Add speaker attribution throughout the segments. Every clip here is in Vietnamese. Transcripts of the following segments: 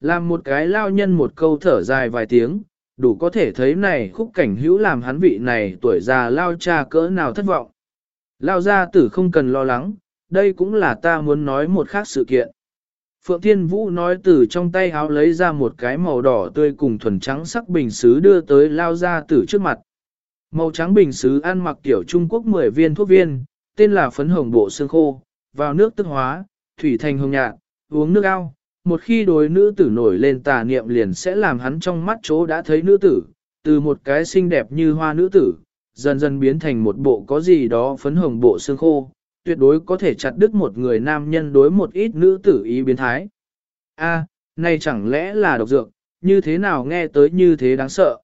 Speaker 1: Làm một cái lao nhân một câu thở dài vài tiếng, đủ có thể thấy này khúc cảnh hữu làm hắn vị này tuổi già lao cha cỡ nào thất vọng. Lao gia tử không cần lo lắng, đây cũng là ta muốn nói một khác sự kiện. Phượng Thiên Vũ nói từ trong tay háo lấy ra một cái màu đỏ tươi cùng thuần trắng sắc bình sứ đưa tới lao gia tử trước mặt. Màu trắng bình sứ ăn mặc tiểu Trung Quốc 10 viên thuốc viên, tên là phấn hồng bộ xương khô, vào nước tức hóa, thủy thành hồng nhạt, uống nước ao. Một khi đối nữ tử nổi lên tà niệm liền sẽ làm hắn trong mắt chỗ đã thấy nữ tử, từ một cái xinh đẹp như hoa nữ tử, dần dần biến thành một bộ có gì đó phấn hồng bộ xương khô, tuyệt đối có thể chặt đứt một người nam nhân đối một ít nữ tử ý biến thái. A, này chẳng lẽ là độc dược, như thế nào nghe tới như thế đáng sợ.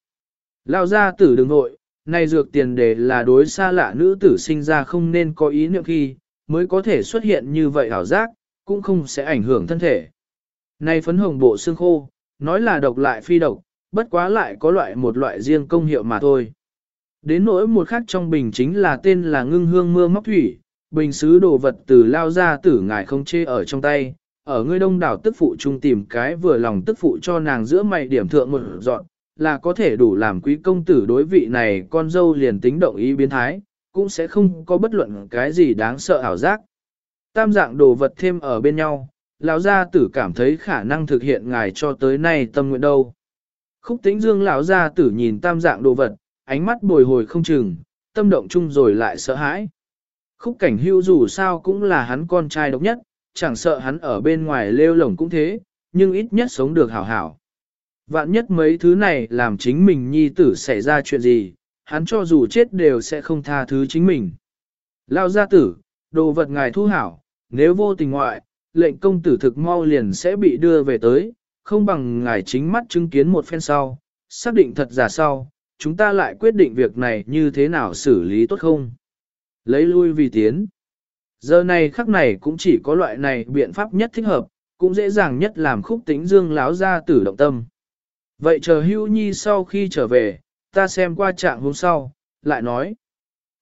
Speaker 1: Lao ra tử đường nội, này dược tiền đề là đối xa lạ nữ tử sinh ra không nên có ý niệm khi, mới có thể xuất hiện như vậy ảo giác, cũng không sẽ ảnh hưởng thân thể. Này phấn hồng bộ xương khô, nói là độc lại phi độc, bất quá lại có loại một loại riêng công hiệu mà thôi. Đến nỗi một khác trong bình chính là tên là ngưng hương mưa móc thủy, bình xứ đồ vật từ lao ra tử ngài không chê ở trong tay, ở ngươi đông đảo tức phụ trung tìm cái vừa lòng tức phụ cho nàng giữa mày điểm thượng một dọn, là có thể đủ làm quý công tử đối vị này con dâu liền tính động ý biến thái, cũng sẽ không có bất luận cái gì đáng sợ ảo giác. Tam dạng đồ vật thêm ở bên nhau, lão gia tử cảm thấy khả năng thực hiện ngài cho tới nay tâm nguyện đâu. Khúc tĩnh dương lão gia tử nhìn tam dạng đồ vật, ánh mắt bồi hồi không chừng, tâm động chung rồi lại sợ hãi. Khúc cảnh hưu dù sao cũng là hắn con trai độc nhất, chẳng sợ hắn ở bên ngoài lêu lồng cũng thế, nhưng ít nhất sống được hảo hảo. Vạn nhất mấy thứ này làm chính mình nhi tử xảy ra chuyện gì, hắn cho dù chết đều sẽ không tha thứ chính mình. Lao gia tử, đồ vật ngài thu hảo, nếu vô tình ngoại, lệnh công tử thực mau liền sẽ bị đưa về tới, không bằng ngài chính mắt chứng kiến một phen sau, xác định thật giả sau, chúng ta lại quyết định việc này như thế nào xử lý tốt không. Lấy lui vì tiến. Giờ này khắc này cũng chỉ có loại này biện pháp nhất thích hợp, cũng dễ dàng nhất làm khúc tính dương láo ra tử động tâm. Vậy chờ hưu nhi sau khi trở về, ta xem qua trạng hôm sau, lại nói.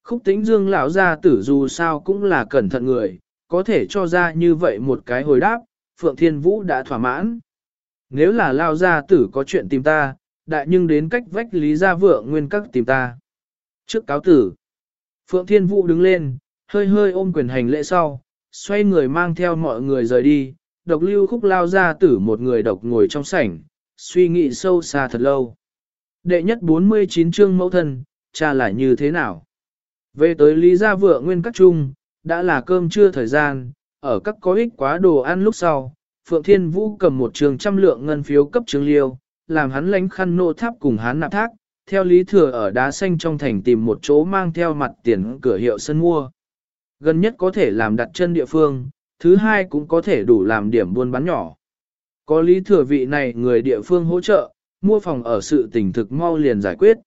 Speaker 1: Khúc tính dương lão gia tử dù sao cũng là cẩn thận người, có thể cho ra như vậy một cái hồi đáp, Phượng Thiên Vũ đã thỏa mãn. Nếu là lao gia tử có chuyện tìm ta, đại nhưng đến cách vách lý gia vượng nguyên các tìm ta. Trước cáo tử, Phượng Thiên Vũ đứng lên, hơi hơi ôm quyền hành lễ sau, xoay người mang theo mọi người rời đi, độc lưu khúc lao gia tử một người độc ngồi trong sảnh, suy nghĩ sâu xa thật lâu. Đệ nhất 49 chương mẫu thân, cha là như thế nào? Về tới Lý Gia Vượng Nguyên Các Trung, đã là cơm trưa thời gian, ở các có ích quá đồ ăn lúc sau, Phượng Thiên Vũ cầm một trường trăm lượng ngân phiếu cấp trường liêu, làm hắn lánh khăn nô tháp cùng hắn nạp thác, theo lý thừa ở đá xanh trong thành tìm một chỗ mang theo mặt tiền cửa hiệu sân mua. Gần nhất có thể làm đặt chân địa phương, thứ hai cũng có thể đủ làm điểm buôn bán nhỏ. Có lý thừa vị này người địa phương hỗ trợ, mua phòng ở sự tỉnh thực mau liền giải quyết.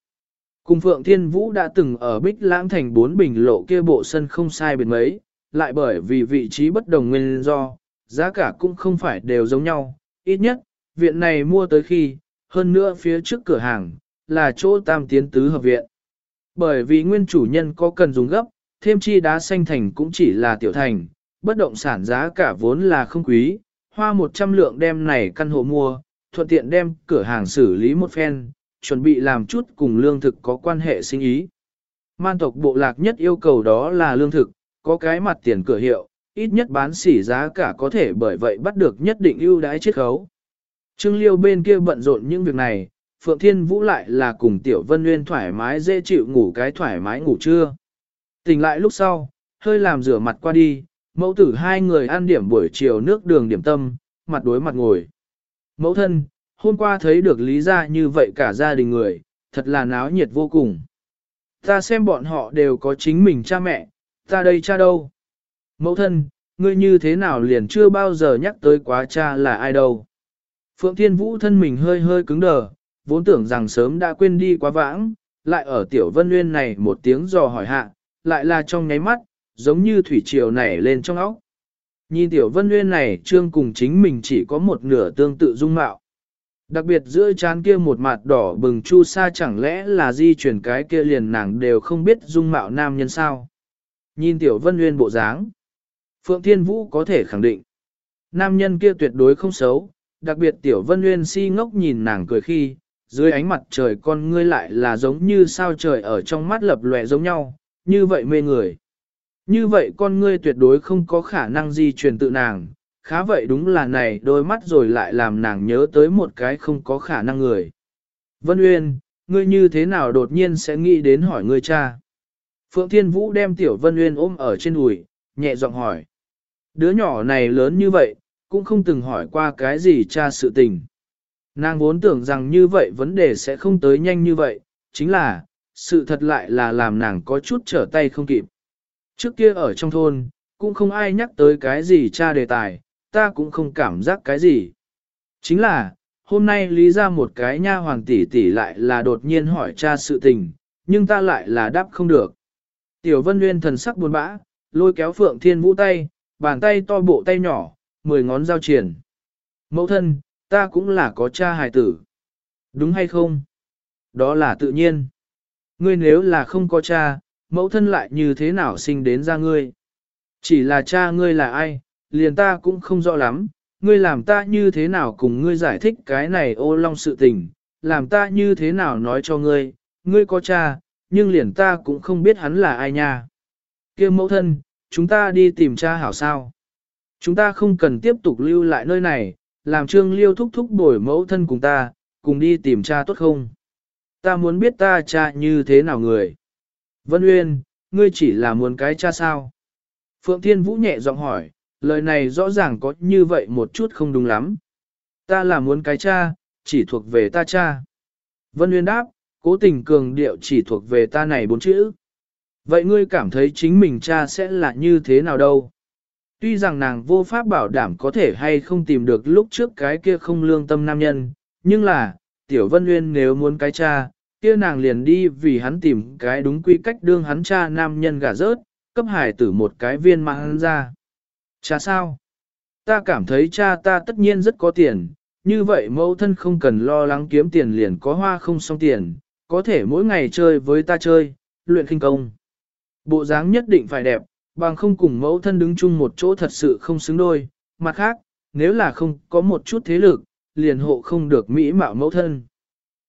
Speaker 1: Cùng Phượng Thiên Vũ đã từng ở Bích Lãng thành bốn bình lộ kia bộ sân không sai biệt mấy, lại bởi vì vị trí bất đồng nguyên do, giá cả cũng không phải đều giống nhau, ít nhất, viện này mua tới khi, hơn nữa phía trước cửa hàng, là chỗ tam tiến tứ hợp viện. Bởi vì nguyên chủ nhân có cần dùng gấp, thêm chi đá xanh thành cũng chỉ là tiểu thành, bất động sản giá cả vốn là không quý, hoa 100 lượng đem này căn hộ mua, thuận tiện đem cửa hàng xử lý một phen, chuẩn bị làm chút cùng lương thực có quan hệ sinh ý. Man tộc bộ lạc nhất yêu cầu đó là lương thực, có cái mặt tiền cửa hiệu, ít nhất bán sỉ giá cả có thể bởi vậy bắt được nhất định ưu đãi chiết khấu. Trương Liêu bên kia bận rộn những việc này, Phượng Thiên Vũ lại là cùng Tiểu Vân Nguyên thoải mái dễ chịu ngủ cái thoải mái ngủ trưa. Tỉnh lại lúc sau, hơi làm rửa mặt qua đi, mẫu tử hai người ăn điểm buổi chiều nước đường điểm tâm, mặt đối mặt ngồi. Mẫu thân, hôm qua thấy được lý ra như vậy cả gia đình người, thật là náo nhiệt vô cùng. Ta xem bọn họ đều có chính mình cha mẹ, ta đây cha đâu. Mẫu thân, ngươi như thế nào liền chưa bao giờ nhắc tới quá cha là ai đâu. Phượng Thiên Vũ thân mình hơi hơi cứng đờ, vốn tưởng rằng sớm đã quên đi quá vãng, lại ở tiểu vân nguyên này một tiếng dò hỏi hạ, lại là trong nháy mắt, giống như thủy triều nảy lên trong óc. Nhìn tiểu vân nguyên này trương cùng chính mình chỉ có một nửa tương tự dung mạo. Đặc biệt giữa chán kia một mặt đỏ bừng chu sa chẳng lẽ là di chuyển cái kia liền nàng đều không biết dung mạo nam nhân sao. Nhìn tiểu vân nguyên bộ dáng. Phượng Thiên Vũ có thể khẳng định. Nam nhân kia tuyệt đối không xấu, đặc biệt tiểu vân nguyên si ngốc nhìn nàng cười khi, dưới ánh mặt trời con ngươi lại là giống như sao trời ở trong mắt lập lòe giống nhau, như vậy mê người. Như vậy con ngươi tuyệt đối không có khả năng di truyền tự nàng, khá vậy đúng là này đôi mắt rồi lại làm nàng nhớ tới một cái không có khả năng người. Vân Uyên, ngươi như thế nào đột nhiên sẽ nghĩ đến hỏi ngươi cha? Phượng Thiên Vũ đem Tiểu Vân Uyên ôm ở trên đùi, nhẹ giọng hỏi. Đứa nhỏ này lớn như vậy, cũng không từng hỏi qua cái gì cha sự tình. Nàng vốn tưởng rằng như vậy vấn đề sẽ không tới nhanh như vậy, chính là, sự thật lại là làm nàng có chút trở tay không kịp. Trước kia ở trong thôn, cũng không ai nhắc tới cái gì cha đề tài, ta cũng không cảm giác cái gì. Chính là, hôm nay lý ra một cái nha hoàng tỷ tỷ lại là đột nhiên hỏi cha sự tình, nhưng ta lại là đáp không được. Tiểu Vân Nguyên thần sắc buồn bã, lôi kéo Phượng Thiên Vũ tay, bàn tay to bộ tay nhỏ, mười ngón giao triển. Mẫu thân, ta cũng là có cha hài tử. Đúng hay không? Đó là tự nhiên. Ngươi nếu là không có cha, mẫu thân lại như thế nào sinh đến ra ngươi? Chỉ là cha ngươi là ai, liền ta cũng không rõ lắm, ngươi làm ta như thế nào cùng ngươi giải thích cái này ô long sự tình, làm ta như thế nào nói cho ngươi, ngươi có cha, nhưng liền ta cũng không biết hắn là ai nha. kia mẫu thân, chúng ta đi tìm cha hảo sao. Chúng ta không cần tiếp tục lưu lại nơi này, làm trương liêu thúc thúc bồi mẫu thân cùng ta, cùng đi tìm cha tốt không? Ta muốn biết ta cha như thế nào người. Vân Uyên, ngươi chỉ là muốn cái cha sao? Phượng Thiên Vũ nhẹ giọng hỏi, lời này rõ ràng có như vậy một chút không đúng lắm. Ta là muốn cái cha, chỉ thuộc về ta cha. Vân Uyên đáp, cố tình cường điệu chỉ thuộc về ta này bốn chữ. Vậy ngươi cảm thấy chính mình cha sẽ là như thế nào đâu? Tuy rằng nàng vô pháp bảo đảm có thể hay không tìm được lúc trước cái kia không lương tâm nam nhân, nhưng là, Tiểu Vân Nguyên nếu muốn cái cha, kia nàng liền đi vì hắn tìm cái đúng quy cách đương hắn cha nam nhân gả rớt, cấp hải tử một cái viên mà hắn ra. Cha sao? Ta cảm thấy cha ta tất nhiên rất có tiền, như vậy mẫu thân không cần lo lắng kiếm tiền liền có hoa không xong tiền, có thể mỗi ngày chơi với ta chơi, luyện kinh công. Bộ dáng nhất định phải đẹp, bằng không cùng mẫu thân đứng chung một chỗ thật sự không xứng đôi. Mặt khác, nếu là không có một chút thế lực, liền hộ không được mỹ mạo mẫu thân.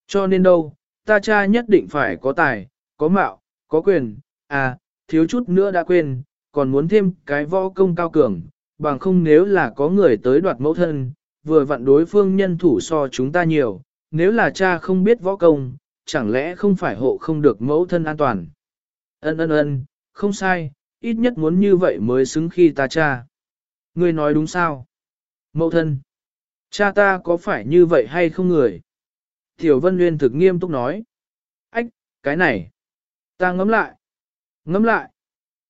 Speaker 1: Cho nên đâu, ta cha nhất định phải có tài, có mạo, có quyền, à, thiếu chút nữa đã quên, còn muốn thêm cái võ công cao cường, bằng không nếu là có người tới đoạt mẫu thân, vừa vặn đối phương nhân thủ so chúng ta nhiều, nếu là cha không biết võ công, chẳng lẽ không phải hộ không được mẫu thân an toàn. Ân ân ân, không sai, ít nhất muốn như vậy mới xứng khi ta cha. Ngươi nói đúng sao? Mẫu thân, cha ta có phải như vậy hay không người? Tiểu Vân Nguyên thực nghiêm túc nói. Ách, cái này, ta ngẫm lại. Ngẫm lại.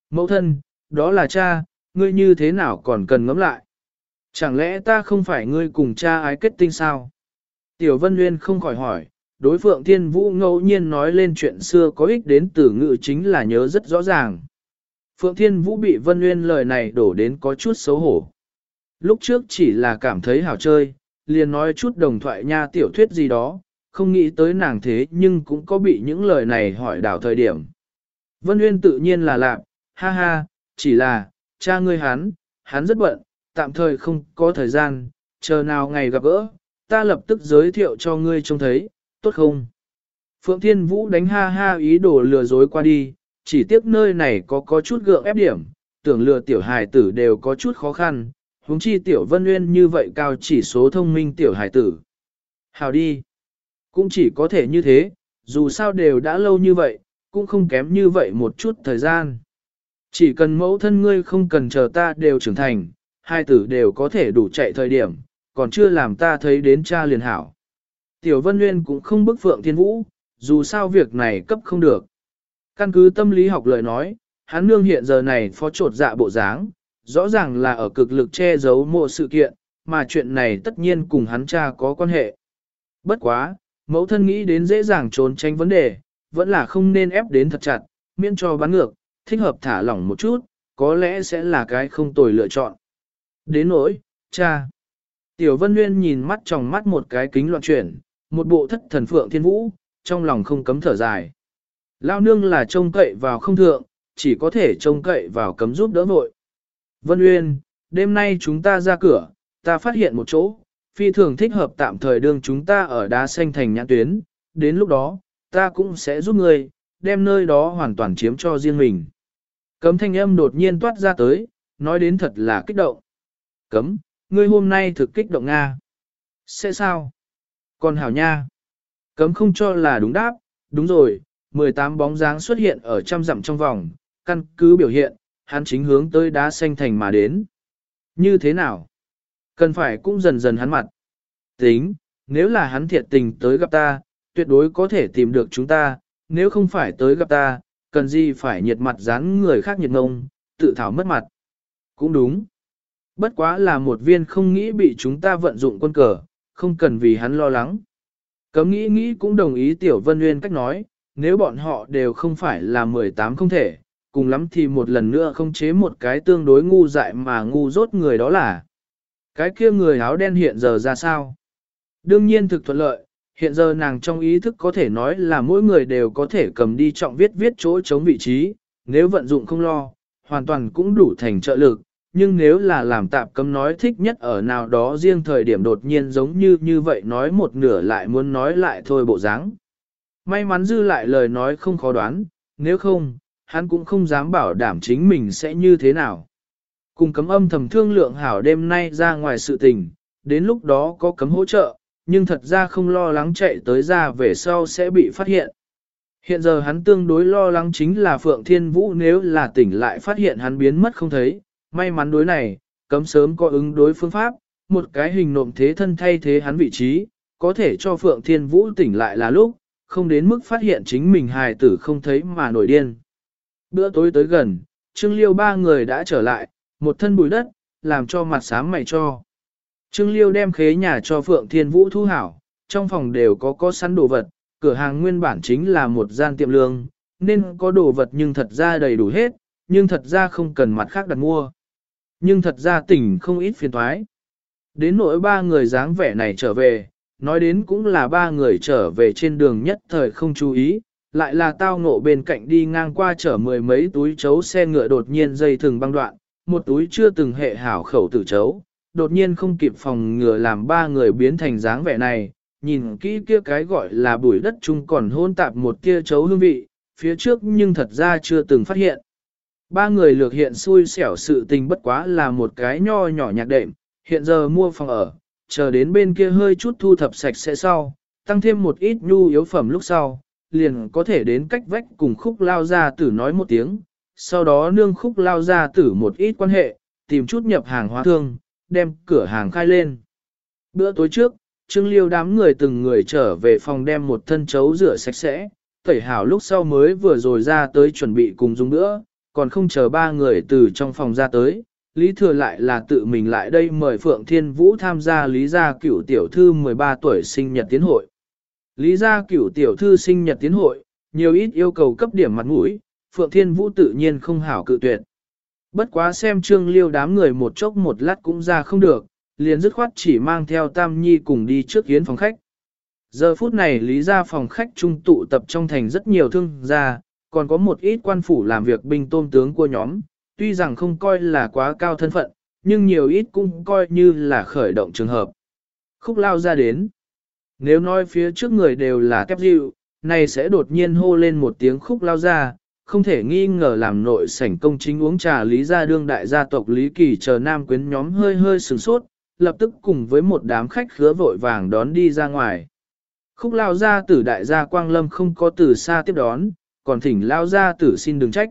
Speaker 1: Mẫu thân, đó là cha, ngươi như thế nào còn cần ngẫm lại? Chẳng lẽ ta không phải ngươi cùng cha ái kết tinh sao? Tiểu Vân Nguyên không khỏi hỏi, đối phượng thiên vũ ngẫu nhiên nói lên chuyện xưa có ích đến từ ngự chính là nhớ rất rõ ràng. Phượng Thiên Vũ bị Vân Nguyên lời này đổ đến có chút xấu hổ. Lúc trước chỉ là cảm thấy hảo chơi, liền nói chút đồng thoại nha tiểu thuyết gì đó, không nghĩ tới nàng thế nhưng cũng có bị những lời này hỏi đảo thời điểm. Vân Nguyên tự nhiên là lạc, ha ha, chỉ là, cha ngươi hắn, hắn rất bận, tạm thời không có thời gian, chờ nào ngày gặp gỡ, ta lập tức giới thiệu cho ngươi trông thấy, tốt không? Phượng Thiên Vũ đánh ha ha ý đồ lừa dối qua đi, chỉ tiếc nơi này có có chút gượng ép điểm, tưởng lừa tiểu hài tử đều có chút khó khăn, huống chi tiểu vân nguyên như vậy cao chỉ số thông minh tiểu hài tử. Hào đi, cũng chỉ có thể như thế, dù sao đều đã lâu như vậy, cũng không kém như vậy một chút thời gian. Chỉ cần mẫu thân ngươi không cần chờ ta đều trưởng thành, hai tử đều có thể đủ chạy thời điểm, còn chưa làm ta thấy đến cha liền hảo. Tiểu Vân Nguyên cũng không bức Phượng Thiên Vũ, dù sao việc này cấp không được. Căn cứ tâm lý học lời nói, hắn nương hiện giờ này phó trột dạ bộ dáng, rõ ràng là ở cực lực che giấu mộ sự kiện, mà chuyện này tất nhiên cùng hắn cha có quan hệ. Bất quá, mẫu thân nghĩ đến dễ dàng trốn tránh vấn đề, vẫn là không nên ép đến thật chặt, miễn cho bắn ngược, thích hợp thả lỏng một chút, có lẽ sẽ là cái không tồi lựa chọn. Đến nỗi, cha. Tiểu Vân Nguyên nhìn mắt trong mắt một cái kính loạn chuyển, một bộ thất thần phượng thiên vũ, trong lòng không cấm thở dài. Lao nương là trông cậy vào không thượng, chỉ có thể trông cậy vào cấm giúp đỡ vội. Vân Uyên, đêm nay chúng ta ra cửa, ta phát hiện một chỗ, phi thường thích hợp tạm thời đường chúng ta ở đá xanh thành nhãn tuyến, đến lúc đó, ta cũng sẽ giúp ngươi, đem nơi đó hoàn toàn chiếm cho riêng mình. Cấm thanh âm đột nhiên toát ra tới, nói đến thật là kích động. Cấm, ngươi hôm nay thực kích động Nga. Sẽ sao? Còn hảo nha. Cấm không cho là đúng đáp, đúng rồi, 18 bóng dáng xuất hiện ở trăm dặm trong vòng, căn cứ biểu hiện, hắn chính hướng tới đá xanh thành mà đến. Như thế nào? Cần phải cũng dần dần hắn mặt. Tính, nếu là hắn thiệt tình tới gặp ta, tuyệt đối có thể tìm được chúng ta, nếu không phải tới gặp ta, cần gì phải nhiệt mặt dán người khác nhiệt ngông, tự thảo mất mặt. Cũng đúng. Bất quá là một viên không nghĩ bị chúng ta vận dụng quân cờ, không cần vì hắn lo lắng. Cấm nghĩ nghĩ cũng đồng ý Tiểu Vân Nguyên cách nói, nếu bọn họ đều không phải là 18 không thể, cùng lắm thì một lần nữa không chế một cái tương đối ngu dại mà ngu rốt người đó là. Cái kia người áo đen hiện giờ ra sao? Đương nhiên thực thuận lợi, hiện giờ nàng trong ý thức có thể nói là mỗi người đều có thể cầm đi trọng viết viết chỗ chống vị trí, nếu vận dụng không lo, hoàn toàn cũng đủ thành trợ lực, nhưng nếu là làm tạp cấm nói thích nhất ở nào đó riêng thời điểm đột nhiên giống như như vậy nói một nửa lại muốn nói lại thôi bộ dáng. May mắn dư lại lời nói không khó đoán, nếu không, hắn cũng không dám bảo đảm chính mình sẽ như thế nào. Cùng cấm âm thầm thương lượng hảo đêm nay ra ngoài sự tình, đến lúc đó có cấm hỗ trợ, nhưng thật ra không lo lắng chạy tới ra về sau sẽ bị phát hiện. Hiện giờ hắn tương đối lo lắng chính là Phượng Thiên Vũ nếu là tỉnh lại phát hiện hắn biến mất không thấy, may mắn đối này, cấm sớm có ứng đối phương pháp, một cái hình nộm thế thân thay thế hắn vị trí, có thể cho Phượng Thiên Vũ tỉnh lại là lúc, không đến mức phát hiện chính mình hài tử không thấy mà nổi điên. Bữa tối tới gần, Trương Liêu ba người đã trở lại, một thân bụi đất, làm cho mặt sám mày cho. Trương Liêu đem khế nhà cho Phượng Thiên Vũ thu hảo, trong phòng đều có có sẵn đồ vật, cửa hàng nguyên bản chính là một gian tiệm lương, nên có đồ vật nhưng thật ra đầy đủ hết, nhưng thật ra không cần mặt khác đặt mua. Nhưng thật ra tỉnh không ít phiền thoái. Đến nỗi ba người dáng vẻ này trở về, nói đến cũng là ba người trở về trên đường nhất thời không chú ý, lại là tao ngộ bên cạnh đi ngang qua chở mười mấy túi chấu xe ngựa đột nhiên dây thừng băng đoạn, một túi chưa từng hệ hảo khẩu tử chấu, đột nhiên không kịp phòng ngừa làm ba người biến thành dáng vẻ này, nhìn kỹ kia cái gọi là bụi đất chung còn hôn tạp một kia chấu hương vị, phía trước nhưng thật ra chưa từng phát hiện. Ba người lược hiện xui xẻo sự tình bất quá là một cái nho nhỏ nhạc đệm, hiện giờ mua phòng ở, chờ đến bên kia hơi chút thu thập sạch sẽ sau, tăng thêm một ít nhu yếu phẩm lúc sau, liền có thể đến cách vách cùng khúc lao ra tử nói một tiếng, sau đó nương khúc lao ra tử một ít quan hệ, tìm chút nhập hàng hóa thương, đem cửa hàng khai lên. Bữa tối trước, Trương Liêu đám người từng người trở về phòng đem một thân chấu rửa sạch sẽ, tẩy hảo lúc sau mới vừa rồi ra tới chuẩn bị cùng dùng bữa, còn không chờ ba người từ trong phòng ra tới. Lý Thừa lại là tự mình lại đây mời Phượng Thiên Vũ tham gia Lý gia cửu tiểu thư 13 tuổi sinh nhật tiến hội. Lý gia cửu tiểu thư sinh nhật tiến hội, nhiều ít yêu cầu cấp điểm mặt mũi, Phượng Thiên Vũ tự nhiên không hảo cự tuyệt. Bất quá xem trương liêu đám người một chốc một lát cũng ra không được, liền dứt khoát chỉ mang theo Tam Nhi cùng đi trước hiến phòng khách. Giờ phút này lý ra phòng khách trung tụ tập trong thành rất nhiều thương gia, còn có một ít quan phủ làm việc binh tôm tướng của nhóm, tuy rằng không coi là quá cao thân phận, nhưng nhiều ít cũng coi như là khởi động trường hợp. Khúc lao ra đến. Nếu nói phía trước người đều là kép dịu, này sẽ đột nhiên hô lên một tiếng khúc lao ra, không thể nghi ngờ làm nội sảnh công chính uống trà lý gia đương đại gia tộc Lý Kỳ chờ nam quyến nhóm hơi hơi sửng sốt, lập tức cùng với một đám khách khứa vội vàng đón đi ra ngoài. Khúc lao gia tử đại gia Quang Lâm không có từ xa tiếp đón, còn thỉnh lao gia tử xin đừng trách.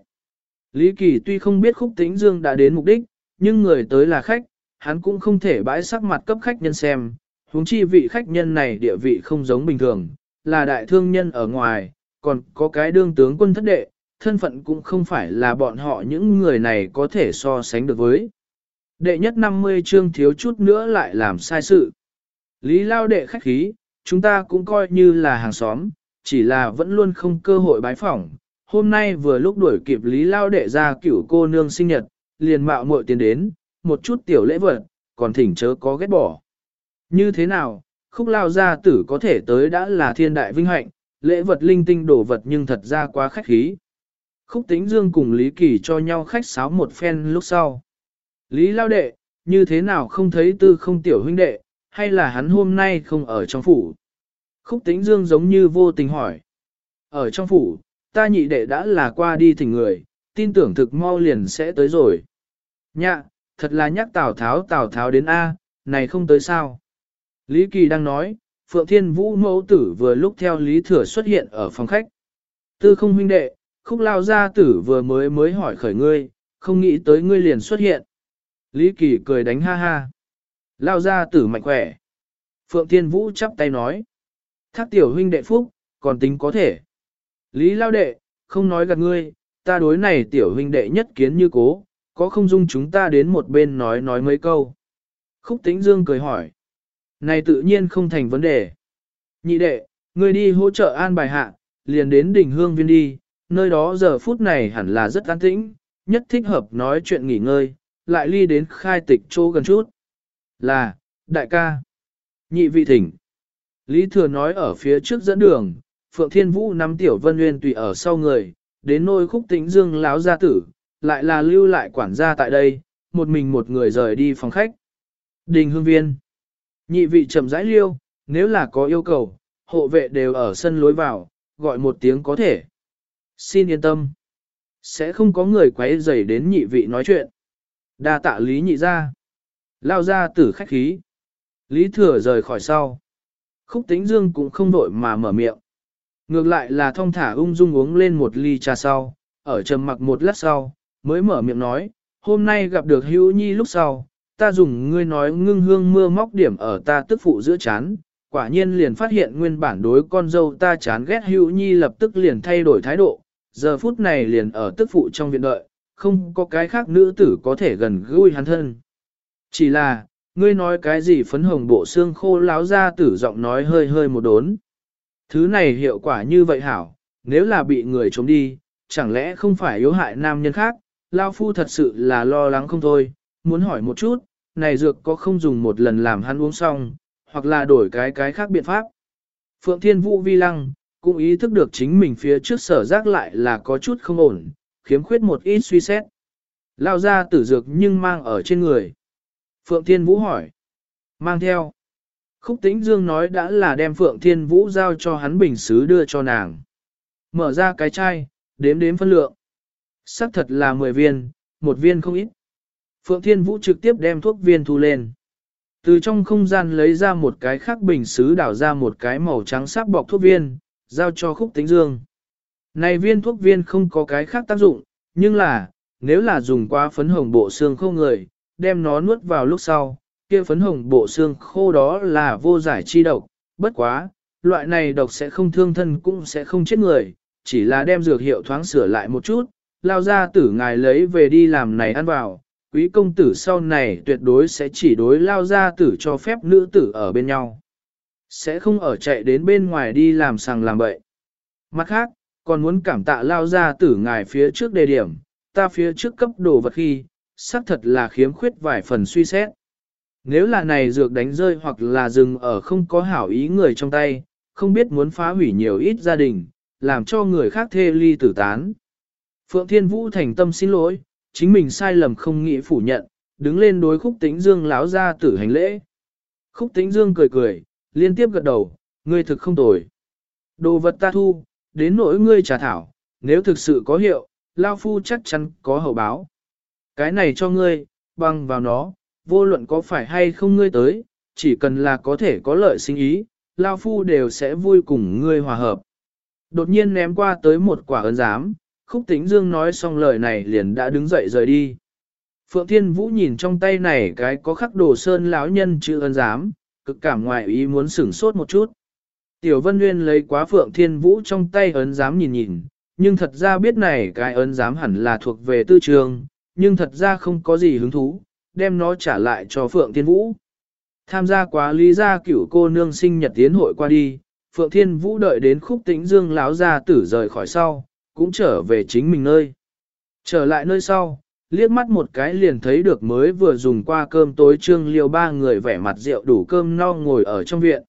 Speaker 1: Lý Kỳ tuy không biết khúc tĩnh dương đã đến mục đích, nhưng người tới là khách, hắn cũng không thể bãi sắc mặt cấp khách nhân xem, huống chi vị khách nhân này địa vị không giống bình thường, là đại thương nhân ở ngoài, còn có cái đương tướng quân thất đệ, thân phận cũng không phải là bọn họ những người này có thể so sánh được với. Đệ nhất 50 chương thiếu chút nữa lại làm sai sự. Lý lao đệ khách khí, chúng ta cũng coi như là hàng xóm, chỉ là vẫn luôn không cơ hội bái phỏng. Hôm nay vừa lúc đuổi kịp Lý lao đệ ra cửu cô nương sinh nhật, liền mạo muội tiền đến, một chút tiểu lễ vật, còn thỉnh chớ có ghét bỏ. Như thế nào, khúc lao gia tử có thể tới đã là thiên đại vinh hạnh, lễ vật linh tinh đổ vật nhưng thật ra quá khách khí. Khúc Tĩnh Dương cùng Lý Kỳ cho nhau khách sáo một phen lúc sau. Lý lao đệ, như thế nào không thấy tư không tiểu huynh đệ, hay là hắn hôm nay không ở trong phủ? Khúc tĩnh dương giống như vô tình hỏi. Ở trong phủ, ta nhị đệ đã là qua đi thỉnh người, tin tưởng thực mau liền sẽ tới rồi. Nhạ, thật là nhắc Tào Tháo Tào Tháo đến A, này không tới sao. Lý Kỳ đang nói, Phượng Thiên Vũ mẫu tử vừa lúc theo Lý Thừa xuất hiện ở phòng khách. Tư không huynh đệ, khúc lao gia tử vừa mới mới hỏi khởi ngươi, không nghĩ tới ngươi liền xuất hiện. Lý Kỳ cười đánh ha ha. Lao gia tử mạnh khỏe. Phượng Thiên Vũ chắp tay nói. Thác tiểu huynh đệ phúc, còn tính có thể. Lý lao đệ, không nói gạt ngươi, ta đối này tiểu huynh đệ nhất kiến như cố, có không dung chúng ta đến một bên nói nói mấy câu. Khúc tĩnh dương cười hỏi. Này tự nhiên không thành vấn đề. Nhị đệ, ngươi đi hỗ trợ an bài hạ, liền đến đỉnh hương viên đi, nơi đó giờ phút này hẳn là rất an tĩnh, nhất thích hợp nói chuyện nghỉ ngơi, lại ly đến khai tịch chỗ gần chút. Là, đại ca. Nhị vị thỉnh. Lý Thừa nói ở phía trước dẫn đường, Phượng Thiên Vũ nắm Tiểu Vân Nguyên tùy ở sau người, đến nôi khúc tĩnh dương láo gia tử, lại là lưu lại quản gia tại đây, một mình một người rời đi phòng khách. Đình hương viên. Nhị vị chậm rãi liêu, nếu là có yêu cầu, hộ vệ đều ở sân lối vào, gọi một tiếng có thể. Xin yên tâm. Sẽ không có người quấy rầy đến nhị vị nói chuyện. Đa tạ lý nhị ra. Lao ra tử khách khí. Lý thừa rời khỏi sau. Khúc tĩnh dương cũng không vội mà mở miệng. Ngược lại là thong thả ung dung uống lên một ly trà sau, ở trầm mặc một lát sau, mới mở miệng nói, hôm nay gặp được hữu nhi lúc sau, ta dùng ngươi nói ngưng hương mưa móc điểm ở ta tức phụ giữa chán, quả nhiên liền phát hiện nguyên bản đối con dâu ta chán ghét hữu nhi lập tức liền thay đổi thái độ, giờ phút này liền ở tức phụ trong viện đợi, không có cái khác nữ tử có thể gần gũi hắn thân. Chỉ là, ngươi nói cái gì phấn hồng bộ xương khô láo ra tử giọng nói hơi hơi một đốn. Thứ này hiệu quả như vậy hảo, nếu là bị người chống đi, chẳng lẽ không phải yếu hại nam nhân khác, Lao Phu thật sự là lo lắng không thôi, muốn hỏi một chút, này dược có không dùng một lần làm hắn uống xong, hoặc là đổi cái cái khác biện pháp. Phượng Thiên Vũ vi lăng, cũng ý thức được chính mình phía trước sở giác lại là có chút không ổn, khiếm khuyết một ít suy xét. Lao ra tử dược nhưng mang ở trên người. Phượng Thiên Vũ hỏi. Mang theo. Khúc Tĩnh Dương nói đã là đem Phượng Thiên Vũ giao cho hắn bình xứ đưa cho nàng. Mở ra cái chai, đếm đếm phân lượng. Sắc thật là 10 viên, một viên không ít. Phượng Thiên Vũ trực tiếp đem thuốc viên thu lên. Từ trong không gian lấy ra một cái khác bình xứ đảo ra một cái màu trắng sắc bọc thuốc viên, giao cho khúc tính dương. Này viên thuốc viên không có cái khác tác dụng, nhưng là, nếu là dùng qua phấn hồng bộ xương khô người, đem nó nuốt vào lúc sau, kia phấn hồng bộ xương khô đó là vô giải chi độc, bất quá, loại này độc sẽ không thương thân cũng sẽ không chết người, chỉ là đem dược hiệu thoáng sửa lại một chút, lao ra tử ngài lấy về đi làm này ăn vào, quý công tử sau này tuyệt đối sẽ chỉ đối lao ra tử cho phép nữ tử ở bên nhau. Sẽ không ở chạy đến bên ngoài đi làm sàng làm bậy. Mặt khác, còn muốn cảm tạ lao ra tử ngài phía trước đề điểm, ta phía trước cấp đồ vật khi, xác thật là khiếm khuyết vài phần suy xét. Nếu là này dược đánh rơi hoặc là dừng ở không có hảo ý người trong tay, không biết muốn phá hủy nhiều ít gia đình, làm cho người khác thê ly tử tán. Phượng Thiên Vũ thành tâm xin lỗi, chính mình sai lầm không nghĩ phủ nhận, đứng lên đối khúc tĩnh dương láo ra tử hành lễ. Khúc tĩnh dương cười cười, liên tiếp gật đầu, ngươi thực không tồi. Đồ vật ta thu, đến nỗi ngươi trả thảo, nếu thực sự có hiệu, Lao Phu chắc chắn có hậu báo. Cái này cho ngươi, băng vào nó, vô luận có phải hay không ngươi tới, chỉ cần là có thể có lợi sinh ý, Lao Phu đều sẽ vui cùng ngươi hòa hợp. Đột nhiên ném qua tới một quả ơn giám, Khúc tính Dương nói xong lời này liền đã đứng dậy rời đi. Phượng Thiên Vũ nhìn trong tay này cái có khắc đồ sơn lão nhân chữ ân giám, cực cảm ngoại ý muốn sửng sốt một chút. Tiểu Vân Nguyên lấy quá Phượng Thiên Vũ trong tay ấn giám nhìn nhìn, nhưng thật ra biết này cái ấn giám hẳn là thuộc về tư trường, nhưng thật ra không có gì hứng thú, đem nó trả lại cho Phượng Thiên Vũ. Tham gia quá lý gia cửu cô nương sinh nhật tiến hội qua đi, Phượng Thiên Vũ đợi đến khúc tĩnh dương lão gia tử rời khỏi sau, cũng trở về chính mình nơi. Trở lại nơi sau, liếc mắt một cái liền thấy được mới vừa dùng qua cơm tối trương liêu ba người vẻ mặt rượu đủ cơm no ngồi ở trong viện.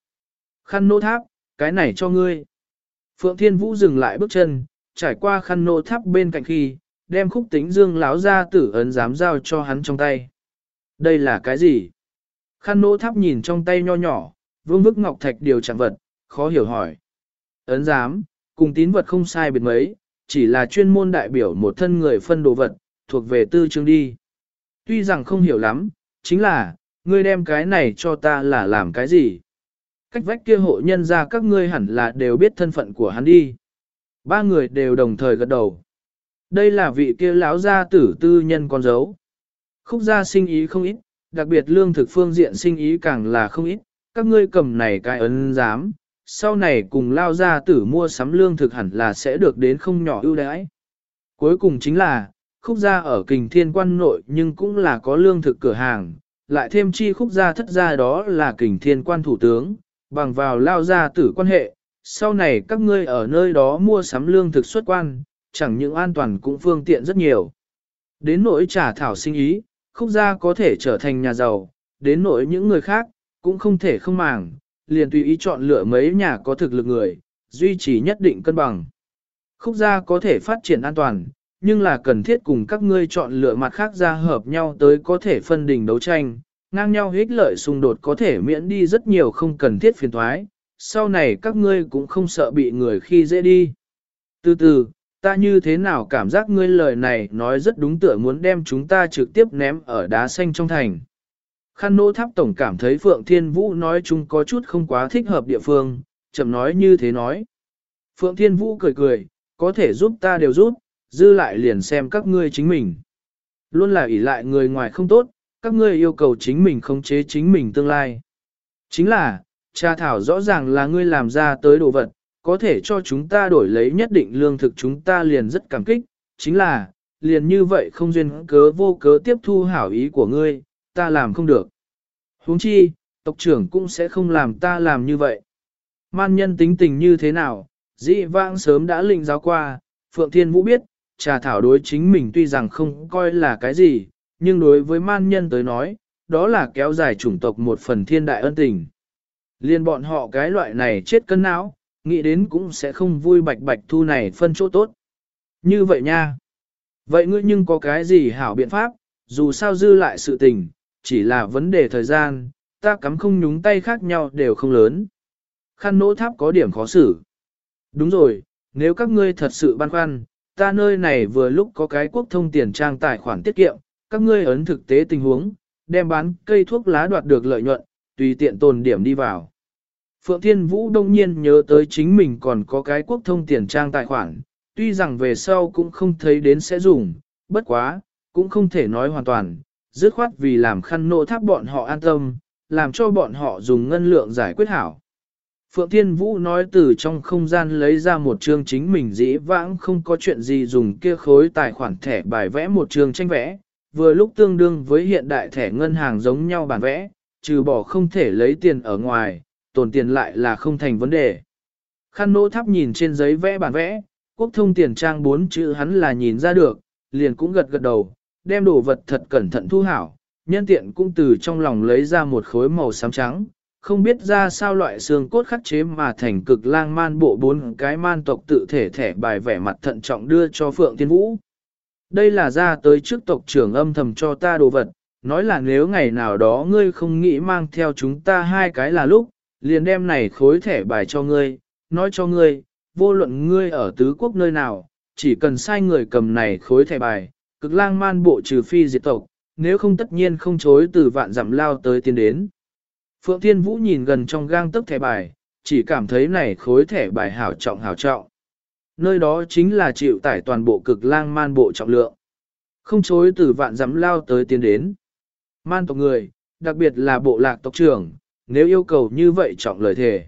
Speaker 1: Khăn nô tháp, cái này cho ngươi. Phượng Thiên Vũ dừng lại bước chân, trải qua khăn nô tháp bên cạnh khi, đem khúc tính dương láo ra tử ấn dám giao cho hắn trong tay. Đây là cái gì? Khăn nỗ tháp nhìn trong tay nho nhỏ, vương vức ngọc thạch điều chẳng vật, khó hiểu hỏi. Ấn giám, cùng tín vật không sai biệt mấy, chỉ là chuyên môn đại biểu một thân người phân đồ vật, thuộc về tư chương đi. Tuy rằng không hiểu lắm, chính là, ngươi đem cái này cho ta là làm cái gì? Cách vách kia hộ nhân ra các ngươi hẳn là đều biết thân phận của hắn đi. Ba người đều đồng thời gật đầu. Đây là vị kia lão gia tử tư nhân con dấu. Khúc gia sinh ý không ít, đặc biệt lương thực phương diện sinh ý càng là không ít, các ngươi cầm này cái ấn dám, sau này cùng lao gia tử mua sắm lương thực hẳn là sẽ được đến không nhỏ ưu đãi. Cuối cùng chính là, khúc gia ở kình thiên quan nội nhưng cũng là có lương thực cửa hàng, lại thêm chi khúc gia thất gia đó là kình thiên quan thủ tướng, bằng vào lao gia tử quan hệ, sau này các ngươi ở nơi đó mua sắm lương thực xuất quan, chẳng những an toàn cũng phương tiện rất nhiều. Đến nỗi trả thảo sinh ý, khúc gia có thể trở thành nhà giàu, đến nỗi những người khác, cũng không thể không màng, liền tùy ý chọn lựa mấy nhà có thực lực người, duy trì nhất định cân bằng. Khúc gia có thể phát triển an toàn, nhưng là cần thiết cùng các ngươi chọn lựa mặt khác gia hợp nhau tới có thể phân đình đấu tranh, ngang nhau hích lợi xung đột có thể miễn đi rất nhiều không cần thiết phiền thoái, sau này các ngươi cũng không sợ bị người khi dễ đi. Từ từ, ta như thế nào cảm giác ngươi lời này nói rất đúng tựa muốn đem chúng ta trực tiếp ném ở đá xanh trong thành. Khăn nỗ tháp tổng cảm thấy Phượng Thiên Vũ nói chung có chút không quá thích hợp địa phương, chậm nói như thế nói. Phượng Thiên Vũ cười cười, có thể giúp ta đều giúp, dư lại liền xem các ngươi chính mình. Luôn là ỷ lại người ngoài không tốt, các ngươi yêu cầu chính mình khống chế chính mình tương lai. Chính là, cha thảo rõ ràng là ngươi làm ra tới đồ vật, có thể cho chúng ta đổi lấy nhất định lương thực chúng ta liền rất cảm kích, chính là, liền như vậy không duyên cớ vô cớ tiếp thu hảo ý của ngươi, ta làm không được. huống chi, tộc trưởng cũng sẽ không làm ta làm như vậy. Man nhân tính tình như thế nào, dĩ vãng sớm đã lĩnh giáo qua, Phượng Thiên Vũ biết, trà thảo đối chính mình tuy rằng không coi là cái gì, nhưng đối với man nhân tới nói, đó là kéo dài chủng tộc một phần thiên đại ân tình. Liên bọn họ cái loại này chết cân não, nghĩ đến cũng sẽ không vui bạch bạch thu này phân chỗ tốt. Như vậy nha. Vậy ngươi nhưng có cái gì hảo biện pháp, dù sao dư lại sự tình, chỉ là vấn đề thời gian, ta cắm không nhúng tay khác nhau đều không lớn. Khăn nỗ tháp có điểm khó xử. Đúng rồi, nếu các ngươi thật sự băn khoăn, ta nơi này vừa lúc có cái quốc thông tiền trang tài khoản tiết kiệm, các ngươi ấn thực tế tình huống, đem bán cây thuốc lá đoạt được lợi nhuận, tùy tiện tồn điểm đi vào. Phượng Thiên Vũ đông nhiên nhớ tới chính mình còn có cái quốc thông tiền trang tài khoản, tuy rằng về sau cũng không thấy đến sẽ dùng, bất quá, cũng không thể nói hoàn toàn, dứt khoát vì làm khăn nộ tháp bọn họ an tâm, làm cho bọn họ dùng ngân lượng giải quyết hảo. Phượng Thiên Vũ nói từ trong không gian lấy ra một chương chính mình dĩ vãng không có chuyện gì dùng kia khối tài khoản thẻ bài vẽ một chương tranh vẽ, vừa lúc tương đương với hiện đại thẻ ngân hàng giống nhau bản vẽ, trừ bỏ không thể lấy tiền ở ngoài, tồn tiền lại là không thành vấn đề. Khăn nỗ tháp nhìn trên giấy vẽ bản vẽ, quốc thông tiền trang bốn chữ hắn là nhìn ra được, liền cũng gật gật đầu, đem đồ vật thật cẩn thận thu hảo, nhân tiện cũng từ trong lòng lấy ra một khối màu xám trắng, không biết ra sao loại xương cốt khắc chế mà thành cực lang man bộ bốn cái man tộc tự thể thẻ bài vẻ mặt thận trọng đưa cho Phượng Tiên Vũ. Đây là ra tới trước tộc trưởng âm thầm cho ta đồ vật, nói là nếu ngày nào đó ngươi không nghĩ mang theo chúng ta hai cái là lúc, liền đem này khối thẻ bài cho ngươi, nói cho ngươi, vô luận ngươi ở tứ quốc nơi nào, chỉ cần sai người cầm này khối thẻ bài, cực lang man bộ trừ phi diệt tộc, nếu không tất nhiên không chối từ vạn dặm lao tới tiến đến. Phượng Thiên Vũ nhìn gần trong gang tấc thẻ bài, chỉ cảm thấy này khối thẻ bài hảo trọng hảo trọng. Nơi đó chính là chịu tải toàn bộ cực lang man bộ trọng lượng. Không chối từ vạn dám lao tới tiến đến. Man tộc người, đặc biệt là bộ lạc tộc trưởng, nếu yêu cầu như vậy trọng lời thề.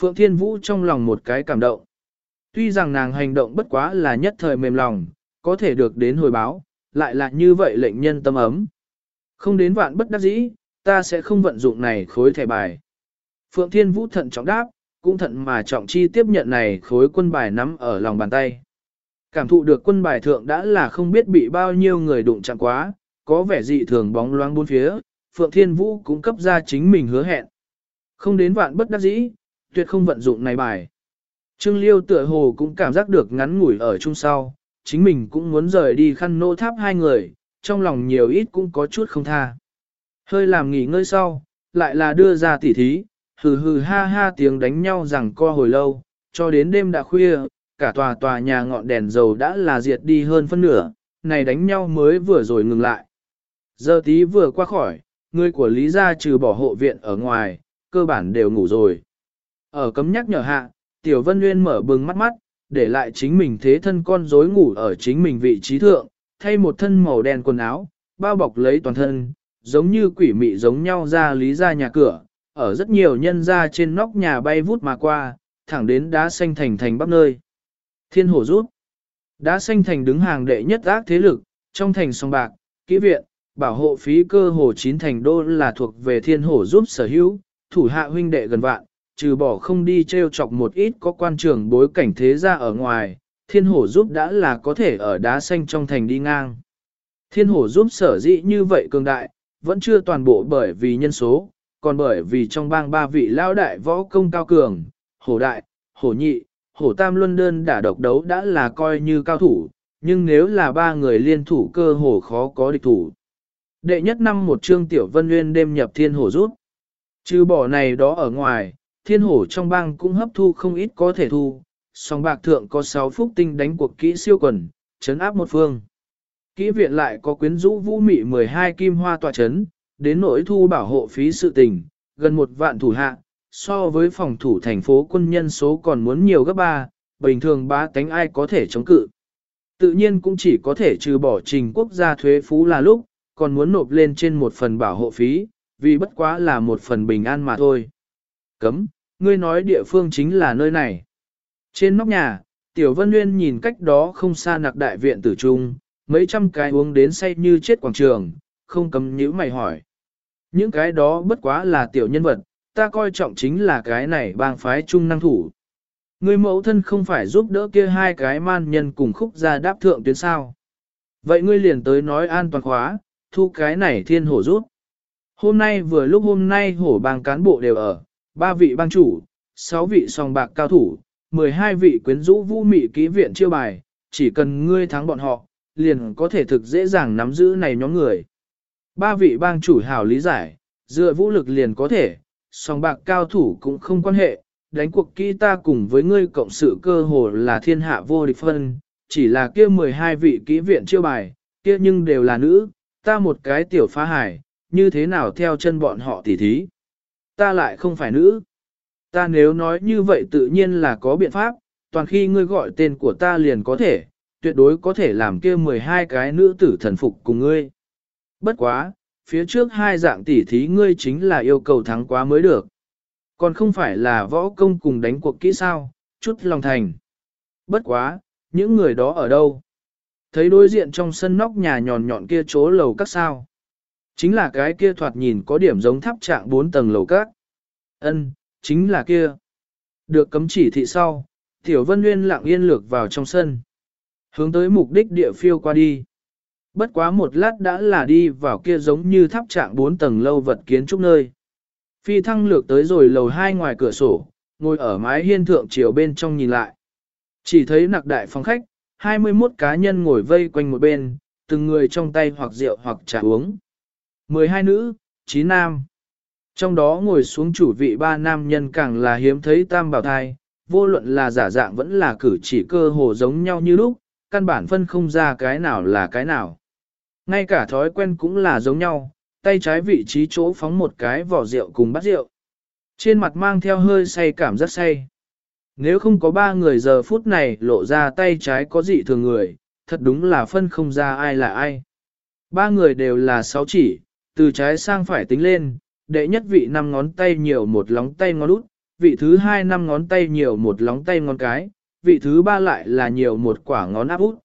Speaker 1: Phượng Thiên Vũ trong lòng một cái cảm động. Tuy rằng nàng hành động bất quá là nhất thời mềm lòng, có thể được đến hồi báo, lại là như vậy lệnh nhân tâm ấm. Không đến vạn bất đắc dĩ, ta sẽ không vận dụng này khối thẻ bài. Phượng Thiên Vũ thận trọng đáp, cũng thận mà trọng chi tiếp nhận này khối quân bài nắm ở lòng bàn tay. Cảm thụ được quân bài thượng đã là không biết bị bao nhiêu người đụng chạm quá, có vẻ dị thường bóng loáng bốn phía, Phượng Thiên Vũ cũng cấp ra chính mình hứa hẹn. Không đến vạn bất đắc dĩ, tuyệt không vận dụng này bài. Trương Liêu tựa hồ cũng cảm giác được ngắn ngủi ở chung sau, chính mình cũng muốn rời đi khăn nô tháp hai người, trong lòng nhiều ít cũng có chút không tha. Hơi làm nghỉ ngơi sau, lại là đưa ra tỉ thí, hừ hừ ha ha tiếng đánh nhau rằng co hồi lâu, cho đến đêm đã khuya, cả tòa tòa nhà ngọn đèn dầu đã là diệt đi hơn phân nửa, này đánh nhau mới vừa rồi ngừng lại. Giờ tí vừa qua khỏi, người của Lý gia trừ bỏ hộ viện ở ngoài, cơ bản đều ngủ rồi. Ở cấm nhắc nhở hạ, Tiểu Vân Nguyên mở bừng mắt mắt, để lại chính mình thế thân con rối ngủ ở chính mình vị trí thượng, thay một thân màu đen quần áo, bao bọc lấy toàn thân, giống như quỷ mị giống nhau ra Lý ra nhà cửa, ở rất nhiều nhân gia trên nóc nhà bay vút mà qua, thẳng đến đá xanh thành thành bắc nơi. Thiên hổ rút. Đá xanh thành đứng hàng đệ nhất ác thế lực, trong thành song bạc, kỹ viện, bảo hộ phí cơ hồ chín thành đô là thuộc về thiên hổ giúp sở hữu, thủ hạ huynh đệ gần vạn, trừ bỏ không đi treo chọc một ít có quan trường bối cảnh thế ra ở ngoài, thiên hổ giúp đã là có thể ở đá xanh trong thành đi ngang. Thiên hổ giúp sở dĩ như vậy cường đại, vẫn chưa toàn bộ bởi vì nhân số, còn bởi vì trong bang ba vị lao đại võ công cao cường, hổ đại, hổ nhị, hổ tam luân đơn đả độc đấu đã là coi như cao thủ, nhưng nếu là ba người liên thủ cơ hồ khó có địch thủ. Đệ nhất năm một chương tiểu vân nguyên đêm nhập thiên hổ rút. Trừ bỏ này đó ở ngoài, thiên hổ trong bang cũng hấp thu không ít có thể thu, song bạc thượng có 6 phúc tinh đánh cuộc kỹ siêu quần, chấn áp một phương. Kỹ viện lại có quyến rũ vũ mị 12 kim hoa tòa chấn, đến nỗi thu bảo hộ phí sự tình, gần một vạn thủ hạ, so với phòng thủ thành phố quân nhân số còn muốn nhiều gấp ba, bình thường bá tánh ai có thể chống cự. Tự nhiên cũng chỉ có thể trừ bỏ trình quốc gia thuế phú là lúc, còn muốn nộp lên trên một phần bảo hộ phí, vì bất quá là một phần bình an mà thôi. Cấm, ngươi nói địa phương chính là nơi này. Trên nóc nhà, Tiểu Vân Nguyên nhìn cách đó không xa nặc đại viện tử trung, mấy trăm cái uống đến say như chết quảng trường, không cấm nhữ mày hỏi. Những cái đó bất quá là tiểu nhân vật, ta coi trọng chính là cái này bang phái trung năng thủ. Người mẫu thân không phải giúp đỡ kia hai cái man nhân cùng khúc ra đáp thượng tuyến sao. Vậy ngươi liền tới nói an toàn khóa, thu cái này thiên hổ rút. Hôm nay vừa lúc hôm nay hổ bang cán bộ đều ở, ba vị bang chủ, sáu vị song bạc cao thủ, 12 vị quyến rũ vũ mị ký viện chiêu bài, chỉ cần ngươi thắng bọn họ, liền có thể thực dễ dàng nắm giữ này nhóm người. Ba vị bang chủ hảo lý giải, dựa vũ lực liền có thể, song bạc cao thủ cũng không quan hệ, đánh cuộc kỹ ta cùng với ngươi cộng sự cơ hồ là thiên hạ vô địch phân, chỉ là kia 12 vị kỹ viện chiêu bài, kia nhưng đều là nữ, ta một cái tiểu phá hải, như thế nào theo chân bọn họ tỉ thí. Ta lại không phải nữ. Ta nếu nói như vậy tự nhiên là có biện pháp, toàn khi ngươi gọi tên của ta liền có thể, tuyệt đối có thể làm kia 12 cái nữ tử thần phục cùng ngươi. Bất quá, phía trước hai dạng tỉ thí ngươi chính là yêu cầu thắng quá mới được. Còn không phải là võ công cùng đánh cuộc kỹ sao, chút lòng thành. Bất quá, những người đó ở đâu? Thấy đối diện trong sân nóc nhà nhọn nhọn kia chỗ lầu các sao. Chính là cái kia thoạt nhìn có điểm giống tháp trạng bốn tầng lầu các. Ân, chính là kia. Được cấm chỉ thị sau, Tiểu Vân Nguyên lặng yên lược vào trong sân. Hướng tới mục đích địa phiêu qua đi. Bất quá một lát đã là đi vào kia giống như tháp trạng bốn tầng lâu vật kiến trúc nơi. Phi thăng lược tới rồi lầu hai ngoài cửa sổ, ngồi ở mái hiên thượng chiều bên trong nhìn lại. Chỉ thấy nặc đại phòng khách, 21 cá nhân ngồi vây quanh một bên, từng người trong tay hoặc rượu hoặc trà uống. 12 nữ, 9 nam. Trong đó ngồi xuống chủ vị ba nam nhân càng là hiếm thấy tam bảo thai, vô luận là giả dạng vẫn là cử chỉ cơ hồ giống nhau như lúc, căn bản phân không ra cái nào là cái nào. Ngay cả thói quen cũng là giống nhau, tay trái vị trí chỗ phóng một cái vỏ rượu cùng bát rượu. Trên mặt mang theo hơi say cảm giác say. Nếu không có ba người giờ phút này lộ ra tay trái có dị thường người, thật đúng là phân không ra ai là ai. Ba người đều là sáu chỉ, từ trái sang phải tính lên, đệ nhất vị năm ngón tay nhiều một lóng tay ngón út, vị thứ hai năm ngón tay nhiều một lóng tay ngón cái, vị thứ ba lại là nhiều một quả ngón áp út.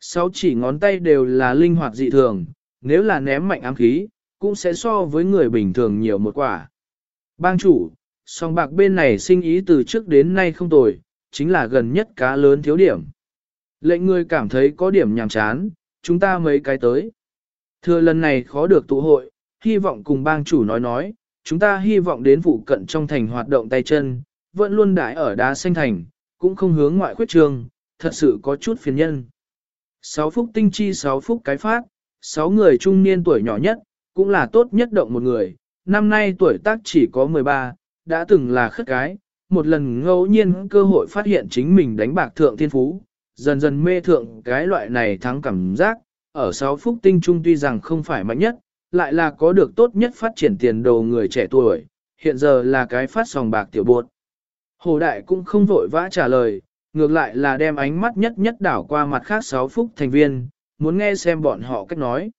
Speaker 1: Sáu chỉ ngón tay đều là linh hoạt dị thường, nếu là ném mạnh ám khí, cũng sẽ so với người bình thường nhiều một quả. Bang chủ, song bạc bên này sinh ý từ trước đến nay không tồi, chính là gần nhất cá lớn thiếu điểm. Lệnh người cảm thấy có điểm nhàm chán, chúng ta mấy cái tới. Thừa lần này khó được tụ hội, hy vọng cùng bang chủ nói nói, chúng ta hy vọng đến vụ cận trong thành hoạt động tay chân, vẫn luôn đãi ở đá xanh thành, cũng không hướng ngoại khuyết trường, thật sự có chút phiền nhân. Sáu phúc tinh chi sáu phúc cái phát, sáu người trung niên tuổi nhỏ nhất, cũng là tốt nhất động một người, năm nay tuổi tác chỉ có 13, đã từng là khất cái, một lần ngẫu nhiên cơ hội phát hiện chính mình đánh bạc thượng thiên phú, dần dần mê thượng cái loại này thắng cảm giác, ở sáu phúc tinh trung tuy rằng không phải mạnh nhất, lại là có được tốt nhất phát triển tiền đồ người trẻ tuổi, hiện giờ là cái phát sòng bạc tiểu bột. Hồ Đại cũng không vội vã trả lời, ngược lại là đem ánh mắt nhất nhất đảo qua mặt khác sáu phúc thành viên, muốn nghe xem bọn họ cách nói.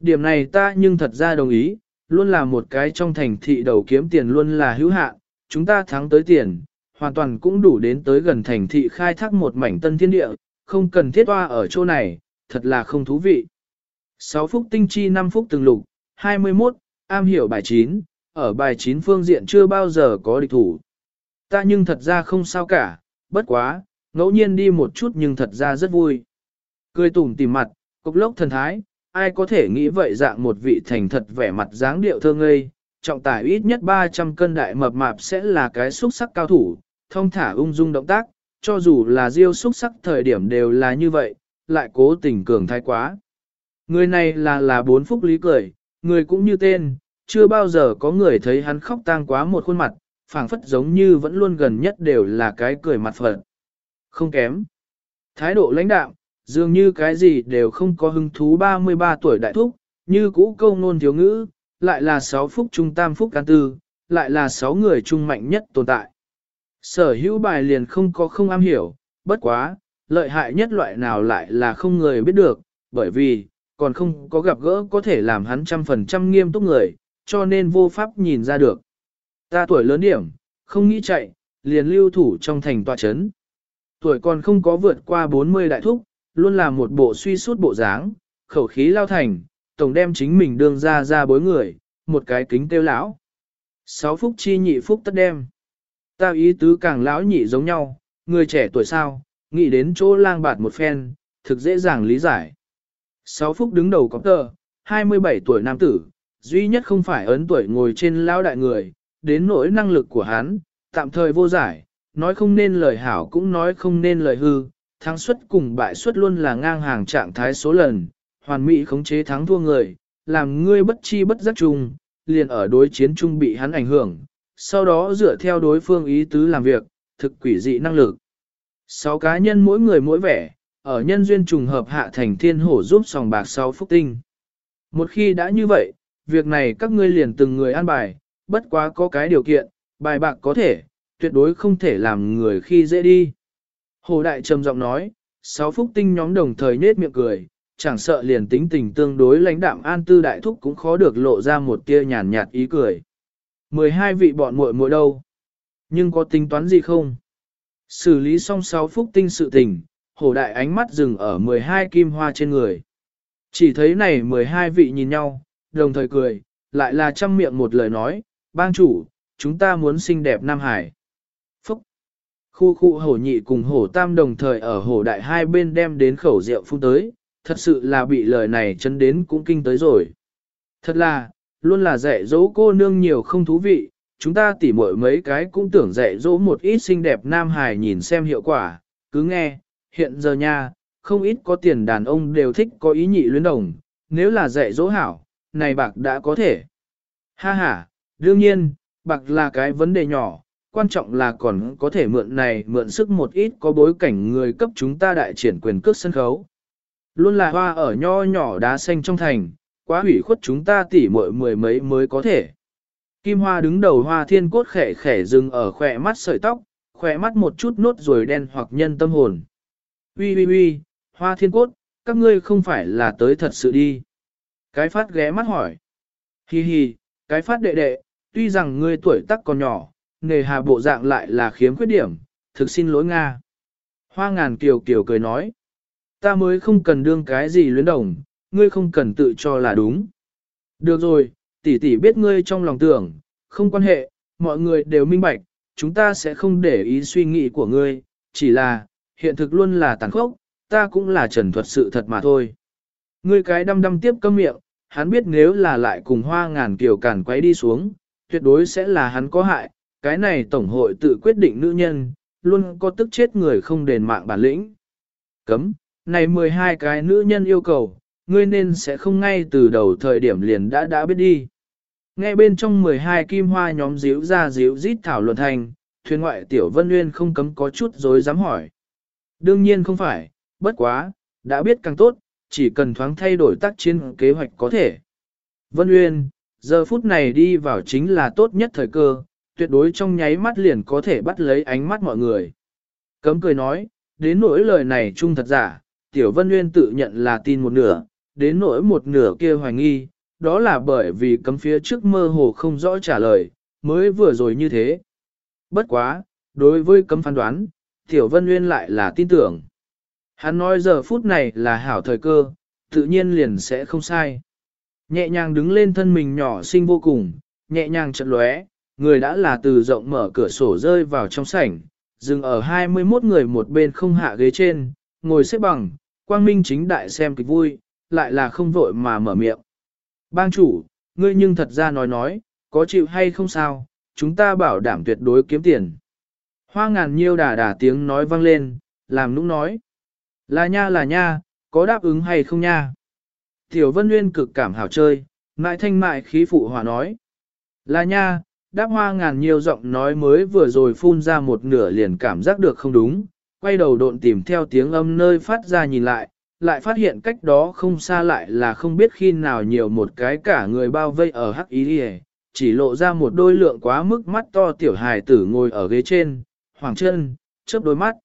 Speaker 1: Điểm này ta nhưng thật ra đồng ý, luôn là một cái trong thành thị đầu kiếm tiền luôn là hữu hạn, chúng ta thắng tới tiền, hoàn toàn cũng đủ đến tới gần thành thị khai thác một mảnh tân thiên địa, không cần thiết hoa ở chỗ này, thật là không thú vị. 6 phút tinh chi 5 phút từng lục, 21, am hiểu bài 9, ở bài 9 phương diện chưa bao giờ có địch thủ. Ta nhưng thật ra không sao cả, bất quá, ngẫu nhiên đi một chút nhưng thật ra rất vui. Cười tủm tìm mặt, cục lốc thần thái, ai có thể nghĩ vậy dạng một vị thành thật vẻ mặt dáng điệu thơ ngây, trọng tải ít nhất 300 cân đại mập mạp sẽ là cái xúc sắc cao thủ, thông thả ung dung động tác, cho dù là diêu xúc sắc thời điểm đều là như vậy, lại cố tình cường thái quá. Người này là là bốn phúc lý cười, người cũng như tên, chưa bao giờ có người thấy hắn khóc tang quá một khuôn mặt, phảng phất giống như vẫn luôn gần nhất đều là cái cười mặt phật. Không kém. Thái độ lãnh đạo, dường như cái gì đều không có hứng thú 33 tuổi đại thúc, như cũ câu ngôn thiếu ngữ, lại là 6 phúc trung tam phúc can tư, lại là 6 người trung mạnh nhất tồn tại. Sở hữu bài liền không có không am hiểu, bất quá, lợi hại nhất loại nào lại là không người biết được, bởi vì, còn không có gặp gỡ có thể làm hắn trăm phần trăm nghiêm túc người, cho nên vô pháp nhìn ra được. Ta tuổi lớn điểm, không nghĩ chạy, liền lưu thủ trong thành tòa chấn. Tuổi còn không có vượt qua 40 đại thúc, luôn là một bộ suy suốt bộ dáng, khẩu khí lao thành, tổng đem chính mình đương ra ra bối người, một cái kính tiêu lão. Sáu phúc chi nhị phúc tất đem. Ta ý tứ càng lão nhị giống nhau, người trẻ tuổi sao, nghĩ đến chỗ lang bạt một phen, thực dễ dàng lý giải. Sáu phúc đứng đầu có tờ, 27 tuổi nam tử, duy nhất không phải ấn tuổi ngồi trên lão đại người, đến nỗi năng lực của hắn, tạm thời vô giải, nói không nên lời hảo cũng nói không nên lời hư, thắng suất cùng bại suất luôn là ngang hàng trạng thái số lần, hoàn mỹ khống chế thắng thua người, làm ngươi bất chi bất giác chung, liền ở đối chiến chung bị hắn ảnh hưởng, sau đó dựa theo đối phương ý tứ làm việc, thực quỷ dị năng lực. Sáu cá nhân mỗi người mỗi vẻ, ở nhân duyên trùng hợp hạ thành thiên hổ giúp sòng bạc sáu phúc tinh. Một khi đã như vậy, việc này các ngươi liền từng người an bài, bất quá có cái điều kiện, bài bạc có thể, tuyệt đối không thể làm người khi dễ đi. Hồ Đại trầm giọng nói, sáu phúc tinh nhóm đồng thời nết miệng cười, chẳng sợ liền tính tình tương đối lãnh đạm an tư đại thúc cũng khó được lộ ra một tia nhàn nhạt ý cười. 12 vị bọn muội muội đâu? Nhưng có tính toán gì không? Xử lý xong sáu phúc tinh sự tình, hổ đại ánh mắt dừng ở 12 kim hoa trên người. Chỉ thấy này 12 vị nhìn nhau, đồng thời cười, lại là trăm miệng một lời nói, bang chủ, chúng ta muốn xinh đẹp Nam Hải. Phúc! Khu khu hổ nhị cùng hổ tam đồng thời ở hổ đại hai bên đem đến khẩu rượu phun tới, thật sự là bị lời này chân đến cũng kinh tới rồi. Thật là, luôn là dạy dỗ cô nương nhiều không thú vị, chúng ta tỉ mỗi mấy cái cũng tưởng dạy dỗ một ít xinh đẹp nam Hải nhìn xem hiệu quả, cứ nghe, hiện giờ nha, không ít có tiền đàn ông đều thích có ý nhị luyến đồng, nếu là dạy dỗ hảo, này bạc đã có thể. Ha ha, đương nhiên, bạc là cái vấn đề nhỏ, quan trọng là còn có thể mượn này mượn sức một ít có bối cảnh người cấp chúng ta đại triển quyền cước sân khấu. Luôn là hoa ở nho nhỏ đá xanh trong thành, quá hủy khuất chúng ta tỉ muội mười mấy mới có thể. Kim Hoa đứng đầu hoa thiên cốt khẻ khẻ dừng ở khỏe mắt sợi tóc, khỏe mắt một chút nốt rồi đen hoặc nhân tâm hồn. Ui ui ui, hoa thiên cốt, các ngươi không phải là tới thật sự đi. Cái phát ghé mắt hỏi. Hi hi, cái phát đệ đệ, tuy rằng ngươi tuổi tác còn nhỏ, nề hà bộ dạng lại là khiếm khuyết điểm, thực xin lỗi Nga. Hoa ngàn kiều kiều cười nói. Ta mới không cần đương cái gì luyến đồng, ngươi không cần tự cho là đúng. Được rồi, tỷ tỷ biết ngươi trong lòng tưởng, không quan hệ, mọi người đều minh bạch, chúng ta sẽ không để ý suy nghĩ của ngươi, chỉ là, hiện thực luôn là tàn khốc, ta cũng là trần thuật sự thật mà thôi. Ngươi cái đăm đăm tiếp câm miệng, hắn biết nếu là lại cùng hoa ngàn kiều càn quấy đi xuống, tuyệt đối sẽ là hắn có hại, cái này tổng hội tự quyết định nữ nhân, luôn có tức chết người không đền mạng bản lĩnh. Cấm, này 12 cái nữ nhân yêu cầu, ngươi nên sẽ không ngay từ đầu thời điểm liền đã đã biết đi. Nghe bên trong 12 kim hoa nhóm díu ra díu rít thảo luận thành, thuyền ngoại tiểu vân nguyên không cấm có chút dối dám hỏi. Đương nhiên không phải, bất quá, đã biết càng tốt, chỉ cần thoáng thay đổi tác chiến kế hoạch có thể. Vân Uyên, giờ phút này đi vào chính là tốt nhất thời cơ, tuyệt đối trong nháy mắt liền có thể bắt lấy ánh mắt mọi người. Cấm cười nói, đến nỗi lời này trung thật giả, Tiểu Vân Nguyên tự nhận là tin một nửa, đến nỗi một nửa kia hoài nghi, đó là bởi vì cấm phía trước mơ hồ không rõ trả lời, mới vừa rồi như thế. Bất quá, đối với cấm phán đoán, Tiểu Vân Nguyên lại là tin tưởng. Hắn nói giờ phút này là hảo thời cơ, tự nhiên liền sẽ không sai. Nhẹ nhàng đứng lên thân mình nhỏ xinh vô cùng, nhẹ nhàng chật lóe, người đã là từ rộng mở cửa sổ rơi vào trong sảnh, dừng ở 21 người một bên không hạ ghế trên, ngồi xếp bằng, quang minh chính đại xem kịch vui, lại là không vội mà mở miệng. Bang chủ, ngươi nhưng thật ra nói nói, có chịu hay không sao, chúng ta bảo đảm tuyệt đối kiếm tiền. Hoa ngàn nhiêu đà đà tiếng nói vang lên, làm nũng nói. Là nha là nha, có đáp ứng hay không nha? Tiểu Vân Nguyên cực cảm hảo chơi, mại thanh mại khí phụ hòa nói. Là nha, đáp hoa ngàn nhiều giọng nói mới vừa rồi phun ra một nửa liền cảm giác được không đúng, quay đầu độn tìm theo tiếng âm nơi phát ra nhìn lại, lại phát hiện cách đó không xa lại là không biết khi nào nhiều một cái cả người bao vây ở hắc ý đi chỉ lộ ra một đôi lượng quá mức mắt to tiểu hài tử ngồi ở ghế trên, hoàng chân, chớp đôi mắt.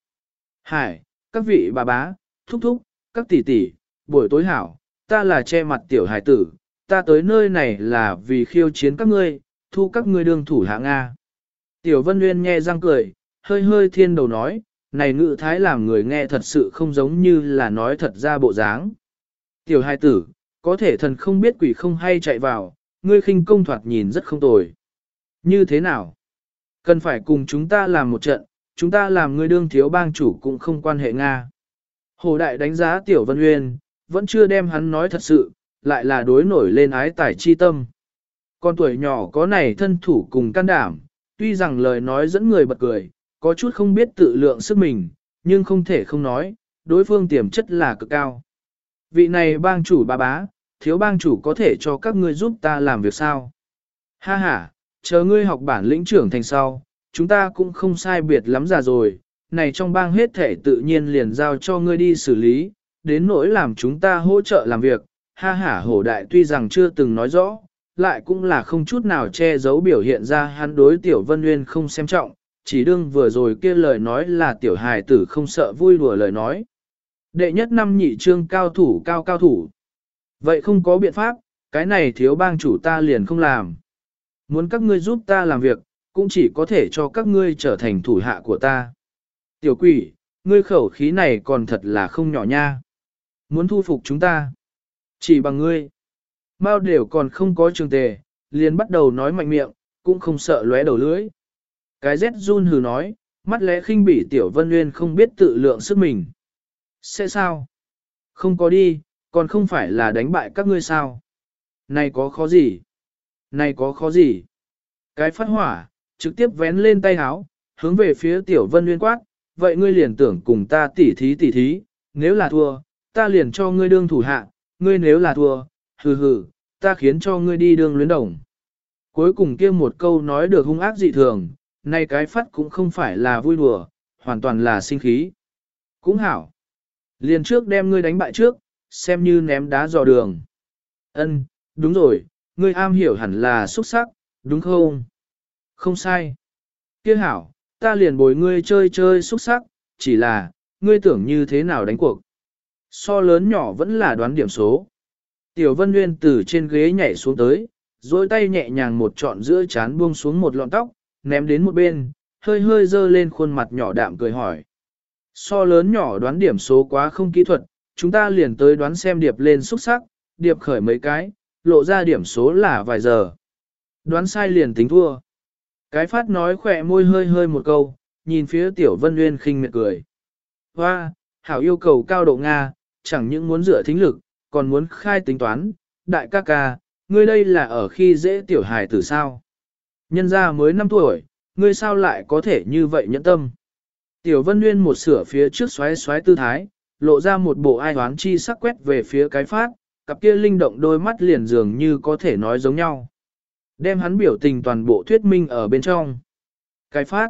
Speaker 1: Hải, các vị bà bá, thúc thúc, các tỷ tỷ, buổi tối hảo, ta là che mặt tiểu hải tử, ta tới nơi này là vì khiêu chiến các ngươi, thu các ngươi đương thủ hạ Nga. Tiểu Vân Nguyên nghe răng cười, hơi hơi thiên đầu nói, này ngự thái làm người nghe thật sự không giống như là nói thật ra bộ dáng. Tiểu hai tử, có thể thần không biết quỷ không hay chạy vào, ngươi khinh công thoạt nhìn rất không tồi. Như thế nào? Cần phải cùng chúng ta làm một trận, chúng ta làm ngươi đương thiếu bang chủ cũng không quan hệ Nga. Hồ Đại đánh giá Tiểu Vân uyên vẫn chưa đem hắn nói thật sự, lại là đối nổi lên ái tài chi tâm. Con tuổi nhỏ có này thân thủ cùng can đảm, tuy rằng lời nói dẫn người bật cười, có chút không biết tự lượng sức mình, nhưng không thể không nói, đối phương tiềm chất là cực cao. Vị này bang chủ bà bá, thiếu bang chủ có thể cho các ngươi giúp ta làm việc sao? Ha ha, chờ ngươi học bản lĩnh trưởng thành sau, chúng ta cũng không sai biệt lắm già rồi, này trong bang hết thể tự nhiên liền giao cho ngươi đi xử lý, đến nỗi làm chúng ta hỗ trợ làm việc, ha ha hổ đại tuy rằng chưa từng nói rõ, lại cũng là không chút nào che giấu biểu hiện ra hắn đối tiểu vân nguyên không xem trọng, chỉ đương vừa rồi kia lời nói là tiểu hài tử không sợ vui đùa lời nói. Đệ nhất năm nhị trương cao thủ cao cao thủ. Vậy không có biện pháp, cái này thiếu bang chủ ta liền không làm. Muốn các ngươi giúp ta làm việc, cũng chỉ có thể cho các ngươi trở thành thủ hạ của ta. Tiểu quỷ, ngươi khẩu khí này còn thật là không nhỏ nha. Muốn thu phục chúng ta. Chỉ bằng ngươi. Mao đều còn không có trường tề, liền bắt đầu nói mạnh miệng, cũng không sợ lóe đầu lưỡi. Cái rét run hừ nói, mắt lẽ khinh bỉ tiểu vân nguyên không biết tự lượng sức mình. Sẽ sao? Không có đi, còn không phải là đánh bại các ngươi sao? Này có khó gì? Này có khó gì? Cái phát hỏa, trực tiếp vén lên tay háo, hướng về phía tiểu vân nguyên quát, vậy ngươi liền tưởng cùng ta tỉ thí tỉ thí, nếu là thua, ta liền cho ngươi đương thủ hạ, ngươi nếu là thua, hừ hừ, ta khiến cho ngươi đi đương luyến đồng. Cuối cùng kia một câu nói được hung ác dị thường, nay cái phát cũng không phải là vui đùa, hoàn toàn là sinh khí. Cũng hảo. Liền trước đem ngươi đánh bại trước, xem như ném đá dò đường. Ân, đúng rồi, ngươi am hiểu hẳn là xuất sắc, đúng không? Không sai. Kia hảo, ta liền bồi ngươi chơi chơi xuất sắc, chỉ là, ngươi tưởng như thế nào đánh cuộc. So lớn nhỏ vẫn là đoán điểm số. Tiểu Vân Nguyên từ trên ghế nhảy xuống tới, dối tay nhẹ nhàng một trọn giữa chán buông xuống một lọn tóc, ném đến một bên, hơi hơi dơ lên khuôn mặt nhỏ đạm cười hỏi. So lớn nhỏ đoán điểm số quá không kỹ thuật, chúng ta liền tới đoán xem điệp lên xúc sắc, điệp khởi mấy cái, lộ ra điểm số là vài giờ. Đoán sai liền tính thua. Cái phát nói khỏe môi hơi hơi một câu, nhìn phía tiểu vân nguyên khinh miệt cười. Hoa, hảo yêu cầu cao độ Nga, chẳng những muốn dựa thính lực, còn muốn khai tính toán, đại ca ca, ngươi đây là ở khi dễ tiểu hài tử sao. Nhân ra mới 5 tuổi, ngươi sao lại có thể như vậy nhẫn tâm. Tiểu Vân Nguyên một sửa phía trước xoáy xoáy tư thái, lộ ra một bộ ai hoán chi sắc quét về phía cái phát, cặp kia linh động đôi mắt liền dường như có thể nói giống nhau. Đem hắn biểu tình toàn bộ thuyết minh ở bên trong. Cái phát.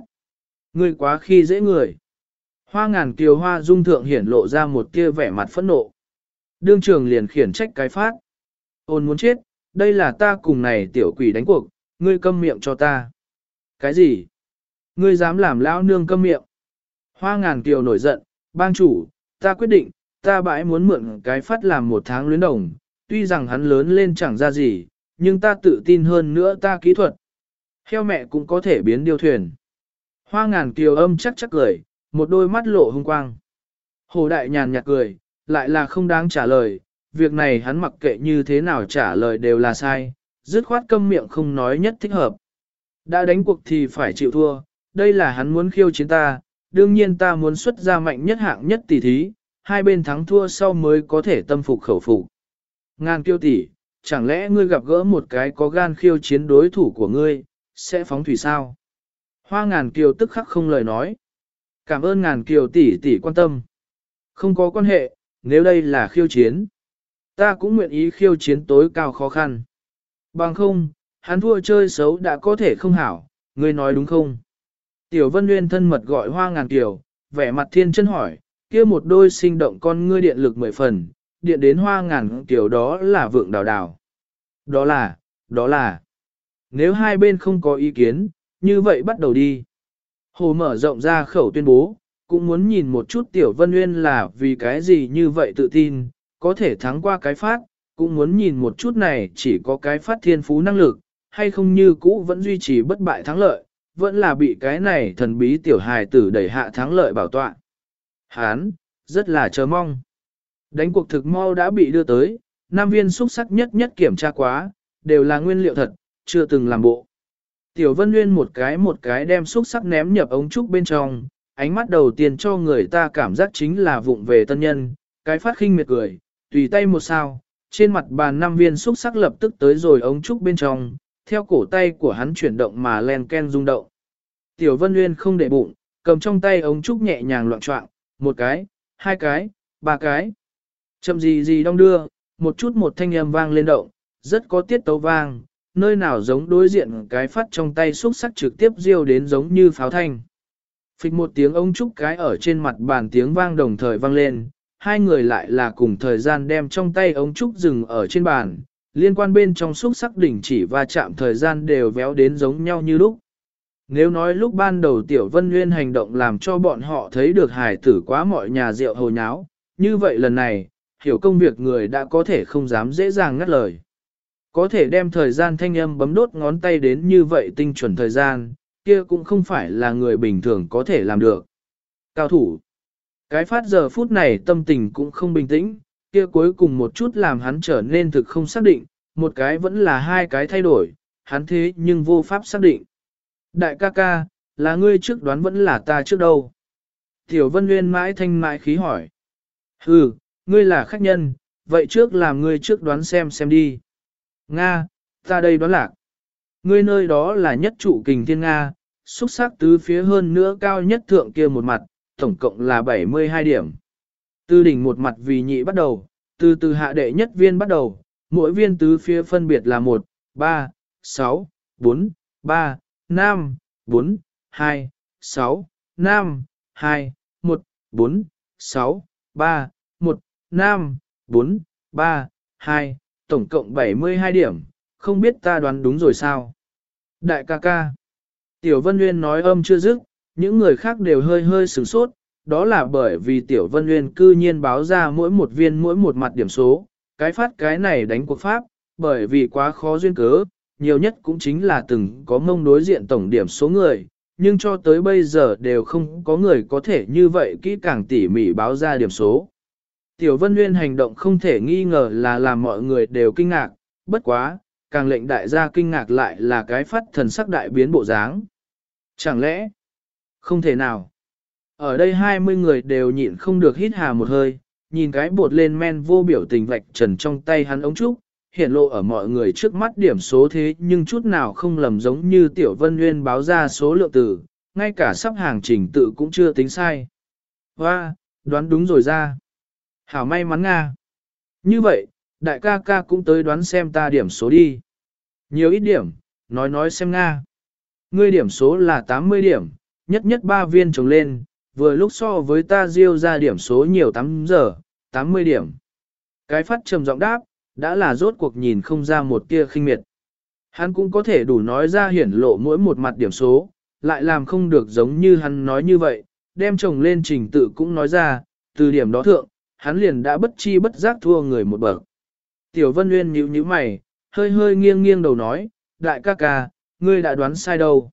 Speaker 1: Ngươi quá khi dễ người. Hoa ngàn kiều hoa dung thượng hiển lộ ra một tia vẻ mặt phẫn nộ. Đương trường liền khiển trách cái phát. Ôn muốn chết, đây là ta cùng này tiểu quỷ đánh cuộc, ngươi câm miệng cho ta. Cái gì? Ngươi dám làm lão nương câm miệng? Hoa ngàn kiều nổi giận, bang chủ, ta quyết định, ta bãi muốn mượn cái phát làm một tháng luyến đồng, tuy rằng hắn lớn lên chẳng ra gì, nhưng ta tự tin hơn nữa ta kỹ thuật. Heo mẹ cũng có thể biến điều thuyền. Hoa ngàn kiều âm chắc chắc cười, một đôi mắt lộ hung quang. Hồ đại nhàn nhạt cười, lại là không đáng trả lời, việc này hắn mặc kệ như thế nào trả lời đều là sai, dứt khoát câm miệng không nói nhất thích hợp. Đã đánh cuộc thì phải chịu thua, đây là hắn muốn khiêu chiến ta, đương nhiên ta muốn xuất ra mạnh nhất hạng nhất tỷ thí, hai bên thắng thua sau mới có thể tâm phục khẩu phục. Ngan kiêu tỷ, chẳng lẽ ngươi gặp gỡ một cái có gan khiêu chiến đối thủ của ngươi, sẽ phóng thủy sao? Hoa ngàn kiều tức khắc không lời nói. Cảm ơn ngàn kiều tỷ tỷ quan tâm. Không có quan hệ, nếu đây là khiêu chiến. Ta cũng nguyện ý khiêu chiến tối cao khó khăn. Bằng không, hắn thua chơi xấu đã có thể không hảo, ngươi nói đúng không? Tiểu Vân Nguyên thân mật gọi hoa ngàn kiều, vẻ mặt thiên chân hỏi, kia một đôi sinh động con ngươi điện lực mười phần, điện đến hoa ngàn kiều đó là vượng đào đào. Đó là, đó là, nếu hai bên không có ý kiến, như vậy bắt đầu đi. Hồ mở rộng ra khẩu tuyên bố, cũng muốn nhìn một chút Tiểu Vân Nguyên là vì cái gì như vậy tự tin, có thể thắng qua cái phát, cũng muốn nhìn một chút này chỉ có cái phát thiên phú năng lực, hay không như cũ vẫn duy trì bất bại thắng lợi, vẫn là bị cái này thần bí tiểu hài tử đẩy hạ thắng lợi bảo tọa. Hán, rất là chờ mong. Đánh cuộc thực mau đã bị đưa tới, nam viên xuất sắc nhất nhất kiểm tra quá, đều là nguyên liệu thật, chưa từng làm bộ. Tiểu Vân Nguyên một cái một cái đem xúc sắc ném nhập ống trúc bên trong, ánh mắt đầu tiên cho người ta cảm giác chính là vụng về tân nhân, cái phát khinh miệt cười, tùy tay một sao, trên mặt bàn năm viên xúc sắc lập tức tới rồi ống trúc bên trong, theo cổ tay của hắn chuyển động mà len ken rung động. Tiểu Vân Nguyên không để bụng, cầm trong tay ống trúc nhẹ nhàng loạn trọng, một cái, hai cái, ba cái. Chậm gì gì đong đưa, một chút một thanh âm vang lên động, rất có tiết tấu vang, nơi nào giống đối diện cái phát trong tay xúc sắc trực tiếp riêu đến giống như pháo thanh. Phịch một tiếng ống trúc cái ở trên mặt bàn tiếng vang đồng thời vang lên, hai người lại là cùng thời gian đem trong tay ống trúc dừng ở trên bàn, liên quan bên trong xúc sắc đỉnh chỉ và chạm thời gian đều véo đến giống nhau như lúc. Nếu nói lúc ban đầu Tiểu Vân Nguyên hành động làm cho bọn họ thấy được hài tử quá mọi nhà rượu hồ nháo, như vậy lần này, hiểu công việc người đã có thể không dám dễ dàng ngắt lời. Có thể đem thời gian thanh âm bấm đốt ngón tay đến như vậy tinh chuẩn thời gian, kia cũng không phải là người bình thường có thể làm được. Cao thủ. Cái phát giờ phút này tâm tình cũng không bình tĩnh, kia cuối cùng một chút làm hắn trở nên thực không xác định, một cái vẫn là hai cái thay đổi, hắn thế nhưng vô pháp xác định. Đại ca ca, là ngươi trước đoán vẫn là ta trước đâu. Tiểu Vân Nguyên mãi thanh mãi khí hỏi. Hừ, ngươi là khách nhân, vậy trước làm ngươi trước đoán xem xem đi. Nga, ta đây đoán lạc. Ngươi nơi đó là nhất trụ kình thiên Nga, xúc sắc tứ phía hơn nữa cao nhất thượng kia một mặt, tổng cộng là 72 điểm. Từ đỉnh một mặt vì nhị bắt đầu, từ từ hạ đệ nhất viên bắt đầu, mỗi viên tứ phía phân biệt là 1, 3, 6, 4, 3, 5, 4, 2, 6, 5, 2, 1, 4, 6, 3, 1, 5, 4, 3, 2, tổng cộng 72 điểm, không biết ta đoán đúng rồi sao. Đại ca ca. Tiểu Vân Nguyên nói âm chưa dứt, những người khác đều hơi hơi sửng sốt, đó là bởi vì Tiểu Vân Nguyên cư nhiên báo ra mỗi một viên mỗi một mặt điểm số, cái phát cái này đánh cuộc pháp, bởi vì quá khó duyên cớ, nhiều nhất cũng chính là từng có mông đối diện tổng điểm số người, nhưng cho tới bây giờ đều không có người có thể như vậy kỹ càng tỉ mỉ báo ra điểm số. Tiểu Vân Nguyên hành động không thể nghi ngờ là làm mọi người đều kinh ngạc, bất quá, càng lệnh đại gia kinh ngạc lại là cái phát thần sắc đại biến bộ dáng. Chẳng lẽ, không thể nào. Ở đây 20 người đều nhịn không được hít hà một hơi, nhìn cái bột lên men vô biểu tình vạch trần trong tay hắn ống trúc, hiện lộ ở mọi người trước mắt điểm số thế nhưng chút nào không lầm giống như Tiểu Vân Nguyên báo ra số lượng từ, ngay cả sắp hàng trình tự cũng chưa tính sai. Hoa, đoán đúng rồi ra. Hảo may mắn Nga. Như vậy, đại ca ca cũng tới đoán xem ta điểm số đi. Nhiều ít điểm, nói nói xem Nga. Ngươi điểm số là 80 điểm, nhất nhất ba viên trồng lên, vừa lúc so với ta diêu ra điểm số nhiều 8 giờ, 80 điểm. Cái phát trầm giọng đáp, đã là rốt cuộc nhìn không ra một tia khinh miệt. Hắn cũng có thể đủ nói ra hiển lộ mỗi một mặt điểm số, lại làm không được giống như hắn nói như vậy, đem chồng lên trình tự cũng nói ra, từ điểm đó thượng, hắn liền đã bất chi bất giác thua người một bậc. Tiểu Vân Nguyên nhíu nhíu mày, hơi hơi nghiêng nghiêng đầu nói, đại ca ca, ngươi đã đoán sai đâu.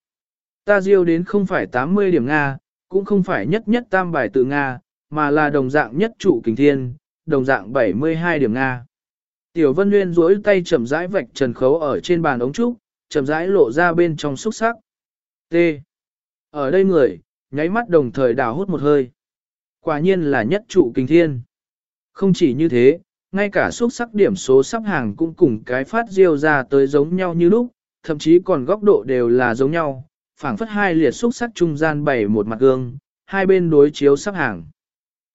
Speaker 1: Ta diêu đến không phải 80 điểm Nga, cũng không phải nhất nhất tam bài tự Nga, mà là đồng dạng nhất trụ kình thiên, đồng dạng 72 điểm Nga. Tiểu Vân Nguyên duỗi tay chậm rãi vạch trần khấu ở trên bàn ống trúc, chậm rãi lộ ra bên trong xúc sắc. T. Ở đây người, nháy mắt đồng thời đào hút một hơi. Quả nhiên là nhất trụ kinh thiên. Không chỉ như thế, ngay cả xuất sắc điểm số sắp hàng cũng cùng cái phát diêu ra tới giống nhau như lúc, thậm chí còn góc độ đều là giống nhau, phảng phất hai liệt xuất sắc trung gian bày một mặt gương, hai bên đối chiếu sắp hàng.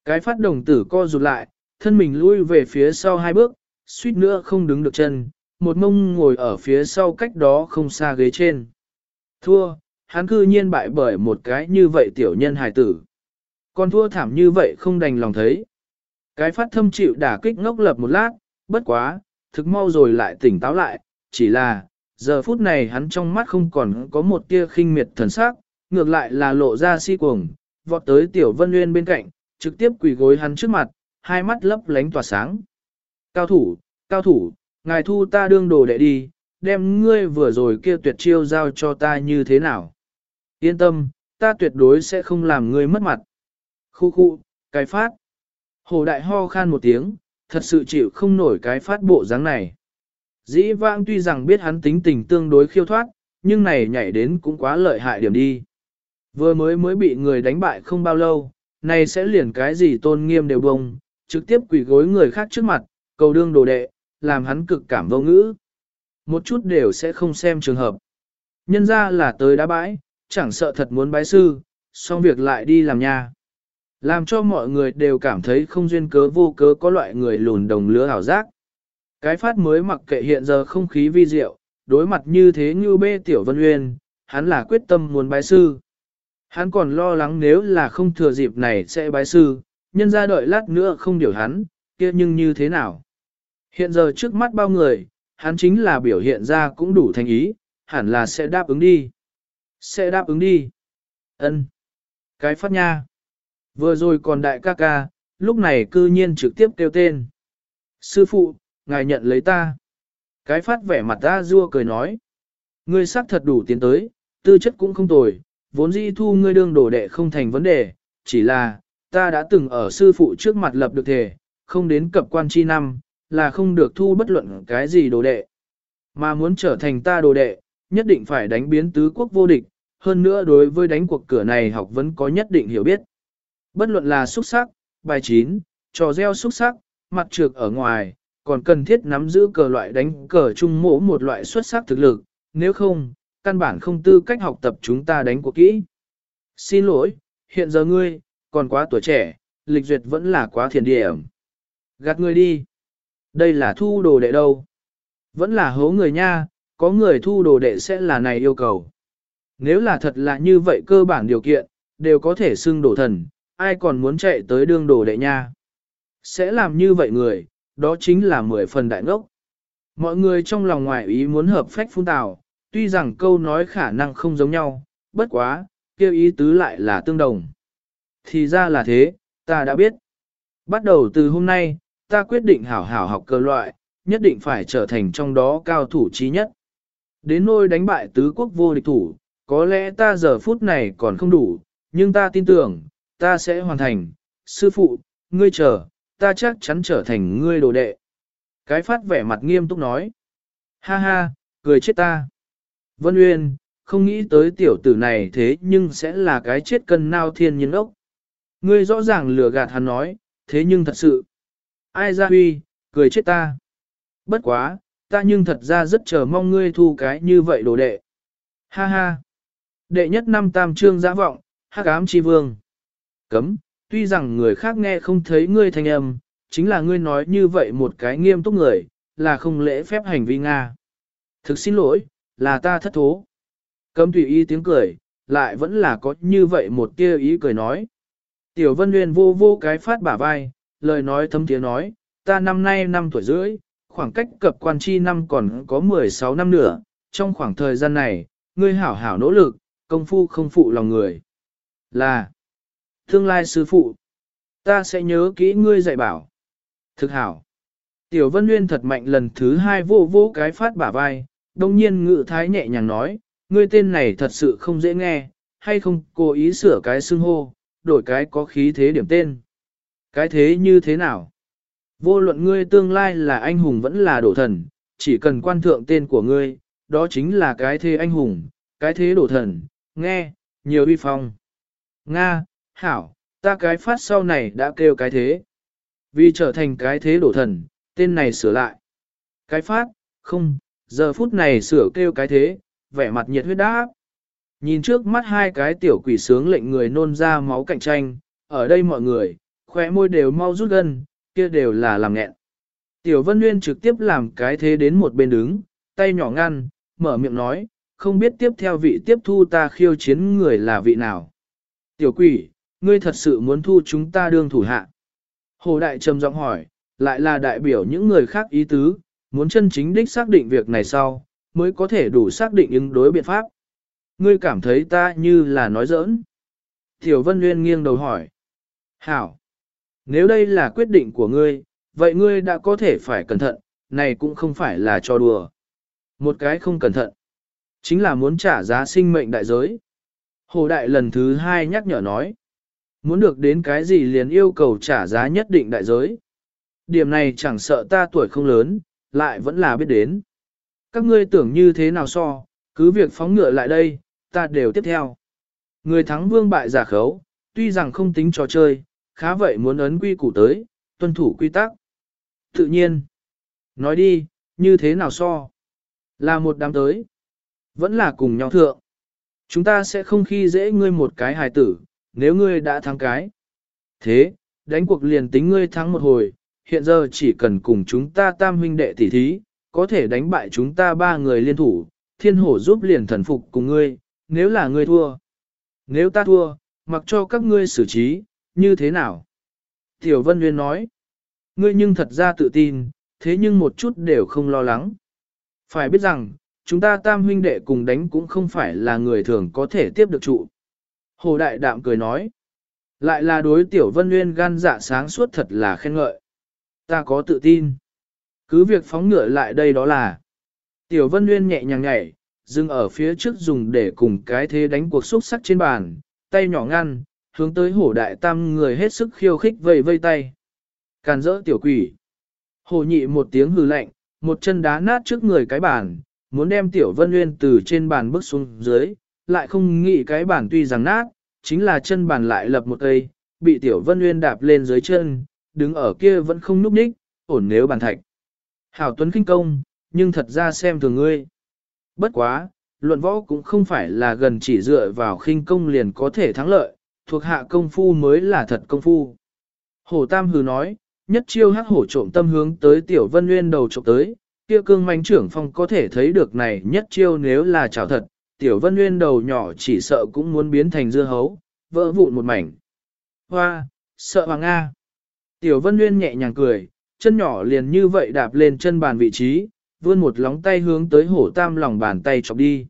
Speaker 1: Cái phát đồng tử co rụt lại, thân mình lui về phía sau hai bước, suýt nữa không đứng được chân, một mông ngồi ở phía sau cách đó không xa ghế trên. Thua, hắn cư nhiên bại bởi một cái như vậy tiểu nhân hài tử. Còn thua thảm như vậy không đành lòng thấy. Cái phát thâm chịu đả kích ngốc lập một lát, bất quá, thực mau rồi lại tỉnh táo lại, chỉ là, giờ phút này hắn trong mắt không còn có một tia khinh miệt thần sắc, ngược lại là lộ ra si cuồng, vọt tới tiểu vân nguyên bên cạnh, trực tiếp quỳ gối hắn trước mặt, hai mắt lấp lánh tỏa sáng. Cao thủ, cao thủ, ngài thu ta đương đồ đệ đi, đem ngươi vừa rồi kia tuyệt chiêu giao cho ta như thế nào. Yên tâm, ta tuyệt đối sẽ không làm ngươi mất mặt. Khu khu, cái phát. Hồ đại ho khan một tiếng, thật sự chịu không nổi cái phát bộ dáng này. Dĩ vãng tuy rằng biết hắn tính tình tương đối khiêu thoát, nhưng này nhảy đến cũng quá lợi hại điểm đi. Vừa mới mới bị người đánh bại không bao lâu, này sẽ liền cái gì tôn nghiêm đều bông, trực tiếp quỷ gối người khác trước mặt, cầu đương đồ đệ, làm hắn cực cảm vô ngữ. Một chút đều sẽ không xem trường hợp. Nhân ra là tới đá bãi, chẳng sợ thật muốn bái sư, xong việc lại đi làm nhà. Làm cho mọi người đều cảm thấy không duyên cớ vô cớ có loại người lùn đồng lứa hảo giác. Cái phát mới mặc kệ hiện giờ không khí vi diệu, đối mặt như thế như bê tiểu vân uyên, hắn là quyết tâm muốn bái sư. Hắn còn lo lắng nếu là không thừa dịp này sẽ bái sư, nhân ra đợi lát nữa không điều hắn, kia nhưng như thế nào. Hiện giờ trước mắt bao người, hắn chính là biểu hiện ra cũng đủ thành ý, hẳn là sẽ đáp ứng đi. Sẽ đáp ứng đi. Ân. Cái phát nha. Vừa rồi còn đại ca ca, lúc này cư nhiên trực tiếp kêu tên. Sư phụ, ngài nhận lấy ta. Cái phát vẻ mặt ta rua cười nói. Ngươi sắc thật đủ tiến tới, tư chất cũng không tồi, vốn dĩ thu ngươi đương đồ đệ không thành vấn đề, chỉ là, ta đã từng ở sư phụ trước mặt lập được thể, không đến cập quan chi năm, là không được thu bất luận cái gì đồ đệ. Mà muốn trở thành ta đồ đệ, nhất định phải đánh biến tứ quốc vô địch, hơn nữa đối với đánh cuộc cửa này học vẫn có nhất định hiểu biết. Bất luận là xuất sắc, bài chín, trò gieo xuất sắc, mặt trược ở ngoài, còn cần thiết nắm giữ cờ loại đánh cờ chung mỗ một loại xuất sắc thực lực, nếu không, căn bản không tư cách học tập chúng ta đánh của kỹ. Xin lỗi, hiện giờ ngươi, còn quá tuổi trẻ, lịch duyệt vẫn là quá thiền điểm. Gạt ngươi đi. Đây là thu đồ đệ đâu. Vẫn là hố người nha, có người thu đồ đệ sẽ là này yêu cầu. Nếu là thật là như vậy cơ bản điều kiện, đều có thể xưng đổ thần, ai còn muốn chạy tới đương đồ đệ nha. Sẽ làm như vậy người, đó chính là mười phần đại ngốc. Mọi người trong lòng ngoại ý muốn hợp phách phun tào, tuy rằng câu nói khả năng không giống nhau, bất quá, kêu ý tứ lại là tương đồng. Thì ra là thế, ta đã biết. Bắt đầu từ hôm nay, ta quyết định hảo hảo học cơ loại, nhất định phải trở thành trong đó cao thủ trí nhất. Đến nôi đánh bại tứ quốc vô địch thủ, có lẽ ta giờ phút này còn không đủ, nhưng ta tin tưởng, ta sẽ hoàn thành. Sư phụ, ngươi chờ, ta chắc chắn trở thành ngươi đồ đệ. Cái phát vẻ mặt nghiêm túc nói. Ha ha, cười chết ta. Vân Uyên, không nghĩ tới tiểu tử này thế nhưng sẽ là cái chết cân nao thiên nhiên ốc. Ngươi rõ ràng lừa gạt hắn nói, thế nhưng thật sự. Ai ra huy, cười chết ta. Bất quá, ta nhưng thật ra rất chờ mong ngươi thu cái như vậy đồ đệ. Ha ha. Đệ nhất năm tam trương giã vọng, hắc ám chi vương. Cấm, tuy rằng người khác nghe không thấy ngươi thanh âm, chính là ngươi nói như vậy một cái nghiêm túc người, là không lễ phép hành vi Nga. Thực xin lỗi, là ta thất thố. Cấm tùy ý tiếng cười, lại vẫn là có như vậy một tia ý cười nói. Tiểu Vân Nguyên vô vô cái phát bả vai, lời nói thấm tiếng nói, ta năm nay năm tuổi rưỡi, khoảng cách cập quan chi năm còn có 16 năm nữa, trong khoảng thời gian này, ngươi hảo hảo nỗ lực, công phu không phụ lòng người. Là, tương lai sư phụ, ta sẽ nhớ kỹ ngươi dạy bảo. Thực hảo. Tiểu Vân Nguyên thật mạnh lần thứ hai vô vô cái phát bả vai, đồng nhiên ngự thái nhẹ nhàng nói, ngươi tên này thật sự không dễ nghe, hay không cố ý sửa cái xưng hô, đổi cái có khí thế điểm tên. Cái thế như thế nào? Vô luận ngươi tương lai là anh hùng vẫn là đổ thần, chỉ cần quan thượng tên của ngươi, đó chính là cái thế anh hùng, cái thế đổ thần, nghe, nhiều uy phong. Nga, Hảo, ta cái phát sau này đã kêu cái thế. Vì trở thành cái thế đổ thần, tên này sửa lại. Cái phát, không, giờ phút này sửa kêu cái thế, vẻ mặt nhiệt huyết đáp. Nhìn trước mắt hai cái tiểu quỷ sướng lệnh người nôn ra máu cạnh tranh, ở đây mọi người, khóe môi đều mau rút gân, kia đều là làm nghẹn. Tiểu Vân Nguyên trực tiếp làm cái thế đến một bên đứng, tay nhỏ ngăn, mở miệng nói, không biết tiếp theo vị tiếp thu ta khiêu chiến người là vị nào. Tiểu quỷ, ngươi thật sự muốn thu chúng ta đương thủ hạ. Hồ Đại trầm giọng hỏi, lại là đại biểu những người khác ý tứ, muốn chân chính đích xác định việc này sau, mới có thể đủ xác định ứng đối biện pháp. Ngươi cảm thấy ta như là nói giỡn. Tiểu Vân Nguyên nghiêng đầu hỏi. Hảo! Nếu đây là quyết định của ngươi, vậy ngươi đã có thể phải cẩn thận, này cũng không phải là cho đùa. Một cái không cẩn thận, chính là muốn trả giá sinh mệnh đại giới. Hồ Đại lần thứ hai nhắc nhở nói. Muốn được đến cái gì liền yêu cầu trả giá nhất định đại giới. Điểm này chẳng sợ ta tuổi không lớn, lại vẫn là biết đến. Các ngươi tưởng như thế nào so, cứ việc phóng ngựa lại đây, ta đều tiếp theo. Người thắng vương bại giả khấu, tuy rằng không tính trò chơi, khá vậy muốn ấn quy củ tới, tuân thủ quy tắc. Tự nhiên. Nói đi, như thế nào so? Là một đám tới. Vẫn là cùng nhau thượng. Chúng ta sẽ không khi dễ ngươi một cái hài tử, nếu ngươi đã thắng cái. Thế, đánh cuộc liền tính ngươi thắng một hồi, hiện giờ chỉ cần cùng chúng ta tam huynh đệ tỷ thí, có thể đánh bại chúng ta ba người liên thủ, thiên hổ giúp liền thần phục cùng ngươi, nếu là ngươi thua. Nếu ta thua, mặc cho các ngươi xử trí, như thế nào? Tiểu Vân Nguyên nói, ngươi nhưng thật ra tự tin, thế nhưng một chút đều không lo lắng. Phải biết rằng, chúng ta tam huynh đệ cùng đánh cũng không phải là người thường có thể tiếp được trụ. Hồ Đại Đạm cười nói, lại là đối Tiểu Vân Nguyên gan dạ sáng suốt thật là khen ngợi. Ta có tự tin. Cứ việc phóng ngựa lại đây đó là. Tiểu Vân Nguyên nhẹ nhàng nhảy, dừng ở phía trước dùng để cùng cái thế đánh cuộc xúc sắc trên bàn, tay nhỏ ngăn, hướng tới hổ đại tam người hết sức khiêu khích vây vây tay. Càn rỡ tiểu quỷ. Hổ nhị một tiếng hừ lạnh, một chân đá nát trước người cái bàn, muốn đem tiểu vân nguyên từ trên bàn bước xuống dưới, lại không nghĩ cái bàn tuy rằng nát, chính là chân bàn lại lập một cây, bị tiểu vân nguyên đạp lên dưới chân, đứng ở kia vẫn không núp ních, ổn nếu bàn thạch. Hảo tuấn kinh công, nhưng thật ra xem thường ngươi. Bất quá, luận võ cũng không phải là gần chỉ dựa vào khinh công liền có thể thắng lợi, thuộc hạ công phu mới là thật công phu. Hổ Tam hừ nói, nhất chiêu hắc hổ trộm tâm hướng tới tiểu vân nguyên đầu trộm tới, kia cương manh trưởng phong có thể thấy được này nhất chiêu nếu là chảo thật, tiểu vân nguyên đầu nhỏ chỉ sợ cũng muốn biến thành dưa hấu, vỡ vụn một mảnh. Hoa, sợ hoàng Nga. Tiểu vân nguyên nhẹ nhàng cười, chân nhỏ liền như vậy đạp lên chân bàn vị trí, vươn một lóng tay hướng tới hổ tam lòng bàn tay chọc đi.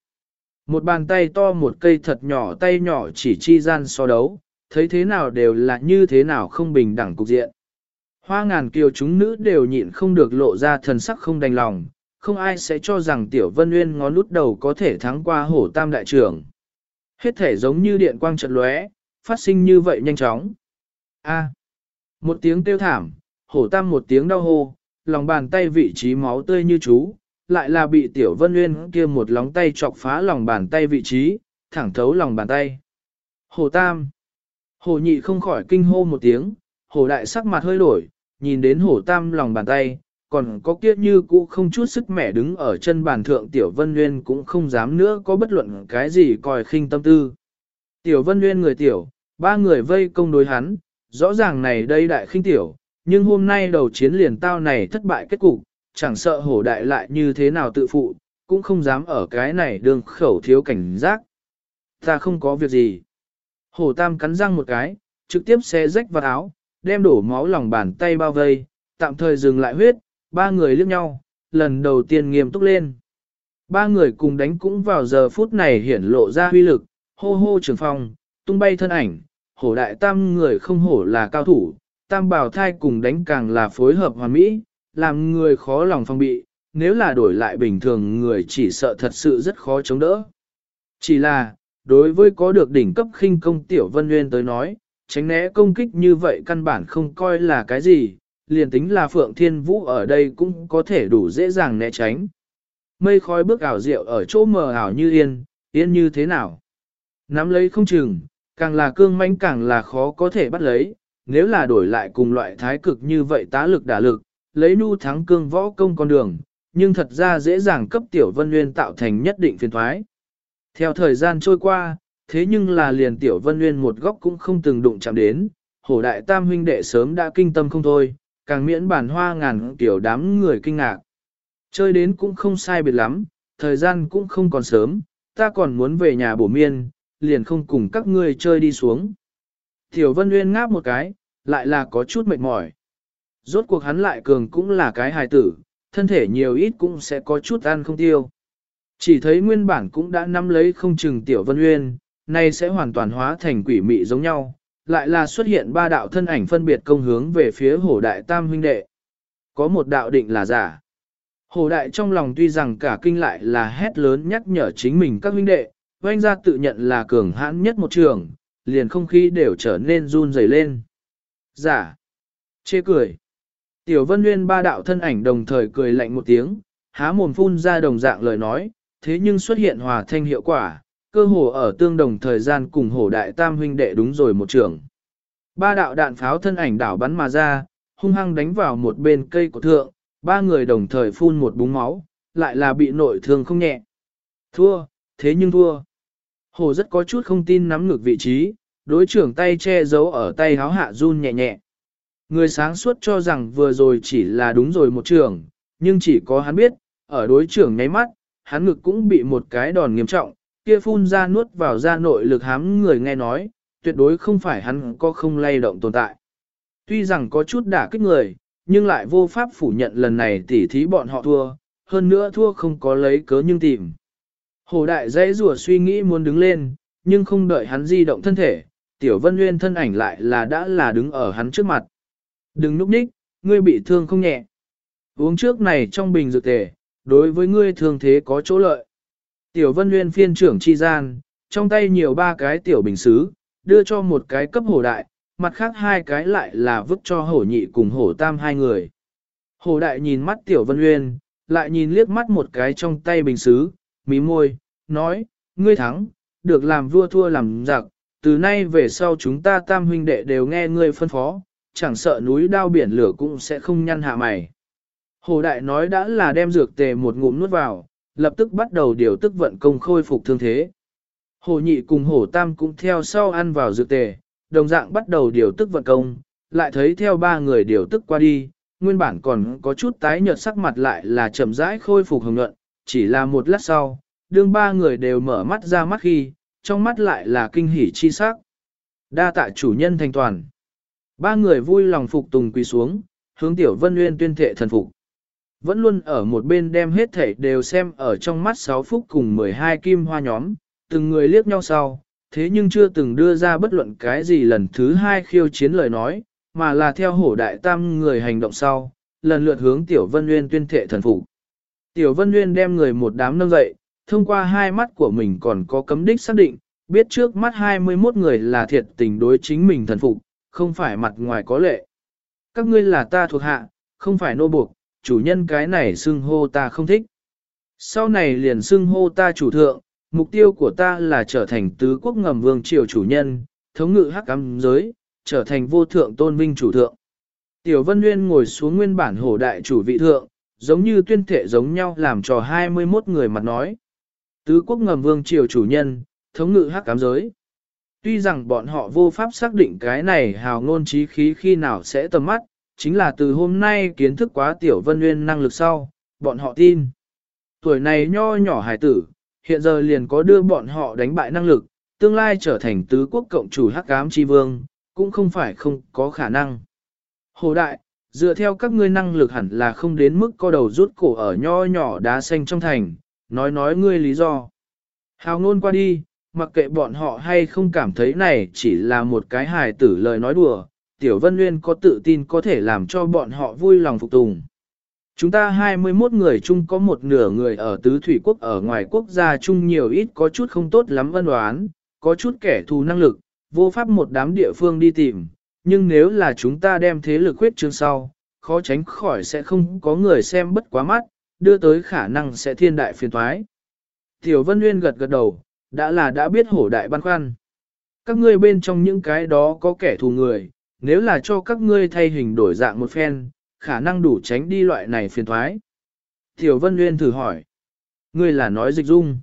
Speaker 1: Một bàn tay to một cây thật nhỏ tay nhỏ chỉ chi gian so đấu, thấy thế nào đều là như thế nào không bình đẳng cục diện. Hoa ngàn kiều chúng nữ đều nhịn không được lộ ra thần sắc không đành lòng, không ai sẽ cho rằng tiểu vân nguyên ngón nút đầu có thể thắng qua hổ tam đại trưởng. Hết thể giống như điện quang trật lóe, phát sinh như vậy nhanh chóng. A. một tiếng kêu thảm, hổ tam một tiếng đau hô, lòng bàn tay vị trí máu tươi như chú, lại là bị tiểu vân nguyên kia một lóng tay chọc phá lòng bàn tay vị trí, thẳng thấu lòng bàn tay. Hồ Tam. Hồ nhị không khỏi kinh hô một tiếng, hồ đại sắc mặt hơi đổi, nhìn đến hồ Tam lòng bàn tay, còn có kia như cũ không chút sức mẻ đứng ở chân bàn thượng tiểu vân nguyên cũng không dám nữa có bất luận cái gì coi khinh tâm tư. Tiểu vân nguyên người tiểu, ba người vây công đối hắn, rõ ràng này đây đại khinh tiểu, nhưng hôm nay đầu chiến liền tao này thất bại kết cục, chẳng sợ hổ đại lại như thế nào tự phụ, cũng không dám ở cái này đường khẩu thiếu cảnh giác. Ta không có việc gì. Hổ tam cắn răng một cái, trực tiếp xé rách vào áo, đem đổ máu lòng bàn tay bao vây, tạm thời dừng lại huyết, ba người liếc nhau, lần đầu tiên nghiêm túc lên. Ba người cùng đánh cũng vào giờ phút này hiển lộ ra huy lực, hô hô trường phong, tung bay thân ảnh, hổ đại tam người không hổ là cao thủ, tam bảo thai cùng đánh càng là phối hợp hoàn mỹ, làm người khó lòng phong bị, nếu là đổi lại bình thường người chỉ sợ thật sự rất khó chống đỡ. Chỉ là, đối với có được đỉnh cấp khinh công tiểu vân nguyên tới nói, tránh né công kích như vậy căn bản không coi là cái gì, liền tính là Phượng Thiên Vũ ở đây cũng có thể đủ dễ dàng né tránh. Mây khói bước ảo diệu ở chỗ mờ ảo như yên, yên như thế nào? Nắm lấy không chừng, càng là cương mãnh càng là khó có thể bắt lấy, nếu là đổi lại cùng loại thái cực như vậy tá lực đả lực, lấy nu thắng cương võ công con đường, nhưng thật ra dễ dàng cấp tiểu vân nguyên tạo thành nhất định phiền thoái. Theo thời gian trôi qua, thế nhưng là liền tiểu vân nguyên một góc cũng không từng đụng chạm đến, hổ đại tam huynh đệ sớm đã kinh tâm không thôi, càng miễn bản hoa ngàn tiểu đám người kinh ngạc. Chơi đến cũng không sai biệt lắm, thời gian cũng không còn sớm, ta còn muốn về nhà bổ miên, liền không cùng các ngươi chơi đi xuống. Tiểu Vân Nguyên ngáp một cái, lại là có chút mệt mỏi. Rốt cuộc hắn lại cường cũng là cái hài tử, thân thể nhiều ít cũng sẽ có chút ăn không tiêu. Chỉ thấy nguyên bản cũng đã nắm lấy không chừng Tiểu Vân Nguyên, nay sẽ hoàn toàn hóa thành quỷ mị giống nhau, lại là xuất hiện ba đạo thân ảnh phân biệt công hướng về phía hổ đại tam huynh đệ. Có một đạo định là giả. Hổ đại trong lòng tuy rằng cả kinh lại là hét lớn nhắc nhở chính mình các huynh đệ, doanh ra tự nhận là cường hãn nhất một trường, liền không khí đều trở nên run rẩy lên. Giả. Chê cười. Tiểu Vân Nguyên ba đạo thân ảnh đồng thời cười lạnh một tiếng, há mồm phun ra đồng dạng lời nói, thế nhưng xuất hiện hòa thanh hiệu quả, cơ hồ ở tương đồng thời gian cùng hổ đại tam huynh đệ đúng rồi một trường. Ba đạo đạn pháo thân ảnh đảo bắn mà ra, hung hăng đánh vào một bên cây của thượng, ba người đồng thời phun một búng máu, lại là bị nội thương không nhẹ. Thua, thế nhưng thua. Hồ rất có chút không tin nắm ngược vị trí, đối trưởng tay che giấu ở tay háo hạ run nhẹ nhẹ. Người sáng suốt cho rằng vừa rồi chỉ là đúng rồi một trường, nhưng chỉ có hắn biết, ở đối trưởng nháy mắt, hắn ngực cũng bị một cái đòn nghiêm trọng, kia phun ra nuốt vào da nội lực hám người nghe nói, tuyệt đối không phải hắn có không lay động tồn tại. Tuy rằng có chút đả kích người, nhưng lại vô pháp phủ nhận lần này tỉ thí bọn họ thua, hơn nữa thua không có lấy cớ nhưng tìm. Hồ đại dãy rùa suy nghĩ muốn đứng lên, nhưng không đợi hắn di động thân thể, tiểu vân nguyên thân ảnh lại là đã là đứng ở hắn trước mặt. Đừng núp ních, ngươi bị thương không nhẹ. Uống trước này trong bình dược tề, đối với ngươi thương thế có chỗ lợi. Tiểu vân nguyên phiên trưởng chi gian, trong tay nhiều ba cái tiểu bình xứ, đưa cho một cái cấp hổ đại, mặt khác hai cái lại là vứt cho hổ nhị cùng hổ tam hai người. Hổ đại nhìn mắt tiểu vân nguyên, lại nhìn liếc mắt một cái trong tay bình xứ, mí môi, nói, ngươi thắng, được làm vua thua làm giặc, từ nay về sau chúng ta tam huynh đệ đều nghe ngươi phân phó, chẳng sợ núi đao biển lửa cũng sẽ không nhăn hạ mày. Hồ Đại nói đã là đem dược tề một ngụm nuốt vào, lập tức bắt đầu điều tức vận công khôi phục thương thế. Hồ Nhị cùng Hổ Tam cũng theo sau ăn vào dược tề, đồng dạng bắt đầu điều tức vận công, lại thấy theo ba người điều tức qua đi, nguyên bản còn có chút tái nhợt sắc mặt lại là chậm rãi khôi phục hồng nhuận, chỉ là một lát sau, đương ba người đều mở mắt ra mắt khi, trong mắt lại là kinh hỉ chi sắc. Đa tạ chủ nhân thành toàn. Ba người vui lòng phục tùng quỳ xuống, hướng tiểu vân nguyên tuyên thệ thần phục. Vẫn luôn ở một bên đem hết thảy đều xem ở trong mắt sáu phúc cùng 12 kim hoa nhóm, từng người liếc nhau sau, thế nhưng chưa từng đưa ra bất luận cái gì lần thứ hai khiêu chiến lời nói, mà là theo hổ đại tam người hành động sau, lần lượt hướng tiểu vân nguyên tuyên thệ thần phục. Tiểu vân nguyên đem người một đám nâng dậy, thông qua hai mắt của mình còn có cấm đích xác định, biết trước mắt 21 người là thiệt tình đối chính mình thần phục, không phải mặt ngoài có lệ. Các ngươi là ta thuộc hạ, không phải nô buộc, chủ nhân cái này xưng hô ta không thích. Sau này liền xưng hô ta chủ thượng, mục tiêu của ta là trở thành tứ quốc ngầm vương triều chủ nhân, thống ngự hắc cắm giới, trở thành vô thượng tôn vinh chủ thượng. Tiểu Vân Nguyên ngồi xuống nguyên bản hổ đại chủ vị thượng, giống như tuyên thể giống nhau làm trò 21 người mặt nói. Tứ quốc ngầm vương triều chủ nhân, thống ngự hắc cám giới. Tuy rằng bọn họ vô pháp xác định cái này hào ngôn trí khí khi nào sẽ tầm mắt, chính là từ hôm nay kiến thức quá tiểu vân nguyên năng lực sau, bọn họ tin. Tuổi này nho nhỏ hải tử, hiện giờ liền có đưa bọn họ đánh bại năng lực, tương lai trở thành tứ quốc cộng chủ hắc ám chi vương, cũng không phải không có khả năng. Hồ đại, dựa theo các ngươi năng lực hẳn là không đến mức co đầu rút cổ ở nho nhỏ đá xanh trong thành, nói nói ngươi lý do. Hào ngôn qua đi, mặc kệ bọn họ hay không cảm thấy này chỉ là một cái hài tử lời nói đùa, Tiểu Vân Nguyên có tự tin có thể làm cho bọn họ vui lòng phục tùng. Chúng ta 21 người chung có một nửa người ở tứ thủy quốc ở ngoài quốc gia chung nhiều ít có chút không tốt lắm vân đoán, có chút kẻ thù năng lực, vô pháp một đám địa phương đi tìm, nhưng nếu là chúng ta đem thế lực huyết chương sau, khó tránh khỏi sẽ không có người xem bất quá mắt, đưa tới khả năng sẽ thiên đại phiền thoái. Tiểu Vân Nguyên gật gật đầu, đã là đã biết hổ đại băn khoăn. Các ngươi bên trong những cái đó có kẻ thù người, nếu là cho các ngươi thay hình đổi dạng một phen, khả năng đủ tránh đi loại này phiền thoái. Tiểu Vân Nguyên thử hỏi. Ngươi là nói dịch dung.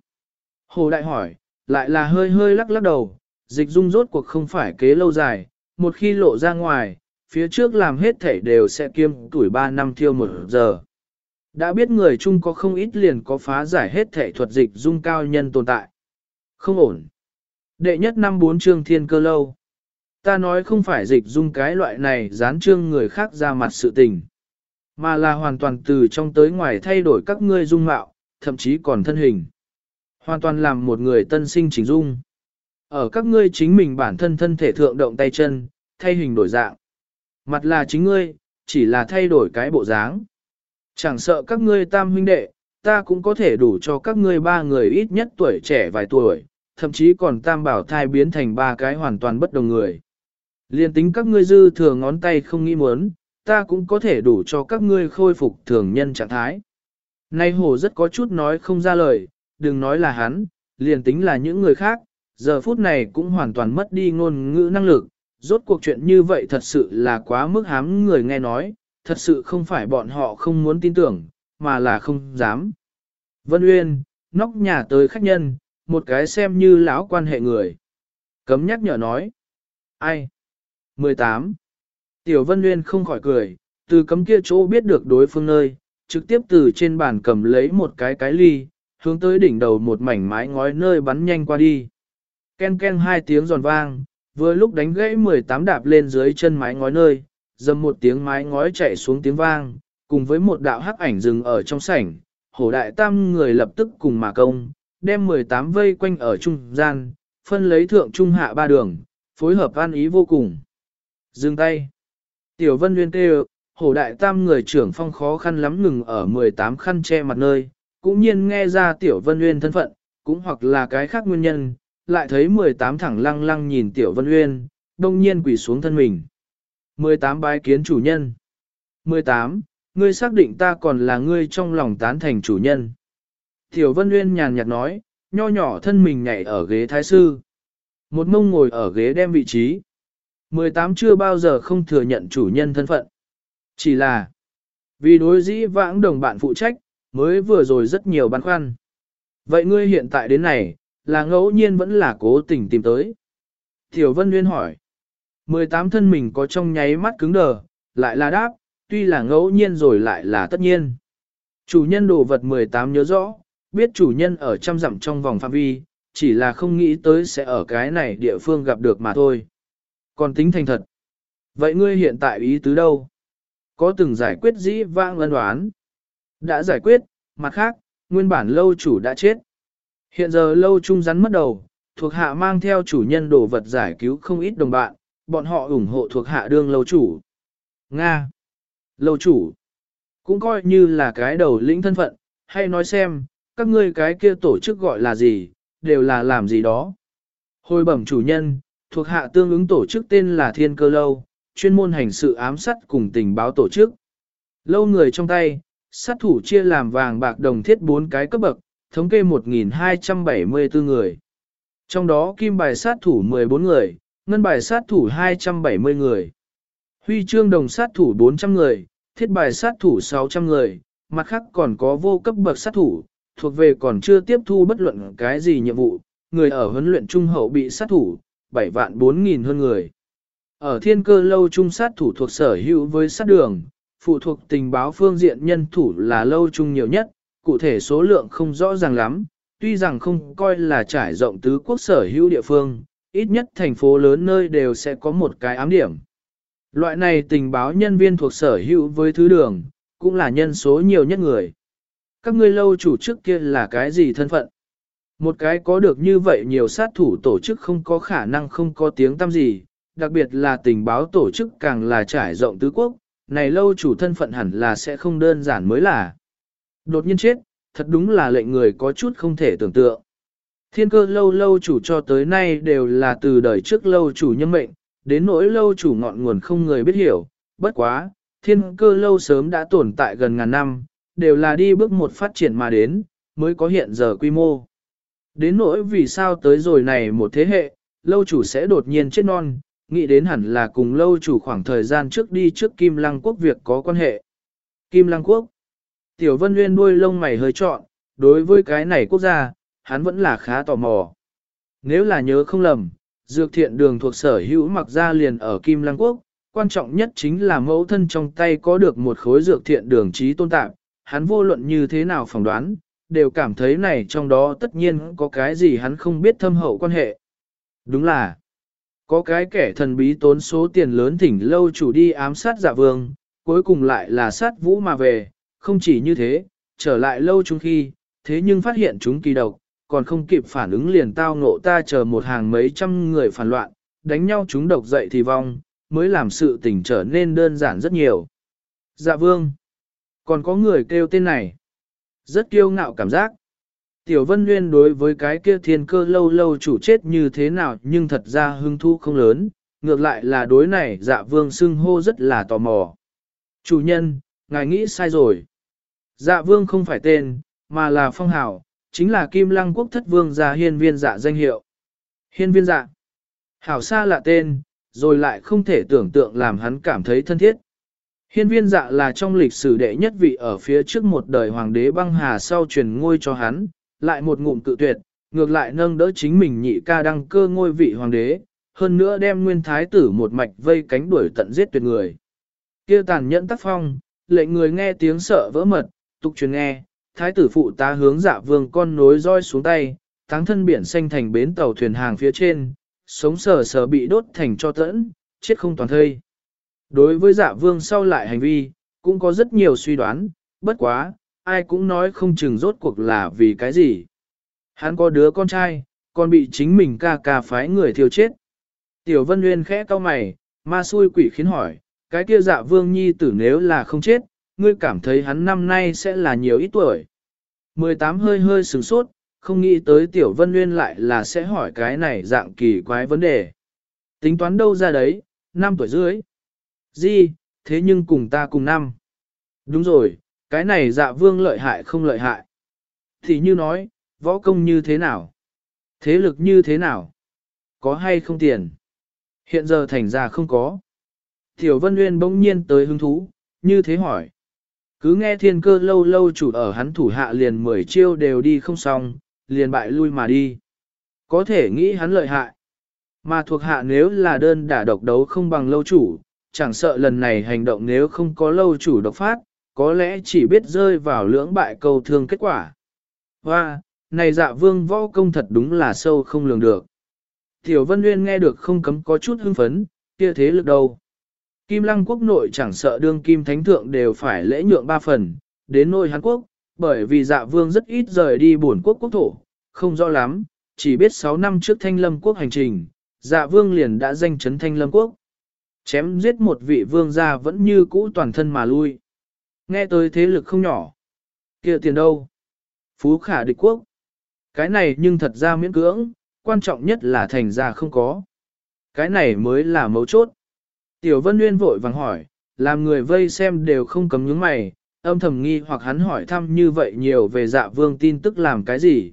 Speaker 1: Hồ Đại hỏi, lại là hơi hơi lắc lắc đầu, dịch dung rốt cuộc không phải kế lâu dài, một khi lộ ra ngoài, phía trước làm hết thể đều sẽ kiêm tuổi 3 năm thiêu một giờ. Đã biết người chung có không ít liền có phá giải hết thể thuật dịch dung cao nhân tồn tại. Không ổn. Đệ nhất năm bốn chương thiên cơ lâu. Ta nói không phải dịch dung cái loại này dán trương người khác ra mặt sự tình. Mà là hoàn toàn từ trong tới ngoài thay đổi các ngươi dung mạo, thậm chí còn thân hình. Hoàn toàn làm một người tân sinh chỉnh dung. Ở các ngươi chính mình bản thân thân thể thượng động tay chân, thay hình đổi dạng. Mặt là chính ngươi, chỉ là thay đổi cái bộ dáng. Chẳng sợ các ngươi tam huynh đệ, ta cũng có thể đủ cho các ngươi ba người ít nhất tuổi trẻ vài tuổi, thậm chí còn tam bảo thai biến thành ba cái hoàn toàn bất đồng người. Liên tính các ngươi dư thừa ngón tay không nghĩ muốn, ta cũng có thể đủ cho các ngươi khôi phục thường nhân trạng thái. Nay hồ rất có chút nói không ra lời, đừng nói là hắn, liền tính là những người khác, giờ phút này cũng hoàn toàn mất đi ngôn ngữ năng lực. Rốt cuộc chuyện như vậy thật sự là quá mức hám người nghe nói, thật sự không phải bọn họ không muốn tin tưởng, mà là không dám. Vân Uyên, nóc nhà tới khách nhân, một cái xem như lão quan hệ người. Cấm nhắc nhở nói. Ai? 18. Tiểu Vân Nguyên không khỏi cười, từ cấm kia chỗ biết được đối phương nơi, trực tiếp từ trên bàn cầm lấy một cái cái ly, hướng tới đỉnh đầu một mảnh mái ngói nơi bắn nhanh qua đi. Ken ken hai tiếng giòn vang, vừa lúc đánh gãy 18 đạp lên dưới chân mái ngói nơi, dầm một tiếng mái ngói chạy xuống tiếng vang, cùng với một đạo hắc ảnh dừng ở trong sảnh, hổ đại tam người lập tức cùng mà công, đem 18 vây quanh ở trung gian, phân lấy thượng trung hạ ba đường, phối hợp an ý vô cùng. Dừng tay. Tiểu vân nguyên kêu, hổ đại tam người trưởng phong khó khăn lắm ngừng ở 18 khăn che mặt nơi, cũng nhiên nghe ra tiểu vân nguyên thân phận, cũng hoặc là cái khác nguyên nhân, lại thấy 18 thẳng lăng lăng nhìn tiểu vân nguyên, đông nhiên quỳ xuống thân mình. 18 bái kiến chủ nhân. 18. Ngươi xác định ta còn là ngươi trong lòng tán thành chủ nhân. Tiểu Vân Nguyên nhàn nhạt nói, nho nhỏ thân mình nhảy ở ghế thái sư. Một mông ngồi ở ghế đem vị trí. 18 chưa bao giờ không thừa nhận chủ nhân thân phận. Chỉ là, vì đối dĩ vãng đồng bạn phụ trách, mới vừa rồi rất nhiều băn khoăn. Vậy ngươi hiện tại đến này, là ngẫu nhiên vẫn là cố tình tìm tới. Tiểu Vân Nguyên hỏi. 18 thân mình có trong nháy mắt cứng đờ, lại là đáp, tuy là ngẫu nhiên rồi lại là tất nhiên. Chủ nhân đồ vật 18 nhớ rõ, biết chủ nhân ở trăm dặm trong vòng phạm vi, chỉ là không nghĩ tới sẽ ở cái này địa phương gặp được mà thôi. Còn tính thành thật. Vậy ngươi hiện tại ý tứ đâu? Có từng giải quyết dĩ vãng lân đoán? Đã giải quyết, mặt khác, nguyên bản lâu chủ đã chết. Hiện giờ lâu trung rắn mất đầu, thuộc hạ mang theo chủ nhân đồ vật giải cứu không ít đồng bạn, bọn họ ủng hộ thuộc hạ đương lâu chủ. Nga. Lâu chủ. Cũng coi như là cái đầu lĩnh thân phận, hay nói xem, các ngươi cái kia tổ chức gọi là gì, đều là làm gì đó. Hồi bẩm chủ nhân, thuộc hạ tương ứng tổ chức tên là Thiên Cơ Lâu, chuyên môn hành sự ám sát cùng tình báo tổ chức. Lâu người trong tay, sát thủ chia làm vàng bạc đồng thiết bốn cái cấp bậc, thống kê 1.274 người. Trong đó kim bài sát thủ 14 người, ngân bài sát thủ 270 người. Huy chương đồng sát thủ 400 người, thiết bài sát thủ 600 người, mặt khác còn có vô cấp bậc sát thủ, thuộc về còn chưa tiếp thu bất luận cái gì nhiệm vụ, người ở huấn luyện trung hậu bị sát thủ, 7 vạn 4 nghìn hơn người. Ở thiên cơ lâu trung sát thủ thuộc sở hữu với sát đường, phụ thuộc tình báo phương diện nhân thủ là lâu trung nhiều nhất, cụ thể số lượng không rõ ràng lắm, tuy rằng không coi là trải rộng tứ quốc sở hữu địa phương, ít nhất thành phố lớn nơi đều sẽ có một cái ám điểm. Loại này tình báo nhân viên thuộc sở hữu với thứ đường, cũng là nhân số nhiều nhất người. Các ngươi lâu chủ trước kia là cái gì thân phận? Một cái có được như vậy nhiều sát thủ tổ chức không có khả năng không có tiếng tăm gì, đặc biệt là tình báo tổ chức càng là trải rộng tứ quốc, này lâu chủ thân phận hẳn là sẽ không đơn giản mới là. Đột nhiên chết, thật đúng là lệnh người có chút không thể tưởng tượng. Thiên cơ lâu lâu chủ cho tới nay đều là từ đời trước lâu chủ nhân mệnh, đến nỗi lâu chủ ngọn nguồn không người biết hiểu, bất quá, thiên cơ lâu sớm đã tồn tại gần ngàn năm, đều là đi bước một phát triển mà đến, mới có hiện giờ quy mô. Đến nỗi vì sao tới rồi này một thế hệ, lâu chủ sẽ đột nhiên chết non, nghĩ đến hẳn là cùng lâu chủ khoảng thời gian trước đi trước Kim Lăng Quốc việc có quan hệ. Kim Lăng Quốc Tiểu Vân Nguyên đuôi lông mày hơi trọn, đối với cái này quốc gia, hắn vẫn là khá tò mò. Nếu là nhớ không lầm, dược thiện đường thuộc sở hữu mặc ra liền ở Kim Lăng Quốc, quan trọng nhất chính là mẫu thân trong tay có được một khối dược thiện đường trí tôn tạm, hắn vô luận như thế nào phỏng đoán, đều cảm thấy này trong đó tất nhiên có cái gì hắn không biết thâm hậu quan hệ. Đúng là, có cái kẻ thần bí tốn số tiền lớn thỉnh lâu chủ đi ám sát dạ vương, cuối cùng lại là sát vũ mà về, không chỉ như thế, trở lại lâu chung khi, thế nhưng phát hiện chúng kỳ độc, còn không kịp phản ứng liền tao ngộ ta chờ một hàng mấy trăm người phản loạn, đánh nhau chúng độc dậy thì vong, mới làm sự tình trở nên đơn giản rất nhiều. Dạ vương, còn có người kêu tên này, rất kiêu ngạo cảm giác. Tiểu Vân Nguyên đối với cái kia thiên cơ lâu lâu chủ chết như thế nào nhưng thật ra hưng thu không lớn, ngược lại là đối này dạ vương xưng hô rất là tò mò. Chủ nhân, ngài nghĩ sai rồi. Dạ vương không phải tên, mà là phong hào, chính là kim lăng quốc thất vương gia hiên viên dạ danh hiệu. Hiên viên dạ. Hảo xa lạ tên, rồi lại không thể tưởng tượng làm hắn cảm thấy thân thiết. Hiên viên dạ là trong lịch sử đệ nhất vị ở phía trước một đời hoàng đế băng hà sau truyền ngôi cho hắn, lại một ngụm cự tuyệt, ngược lại nâng đỡ chính mình nhị ca đăng cơ ngôi vị hoàng đế, hơn nữa đem nguyên thái tử một mạch vây cánh đuổi tận giết tuyệt người. kia tàn nhẫn tác phong, lệnh người nghe tiếng sợ vỡ mật, tục truyền nghe, thái tử phụ tá hướng dạ vương con nối roi xuống tay, táng thân biển xanh thành bến tàu thuyền hàng phía trên, sống sờ sờ bị đốt thành cho tẫn, chết không toàn thây. Đối với dạ vương sau lại hành vi, cũng có rất nhiều suy đoán, bất quá, ai cũng nói không chừng rốt cuộc là vì cái gì. Hắn có đứa con trai, còn bị chính mình ca ca phái người thiêu chết. Tiểu Vân Nguyên khẽ cau mày, ma xui quỷ khiến hỏi, cái kia dạ vương nhi tử nếu là không chết, ngươi cảm thấy hắn năm nay sẽ là nhiều ít tuổi. 18 hơi hơi sửng sốt, không nghĩ tới Tiểu Vân Nguyên lại là sẽ hỏi cái này dạng kỳ quái vấn đề. Tính toán đâu ra đấy, năm tuổi dưới. Di, thế nhưng cùng ta cùng năm. Đúng rồi, cái này dạ vương lợi hại không lợi hại. Thì như nói, võ công như thế nào? Thế lực như thế nào? Có hay không tiền? Hiện giờ thành ra không có. Tiểu Vân Nguyên bỗng nhiên tới hứng thú, như thế hỏi. Cứ nghe thiên cơ lâu lâu chủ ở hắn thủ hạ liền mười chiêu đều đi không xong, liền bại lui mà đi. Có thể nghĩ hắn lợi hại. Mà thuộc hạ nếu là đơn đả độc đấu không bằng lâu chủ, chẳng sợ lần này hành động nếu không có lâu chủ độc phát, có lẽ chỉ biết rơi vào lưỡng bại cầu thương kết quả. Và, này dạ vương võ công thật đúng là sâu không lường được. Tiểu Vân Nguyên nghe được không cấm có chút hưng phấn, kia thế lực đâu. Kim lăng quốc nội chẳng sợ đương kim thánh thượng đều phải lễ nhượng ba phần, đến nội Hàn Quốc, bởi vì dạ vương rất ít rời đi bổn quốc quốc thổ, không rõ lắm, chỉ biết 6 năm trước thanh lâm quốc hành trình, dạ vương liền đã danh chấn thanh lâm quốc. Chém giết một vị vương gia vẫn như cũ toàn thân mà lui. Nghe tới thế lực không nhỏ. kia tiền đâu? Phú khả địch quốc. Cái này nhưng thật ra miễn cưỡng, quan trọng nhất là thành ra không có. Cái này mới là mấu chốt. Tiểu Vân Nguyên vội vàng hỏi, làm người vây xem đều không cấm nhướng mày, âm thầm nghi hoặc hắn hỏi thăm như vậy nhiều về dạ vương tin tức làm cái gì.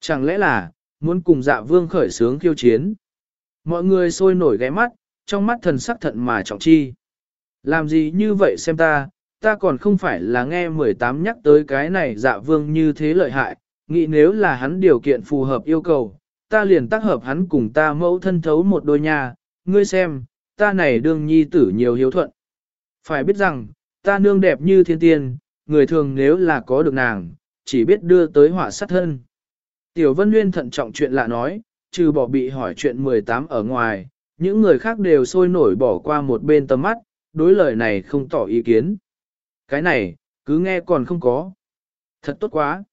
Speaker 1: Chẳng lẽ là, muốn cùng dạ vương khởi sướng khiêu chiến. Mọi người sôi nổi ghé mắt, trong mắt thần sắc thận mà trọng chi. Làm gì như vậy xem ta, ta còn không phải là nghe 18 nhắc tới cái này dạ vương như thế lợi hại, nghĩ nếu là hắn điều kiện phù hợp yêu cầu, ta liền tác hợp hắn cùng ta mẫu thân thấu một đôi nhà, ngươi xem, ta này đương nhi tử nhiều hiếu thuận. Phải biết rằng, ta nương đẹp như thiên tiên, người thường nếu là có được nàng, chỉ biết đưa tới họa sát thân. Tiểu Vân Nguyên thận trọng chuyện lạ nói, trừ bỏ bị hỏi chuyện 18 ở ngoài, những người khác đều sôi nổi bỏ qua một bên tầm mắt, đối lời này không tỏ ý kiến. Cái này, cứ nghe còn không có. Thật tốt quá.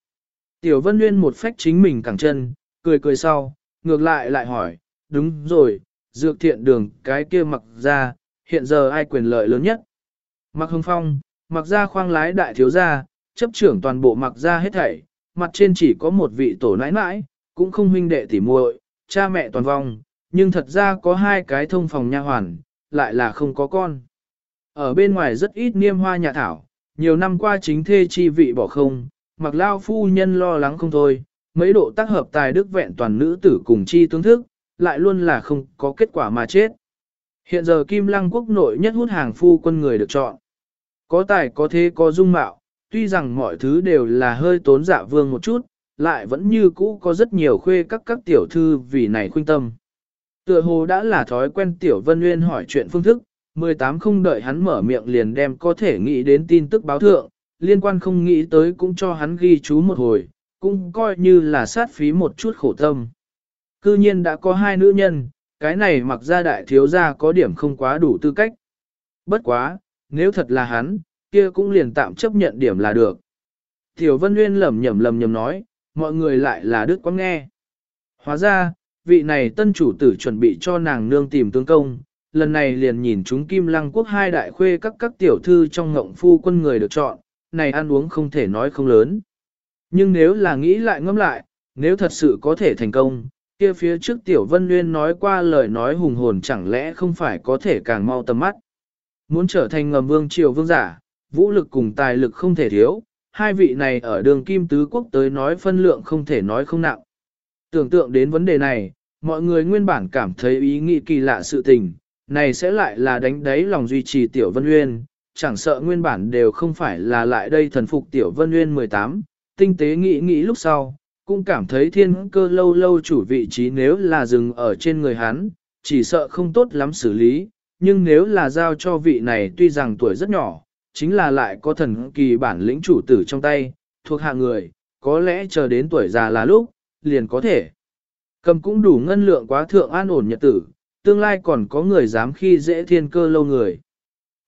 Speaker 1: Tiểu Vân Nguyên một phách chính mình cẳng chân, cười cười sau, ngược lại lại hỏi, đúng rồi, dược thiện đường cái kia mặc ra, hiện giờ ai quyền lợi lớn nhất? Mặc hưng phong, mặc ra khoang lái đại thiếu gia, chấp trưởng toàn bộ mặc ra hết thảy, mặt trên chỉ có một vị tổ nãi nãi, cũng không huynh đệ tỉ muội, cha mẹ toàn vong, nhưng thật ra có hai cái thông phòng nha hoàn, lại là không có con. Ở bên ngoài rất ít niêm hoa nhà thảo, nhiều năm qua chính thê chi vị bỏ không, mặc lao phu nhân lo lắng không thôi, mấy độ tác hợp tài đức vẹn toàn nữ tử cùng chi tướng thức, lại luôn là không có kết quả mà chết. Hiện giờ Kim Lăng quốc nội nhất hút hàng phu quân người được chọn. Có tài có thế có dung mạo, tuy rằng mọi thứ đều là hơi tốn dạ vương một chút, lại vẫn như cũ có rất nhiều khuê các các tiểu thư vì này khuyên tâm. Tựa hồ đã là thói quen tiểu vân nguyên hỏi chuyện phương thức, 18 không đợi hắn mở miệng liền đem có thể nghĩ đến tin tức báo thượng, liên quan không nghĩ tới cũng cho hắn ghi chú một hồi, cũng coi như là sát phí một chút khổ tâm. Cư nhiên đã có hai nữ nhân, cái này mặc ra đại thiếu gia có điểm không quá đủ tư cách. Bất quá, nếu thật là hắn, kia cũng liền tạm chấp nhận điểm là được. Tiểu Vân Nguyên lẩm nhẩm lẩm nhẩm nói, mọi người lại là đứt quán nghe. Hóa ra, vị này tân chủ tử chuẩn bị cho nàng nương tìm tướng công, lần này liền nhìn chúng kim lăng quốc hai đại khuê các các tiểu thư trong ngộng phu quân người được chọn, này ăn uống không thể nói không lớn. Nhưng nếu là nghĩ lại ngẫm lại, nếu thật sự có thể thành công, kia phía trước tiểu vân nguyên nói qua lời nói hùng hồn chẳng lẽ không phải có thể càng mau tầm mắt. Muốn trở thành ngầm vương triều vương giả, vũ lực cùng tài lực không thể thiếu, hai vị này ở đường kim tứ quốc tới nói phân lượng không thể nói không nặng. Tưởng tượng đến vấn đề này, mọi người nguyên bản cảm thấy ý nghĩ kỳ lạ sự tình, này sẽ lại là đánh đáy lòng duy trì Tiểu Vân uyên, chẳng sợ nguyên bản đều không phải là lại đây thần phục Tiểu Vân Uyên 18, tinh tế nghĩ nghĩ lúc sau, cũng cảm thấy thiên cơ lâu lâu chủ vị trí nếu là dừng ở trên người hắn, chỉ sợ không tốt lắm xử lý, nhưng nếu là giao cho vị này tuy rằng tuổi rất nhỏ, chính là lại có thần kỳ bản lĩnh chủ tử trong tay, thuộc hạ người, có lẽ chờ đến tuổi già là lúc, liền có thể. Cầm cũng đủ ngân lượng quá thượng an ổn nhật tử, tương lai còn có người dám khi dễ thiên cơ lâu người.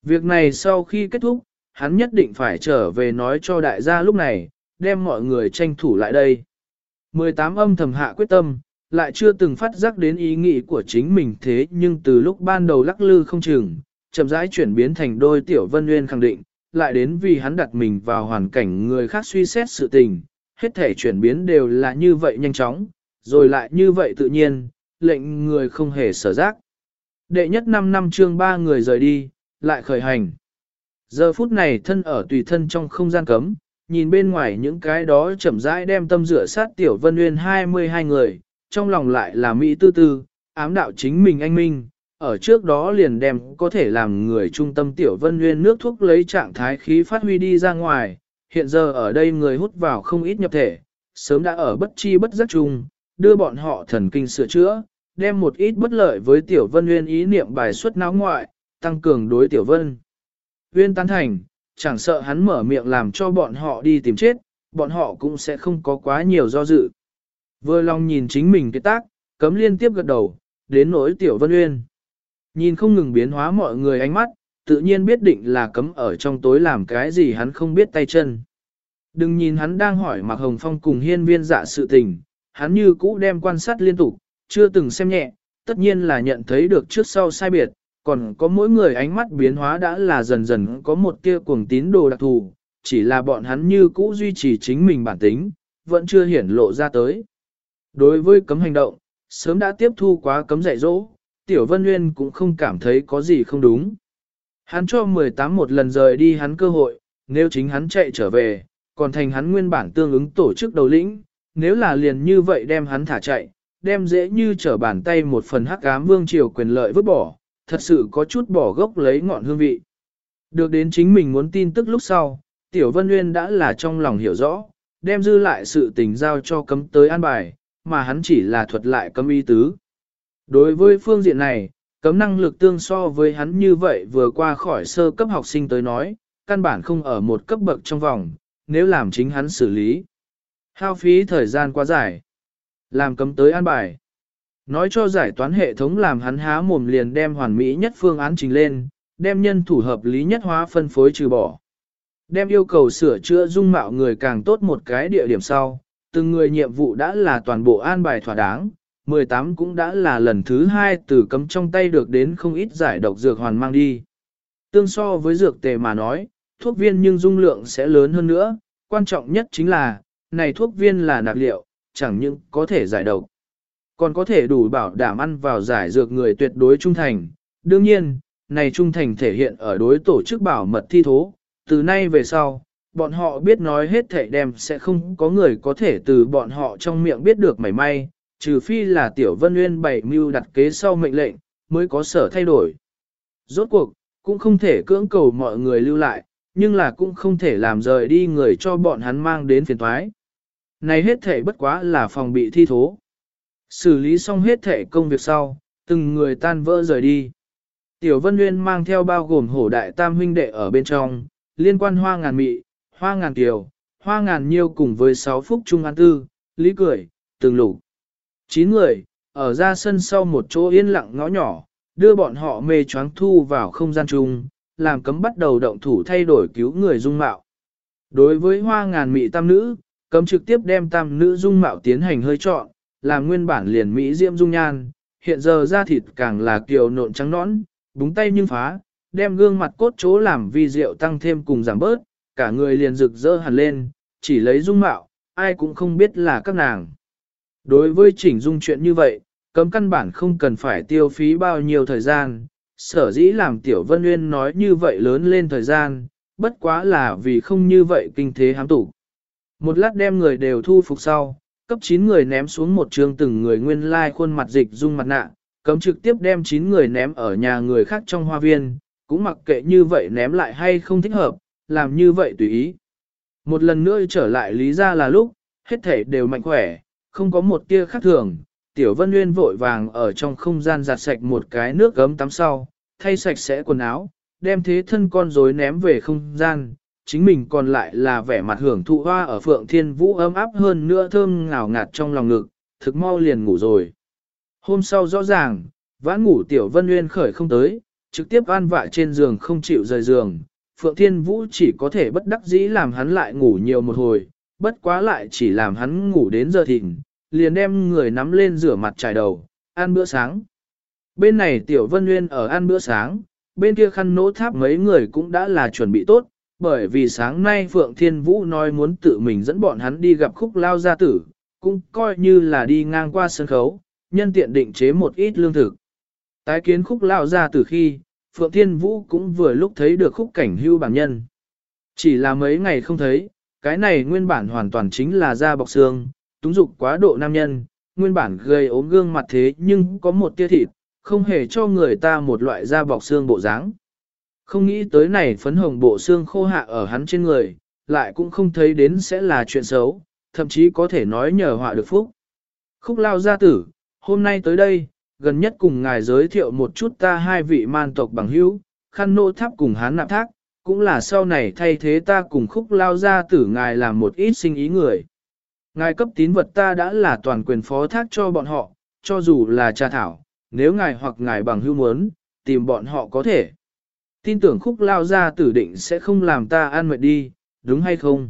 Speaker 1: Việc này sau khi kết thúc, hắn nhất định phải trở về nói cho đại gia lúc này, đem mọi người tranh thủ lại đây. 18 âm thầm hạ quyết tâm, lại chưa từng phát giác đến ý nghĩ của chính mình thế nhưng từ lúc ban đầu lắc lư không chừng, chậm rãi chuyển biến thành đôi tiểu vân nguyên khẳng định, lại đến vì hắn đặt mình vào hoàn cảnh người khác suy xét sự tình, hết thể chuyển biến đều là như vậy nhanh chóng, rồi lại như vậy tự nhiên, lệnh người không hề sở giác. Đệ nhất 5 năm chương ba người rời đi, lại khởi hành. Giờ phút này thân ở tùy thân trong không gian cấm, nhìn bên ngoài những cái đó chậm rãi đem tâm rửa sát tiểu vân nguyên 22 người, trong lòng lại là Mỹ tư tư, ám đạo chính mình anh minh, ở trước đó liền đem có thể làm người trung tâm tiểu vân nguyên nước thuốc lấy trạng thái khí phát huy đi ra ngoài, hiện giờ ở đây người hút vào không ít nhập thể, sớm đã ở bất chi bất giác chung, đưa bọn họ thần kinh sửa chữa, đem một ít bất lợi với tiểu vân nguyên ý niệm bài xuất náo ngoại, tăng cường đối tiểu vân. Nguyên tán thành, chẳng sợ hắn mở miệng làm cho bọn họ đi tìm chết, bọn họ cũng sẽ không có quá nhiều do dự. Vừa lòng nhìn chính mình cái tác, cấm liên tiếp gật đầu, đến nỗi tiểu vân nguyên. Nhìn không ngừng biến hóa mọi người ánh mắt, tự nhiên biết định là cấm ở trong tối làm cái gì hắn không biết tay chân. Đừng nhìn hắn đang hỏi Mạc Hồng Phong cùng hiên viên dạ sự tình, hắn như cũ đem quan sát liên tục, chưa từng xem nhẹ, tất nhiên là nhận thấy được trước sau sai biệt, còn có mỗi người ánh mắt biến hóa đã là dần dần có một kia cuồng tín đồ đặc thù, chỉ là bọn hắn như cũ duy trì chính mình bản tính, vẫn chưa hiển lộ ra tới. Đối với cấm hành động, sớm đã tiếp thu quá cấm dạy dỗ, Tiểu Vân Nguyên cũng không cảm thấy có gì không đúng. Hắn cho 18 một lần rời đi hắn cơ hội, nếu chính hắn chạy trở về, còn thành hắn nguyên bản tương ứng tổ chức đầu lĩnh, nếu là liền như vậy đem hắn thả chạy, đem dễ như trở bàn tay một phần hắc ám vương triều quyền lợi vứt bỏ, thật sự có chút bỏ gốc lấy ngọn hương vị. Được đến chính mình muốn tin tức lúc sau, Tiểu Vân Nguyên đã là trong lòng hiểu rõ, đem dư lại sự tình giao cho cấm tới an bài, mà hắn chỉ là thuật lại cấm y tứ. Đối với phương diện này, Cấm năng lực tương so với hắn như vậy vừa qua khỏi sơ cấp học sinh tới nói, căn bản không ở một cấp bậc trong vòng, nếu làm chính hắn xử lý. Hao phí thời gian quá dài. Làm cấm tới an bài. Nói cho giải toán hệ thống làm hắn há mồm liền đem hoàn mỹ nhất phương án trình lên, đem nhân thủ hợp lý nhất hóa phân phối trừ bỏ. Đem yêu cầu sửa chữa dung mạo người càng tốt một cái địa điểm sau, từng người nhiệm vụ đã là toàn bộ an bài thỏa đáng, 18 cũng đã là lần thứ hai từ cấm trong tay được đến không ít giải độc dược hoàn mang đi. Tương so với dược tề mà nói, thuốc viên nhưng dung lượng sẽ lớn hơn nữa, quan trọng nhất chính là, này thuốc viên là nạp liệu, chẳng những có thể giải độc, còn có thể đủ bảo đảm ăn vào giải dược người tuyệt đối trung thành. Đương nhiên, này trung thành thể hiện ở đối tổ chức bảo mật thi thố, từ nay về sau, bọn họ biết nói hết thảy đem sẽ không có người có thể từ bọn họ trong miệng biết được mảy may, trừ phi là Tiểu Vân Nguyên bảy mưu đặt kế sau mệnh lệnh, mới có sở thay đổi. Rốt cuộc, cũng không thể cưỡng cầu mọi người lưu lại, nhưng là cũng không thể làm rời đi người cho bọn hắn mang đến phiền thoái. Này hết thể bất quá là phòng bị thi thố. Xử lý xong hết thể công việc sau, từng người tan vỡ rời đi. Tiểu Vân Nguyên mang theo bao gồm hổ đại tam huynh đệ ở bên trong, liên quan hoa ngàn mị, hoa ngàn kiều, hoa ngàn nhiêu cùng với sáu phúc trung an tư, lý cười, từng lục. Chín người, ở ra sân sau một chỗ yên lặng ngõ nhỏ, đưa bọn họ mê choáng thu vào không gian chung, làm cấm bắt đầu động thủ thay đổi cứu người dung mạo. Đối với hoa ngàn mỹ tam nữ, cấm trực tiếp đem tam nữ dung mạo tiến hành hơi trọn, làm nguyên bản liền mỹ diễm dung nhan, hiện giờ da thịt càng là kiều nộn trắng nõn, búng tay nhưng phá, đem gương mặt cốt chỗ làm vi diệu tăng thêm cùng giảm bớt, cả người liền rực rỡ hẳn lên, chỉ lấy dung mạo, ai cũng không biết là các nàng. Đối với chỉnh dung chuyện như vậy, cấm căn bản không cần phải tiêu phí bao nhiêu thời gian, sở dĩ làm Tiểu Vân Nguyên nói như vậy lớn lên thời gian, bất quá là vì không như vậy kinh thế hám tủ. Một lát đem người đều thu phục sau, cấp 9 người ném xuống một trường từng người nguyên lai khuôn mặt dịch dung mặt nạ, cấm trực tiếp đem 9 người ném ở nhà người khác trong hoa viên, cũng mặc kệ như vậy ném lại hay không thích hợp, làm như vậy tùy ý. Một lần nữa trở lại lý ra là lúc, hết thể đều mạnh khỏe, không có một tia khác thường. Tiểu Vân Nguyên vội vàng ở trong không gian giặt sạch một cái nước gấm tắm sau, thay sạch sẽ quần áo, đem thế thân con rối ném về không gian, chính mình còn lại là vẻ mặt hưởng thụ hoa ở phượng thiên vũ ấm áp hơn nữa thơm ngào ngạt trong lòng ngực, thực mau liền ngủ rồi. Hôm sau rõ ràng, vã ngủ Tiểu Vân Nguyên khởi không tới, trực tiếp an vạ trên giường không chịu rời giường, Phượng Thiên Vũ chỉ có thể bất đắc dĩ làm hắn lại ngủ nhiều một hồi, bất quá lại chỉ làm hắn ngủ đến giờ thịnh, liền đem người nắm lên rửa mặt trải đầu, ăn bữa sáng. Bên này Tiểu Vân Nguyên ở ăn bữa sáng, bên kia khăn nỗ tháp mấy người cũng đã là chuẩn bị tốt, bởi vì sáng nay Phượng Thiên Vũ nói muốn tự mình dẫn bọn hắn đi gặp khúc lao gia tử, cũng coi như là đi ngang qua sân khấu, nhân tiện định chế một ít lương thực. Tái kiến khúc lao gia tử khi, Phượng Thiên Vũ cũng vừa lúc thấy được khúc cảnh hưu bản nhân. Chỉ là mấy ngày không thấy, cái này nguyên bản hoàn toàn chính là da bọc xương, túng dục quá độ nam nhân, nguyên bản gây ốm gương mặt thế nhưng có một tia thịt, không hề cho người ta một loại da bọc xương bộ dáng. Không nghĩ tới này phấn hồng bộ xương khô hạ ở hắn trên người, lại cũng không thấy đến sẽ là chuyện xấu, thậm chí có thể nói nhờ họa được phúc. Khúc lao gia tử, hôm nay tới đây, gần nhất cùng ngài giới thiệu một chút ta hai vị man tộc bằng hữu, khăn nô tháp cùng hán nạp thác, cũng là sau này thay thế ta cùng khúc lao gia tử ngài làm một ít sinh ý người. Ngài cấp tín vật ta đã là toàn quyền phó thác cho bọn họ, cho dù là cha thảo, nếu ngài hoặc ngài bằng hữu muốn, tìm bọn họ có thể. Tin tưởng khúc lao gia tử định sẽ không làm ta ăn mệt đi, đúng hay không?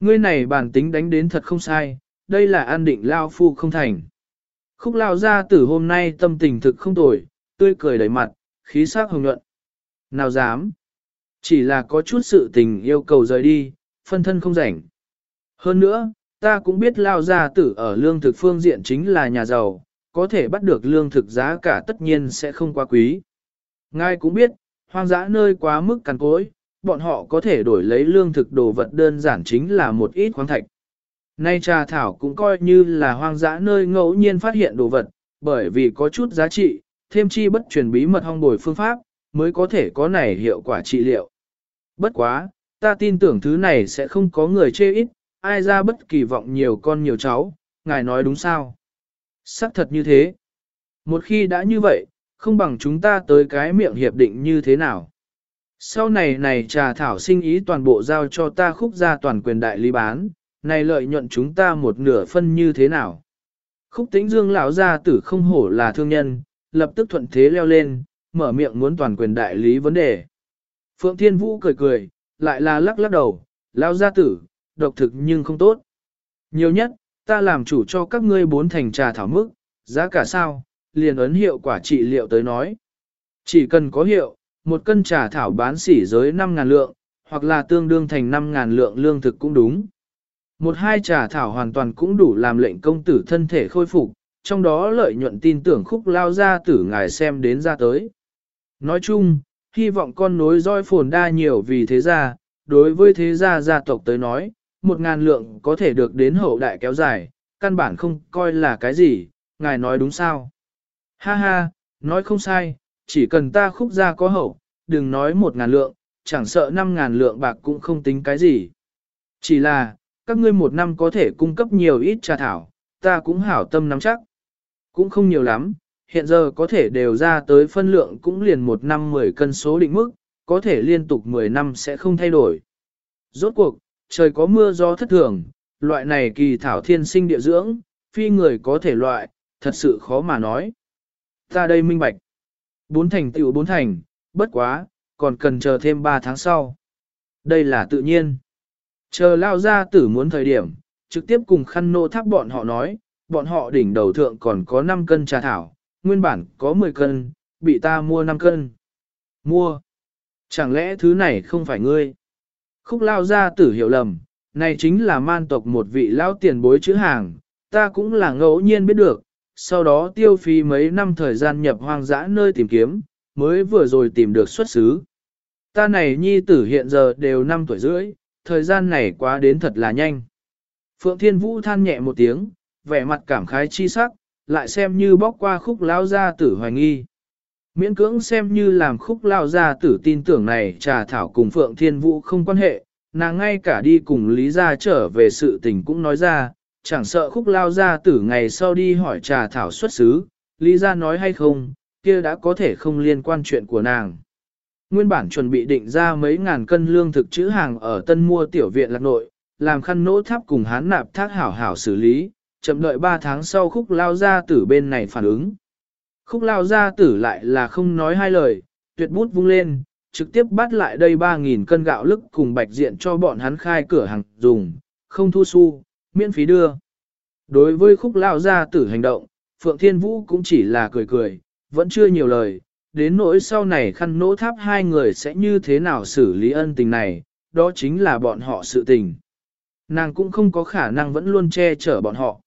Speaker 1: Ngươi này bản tính đánh đến thật không sai, đây là an định lao phu không thành. Khúc lao gia tử hôm nay tâm tình thực không tồi, tươi cười đầy mặt, khí sắc hồng nhuận. Nào dám? Chỉ là có chút sự tình yêu cầu rời đi, phân thân không rảnh. Hơn nữa, ta cũng biết lao gia tử ở lương thực phương diện chính là nhà giàu, có thể bắt được lương thực giá cả tất nhiên sẽ không quá quý. Ngài cũng biết, hoang dã nơi quá mức cằn cối, bọn họ có thể đổi lấy lương thực đồ vật đơn giản chính là một ít khoáng thạch. Nay trà thảo cũng coi như là hoang dã nơi ngẫu nhiên phát hiện đồ vật, bởi vì có chút giá trị, thêm chi bất truyền bí mật hong bồi phương pháp, mới có thể có này hiệu quả trị liệu. Bất quá, ta tin tưởng thứ này sẽ không có người chê ít, ai ra bất kỳ vọng nhiều con nhiều cháu, ngài nói đúng sao? Sắc thật như thế. Một khi đã như vậy, không bằng chúng ta tới cái miệng hiệp định như thế nào. Sau này này trà thảo sinh ý toàn bộ giao cho ta khúc ra toàn quyền đại lý bán, này lợi nhuận chúng ta một nửa phân như thế nào. Khúc tĩnh dương lão gia tử không hổ là thương nhân, lập tức thuận thế leo lên, mở miệng muốn toàn quyền đại lý vấn đề. Phượng Thiên Vũ cười cười, lại là lắc lắc đầu, lão gia tử, độc thực nhưng không tốt. Nhiều nhất, ta làm chủ cho các ngươi bốn thành trà thảo mức, giá cả sao, liền ấn hiệu quả trị liệu tới nói. Chỉ cần có hiệu, một cân trà thảo bán sỉ giới 5.000 lượng, hoặc là tương đương thành 5.000 lượng lương thực cũng đúng. Một hai trà thảo hoàn toàn cũng đủ làm lệnh công tử thân thể khôi phục, trong đó lợi nhuận tin tưởng khúc lao ra tử ngài xem đến ra tới. Nói chung, hy vọng con nối roi phồn đa nhiều vì thế gia, đối với thế gia gia tộc tới nói, một ngàn lượng có thể được đến hậu đại kéo dài, căn bản không coi là cái gì, ngài nói đúng sao? Ha ha, nói không sai, chỉ cần ta khúc gia có hậu, đừng nói một ngàn lượng, chẳng sợ năm ngàn lượng bạc cũng không tính cái gì. Chỉ là, các ngươi một năm có thể cung cấp nhiều ít trà thảo, ta cũng hảo tâm nắm chắc. Cũng không nhiều lắm, hiện giờ có thể đều ra tới phân lượng cũng liền một năm 10 cân số định mức, có thể liên tục 10 năm sẽ không thay đổi. Rốt cuộc, trời có mưa gió thất thường, loại này kỳ thảo thiên sinh địa dưỡng, phi người có thể loại, thật sự khó mà nói. Ta đây minh bạch. Bốn thành tiểu bốn thành, bất quá, còn cần chờ thêm 3 tháng sau. Đây là tự nhiên. Chờ lao ra tử muốn thời điểm, trực tiếp cùng khăn nô tháp bọn họ nói, bọn họ đỉnh đầu thượng còn có 5 cân trà thảo, nguyên bản có 10 cân, bị ta mua 5 cân. Mua? Chẳng lẽ thứ này không phải ngươi? Khúc lao ra tử hiểu lầm, này chính là man tộc một vị lao tiền bối chữ hàng, ta cũng là ngẫu nhiên biết được, sau đó tiêu phí mấy năm thời gian nhập hoang dã nơi tìm kiếm, mới vừa rồi tìm được xuất xứ. Ta này nhi tử hiện giờ đều 5 tuổi rưỡi, thời gian này quá đến thật là nhanh. Phượng Thiên Vũ than nhẹ một tiếng, vẻ mặt cảm khái chi sắc, lại xem như bóc qua khúc lao gia tử hoài nghi. Miễn cưỡng xem như làm khúc lao gia tử tin tưởng này trà thảo cùng Phượng Thiên Vũ không quan hệ, nàng ngay cả đi cùng Lý gia trở về sự tình cũng nói ra, chẳng sợ khúc lao gia tử ngày sau đi hỏi trà thảo xuất xứ, Lý gia nói hay không, kia đã có thể không liên quan chuyện của nàng. Nguyên bản chuẩn bị định ra mấy ngàn cân lương thực chữ hàng ở tân mua tiểu viện lạc nội, làm khăn nỗ tháp cùng hán nạp thác hảo hảo xử lý, chậm đợi 3 tháng sau khúc lao gia tử bên này phản ứng. Khúc lao gia tử lại là không nói hai lời, tuyệt bút vung lên, trực tiếp bắt lại đây 3.000 cân gạo lức cùng bạch diện cho bọn hắn khai cửa hàng dùng, không thu xu, miễn phí đưa. Đối với khúc lao gia tử hành động, Phượng Thiên Vũ cũng chỉ là cười cười, vẫn chưa nhiều lời, đến nỗi sau này khăn nỗ tháp hai người sẽ như thế nào xử lý ân tình này, đó chính là bọn họ sự tình. Nàng cũng không có khả năng vẫn luôn che chở bọn họ.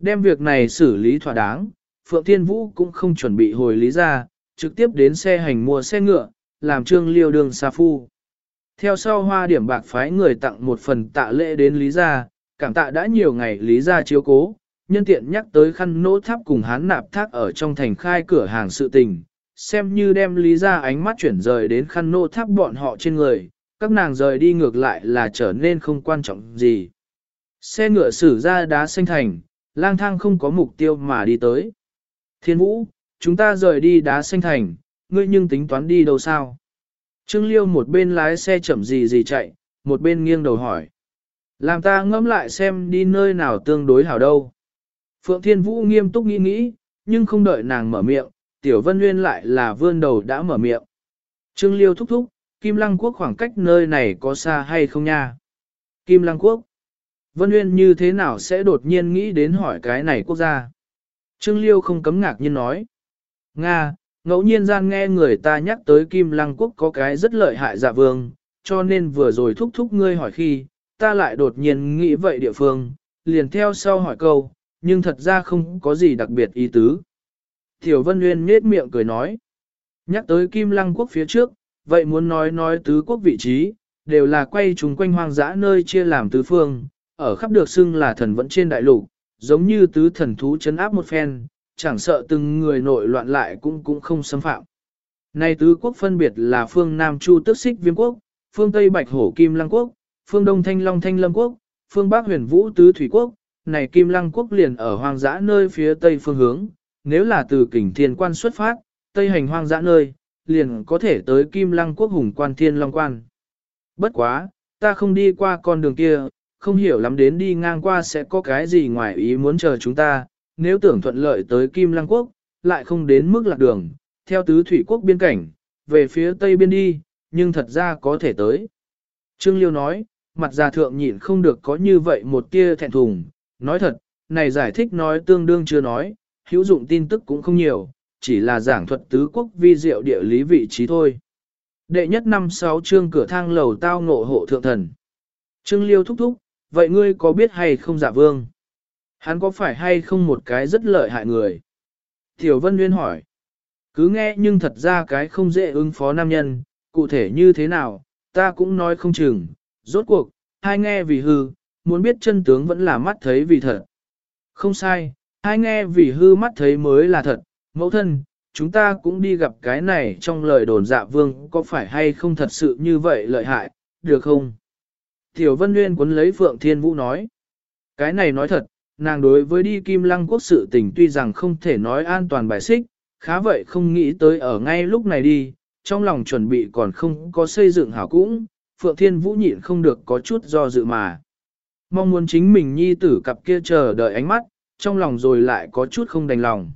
Speaker 1: Đem việc này xử lý thỏa đáng, Phượng Thiên Vũ cũng không chuẩn bị hồi lý ra, trực tiếp đến xe hành mua xe ngựa, làm trương liêu đường xa phu. Theo sau hoa điểm bạc phái người tặng một phần tạ lễ đến lý gia, cảm tạ đã nhiều ngày lý gia chiếu cố, nhân tiện nhắc tới khăn nỗ tháp cùng hán nạp thác ở trong thành khai cửa hàng sự tình, xem như đem lý gia ánh mắt chuyển rời đến khăn nỗ tháp bọn họ trên người, các nàng rời đi ngược lại là trở nên không quan trọng gì. Xe ngựa xử ra đá xanh thành, lang thang không có mục tiêu mà đi tới. Thiên vũ, chúng ta rời đi đá xanh thành, ngươi nhưng tính toán đi đâu sao? Trương Liêu một bên lái xe chậm gì gì chạy, một bên nghiêng đầu hỏi. Làm ta ngẫm lại xem đi nơi nào tương đối hảo đâu. Phượng Thiên Vũ nghiêm túc nghĩ nghĩ, nhưng không đợi nàng mở miệng, Tiểu Vân Nguyên lại là vươn đầu đã mở miệng. Trương Liêu thúc thúc, Kim Lăng Quốc khoảng cách nơi này có xa hay không nha? Kim Lăng Quốc. Vân Nguyên như thế nào sẽ đột nhiên nghĩ đến hỏi cái này quốc gia? Trương Liêu không cấm ngạc nhiên nói. Nga, ngẫu nhiên gian nghe người ta nhắc tới Kim Lăng Quốc có cái rất lợi hại dạ vương, cho nên vừa rồi thúc thúc ngươi hỏi khi, ta lại đột nhiên nghĩ vậy địa phương, liền theo sau hỏi câu, nhưng thật ra không có gì đặc biệt ý tứ. Tiểu Vân Nguyên nết miệng cười nói. Nhắc tới Kim Lăng Quốc phía trước, vậy muốn nói nói tứ quốc vị trí, đều là quay chúng quanh hoang dã nơi chia làm tứ phương, ở khắp được xưng là thần vẫn trên đại lục, giống như tứ thần thú chấn áp một phen, chẳng sợ từng người nội loạn lại cũng cũng không xâm phạm. Nay tứ quốc phân biệt là phương Nam Chu Tức Xích Viêm Quốc, phương Tây Bạch Hổ Kim Lăng Quốc, phương Đông Thanh Long Thanh Lâm Quốc, phương Bắc Huyền Vũ Tứ Thủy Quốc, này Kim Lăng Quốc liền ở hoang dã nơi phía Tây phương hướng, nếu là từ kình thiên quan xuất phát, tây hành hoang dã nơi, liền có thể tới Kim Lăng quốc hùng quan thiên long quan. Bất quá, ta không đi qua con đường kia, không hiểu lắm đến đi ngang qua sẽ có cái gì ngoài ý muốn chờ chúng ta, nếu tưởng thuận lợi tới Kim Lăng quốc, lại không đến mức lạc đường, theo tứ thủy quốc biên cảnh, về phía tây biên đi, nhưng thật ra có thể tới. Trương Liêu nói, mặt già thượng nhịn không được có như vậy một tia thẹn thùng, nói thật, này giải thích nói tương đương chưa nói, hữu dụng tin tức cũng không nhiều, chỉ là giảng thuật tứ quốc vi diệu địa lý vị trí thôi. Đệ nhất năm sáu chương cửa thang lầu tao ngộ hộ thượng thần. Trương Liêu thúc thúc, vậy ngươi có biết hay không giả vương? Hắn có phải hay không một cái rất lợi hại người? Tiểu Vân Nguyên hỏi. Cứ nghe nhưng thật ra cái không dễ ứng phó nam nhân, cụ thể như thế nào, ta cũng nói không chừng. Rốt cuộc, hai nghe vì hư, muốn biết chân tướng vẫn là mắt thấy vì thật. Không sai, hai nghe vì hư mắt thấy mới là thật, mẫu thân, chúng ta cũng đi gặp cái này trong lời đồn dạ vương có phải hay không thật sự như vậy lợi hại, được không? Tiểu Vân Nguyên cuốn lấy Phượng Thiên Vũ nói. Cái này nói thật, nàng đối với đi Kim Lăng quốc sự tình tuy rằng không thể nói an toàn bài xích, khá vậy không nghĩ tới ở ngay lúc này đi, trong lòng chuẩn bị còn không có xây dựng hảo cũng, Phượng Thiên Vũ nhịn không được có chút do dự mà. Mong muốn chính mình nhi tử cặp kia chờ đợi ánh mắt, trong lòng rồi lại có chút không đành lòng.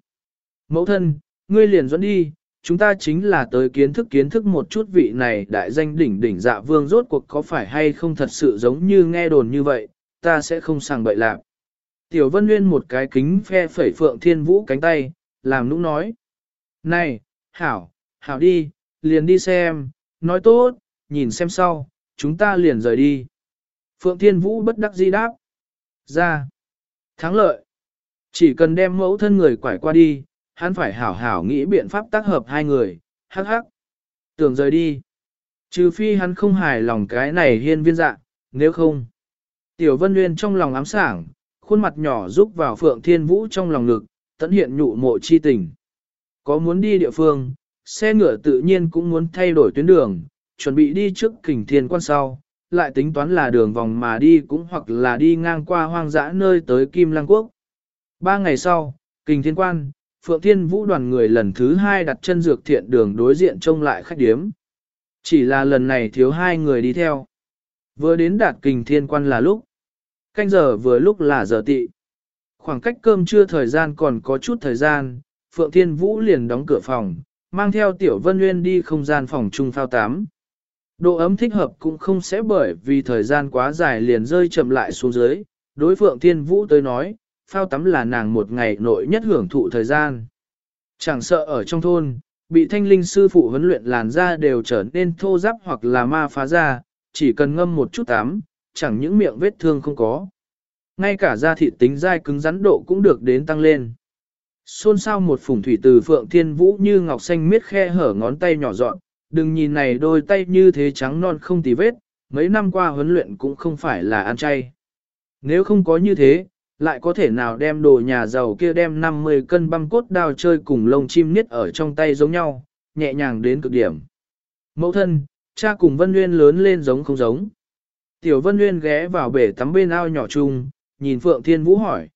Speaker 1: Mẫu thân, ngươi liền dẫn đi, chúng ta chính là tới kiến thức kiến thức một chút vị này đại danh đỉnh đỉnh dạ vương rốt cuộc có phải hay không thật sự giống như nghe đồn như vậy, ta sẽ không sàng bậy lạc. Tiểu Vân Nguyên một cái kính phe phẩy Phượng Thiên Vũ cánh tay, làm nũng nói. Này, Hảo, Hảo đi, liền đi xem, nói tốt, nhìn xem sau, chúng ta liền rời đi. Phượng Thiên Vũ bất đắc dĩ đáp. Ra. Thắng lợi. Chỉ cần đem mẫu thân người quải qua đi, hắn phải hảo hảo nghĩ biện pháp tác hợp hai người, hắc hắc. Tưởng rời đi. Trừ phi hắn không hài lòng cái này hiên viên dạ, nếu không. Tiểu Vân Nguyên trong lòng ám sảng, khuôn mặt nhỏ rúc vào Phượng Thiên Vũ trong lòng ngực, tận hiện nhụ mộ chi tình. Có muốn đi địa phương, xe ngựa tự nhiên cũng muốn thay đổi tuyến đường, chuẩn bị đi trước kình thiên quan sau, lại tính toán là đường vòng mà đi cũng hoặc là đi ngang qua hoang dã nơi tới Kim Lăng Quốc. Ba ngày sau, kình thiên quan, Phượng Thiên Vũ đoàn người lần thứ hai đặt chân dược thiện đường đối diện trông lại khách điếm. Chỉ là lần này thiếu hai người đi theo. Vừa đến đạt kình thiên quan là lúc. Canh giờ vừa lúc là giờ tị. Khoảng cách cơm trưa thời gian còn có chút thời gian, Phượng Thiên Vũ liền đóng cửa phòng, mang theo Tiểu Vân Nguyên đi không gian phòng trung phao tám. Độ ấm thích hợp cũng không sẽ bởi vì thời gian quá dài liền rơi chậm lại xuống dưới. Đối Phượng Thiên Vũ tới nói, phao tắm là nàng một ngày nội nhất hưởng thụ thời gian. Chẳng sợ ở trong thôn, bị thanh linh sư phụ huấn luyện làn da đều trở nên thô ráp hoặc là ma phá da, chỉ cần ngâm một chút tắm, chẳng những miệng vết thương không có. Ngay cả da thịt tính dai cứng rắn độ cũng được đến tăng lên. Xôn xao một phủng thủy từ phượng thiên vũ như ngọc xanh miết khe hở ngón tay nhỏ dọn, đừng nhìn này đôi tay như thế trắng non không tì vết, mấy năm qua huấn luyện cũng không phải là ăn chay. Nếu không có như thế, lại có thể nào đem đồ nhà giàu kia đem 50 cân băm cốt đao chơi cùng lông chim niết ở trong tay giống nhau, nhẹ nhàng đến cực điểm. Mẫu thân, cha cùng Vân Nguyên lớn lên giống không giống. Tiểu Vân Nguyên ghé vào bể tắm bên ao nhỏ chung, nhìn Phượng Thiên Vũ hỏi.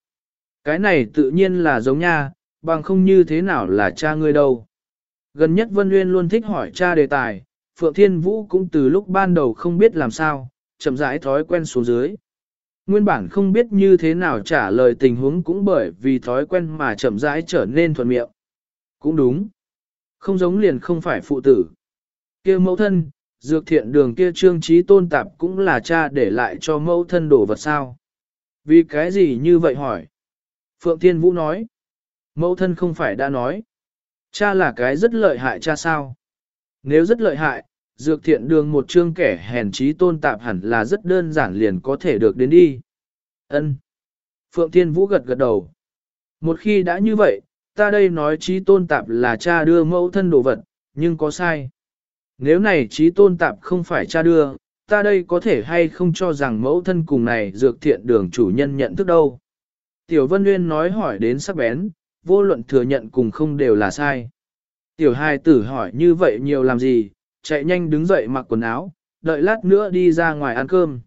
Speaker 1: Cái này tự nhiên là giống nha, bằng không như thế nào là cha ngươi đâu. Gần nhất Vân Nguyên luôn thích hỏi cha đề tài, Phượng Thiên Vũ cũng từ lúc ban đầu không biết làm sao, chậm rãi thói quen xuống dưới. Nguyên bản không biết như thế nào trả lời tình huống cũng bởi vì thói quen mà chậm rãi trở nên thuận miệng. Cũng đúng. Không giống liền không phải phụ tử. kia mẫu thân, dược thiện đường kia trương trí tôn tạp cũng là cha để lại cho mẫu thân đổ vật sao. Vì cái gì như vậy hỏi? Phượng Thiên Vũ nói. Mẫu thân không phải đã nói. Cha là cái rất lợi hại cha sao? Nếu rất lợi hại, dược thiện đường một chương kẻ hèn trí tôn tạp hẳn là rất đơn giản liền có thể được đến đi. Ân. Phượng Thiên Vũ gật gật đầu. Một khi đã như vậy, ta đây nói trí tôn tạp là cha đưa mẫu thân đồ vật, nhưng có sai. Nếu này trí tôn tạp không phải cha đưa, ta đây có thể hay không cho rằng mẫu thân cùng này dược thiện đường chủ nhân nhận thức đâu. Tiểu Vân Nguyên nói hỏi đến sắc bén, vô luận thừa nhận cùng không đều là sai. Tiểu Hai tử hỏi như vậy nhiều làm gì, chạy nhanh đứng dậy mặc quần áo, đợi lát nữa đi ra ngoài ăn cơm.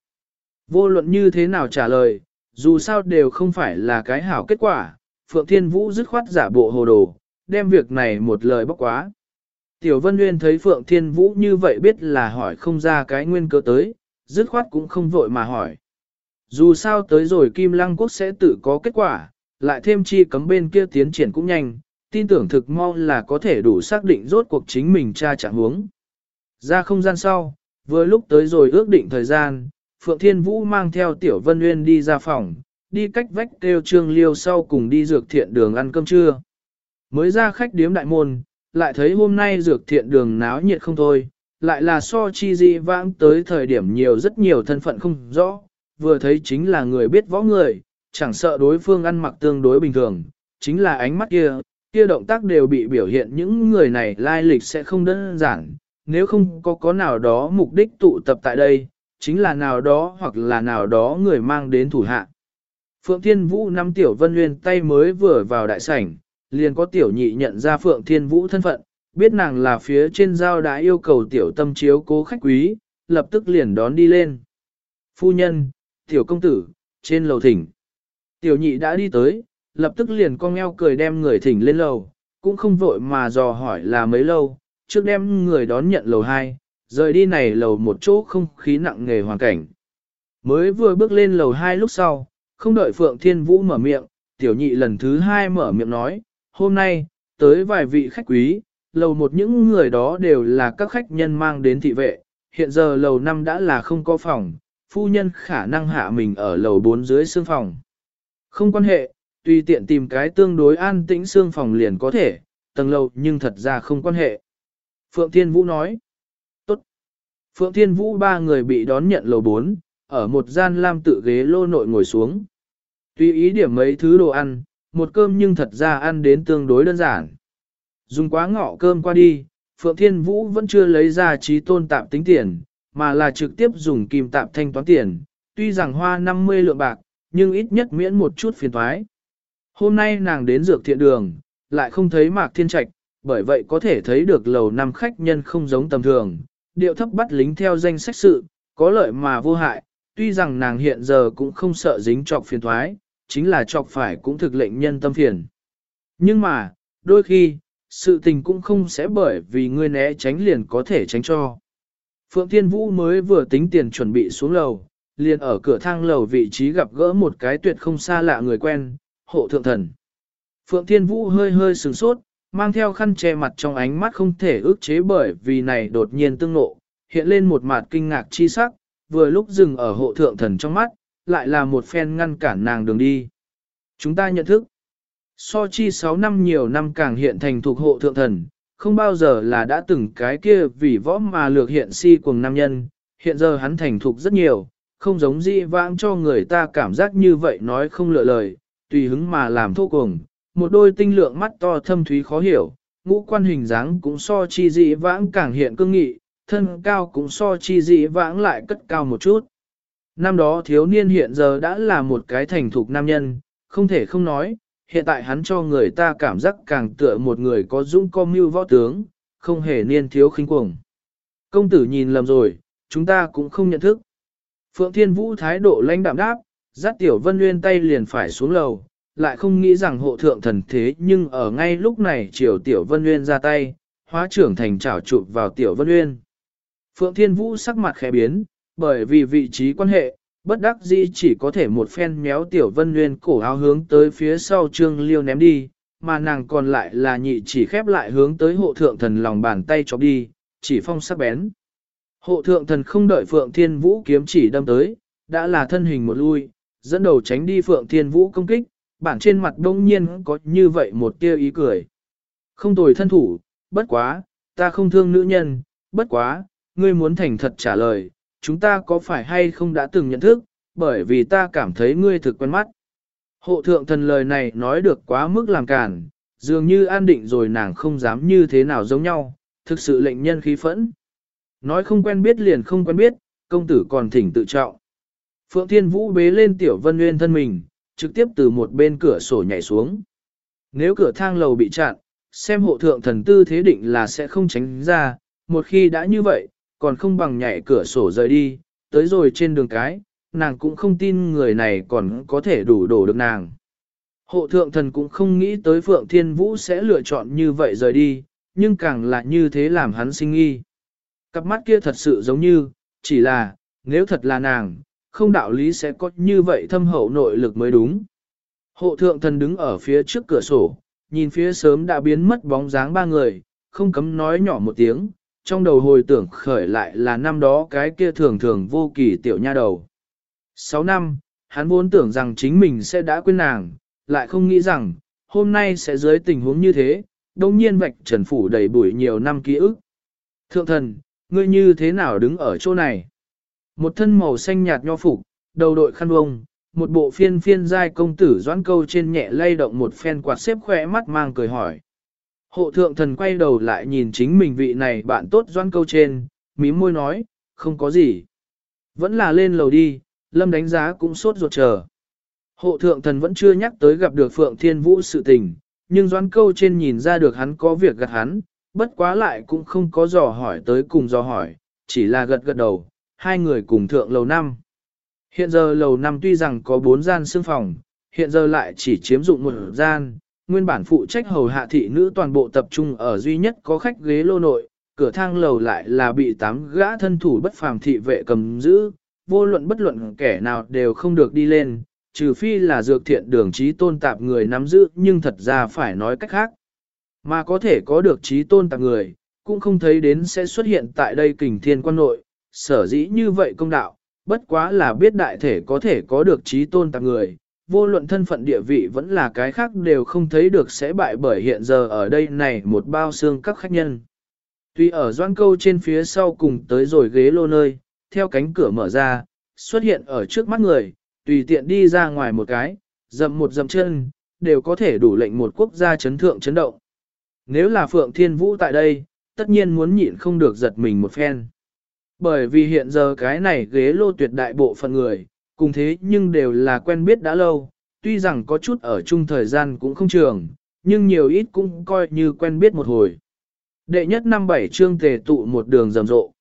Speaker 1: Vô luận như thế nào trả lời, dù sao đều không phải là cái hảo kết quả, Phượng Thiên Vũ dứt khoát giả bộ hồ đồ, đem việc này một lời bóc quá. Tiểu Vân Nguyên thấy Phượng Thiên Vũ như vậy biết là hỏi không ra cái nguyên cớ tới, dứt khoát cũng không vội mà hỏi. Dù sao tới rồi Kim Lăng Quốc sẽ tự có kết quả, lại thêm chi cấm bên kia tiến triển cũng nhanh, tin tưởng thực mau là có thể đủ xác định rốt cuộc chính mình tra trạng huống. Ra không gian sau, vừa lúc tới rồi ước định thời gian, Phượng Thiên Vũ mang theo Tiểu Vân Nguyên đi ra phòng, đi cách vách kêu Trương Liêu sau cùng đi dược thiện đường ăn cơm trưa. Mới ra khách điếm đại môn, lại thấy hôm nay dược thiện đường náo nhiệt không thôi, lại là so chi dị vãng tới thời điểm nhiều rất nhiều thân phận không rõ, vừa thấy chính là người biết võ người, chẳng sợ đối phương ăn mặc tương đối bình thường, chính là ánh mắt kia, kia động tác đều bị biểu hiện những người này lai lịch sẽ không đơn giản, nếu không có có nào đó mục đích tụ tập tại đây, chính là nào đó hoặc là nào đó người mang đến thủ hạ. Phượng Thiên Vũ năm tiểu vân nguyên tay mới vừa vào đại sảnh, liền có tiểu nhị nhận ra Phượng Thiên Vũ thân phận, biết nàng là phía trên giao đã yêu cầu tiểu tâm chiếu cố khách quý, lập tức liền đón đi lên. Phu nhân, tiểu công tử, trên lầu thỉnh. Tiểu nhị đã đi tới, lập tức liền cong eo cười đem người thỉnh lên lầu, cũng không vội mà dò hỏi là mấy lâu, trước đem người đón nhận lầu 2, rời đi này lầu một chỗ không khí nặng nghề hoàn cảnh. Mới vừa bước lên lầu 2 lúc sau, không đợi Phượng Thiên Vũ mở miệng, tiểu nhị lần thứ hai mở miệng nói, hôm nay, tới vài vị khách quý, lầu một những người đó đều là các khách nhân mang đến thị vệ, hiện giờ lầu 5 đã là không có phòng, phu nhân khả năng hạ mình ở lầu 4 dưới xương phòng. Không quan hệ, tùy tiện tìm cái tương đối an tĩnh xương phòng liền có thể, tầng lầu nhưng thật ra không quan hệ. Phượng Thiên Vũ nói, tốt. Phượng Thiên Vũ ba người bị đón nhận lầu 4, ở một gian lam tự ghế lô nội ngồi xuống. Tùy ý điểm mấy thứ đồ ăn, một cơm nhưng thật ra ăn đến tương đối đơn giản. Dùng quá ngọ cơm qua đi, Phượng Thiên Vũ vẫn chưa lấy ra trí tôn tạm tính tiền, mà là trực tiếp dùng kim tạm thanh toán tiền, tuy rằng hoa 50 lượng bạc, nhưng ít nhất miễn một chút phiền thoái. Hôm nay nàng đến dược thiện đường, lại không thấy Mạc Thiên Trạch, bởi vậy có thể thấy được lầu năm khách nhân không giống tầm thường, điệu thấp bắt lính theo danh sách sự, có lợi mà vô hại, tuy rằng nàng hiện giờ cũng không sợ dính trọc phiền thoái, chính là trọc phải cũng thực lệnh nhân tâm phiền. Nhưng mà, đôi khi, sự tình cũng không sẽ bởi vì ngươi né tránh liền có thể tránh cho. Phượng Thiên Vũ mới vừa tính tiền chuẩn bị xuống lầu, liền ở cửa thang lầu vị trí gặp gỡ một cái tuyệt không xa lạ người quen, hộ thượng thần. Phượng Thiên Vũ hơi hơi sừng sốt, mang theo khăn che mặt trong ánh mắt không thể ước chế bởi vì này đột nhiên tương nộ, hiện lên một mặt kinh ngạc chi sắc, vừa lúc dừng ở hộ thượng thần trong mắt, lại là một phen ngăn cản nàng đường đi. Chúng ta nhận thức, so chi 6 năm nhiều năm càng hiện thành thuộc hộ thượng thần, không bao giờ là đã từng cái kia vì võ mà lược hiện si cùng nam nhân, hiện giờ hắn thành thục rất nhiều, không giống di vãng cho người ta cảm giác như vậy nói không lựa lời, tùy hứng mà làm thô cùng, một đôi tinh lượng mắt to thâm thúy khó hiểu, ngũ quan hình dáng cũng so chi dị vãng càng hiện cương nghị, thân cao cũng so chi dị vãng lại cất cao một chút. Năm đó thiếu niên hiện giờ đã là một cái thành thục nam nhân, không thể không nói, hiện tại hắn cho người ta cảm giác càng tựa một người có dũng có mưu võ tướng, không hề niên thiếu khinh cuồng. Công tử nhìn lầm rồi, chúng ta cũng không nhận thức. Phượng Thiên Vũ thái độ lãnh đạm đáp, dắt tiểu vân nguyên tay liền phải xuống lầu, lại không nghĩ rằng hộ thượng thần thế nhưng ở ngay lúc này triều tiểu vân nguyên ra tay, hóa trưởng thành trảo chụp vào tiểu vân nguyên. Phượng Thiên Vũ sắc mặt khẽ biến, bởi vì vị trí quan hệ, bất đắc dĩ chỉ có thể một phen méo tiểu vân nguyên cổ áo hướng tới phía sau trương liêu ném đi, mà nàng còn lại là nhị chỉ khép lại hướng tới hộ thượng thần lòng bàn tay chọc đi, chỉ phong sắc bén. Hộ thượng thần không đợi Phượng Thiên Vũ kiếm chỉ đâm tới, đã là thân hình một lui, dẫn đầu tránh đi Phượng Thiên Vũ công kích, bản trên mặt đông nhiên có như vậy một tia ý cười. Không tồi thân thủ, bất quá, ta không thương nữ nhân, bất quá, ngươi muốn thành thật trả lời, chúng ta có phải hay không đã từng nhận thức, bởi vì ta cảm thấy ngươi thực quen mắt. Hộ thượng thần lời này nói được quá mức làm cản, dường như an định rồi nàng không dám như thế nào giống nhau, thực sự lệnh nhân khí phẫn. Nói không quen biết liền không quen biết, công tử còn thỉnh tự trọng. Phượng Thiên Vũ bế lên Tiểu Vân Nguyên thân mình, trực tiếp từ một bên cửa sổ nhảy xuống. Nếu cửa thang lầu bị chặn, xem hộ thượng thần tư thế định là sẽ không tránh ra, một khi đã như vậy, còn không bằng nhảy cửa sổ rời đi, tới rồi trên đường cái, nàng cũng không tin người này còn có thể đủ đổ được nàng. Hộ thượng thần cũng không nghĩ tới Phượng Thiên Vũ sẽ lựa chọn như vậy rời đi, nhưng càng là như thế làm hắn sinh nghi. Cặp mắt kia thật sự giống như, chỉ là, nếu thật là nàng, không đạo lý sẽ có như vậy thâm hậu nội lực mới đúng. Hộ thượng thần đứng ở phía trước cửa sổ, nhìn phía sớm đã biến mất bóng dáng ba người, không cấm nói nhỏ một tiếng, trong đầu hồi tưởng khởi lại là năm đó cái kia thường thường vô kỳ tiểu nha đầu. Sáu năm, hắn vốn tưởng rằng chính mình sẽ đã quên nàng, lại không nghĩ rằng, hôm nay sẽ dưới tình huống như thế, đồng nhiên vạch trần phủ đầy bụi nhiều năm ký ức. Thượng thần, ngươi như thế nào đứng ở chỗ này? Một thân màu xanh nhạt nho phục, đầu đội khăn vông, một bộ phiên phiên giai công tử doãn câu trên nhẹ lay động một phen quạt xếp khỏe mắt mang cười hỏi. Hộ thượng thần quay đầu lại nhìn chính mình vị này bạn tốt doãn câu trên, mím môi nói, không có gì. Vẫn là lên lầu đi, lâm đánh giá cũng sốt ruột chờ. Hộ thượng thần vẫn chưa nhắc tới gặp được Phượng Thiên Vũ sự tình, nhưng doãn câu trên nhìn ra được hắn có việc gặt hắn, bất quá lại cũng không có dò hỏi tới cùng dò hỏi, chỉ là gật gật đầu, hai người cùng thượng lầu năm. Hiện giờ lầu năm tuy rằng có bốn gian xương phòng, hiện giờ lại chỉ chiếm dụng một gian, nguyên bản phụ trách hầu hạ thị nữ toàn bộ tập trung ở duy nhất có khách ghế lô nội, cửa thang lầu lại là bị tám gã thân thủ bất phàm thị vệ cầm giữ, vô luận bất luận kẻ nào đều không được đi lên, trừ phi là dược thiện đường trí tôn tạp người nắm giữ nhưng thật ra phải nói cách khác. Mà có thể có được trí tôn tạp người, cũng không thấy đến sẽ xuất hiện tại đây kình thiên quan nội, sở dĩ như vậy công đạo, bất quá là biết đại thể có thể có được trí tôn tạp người, vô luận thân phận địa vị vẫn là cái khác đều không thấy được sẽ bại bởi hiện giờ ở đây này một bao xương các khách nhân. Tuy ở doan câu trên phía sau cùng tới rồi ghế lô nơi, theo cánh cửa mở ra, xuất hiện ở trước mắt người, tùy tiện đi ra ngoài một cái, dậm một dậm chân, đều có thể đủ lệnh một quốc gia chấn thượng chấn động. Nếu là Phượng Thiên Vũ tại đây, tất nhiên muốn nhịn không được giật mình một phen. Bởi vì hiện giờ cái này ghế lô tuyệt đại bộ phận người, cùng thế nhưng đều là quen biết đã lâu, tuy rằng có chút ở chung thời gian cũng không trường, nhưng nhiều ít cũng coi như quen biết một hồi. Đệ nhất năm bảy chương tề tụ một đường rầm rộ.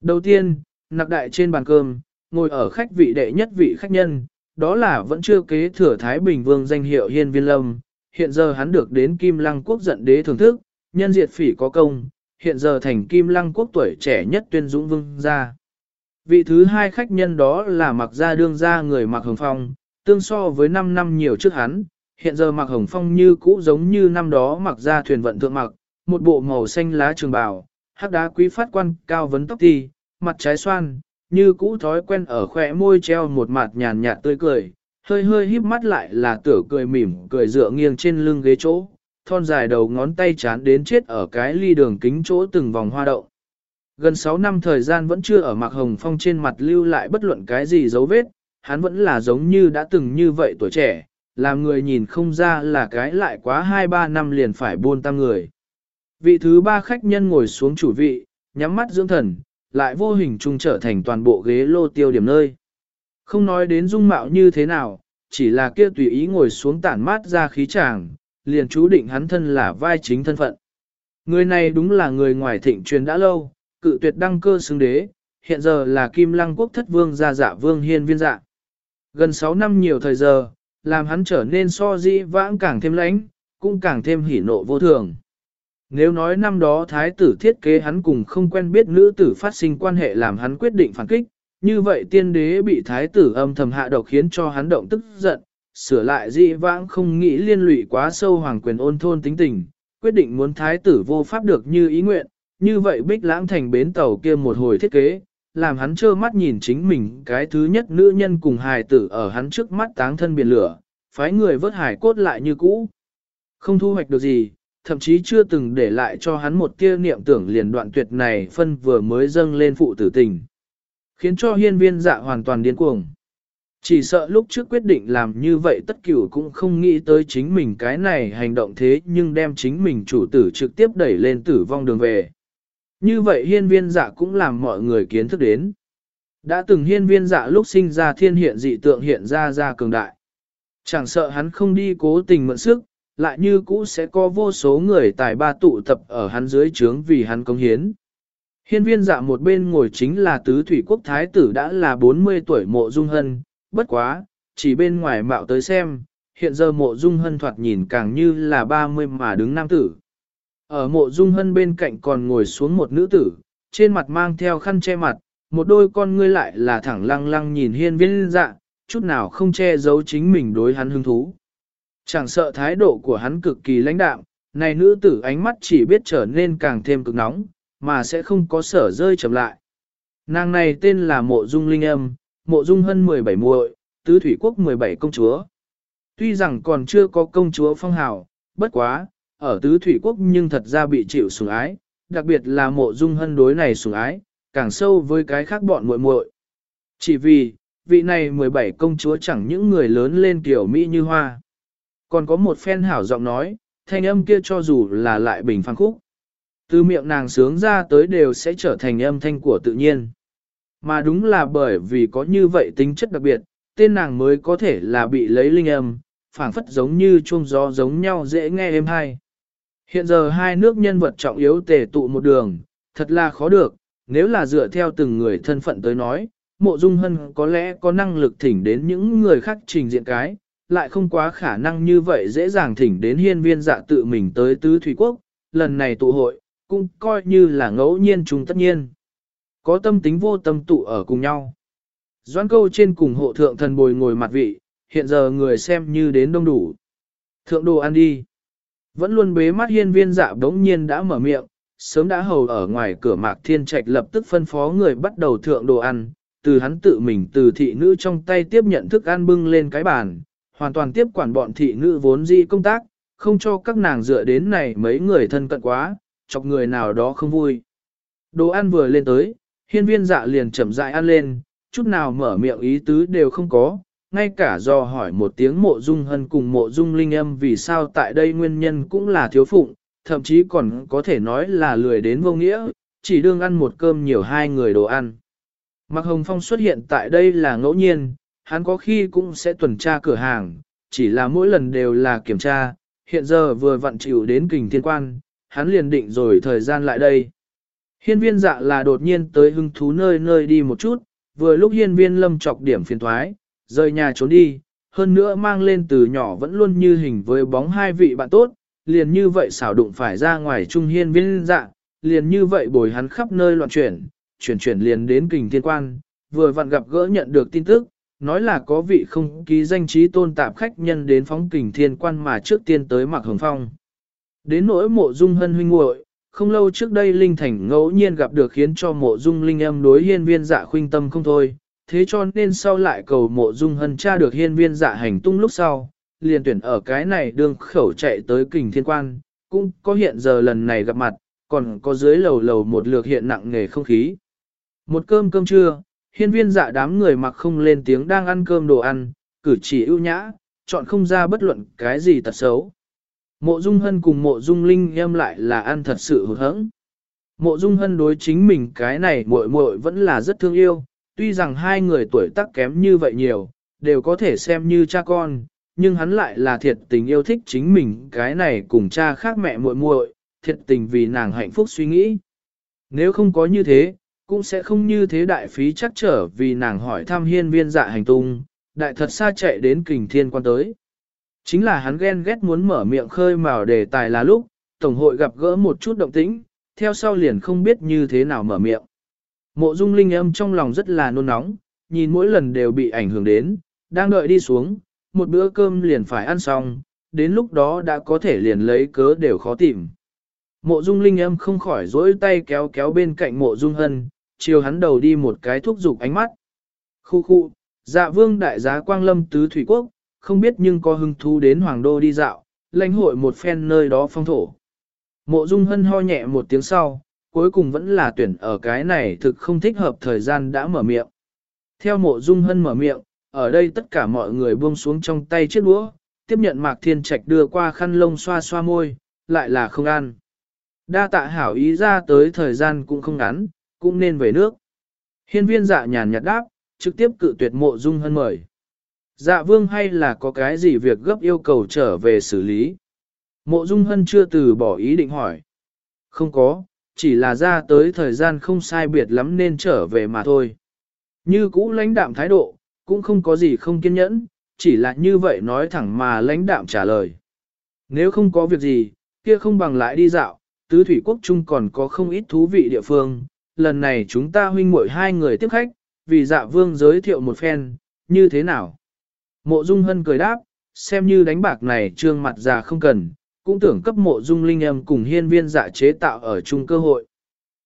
Speaker 1: Đầu tiên, nặc đại trên bàn cơm, ngồi ở khách vị đệ nhất vị khách nhân, đó là vẫn chưa kế thừa Thái Bình Vương danh hiệu Hiên Viên Lâm, hiện giờ hắn được đến Kim Lăng Quốc giận đế thưởng thức, nhân diệt phỉ có công, hiện giờ thành Kim Lăng Quốc tuổi trẻ nhất tuyên dũng vương gia. Vị thứ hai khách nhân đó là mặc gia đương gia người mặc hồng phong, tương so với 5 năm nhiều trước hắn, hiện giờ mặc hồng phong như cũ giống như năm đó mặc gia thuyền vận thượng mặc, một bộ màu xanh lá trường bào, hắc đá quý phát quan cao vấn tóc ti, mặt trái xoan, như cũ thói quen ở khỏe môi treo một mặt nhàn nhạt tươi cười, hơi hơi híp mắt lại là tử cười mỉm cười dựa nghiêng trên lưng ghế chỗ, thon dài đầu ngón tay chán đến chết ở cái ly đường kính chỗ từng vòng hoa đậu. Gần 6 năm thời gian vẫn chưa ở Mạc Hồng Phong trên mặt lưu lại bất luận cái gì dấu vết, hắn vẫn là giống như đã từng như vậy tuổi trẻ, làm người nhìn không ra là cái lại quá 2-3 năm liền phải buôn tăng người. Vị thứ ba khách nhân ngồi xuống chủ vị, nhắm mắt dưỡng thần, lại vô hình trung trở thành toàn bộ ghế lô tiêu điểm nơi. Không nói đến dung mạo như thế nào, chỉ là kia tùy ý ngồi xuống tản mát ra khí tràng, liền chú định hắn thân là vai chính thân phận. Người này đúng là người ngoài thịnh truyền đã lâu, cự tuyệt đăng cơ xứng đế, hiện giờ là Kim Lăng quốc thất vương gia dạ vương hiên viên dạ. Gần 6 năm nhiều thời giờ, làm hắn trở nên so dĩ vãng càng thêm lãnh, cũng càng thêm hỉ nộ vô thường. Nếu nói năm đó thái tử thiết kế hắn cùng không quen biết nữ tử phát sinh quan hệ làm hắn quyết định phản kích, như vậy tiên đế bị thái tử âm thầm hạ độc khiến cho hắn động tức giận, sửa lại dị vãng không nghĩ liên lụy quá sâu hoàng quyền ôn thôn tính tình, quyết định muốn thái tử vô pháp được như ý nguyện, như vậy bích lãng thành bến tàu kia một hồi thiết kế, làm hắn trơ mắt nhìn chính mình cái thứ nhất nữ nhân cùng hài tử ở hắn trước mắt táng thân biển lửa, phái người vớt hải cốt lại như cũ. Không thu hoạch được gì, thậm chí chưa từng để lại cho hắn một tia niệm tưởng liền đoạn tuyệt này phân vừa mới dâng lên phụ tử tình. Khiến cho hiên viên dạ hoàn toàn điên cuồng. Chỉ sợ lúc trước quyết định làm như vậy tất cửu cũng không nghĩ tới chính mình cái này hành động thế nhưng đem chính mình chủ tử trực tiếp đẩy lên tử vong đường về. Như vậy hiên viên dạ cũng làm mọi người kiến thức đến. Đã từng hiên viên dạ lúc sinh ra thiên hiện dị tượng hiện ra ra cường đại. Chẳng sợ hắn không đi cố tình mượn sức, lại như cũ sẽ có vô số người tài ba tụ tập ở hắn dưới trướng vì hắn công hiến. Hiên viên dạ một bên ngồi chính là tứ thủy quốc thái tử đã là 40 tuổi mộ dung hân, bất quá, chỉ bên ngoài mạo tới xem, hiện giờ mộ dung hân thoạt nhìn càng như là 30 mà đứng nam tử. Ở mộ dung hân bên cạnh còn ngồi xuống một nữ tử, trên mặt mang theo khăn che mặt, một đôi con ngươi lại là thẳng lăng lăng nhìn hiên viên dạ, chút nào không che giấu chính mình đối hắn hứng thú. Chẳng sợ thái độ của hắn cực kỳ lãnh đạm, này nữ tử ánh mắt chỉ biết trở nên càng thêm cực nóng, mà sẽ không có sở rơi chậm lại. Nàng này tên là Mộ Dung Linh Âm, Mộ Dung Hân 17 muội, Tứ Thủy Quốc 17 công chúa. Tuy rằng còn chưa có công chúa phong hào, bất quá, ở Tứ Thủy Quốc nhưng thật ra bị chịu sủng ái, đặc biệt là Mộ Dung Hân đối này sủng ái, càng sâu với cái khác bọn muội muội. Chỉ vì, vị này 17 công chúa chẳng những người lớn lên kiểu Mỹ như hoa. Còn có một phen hảo giọng nói, thanh âm kia cho dù là lại bình phang khúc. Từ miệng nàng sướng ra tới đều sẽ trở thành âm thanh của tự nhiên. Mà đúng là bởi vì có như vậy tính chất đặc biệt, tên nàng mới có thể là bị lấy linh âm, phảng phất giống như chuông gió giống nhau dễ nghe êm hay. Hiện giờ hai nước nhân vật trọng yếu tề tụ một đường, thật là khó được, nếu là dựa theo từng người thân phận tới nói, mộ dung hân có lẽ có năng lực thỉnh đến những người khác trình diện cái, lại không quá khả năng như vậy dễ dàng thỉnh đến hiên viên dạ tự mình tới tứ thủy quốc, lần này tụ hội, cũng coi như là ngẫu nhiên chúng tất nhiên. Có tâm tính vô tâm tụ ở cùng nhau. Doãn câu trên cùng hộ thượng thần bồi ngồi mặt vị, hiện giờ người xem như đến đông đủ. Thượng đồ ăn đi. Vẫn luôn bế mắt hiên viên dạ đống nhiên đã mở miệng, sớm đã hầu ở ngoài cửa mạc thiên trạch lập tức phân phó người bắt đầu thượng đồ ăn, từ hắn tự mình từ thị nữ trong tay tiếp nhận thức ăn bưng lên cái bàn, hoàn toàn tiếp quản bọn thị nữ vốn dĩ công tác, không cho các nàng dựa đến này mấy người thân cận quá, chọc người nào đó không vui. Đồ ăn vừa lên tới, hiên viên dạ liền chậm rãi ăn lên, chút nào mở miệng ý tứ đều không có, ngay cả do hỏi một tiếng mộ dung hân cùng mộ dung linh âm vì sao tại đây nguyên nhân cũng là thiếu phụng, thậm chí còn có thể nói là lười đến vô nghĩa, chỉ đương ăn một cơm nhiều hai người đồ ăn. Mạc Hồng Phong xuất hiện tại đây là ngẫu nhiên, hắn có khi cũng sẽ tuần tra cửa hàng, chỉ là mỗi lần đều là kiểm tra, hiện giờ vừa vặn chịu đến kình thiên quan, hắn liền định rồi thời gian lại đây. Hiên viên dạ là đột nhiên tới hưng thú nơi nơi đi một chút, vừa lúc hiên viên lâm chọc điểm phiền thoái, rời nhà trốn đi, hơn nữa mang lên từ nhỏ vẫn luôn như hình với bóng hai vị bạn tốt, liền như vậy xảo đụng phải ra ngoài trung hiên viên dạ, liền như vậy bồi hắn khắp nơi loạn chuyển, chuyển chuyển liền đến kình thiên quan, vừa vặn gặp gỡ nhận được tin tức, nói là có vị không ký danh trí tôn tạp khách nhân đến phóng kình thiên quan mà trước tiên tới mặc hồng phong. Đến nỗi mộ dung hân huynh muội không lâu trước đây Linh Thành ngẫu nhiên gặp được khiến cho mộ dung Linh âm đối hiên viên dạ khuynh tâm không thôi, thế cho nên sau lại cầu mộ dung hân tra được hiên viên dạ hành tung lúc sau, liền tuyển ở cái này đương khẩu chạy tới kình thiên quan, cũng có hiện giờ lần này gặp mặt, còn có dưới lầu lầu một lượt hiện nặng nghề không khí. Một cơm cơm trưa, hiên viên dạ đám người mặc không lên tiếng đang ăn cơm đồ ăn, cử chỉ ưu nhã, chọn không ra bất luận cái gì tật xấu. Mộ Dung Hân cùng Mộ Dung Linh em lại là ăn thật sự hụt hẫng. Mộ Dung Hân đối chính mình cái này muội muội vẫn là rất thương yêu, tuy rằng hai người tuổi tác kém như vậy nhiều, đều có thể xem như cha con, nhưng hắn lại là thiệt tình yêu thích chính mình cái này cùng cha khác mẹ muội muội, thiệt tình vì nàng hạnh phúc suy nghĩ. Nếu không có như thế, cũng sẽ không như thế đại phí chắc trở vì nàng hỏi thăm hiên viên dạ hành tung, đại thật xa chạy đến kình thiên quan tới. Chính là hắn ghen ghét muốn mở miệng khơi mào đề tài là lúc, Tổng hội gặp gỡ một chút động tĩnh, theo sau liền không biết như thế nào mở miệng. Mộ dung linh âm trong lòng rất là nôn nóng, nhìn mỗi lần đều bị ảnh hưởng đến, đang đợi đi xuống, một bữa cơm liền phải ăn xong, đến lúc đó đã có thể liền lấy cớ đều khó tìm. Mộ dung linh âm không khỏi dỗi tay kéo kéo bên cạnh mộ dung hân, chiều hắn đầu đi một cái thúc giục ánh mắt. Khu khu, dạ vương đại giá quang lâm tứ thủy quốc, không biết nhưng có hứng thú đến hoàng đô đi dạo, lãnh hội một phen nơi đó phong thổ. Mộ dung hân ho nhẹ một tiếng sau, cuối cùng vẫn là tuyển ở cái này thực không thích hợp thời gian đã mở miệng. Theo mộ dung hân mở miệng, ở đây tất cả mọi người buông xuống trong tay chiếc đũa, tiếp nhận mạc thiên trạch đưa qua khăn lông xoa xoa môi, lại là không ăn. Đa tạ hảo ý ra tới thời gian cũng không ngắn, cũng nên về nước. Hiên viên dạ nhàn nhạt đáp, trực tiếp cự tuyệt mộ dung hân mời. Dạ vương hay là có cái gì việc gấp yêu cầu trở về xử lý? Mộ dung hân chưa từ bỏ ý định hỏi. Không có, chỉ là ra tới thời gian không sai biệt lắm nên trở về mà thôi. Như cũ lãnh đạm thái độ, cũng không có gì không kiên nhẫn, chỉ là như vậy nói thẳng mà lãnh đạm trả lời. Nếu không có việc gì, kia không bằng lại đi dạo, tứ thủy quốc trung còn có không ít thú vị địa phương, lần này chúng ta huynh muội hai người tiếp khách, vì dạ vương giới thiệu một phen, như thế nào? Mộ Dung Hân cười đáp, xem như đánh bạc này trương mặt già không cần, cũng tưởng cấp mộ Dung Linh em cùng hiên viên dạ chế tạo ở chung cơ hội.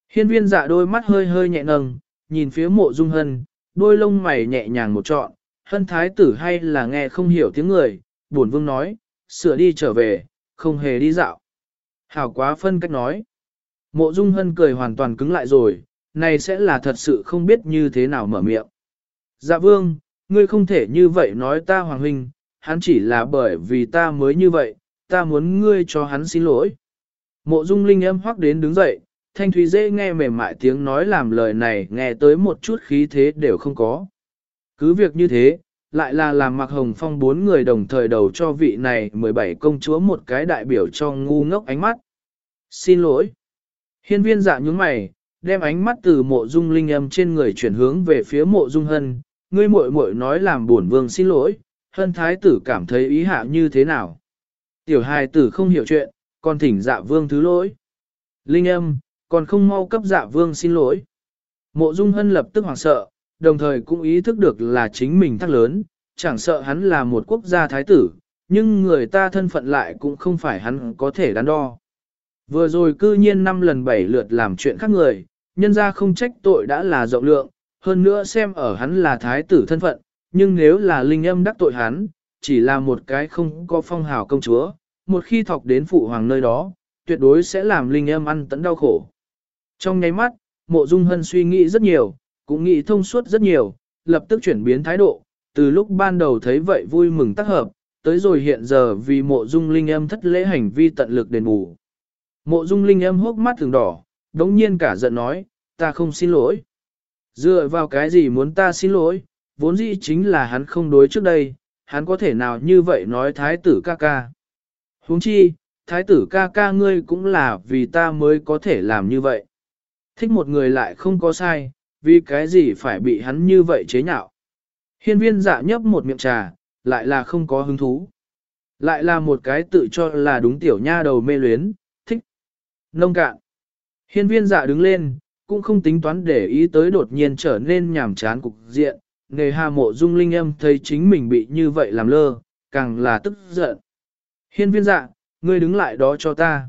Speaker 1: Hiên viên dạ đôi mắt hơi hơi nhẹ nâng, nhìn phía mộ Dung Hân, đôi lông mày nhẹ nhàng một trọn, hân thái tử hay là nghe không hiểu tiếng người, buồn vương nói, sửa đi trở về, không hề đi dạo. Hảo quá phân cách nói. Mộ Dung Hân cười hoàn toàn cứng lại rồi, này sẽ là thật sự không biết như thế nào mở miệng. Dạ vương, ngươi không thể như vậy nói ta Hoàng Huynh, hắn chỉ là bởi vì ta mới như vậy, ta muốn ngươi cho hắn xin lỗi. Mộ Dung Linh âm hoắc đến đứng dậy, thanh thúy dễ nghe mềm mại tiếng nói làm lời này nghe tới một chút khí thế đều không có. Cứ việc như thế, lại là làm mặc hồng phong bốn người đồng thời đầu cho vị này 17 công chúa một cái đại biểu cho ngu ngốc ánh mắt. Xin lỗi. Hiên viên dạ nhúng mày, đem ánh mắt từ mộ dung linh âm trên người chuyển hướng về phía mộ dung hân, ngươi muội muội nói làm buồn vương xin lỗi, hân thái tử cảm thấy ý hạ như thế nào. Tiểu hài tử không hiểu chuyện, còn thỉnh dạ vương thứ lỗi. Linh âm, còn không mau cấp dạ vương xin lỗi. Mộ dung hân lập tức hoảng sợ, đồng thời cũng ý thức được là chính mình thắc lớn, chẳng sợ hắn là một quốc gia thái tử, nhưng người ta thân phận lại cũng không phải hắn có thể đắn đo. Vừa rồi cư nhiên năm lần bảy lượt làm chuyện khác người, nhân ra không trách tội đã là rộng lượng, hơn nữa xem ở hắn là thái tử thân phận, nhưng nếu là linh âm đắc tội hắn, chỉ là một cái không có phong hào công chúa, một khi thọc đến phụ hoàng nơi đó, tuyệt đối sẽ làm linh âm ăn tận đau khổ. Trong nháy mắt, mộ dung hân suy nghĩ rất nhiều, cũng nghĩ thông suốt rất nhiều, lập tức chuyển biến thái độ, từ lúc ban đầu thấy vậy vui mừng tác hợp, tới rồi hiện giờ vì mộ dung linh âm thất lễ hành vi tận lực đền bù. Mộ dung linh âm hốc mắt thường đỏ, đống nhiên cả giận nói, ta không xin lỗi. Dựa vào cái gì muốn ta xin lỗi, vốn dĩ chính là hắn không đối trước đây, hắn có thể nào như vậy nói thái tử ca ca. huống chi, thái tử ca ca ngươi cũng là vì ta mới có thể làm như vậy. Thích một người lại không có sai, vì cái gì phải bị hắn như vậy chế nhạo. Hiên viên dạ nhấp một miệng trà, lại là không có hứng thú. Lại là một cái tự cho là đúng tiểu nha đầu mê luyến, thích. Nông cạn. Hiên viên dạ đứng lên, cũng không tính toán để ý tới đột nhiên trở nên nhàm chán cục diện. Nghề hà mộ dung linh âm thấy chính mình bị như vậy làm lơ, càng là tức giận. Hiên viên dạ, ngươi đứng lại đó cho ta.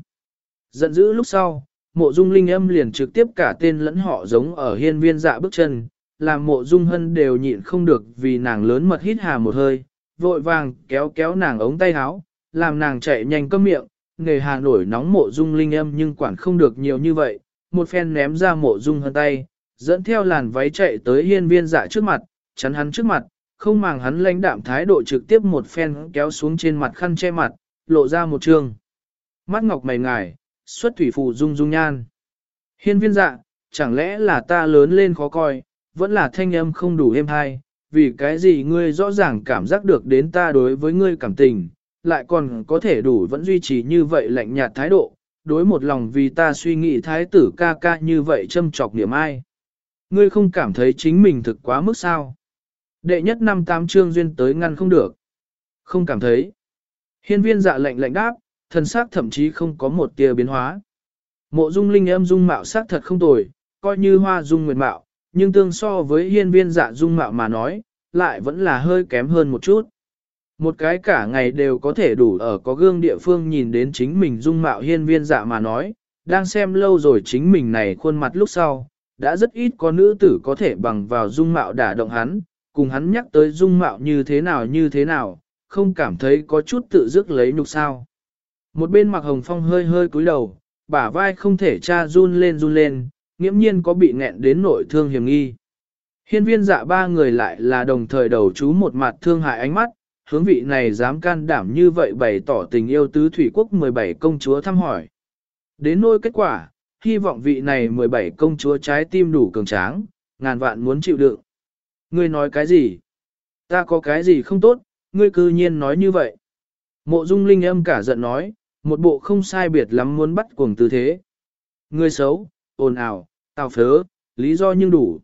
Speaker 1: Giận dữ lúc sau, mộ dung linh âm liền trực tiếp cả tên lẫn họ giống ở hiên viên dạ bước chân, làm mộ dung hân đều nhịn không được vì nàng lớn mật hít hà một hơi, vội vàng kéo kéo nàng ống tay áo, làm nàng chạy nhanh cơm miệng, nghề hà nổi nóng mộ dung linh âm nhưng quản không được nhiều như vậy, một phen ném ra mộ dung hân tay, dẫn theo làn váy chạy tới hiên viên dạ trước mặt, chắn hắn trước mặt, không màng hắn lãnh đạm thái độ trực tiếp một phen kéo xuống trên mặt khăn che mặt, lộ ra một trường. Mắt ngọc mày ngài, xuất thủy phù dung dung nhan. Hiên viên dạ, chẳng lẽ là ta lớn lên khó coi, vẫn là thanh âm không đủ êm hay, vì cái gì ngươi rõ ràng cảm giác được đến ta đối với ngươi cảm tình, lại còn có thể đủ vẫn duy trì như vậy lạnh nhạt thái độ, đối một lòng vì ta suy nghĩ thái tử ca ca như vậy châm trọc niệm ai. Ngươi không cảm thấy chính mình thực quá mức sao? Đệ nhất năm tám chương duyên tới ngăn không được. Không cảm thấy. Hiên viên dạ lệnh lệnh đáp, thần sắc thậm chí không có một tia biến hóa. Mộ dung linh âm dung mạo sắc thật không tồi, coi như hoa dung nguyệt mạo, nhưng tương so với hiên viên dạ dung mạo mà nói, lại vẫn là hơi kém hơn một chút. Một cái cả ngày đều có thể đủ ở có gương địa phương nhìn đến chính mình dung mạo hiên viên dạ mà nói, đang xem lâu rồi chính mình này khuôn mặt lúc sau, đã rất ít có nữ tử có thể bằng vào dung mạo đả động hắn, cùng hắn nhắc tới dung mạo như thế nào như thế nào, không cảm thấy có chút tự dứt lấy nhục sao. Một bên mặc hồng phong hơi hơi cúi đầu, bả vai không thể cha run lên run lên, nghiễm nhiên có bị nghẹn đến nội thương hiểm nghi. Hiên viên dạ ba người lại là đồng thời đầu chú một mặt thương hại ánh mắt, hướng vị này dám can đảm như vậy bày tỏ tình yêu tứ thủy quốc 17 công chúa thăm hỏi. Đến nôi kết quả, hy vọng vị này 17 công chúa trái tim đủ cường tráng, ngàn vạn muốn chịu đựng. Ngươi nói cái gì? Ta có cái gì không tốt, ngươi cư nhiên nói như vậy. Mộ dung linh âm cả giận nói, một bộ không sai biệt lắm muốn bắt cuồng tư thế. Ngươi xấu, ồn ào, tào phớ, lý do nhưng đủ.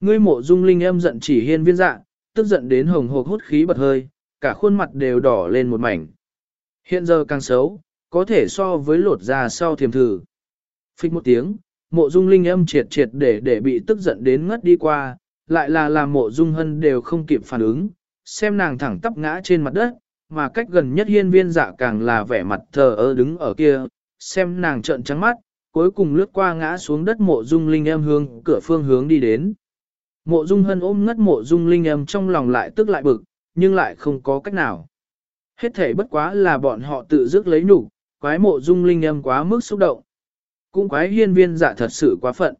Speaker 1: Ngươi mộ dung linh âm giận chỉ hiên viên dạ, tức giận đến hồng hộc hút khí bật hơi, cả khuôn mặt đều đỏ lên một mảnh. Hiện giờ càng xấu, có thể so với lột da sau thiềm thử. Phích một tiếng, mộ dung linh âm triệt triệt để để bị tức giận đến ngất đi qua, lại là làm mộ dung hân đều không kịp phản ứng, xem nàng thẳng tắp ngã trên mặt đất, mà cách gần nhất hiên viên dạ càng là vẻ mặt thờ ơ đứng ở kia, xem nàng trợn trắng mắt, cuối cùng lướt qua ngã xuống đất mộ dung linh âm hướng cửa phương hướng đi đến. Mộ dung hân ôm ngất mộ dung linh âm trong lòng lại tức lại bực, nhưng lại không có cách nào. Hết thể bất quá là bọn họ tự dứt lấy nhục, quái mộ dung linh âm quá mức xúc động. Cũng quái hiên viên dạ thật sự quá phận.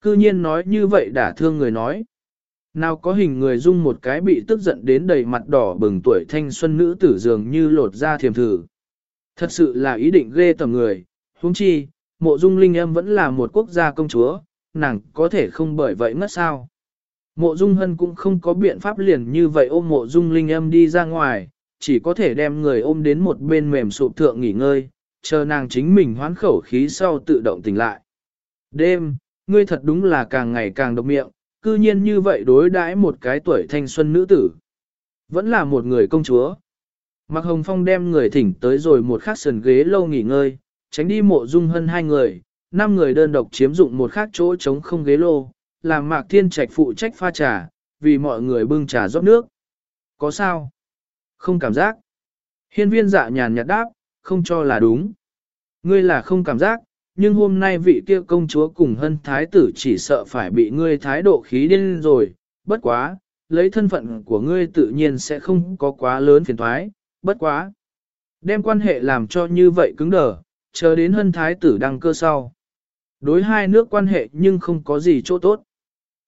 Speaker 1: Cư nhiên nói như vậy đã thương người nói. Nào có hình người dung một cái bị tức giận đến đầy mặt đỏ bừng tuổi thanh xuân nữ tử dường như lột ra thiềm thử. Thật sự là ý định ghê tầm người, huống chi, mộ dung linh âm vẫn là một quốc gia công chúa, nàng có thể không bởi vậy ngất sao. Mộ dung hân cũng không có biện pháp liền như vậy ôm mộ dung linh âm đi ra ngoài, chỉ có thể đem người ôm đến một bên mềm sụp thượng nghỉ ngơi, chờ nàng chính mình hoán khẩu khí sau tự động tỉnh lại. Đêm, ngươi thật đúng là càng ngày càng độc miệng, cư nhiên như vậy đối đãi một cái tuổi thanh xuân nữ tử. Vẫn là một người công chúa. Mạc Hồng Phong đem người thỉnh tới rồi một khắc sườn ghế lâu nghỉ ngơi, tránh đi mộ dung Hân hai người, năm người đơn độc chiếm dụng một khác chỗ trống không ghế lô, làm Mạc Thiên Trạch phụ trách pha trà, vì mọi người bưng trà rót nước. Có sao? Không cảm giác. Hiên viên dạ nhàn nhạt đáp, không cho là đúng. Ngươi là không cảm giác, nhưng hôm nay vị kia công chúa cùng hân thái tử chỉ sợ phải bị ngươi thái độ khí điên rồi, bất quá, lấy thân phận của ngươi tự nhiên sẽ không có quá lớn phiền thoái, bất quá. Đem quan hệ làm cho như vậy cứng đờ, chờ đến hân thái tử đăng cơ sau. Đối hai nước quan hệ nhưng không có gì chỗ tốt.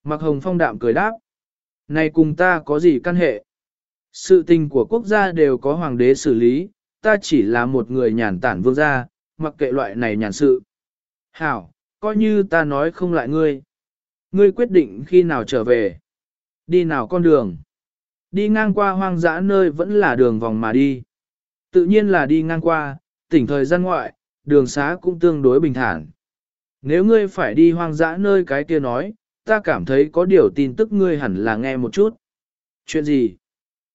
Speaker 1: Mạc Hồng Phong đạm cười đáp. Này cùng ta có gì căn hệ? Sự tình của quốc gia đều có hoàng đế xử lý, ta chỉ là một người nhàn tản vương gia, mặc kệ loại này nhàn sự. Hảo, coi như ta nói không lại ngươi. Ngươi quyết định khi nào trở về. Đi nào con đường. Đi ngang qua hoang dã nơi vẫn là đường vòng mà đi. Tự nhiên là đi ngang qua, tỉnh thời gian ngoại, đường xá cũng tương đối bình thản. Nếu ngươi phải đi hoang dã nơi cái kia nói, ta cảm thấy có điều tin tức ngươi hẳn là nghe một chút. Chuyện gì?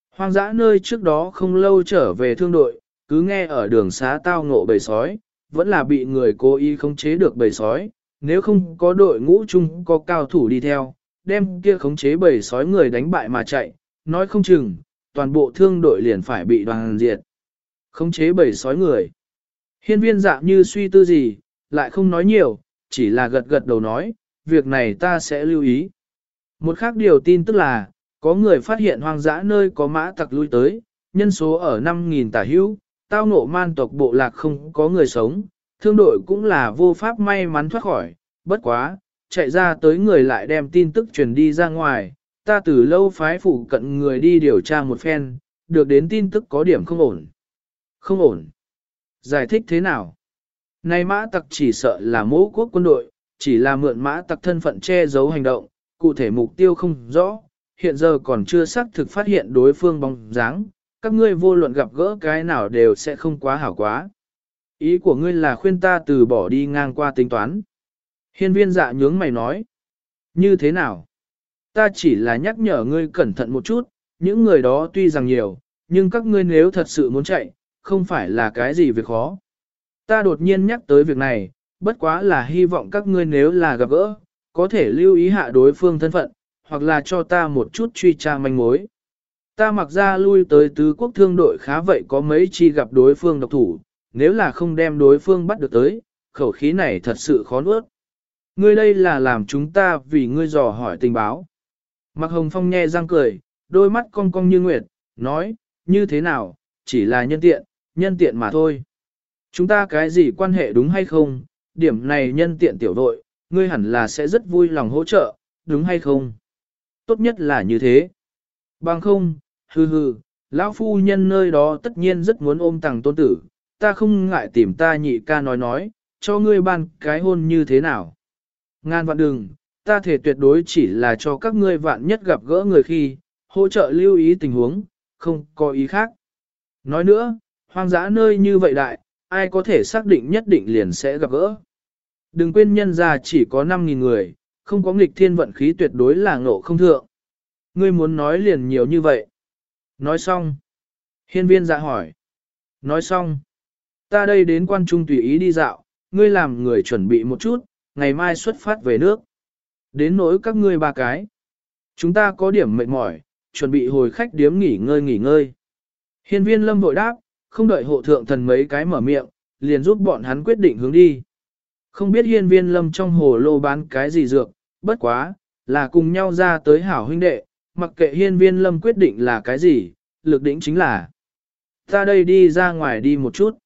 Speaker 1: Hoang dã nơi trước đó không lâu trở về thương đội, cứ nghe ở đường xá tao ngộ bầy sói, vẫn là bị người cố ý khống chế được bầy sói, nếu không có đội ngũ chung có cao thủ đi theo, đem kia khống chế bầy sói người đánh bại mà chạy, nói không chừng, toàn bộ thương đội liền phải bị đoàn diệt. Khống chế bầy sói người. Hiên viên dạ như suy tư gì, lại không nói nhiều, chỉ là gật gật đầu nói, việc này ta sẽ lưu ý. Một khác điều tin tức là, có người phát hiện hoang dã nơi có mã tặc lui tới, nhân số ở 5.000 tả hữu, tao ngộ man tộc bộ lạc không có người sống, thương đội cũng là vô pháp may mắn thoát khỏi, bất quá, chạy ra tới người lại đem tin tức truyền đi ra ngoài, ta từ lâu phái phụ cận người đi điều tra một phen, được đến tin tức có điểm không ổn. Không ổn. Giải thích thế nào? Này mã tặc chỉ sợ là mẫu quốc quân đội, chỉ là mượn mã tặc thân phận che giấu hành động, cụ thể mục tiêu không rõ, hiện giờ còn chưa xác thực phát hiện đối phương bóng dáng, các ngươi vô luận gặp gỡ cái nào đều sẽ không quá hảo quá. Ý của ngươi là khuyên ta từ bỏ đi ngang qua tính toán. Hiên viên dạ nhướng mày nói. Như thế nào? Ta chỉ là nhắc nhở ngươi cẩn thận một chút, những người đó tuy rằng nhiều, nhưng các ngươi nếu thật sự muốn chạy, không phải là cái gì việc khó. Ta đột nhiên nhắc tới việc này, bất quá là hy vọng các ngươi nếu là gặp gỡ, có thể lưu ý hạ đối phương thân phận, hoặc là cho ta một chút truy tra manh mối. Ta mặc ra lui tới tứ quốc thương đội khá vậy có mấy chi gặp đối phương độc thủ, nếu là không đem đối phương bắt được tới, khẩu khí này thật sự khó nuốt. Ngươi đây là làm chúng ta vì ngươi dò hỏi tình báo. Mặc hồng phong nhe răng cười, đôi mắt cong cong như nguyệt, nói, như thế nào, chỉ là nhân tiện, nhân tiện mà thôi. Chúng ta cái gì quan hệ đúng hay không, điểm này nhân tiện tiểu đội, ngươi hẳn là sẽ rất vui lòng hỗ trợ, đúng hay không? Tốt nhất là như thế. Bằng không, hừ hừ, lão phu nhân nơi đó tất nhiên rất muốn ôm tàng tôn tử, ta không ngại tìm ta nhị ca nói nói, cho ngươi ban cái hôn như thế nào. Ngan vạn đừng, ta thể tuyệt đối chỉ là cho các ngươi vạn nhất gặp gỡ người khi, hỗ trợ lưu ý tình huống, không có ý khác. Nói nữa, hoang dã nơi như vậy đại, ai có thể xác định nhất định liền sẽ gặp gỡ. Đừng quên nhân ra chỉ có 5.000 người, không có nghịch thiên vận khí tuyệt đối là ngộ không thượng. Ngươi muốn nói liền nhiều như vậy. Nói xong. Hiên viên dạ hỏi. Nói xong. Ta đây đến quan trung tùy ý đi dạo, ngươi làm người chuẩn bị một chút, ngày mai xuất phát về nước. Đến nỗi các ngươi ba cái. Chúng ta có điểm mệt mỏi, chuẩn bị hồi khách điếm nghỉ ngơi nghỉ ngơi. Hiên viên lâm vội đáp, không đợi hộ thượng thần mấy cái mở miệng, liền giúp bọn hắn quyết định hướng đi. Không biết hiên viên lâm trong hồ lô bán cái gì dược, bất quá, là cùng nhau ra tới hảo huynh đệ, mặc kệ hiên viên lâm quyết định là cái gì, lực đỉnh chính là. Ta đây đi ra ngoài đi một chút.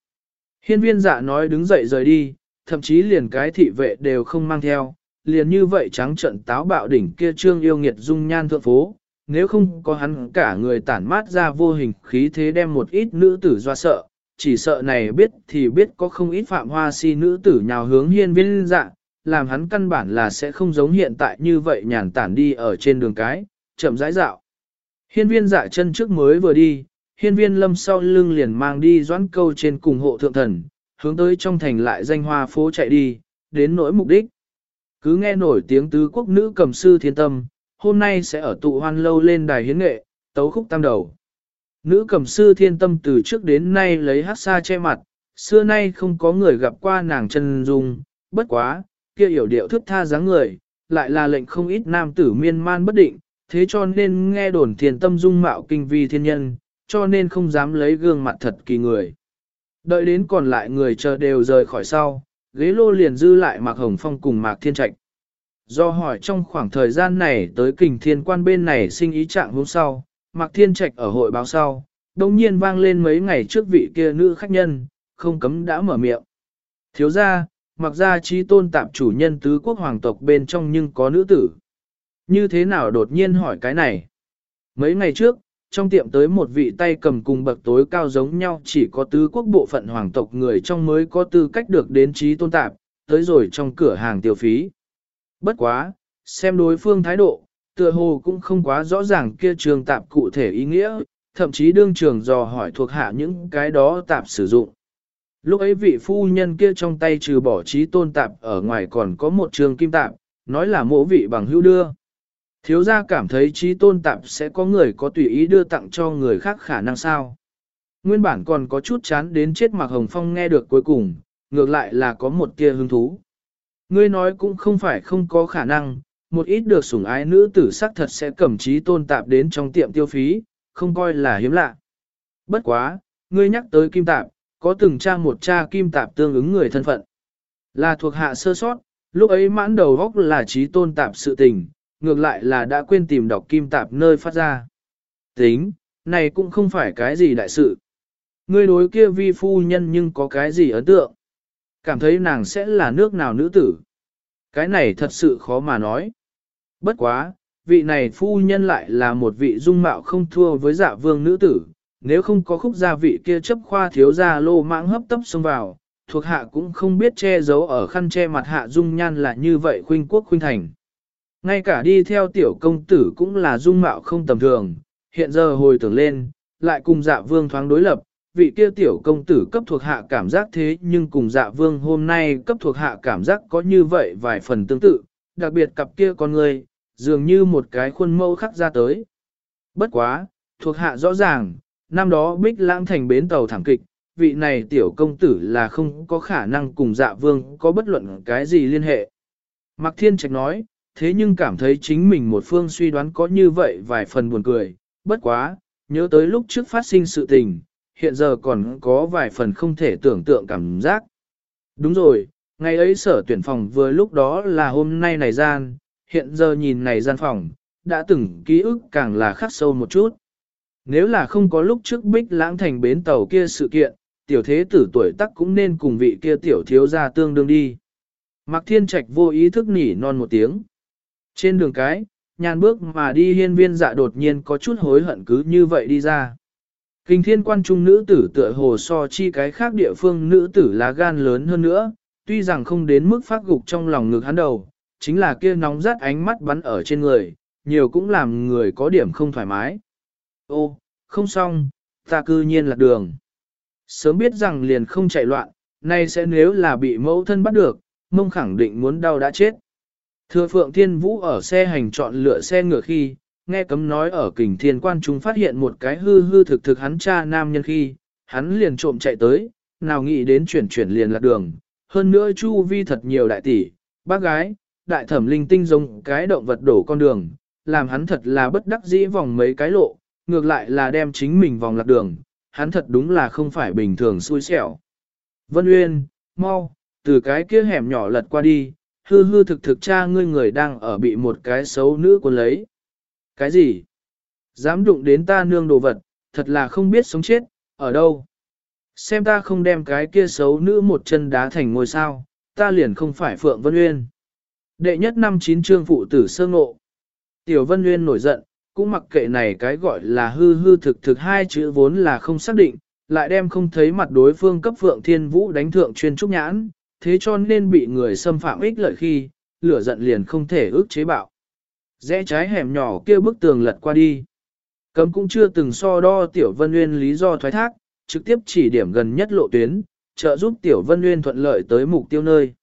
Speaker 1: Hiên viên dạ nói đứng dậy rời đi, thậm chí liền cái thị vệ đều không mang theo, liền như vậy trắng trận táo bạo đỉnh kia trương yêu nghiệt dung nhan thượng phố, nếu không có hắn cả người tản mát ra vô hình khí thế đem một ít nữ tử doa sợ, chỉ sợ này biết thì biết có không ít phạm hoa si nữ tử nhào hướng hiên viên dạ, làm hắn căn bản là sẽ không giống hiện tại như vậy nhàn tản đi ở trên đường cái, chậm rãi dạo. Hiên viên dạ chân trước mới vừa đi, hiên viên lâm sau lưng liền mang đi doãn câu trên cùng hộ thượng thần, hướng tới trong thành lại danh hoa phố chạy đi, đến nỗi mục đích. Cứ nghe nổi tiếng tứ quốc nữ cầm sư thiên tâm, hôm nay sẽ ở tụ hoan lâu lên đài hiến nghệ, tấu khúc tam đầu. Nữ cầm sư thiên tâm từ trước đến nay lấy hát xa che mặt, xưa nay không có người gặp qua nàng chân dung, bất quá, kia hiểu điệu thức tha dáng người, lại là lệnh không ít nam tử miên man bất định, thế cho nên nghe đồn thiên tâm dung mạo kinh vi thiên nhân, cho nên không dám lấy gương mặt thật kỳ người. Đợi đến còn lại người chờ đều rời khỏi sau, ghế lô liền dư lại Mạc Hồng Phong cùng Mạc Thiên Trạch. Do hỏi trong khoảng thời gian này tới kình thiên quan bên này sinh ý trạng hôm sau, Mạc Thiên Trạch ở hội báo sau, đồng nhiên vang lên mấy ngày trước vị kia nữ khách nhân, không cấm đã mở miệng. Thiếu ra, mặc ra trí tôn tạm chủ nhân tứ quốc hoàng tộc bên trong nhưng có nữ tử. Như thế nào đột nhiên hỏi cái này? Mấy ngày trước, trong tiệm tới một vị tay cầm cùng bậc tối cao giống nhau chỉ có tứ quốc bộ phận hoàng tộc người trong mới có tư cách được đến trí tôn tạp, tới rồi trong cửa hàng tiêu phí. Bất quá, xem đối phương thái độ, tựa hồ cũng không quá rõ ràng kia trường tạp cụ thể ý nghĩa, thậm chí đương trường dò hỏi thuộc hạ những cái đó tạp sử dụng. Lúc ấy vị phu nhân kia trong tay trừ bỏ trí tôn tạp ở ngoài còn có một trường kim tạp, nói là mỗ vị bằng hữu đưa. Thiếu gia cảm thấy trí tôn tạp sẽ có người có tùy ý đưa tặng cho người khác khả năng sao. Nguyên bản còn có chút chán đến chết mặc Hồng Phong nghe được cuối cùng, ngược lại là có một tia hứng thú. Ngươi nói cũng không phải không có khả năng, một ít được sủng ái nữ tử sắc thật sẽ cầm trí tôn tạp đến trong tiệm tiêu phí, không coi là hiếm lạ. Bất quá, ngươi nhắc tới kim tạp, có từng tra một cha kim tạp tương ứng người thân phận. Là thuộc hạ sơ sót, lúc ấy mãn đầu góc là trí tôn tạp sự tình, ngược lại là đã quên tìm đọc kim tạp nơi phát ra. Tính, này cũng không phải cái gì đại sự. Ngươi đối kia vi phu nhân nhưng có cái gì ấn tượng. Cảm thấy nàng sẽ là nước nào nữ tử. Cái này thật sự khó mà nói. Bất quá, vị này phu nhân lại là một vị dung mạo không thua với dạ vương nữ tử. Nếu không có khúc gia vị kia chấp khoa thiếu gia lô mãng hấp tấp xông vào, thuộc hạ cũng không biết che giấu ở khăn che mặt hạ dung nhan là như vậy khuynh quốc khuynh thành. Ngay cả đi theo tiểu công tử cũng là dung mạo không tầm thường, hiện giờ hồi tưởng lên, lại cùng dạ vương thoáng đối lập, vị kia tiểu công tử cấp thuộc hạ cảm giác thế nhưng cùng dạ vương hôm nay cấp thuộc hạ cảm giác có như vậy vài phần tương tự, đặc biệt cặp kia con người, dường như một cái khuôn mẫu khắc ra tới. Bất quá, thuộc hạ rõ ràng, năm đó bích lãng thành bến tàu thẳng kịch, vị này tiểu công tử là không có khả năng cùng dạ vương có bất luận cái gì liên hệ. Mạc Thiên Trạch nói, thế nhưng cảm thấy chính mình một phương suy đoán có như vậy vài phần buồn cười, bất quá, nhớ tới lúc trước phát sinh sự tình, hiện giờ còn có vài phần không thể tưởng tượng cảm giác. Đúng rồi, ngày ấy sở tuyển phòng vừa lúc đó là hôm nay này gian, hiện giờ nhìn này gian phòng, đã từng ký ức càng là khắc sâu một chút. Nếu là không có lúc trước bích lãng thành bến tàu kia sự kiện, tiểu thế tử tuổi tắc cũng nên cùng vị kia tiểu thiếu gia tương đương đi. Mạc Thiên Trạch vô ý thức nỉ non một tiếng. Trên đường cái, nhàn bước mà đi hiên viên dạ đột nhiên có chút hối hận cứ như vậy đi ra. Kinh thiên quan trung nữ tử tựa hồ so chi cái khác địa phương nữ tử lá gan lớn hơn nữa, tuy rằng không đến mức phát gục trong lòng ngực hắn đầu, chính là kia nóng rát ánh mắt bắn ở trên người, nhiều cũng làm người có điểm không thoải mái. Ô, không xong, ta cư nhiên lạc đường. Sớm biết rằng liền không chạy loạn, nay sẽ nếu là bị mẫu thân bắt được, mông khẳng định muốn đau đã chết. Thừa Phượng Thiên Vũ ở xe hành chọn lựa xe ngựa khi, nghe cấm nói ở kình thiên quan chúng phát hiện một cái hư hư thực thực hắn cha nam nhân khi, hắn liền trộm chạy tới, nào nghĩ đến chuyển chuyển liền lạc đường, hơn nữa chu vi thật nhiều đại tỷ, bác gái, đại thẩm linh tinh giống cái động vật đổ con đường, làm hắn thật là bất đắc dĩ vòng mấy cái lộ, ngược lại là đem chính mình vòng lạc đường, hắn thật đúng là không phải bình thường xui xẻo. Vân Uyên, mau, từ cái kia hẻm nhỏ lật qua đi, hư hư thực thực cha ngươi người đang ở bị một cái xấu nữ cuốn lấy. Cái gì? Dám đụng đến ta nương đồ vật, thật là không biết sống chết, ở đâu? Xem ta không đem cái kia xấu nữ một chân đá thành ngôi sao, ta liền không phải Phượng Vân Uyên. Đệ nhất năm chín chương phụ tử sơ ngộ. Tiểu Vân nguyên nổi giận, cũng mặc kệ này cái gọi là hư hư thực thực hai chữ vốn là không xác định, lại đem không thấy mặt đối phương cấp Phượng Thiên Vũ đánh thượng chuyên trúc nhãn, thế cho nên bị người xâm phạm ích lợi khi, lửa giận liền không thể ước chế bạo. Rẽ trái hẻm nhỏ kia bức tường lật qua đi. Cấm cũng chưa từng so đo Tiểu Vân Nguyên lý do thoái thác, trực tiếp chỉ điểm gần nhất lộ tuyến, trợ giúp Tiểu Vân Nguyên thuận lợi tới mục tiêu nơi.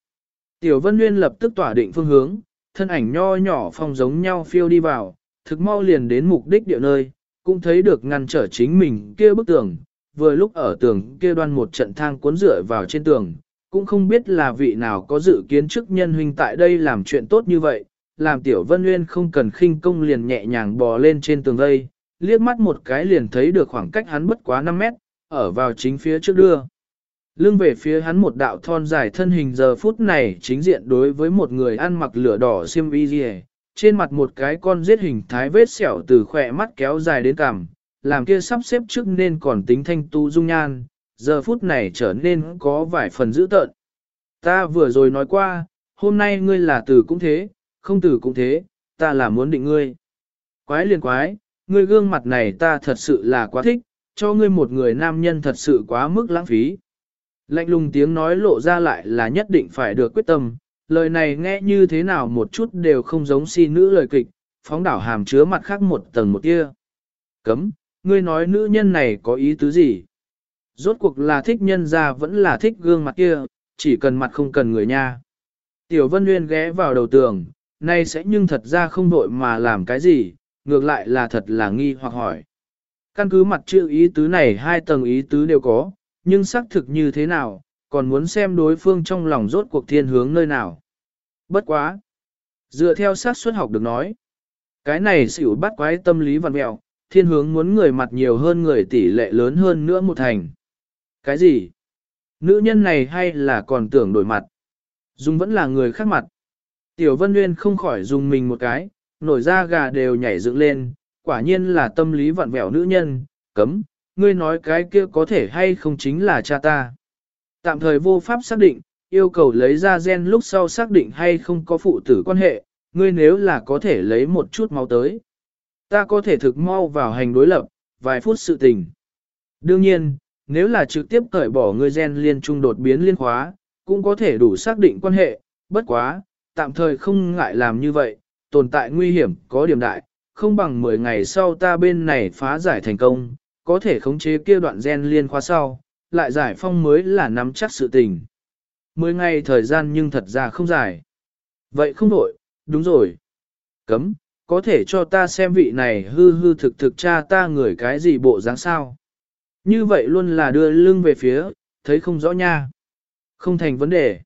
Speaker 1: Tiểu Vân Nguyên lập tức tỏa định phương hướng, thân ảnh nho nhỏ phong giống nhau phiêu đi vào, thực mau liền đến mục đích địa nơi, cũng thấy được ngăn trở chính mình kia bức tường, vừa lúc ở tường kia đoan một trận thang cuốn rửa vào trên tường, cũng không biết là vị nào có dự kiến trước nhân huynh tại đây làm chuyện tốt như vậy, làm tiểu vân nguyên không cần khinh công liền nhẹ nhàng bò lên trên tường đây, liếc mắt một cái liền thấy được khoảng cách hắn bất quá 5 mét, ở vào chính phía trước đưa. Lưng về phía hắn một đạo thon dài thân hình giờ phút này chính diện đối với một người ăn mặc lửa đỏ xiêm y dì trên mặt một cái con giết hình thái vết sẹo từ khỏe mắt kéo dài đến cằm, làm kia sắp xếp trước nên còn tính thanh tu dung nhan, giờ phút này trở nên có vài phần dữ tợn. Ta vừa rồi nói qua, hôm nay ngươi là tử cũng thế, không tử cũng thế, ta là muốn định ngươi. Quái liền quái, ngươi gương mặt này ta thật sự là quá thích, cho ngươi một người nam nhân thật sự quá mức lãng phí. Lạnh lùng tiếng nói lộ ra lại là nhất định phải được quyết tâm, lời này nghe như thế nào một chút đều không giống si nữ lời kịch, phóng đảo hàm chứa mặt khác một tầng một kia. Cấm, ngươi nói nữ nhân này có ý tứ gì? Rốt cuộc là thích nhân ra vẫn là thích gương mặt kia, chỉ cần mặt không cần người nha. Tiểu Vân Nguyên ghé vào đầu tường, nay sẽ nhưng thật ra không đội mà làm cái gì, ngược lại là thật là nghi hoặc hỏi. Căn cứ mặt chữ ý tứ này hai tầng ý tứ đều có, nhưng xác thực như thế nào, còn muốn xem đối phương trong lòng rốt cuộc thiên hướng nơi nào. Bất quá. Dựa theo sát xuất học được nói. Cái này xỉu bắt quái tâm lý vặn mẹo, thiên hướng muốn người mặt nhiều hơn người tỷ lệ lớn hơn nữa một thành. Cái gì? Nữ nhân này hay là còn tưởng đổi mặt? Dung vẫn là người khác mặt. Tiểu Vân Nguyên không khỏi dùng mình một cái, nổi da gà đều nhảy dựng lên, quả nhiên là tâm lý vặn vẹo nữ nhân, cấm, ngươi nói cái kia có thể hay không chính là cha ta. Tạm thời vô pháp xác định, yêu cầu lấy ra gen lúc sau xác định hay không có phụ tử quan hệ, ngươi nếu là có thể lấy một chút máu tới. Ta có thể thực mau vào hành đối lập, vài phút sự tình. Đương nhiên, nếu là trực tiếp cởi bỏ ngươi gen liên trung đột biến liên khóa, cũng có thể đủ xác định quan hệ, bất quá, tạm thời không ngại làm như vậy, tồn tại nguy hiểm có điểm đại, không bằng 10 ngày sau ta bên này phá giải thành công, có thể khống chế kia đoạn gen liên khóa sau, lại giải phong mới là nắm chắc sự tình. 10 ngày thời gian nhưng thật ra không dài. Vậy không đổi, đúng rồi. Cấm, có thể cho ta xem vị này hư hư thực thực cha ta người cái gì bộ dáng sao. Như vậy luôn là đưa lưng về phía, thấy không rõ nha. Không thành vấn đề.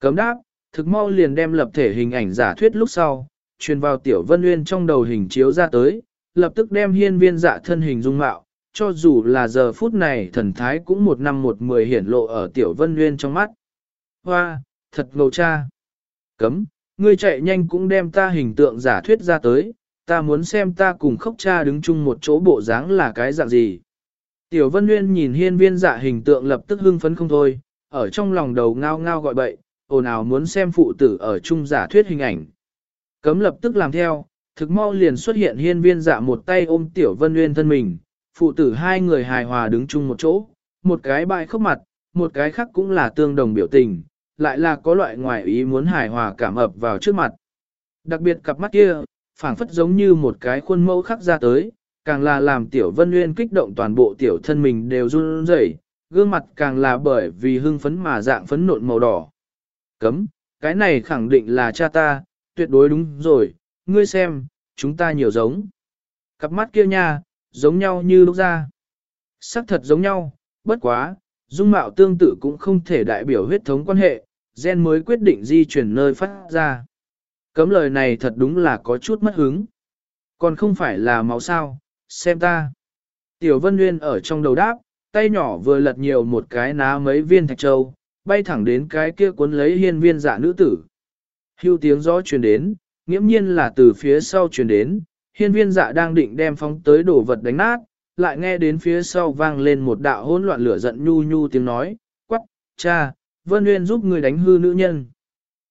Speaker 1: Cấm đáp, thực mau liền đem lập thể hình ảnh giả thuyết lúc sau, truyền vào tiểu vân nguyên trong đầu hình chiếu ra tới, lập tức đem hiên viên dạ thân hình dung mạo, cho dù là giờ phút này thần thái cũng một năm một mười hiển lộ ở tiểu vân nguyên trong mắt. Hoa, thật ngầu cha. Cấm, ngươi chạy nhanh cũng đem ta hình tượng giả thuyết ra tới, ta muốn xem ta cùng khóc cha đứng chung một chỗ bộ dáng là cái dạng gì. Tiểu Vân Nguyên nhìn hiên viên dạ hình tượng lập tức hưng phấn không thôi, ở trong lòng đầu ngao ngao gọi bậy, ồn ào muốn xem phụ tử ở chung giả thuyết hình ảnh. Cấm lập tức làm theo, thực mau liền xuất hiện hiên viên dạ một tay ôm Tiểu Vân Nguyên thân mình, phụ tử hai người hài hòa đứng chung một chỗ, một cái bại khóc mặt, một cái khác cũng là tương đồng biểu tình, lại là có loại ngoại ý muốn hài hòa cảm ập vào trước mặt. Đặc biệt cặp mắt kia, phảng phất giống như một cái khuôn mẫu khắc ra tới, càng là làm tiểu vân nguyên kích động toàn bộ tiểu thân mình đều run rẩy, gương mặt càng là bởi vì hưng phấn mà dạng phấn nộn màu đỏ. Cấm, cái này khẳng định là cha ta, tuyệt đối đúng rồi, ngươi xem, chúng ta nhiều giống. Cặp mắt kia nha, giống nhau như lúc ra. Sắc thật giống nhau, bất quá, dung mạo tương tự cũng không thể đại biểu huyết thống quan hệ, gen mới quyết định di chuyển nơi phát ra. Cấm lời này thật đúng là có chút mất hứng. Còn không phải là máu sao, xem ta. Tiểu Vân Nguyên ở trong đầu đáp, tay nhỏ vừa lật nhiều một cái ná mấy viên thạch châu, bay thẳng đến cái kia cuốn lấy hiên viên dạ nữ tử. Hưu tiếng gió truyền đến, nghiễm nhiên là từ phía sau truyền đến, hiên viên dạ đang định đem phóng tới đổ vật đánh nát, lại nghe đến phía sau vang lên một đạo hỗn loạn lửa giận nhu nhu tiếng nói, quắc, cha, Vân Nguyên giúp người đánh hư nữ nhân.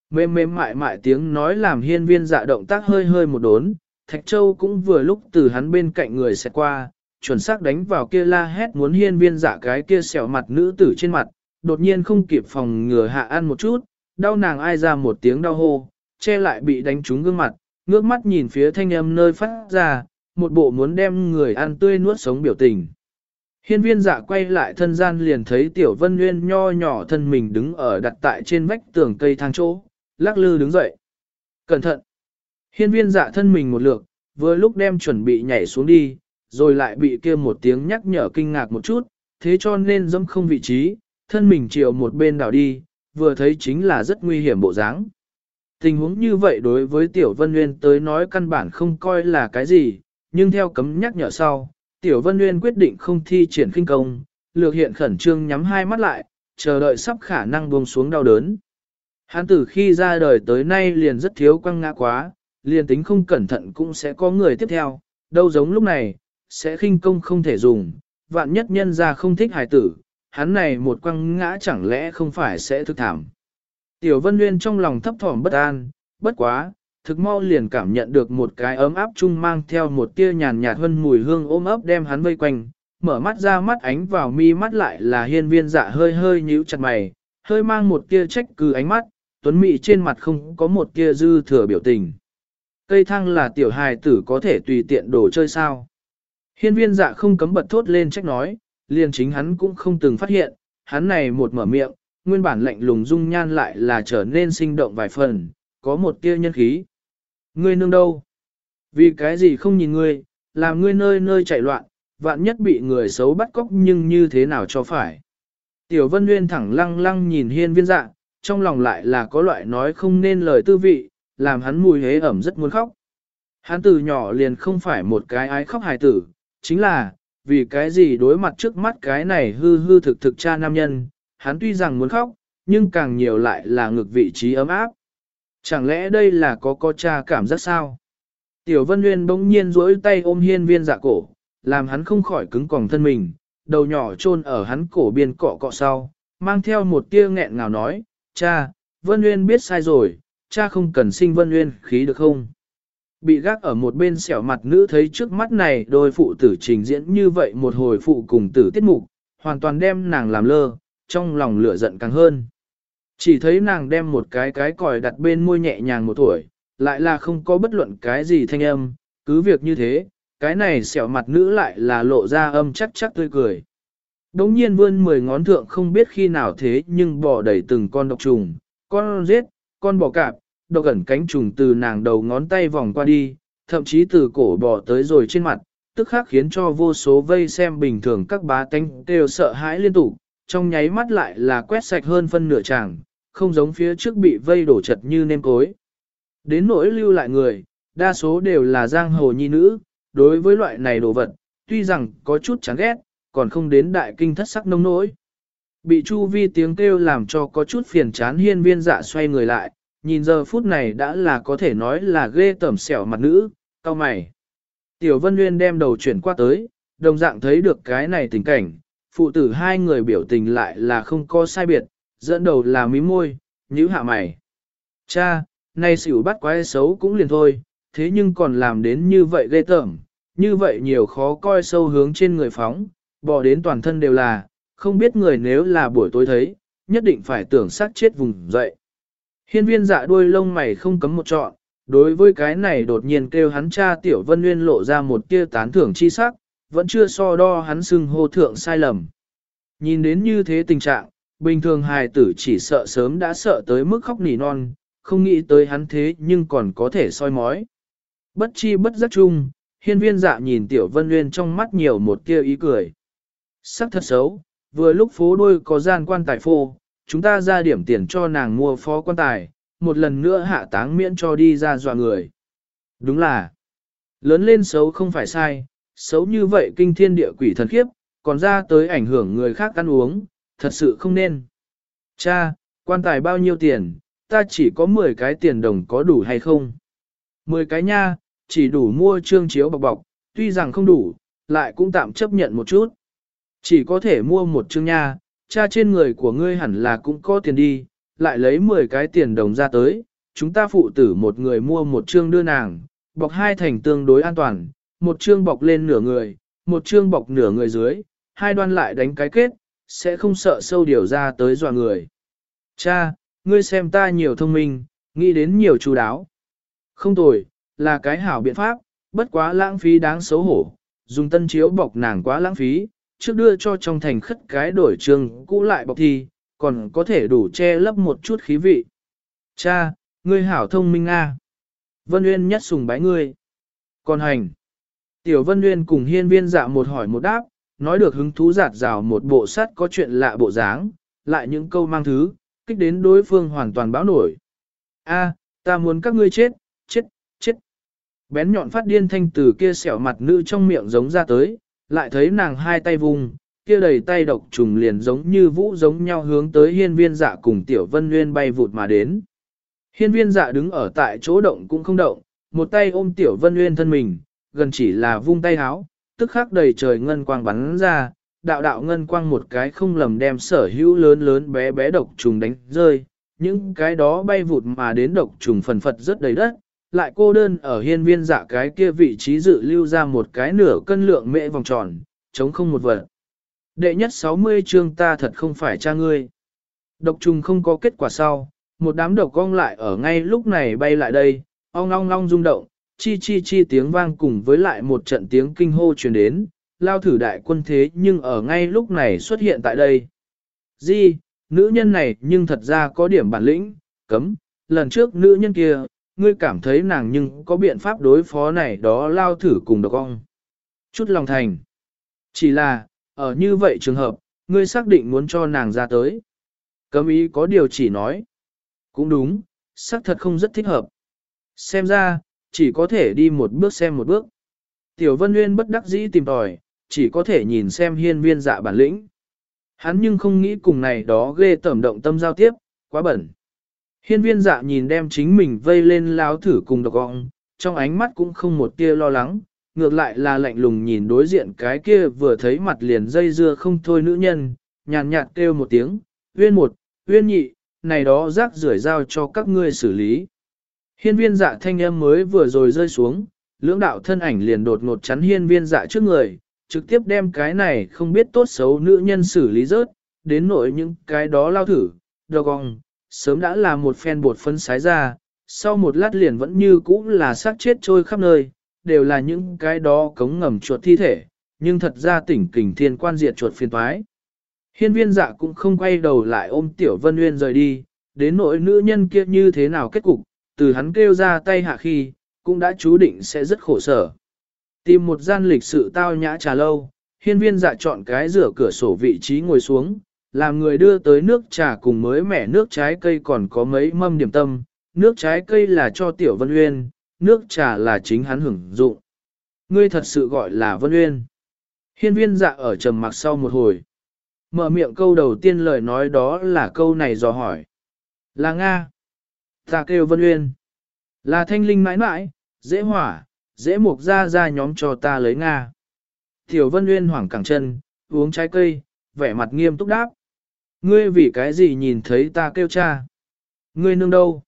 Speaker 1: Mềm mềm mại mại tiếng nói làm hiên viên dạ động tác hơi hơi một đốn, Thạch Châu cũng vừa lúc từ hắn bên cạnh người sẽ qua, chuẩn xác đánh vào kia la hét muốn hiên viên dạ cái kia xẻo mặt nữ tử trên mặt, đột nhiên không kịp phòng ngừa hạ ăn một chút, đau nàng ai ra một tiếng đau hô, che lại bị đánh trúng gương mặt, ngước mắt nhìn phía thanh âm nơi phát ra, một bộ muốn đem người ăn tươi nuốt sống biểu tình. Hiên viên dạ quay lại thân gian liền thấy tiểu vân nguyên nho nhỏ thân mình đứng ở đặt tại trên vách tường cây thang chỗ, lắc lư đứng dậy. Cẩn thận! Hiên viên dạ thân mình một lượt, vừa lúc đem chuẩn bị nhảy xuống đi, rồi lại bị kia một tiếng nhắc nhở kinh ngạc một chút, thế cho nên dẫm không vị trí, thân mình chiều một bên đảo đi, vừa thấy chính là rất nguy hiểm bộ dáng. Tình huống như vậy đối với Tiểu Vân Nguyên tới nói căn bản không coi là cái gì, nhưng theo cấm nhắc nhở sau, Tiểu Vân Nguyên quyết định không thi triển kinh công, lược hiện khẩn trương nhắm hai mắt lại, chờ đợi sắp khả năng buông xuống đau đớn. Hắn từ khi ra đời tới nay liền rất thiếu quăng ngã quá, liền tính không cẩn thận cũng sẽ có người tiếp theo, đâu giống lúc này, sẽ khinh công không thể dùng, vạn nhất nhân ra không thích hài tử, hắn này một quăng ngã chẳng lẽ không phải sẽ thực thảm. Tiểu Vân Nguyên trong lòng thấp thỏm bất an, bất quá, thực mau liền cảm nhận được một cái ấm áp chung mang theo một tia nhàn nhạt hơn mùi hương ôm ấp đem hắn vây quanh, mở mắt ra mắt ánh vào mi mắt lại là hiên viên dạ hơi hơi nhíu chặt mày, hơi mang một tia trách cứ ánh mắt, tuấn mị trên mặt không có một tia dư thừa biểu tình. Cây thăng là tiểu hài tử có thể tùy tiện đồ chơi sao. Hiên viên dạ không cấm bật thốt lên trách nói, liền chính hắn cũng không từng phát hiện, hắn này một mở miệng, nguyên bản lạnh lùng dung nhan lại là trở nên sinh động vài phần, có một tia nhân khí. Ngươi nương đâu? Vì cái gì không nhìn ngươi, làm ngươi nơi nơi chạy loạn, vạn nhất bị người xấu bắt cóc nhưng như thế nào cho phải. Tiểu Vân Nguyên thẳng lăng lăng nhìn hiên viên dạ, trong lòng lại là có loại nói không nên lời tư vị, làm hắn mùi hế ẩm rất muốn khóc. Hắn từ nhỏ liền không phải một cái ái khóc hài tử, chính là, vì cái gì đối mặt trước mắt cái này hư hư thực thực cha nam nhân, hắn tuy rằng muốn khóc, nhưng càng nhiều lại là ngực vị trí ấm áp. Chẳng lẽ đây là có có cha cảm giác sao? Tiểu Vân Nguyên bỗng nhiên duỗi tay ôm hiên viên dạ cổ, làm hắn không khỏi cứng còng thân mình, đầu nhỏ chôn ở hắn cổ biên cọ cọ sau, mang theo một tia nghẹn ngào nói, cha, Vân Nguyên biết sai rồi, cha không cần sinh Vân Nguyên khí được không? Bị gác ở một bên xẻo mặt nữ thấy trước mắt này đôi phụ tử trình diễn như vậy một hồi phụ cùng tử tiết mục, hoàn toàn đem nàng làm lơ, trong lòng lửa giận càng hơn. Chỉ thấy nàng đem một cái cái còi đặt bên môi nhẹ nhàng một tuổi, lại là không có bất luận cái gì thanh âm, cứ việc như thế, cái này xẻo mặt nữ lại là lộ ra âm chắc chắc tươi cười. Đống nhiên vươn mười ngón thượng không biết khi nào thế nhưng bỏ đầy từng con độc trùng, con giết, con bò cạp, độc ẩn cánh trùng từ nàng đầu ngón tay vòng qua đi, thậm chí từ cổ bò tới rồi trên mặt, tức khắc khiến cho vô số vây xem bình thường các bá tánh đều sợ hãi liên tục, trong nháy mắt lại là quét sạch hơn phân nửa chàng, không giống phía trước bị vây đổ chật như nêm cối. Đến nỗi lưu lại người, đa số đều là giang hồ nhi nữ, đối với loại này đồ vật, tuy rằng có chút chán ghét, còn không đến đại kinh thất sắc nông nỗi. Bị chu vi tiếng kêu làm cho có chút phiền chán hiên viên dạ xoay người lại, nhìn giờ phút này đã là có thể nói là ghê tẩm xẻo mặt nữ, cao mày. Tiểu Vân Nguyên đem đầu chuyển qua tới, đồng dạng thấy được cái này tình cảnh, phụ tử hai người biểu tình lại là không có sai biệt, dẫn đầu là mí môi, nhíu hạ mày. Cha, nay xỉu bắt quái xấu cũng liền thôi, thế nhưng còn làm đến như vậy ghê tởm, như vậy nhiều khó coi sâu hướng trên người phóng, bỏ đến toàn thân đều là, không biết người nếu là buổi tối thấy, nhất định phải tưởng sát chết vùng dậy. Hiên viên dạ đuôi lông mày không cấm một trọn, đối với cái này đột nhiên kêu hắn cha tiểu vân nguyên lộ ra một tia tán thưởng chi sắc, vẫn chưa so đo hắn xưng hô thượng sai lầm. Nhìn đến như thế tình trạng, bình thường hài tử chỉ sợ sớm đã sợ tới mức khóc nỉ non, không nghĩ tới hắn thế nhưng còn có thể soi mói. Bất chi bất giác chung, hiên viên dạ nhìn tiểu vân nguyên trong mắt nhiều một tia ý cười. Sắc thật xấu, vừa lúc phố đôi có gian quan tài phô, chúng ta ra điểm tiền cho nàng mua phó quan tài, một lần nữa hạ táng miễn cho đi ra dọa người. Đúng là, lớn lên xấu không phải sai, xấu như vậy kinh thiên địa quỷ thần khiếp, còn ra tới ảnh hưởng người khác ăn uống, thật sự không nên. Cha, quan tài bao nhiêu tiền, ta chỉ có 10 cái tiền đồng có đủ hay không? 10 cái nha, chỉ đủ mua trương chiếu bọc bọc, tuy rằng không đủ, lại cũng tạm chấp nhận một chút. Chỉ có thể mua một trương nha, cha trên người của ngươi hẳn là cũng có tiền đi, lại lấy 10 cái tiền đồng ra tới, chúng ta phụ tử một người mua một trương đưa nàng, bọc hai thành tương đối an toàn, một trương bọc lên nửa người, một trương bọc nửa người dưới, hai đoan lại đánh cái kết, sẽ không sợ sâu điều ra tới dọa người. Cha, ngươi xem ta nhiều thông minh, nghĩ đến nhiều chú đáo. Không tồi, là cái hảo biện pháp, bất quá lãng phí đáng xấu hổ, dùng tân chiếu bọc nàng quá lãng phí, trước đưa cho trong thành khất cái đổi trường cũ lại bọc thi, còn có thể đủ che lấp một chút khí vị. Cha, ngươi hảo thông minh a. Vân Uyên nhất sùng bái ngươi. Còn hành. Tiểu Vân Nguyên cùng hiên viên dạ một hỏi một đáp, nói được hứng thú giạt rào một bộ sắt có chuyện lạ bộ dáng, lại những câu mang thứ, kích đến đối phương hoàn toàn báo nổi. A, ta muốn các ngươi chết, chết, chết. Bén nhọn phát điên thanh từ kia xẻo mặt nữ trong miệng giống ra tới, lại thấy nàng hai tay vùng, kia đầy tay độc trùng liền giống như vũ giống nhau hướng tới hiên viên dạ cùng tiểu vân nguyên bay vụt mà đến. Hiên viên dạ đứng ở tại chỗ động cũng không động, một tay ôm tiểu vân nguyên thân mình, gần chỉ là vung tay háo, tức khắc đầy trời ngân quang bắn ra, đạo đạo ngân quang một cái không lầm đem sở hữu lớn lớn bé bé độc trùng đánh rơi, những cái đó bay vụt mà đến độc trùng phần phật rất đầy đất, lại cô đơn ở hiên viên dạ cái kia vị trí dự lưu ra một cái nửa cân lượng mệ vòng tròn, chống không một vật. Đệ nhất 60 chương ta thật không phải cha ngươi. Độc trùng không có kết quả sau, một đám độc cong lại ở ngay lúc này bay lại đây, ong ong ong rung động, chi chi chi tiếng vang cùng với lại một trận tiếng kinh hô truyền đến, lao thử đại quân thế nhưng ở ngay lúc này xuất hiện tại đây. Di, nữ nhân này nhưng thật ra có điểm bản lĩnh, cấm, lần trước nữ nhân kia, ngươi cảm thấy nàng nhưng có biện pháp đối phó này đó lao thử cùng độc ong. Chút lòng thành. Chỉ là, ở như vậy trường hợp, ngươi xác định muốn cho nàng ra tới. Cấm ý có điều chỉ nói. Cũng đúng, xác thật không rất thích hợp. Xem ra, chỉ có thể đi một bước xem một bước. Tiểu Vân Nguyên bất đắc dĩ tìm tòi, chỉ có thể nhìn xem hiên viên dạ bản lĩnh. Hắn nhưng không nghĩ cùng này đó ghê tẩm động tâm giao tiếp, quá bẩn. Hiên viên dạ nhìn đem chính mình vây lên láo thử cùng độc gọng trong ánh mắt cũng không một tia lo lắng, ngược lại là lạnh lùng nhìn đối diện cái kia vừa thấy mặt liền dây dưa không thôi nữ nhân, nhàn nhạt kêu một tiếng, uyên một, uyên nhị, này đó rác rưởi giao cho các ngươi xử lý. Hiên viên dạ thanh âm mới vừa rồi rơi xuống, lưỡng đạo thân ảnh liền đột ngột chắn hiên viên dạ trước người, trực tiếp đem cái này không biết tốt xấu nữ nhân xử lý rớt, đến nỗi những cái đó lao thử, độc gong, sớm đã là một phen bột phân sái ra, sau một lát liền vẫn như cũ là xác chết trôi khắp nơi, đều là những cái đó cống ngầm chuột thi thể, nhưng thật ra tỉnh kình thiên quan diệt chuột phiền toái. Hiên viên dạ cũng không quay đầu lại ôm tiểu vân nguyên rời đi, đến nỗi nữ nhân kia như thế nào kết cục, từ hắn kêu ra tay hạ khi, cũng đã chú định sẽ rất khổ sở. Tìm một gian lịch sự tao nhã trà lâu, hiên viên dạ chọn cái rửa cửa sổ vị trí ngồi xuống, làm người đưa tới nước trà cùng mới mẻ nước trái cây còn có mấy mâm điểm tâm, nước trái cây là cho tiểu vân uyên, nước trà là chính hắn hưởng dụng. Ngươi thật sự gọi là vân uyên. Hiên viên dạ ở trầm mặc sau một hồi. Mở miệng câu đầu tiên lời nói đó là câu này dò hỏi. Là Nga. Ta kêu vân uyên. Là thanh linh mãi mãi, dễ hỏa, dễ mục ra ra nhóm cho ta lấy Nga. Tiểu vân uyên hoảng cẳng chân, uống trái cây, vẻ mặt nghiêm túc đáp. Ngươi vì cái gì nhìn thấy ta kêu cha? Ngươi nương đâu?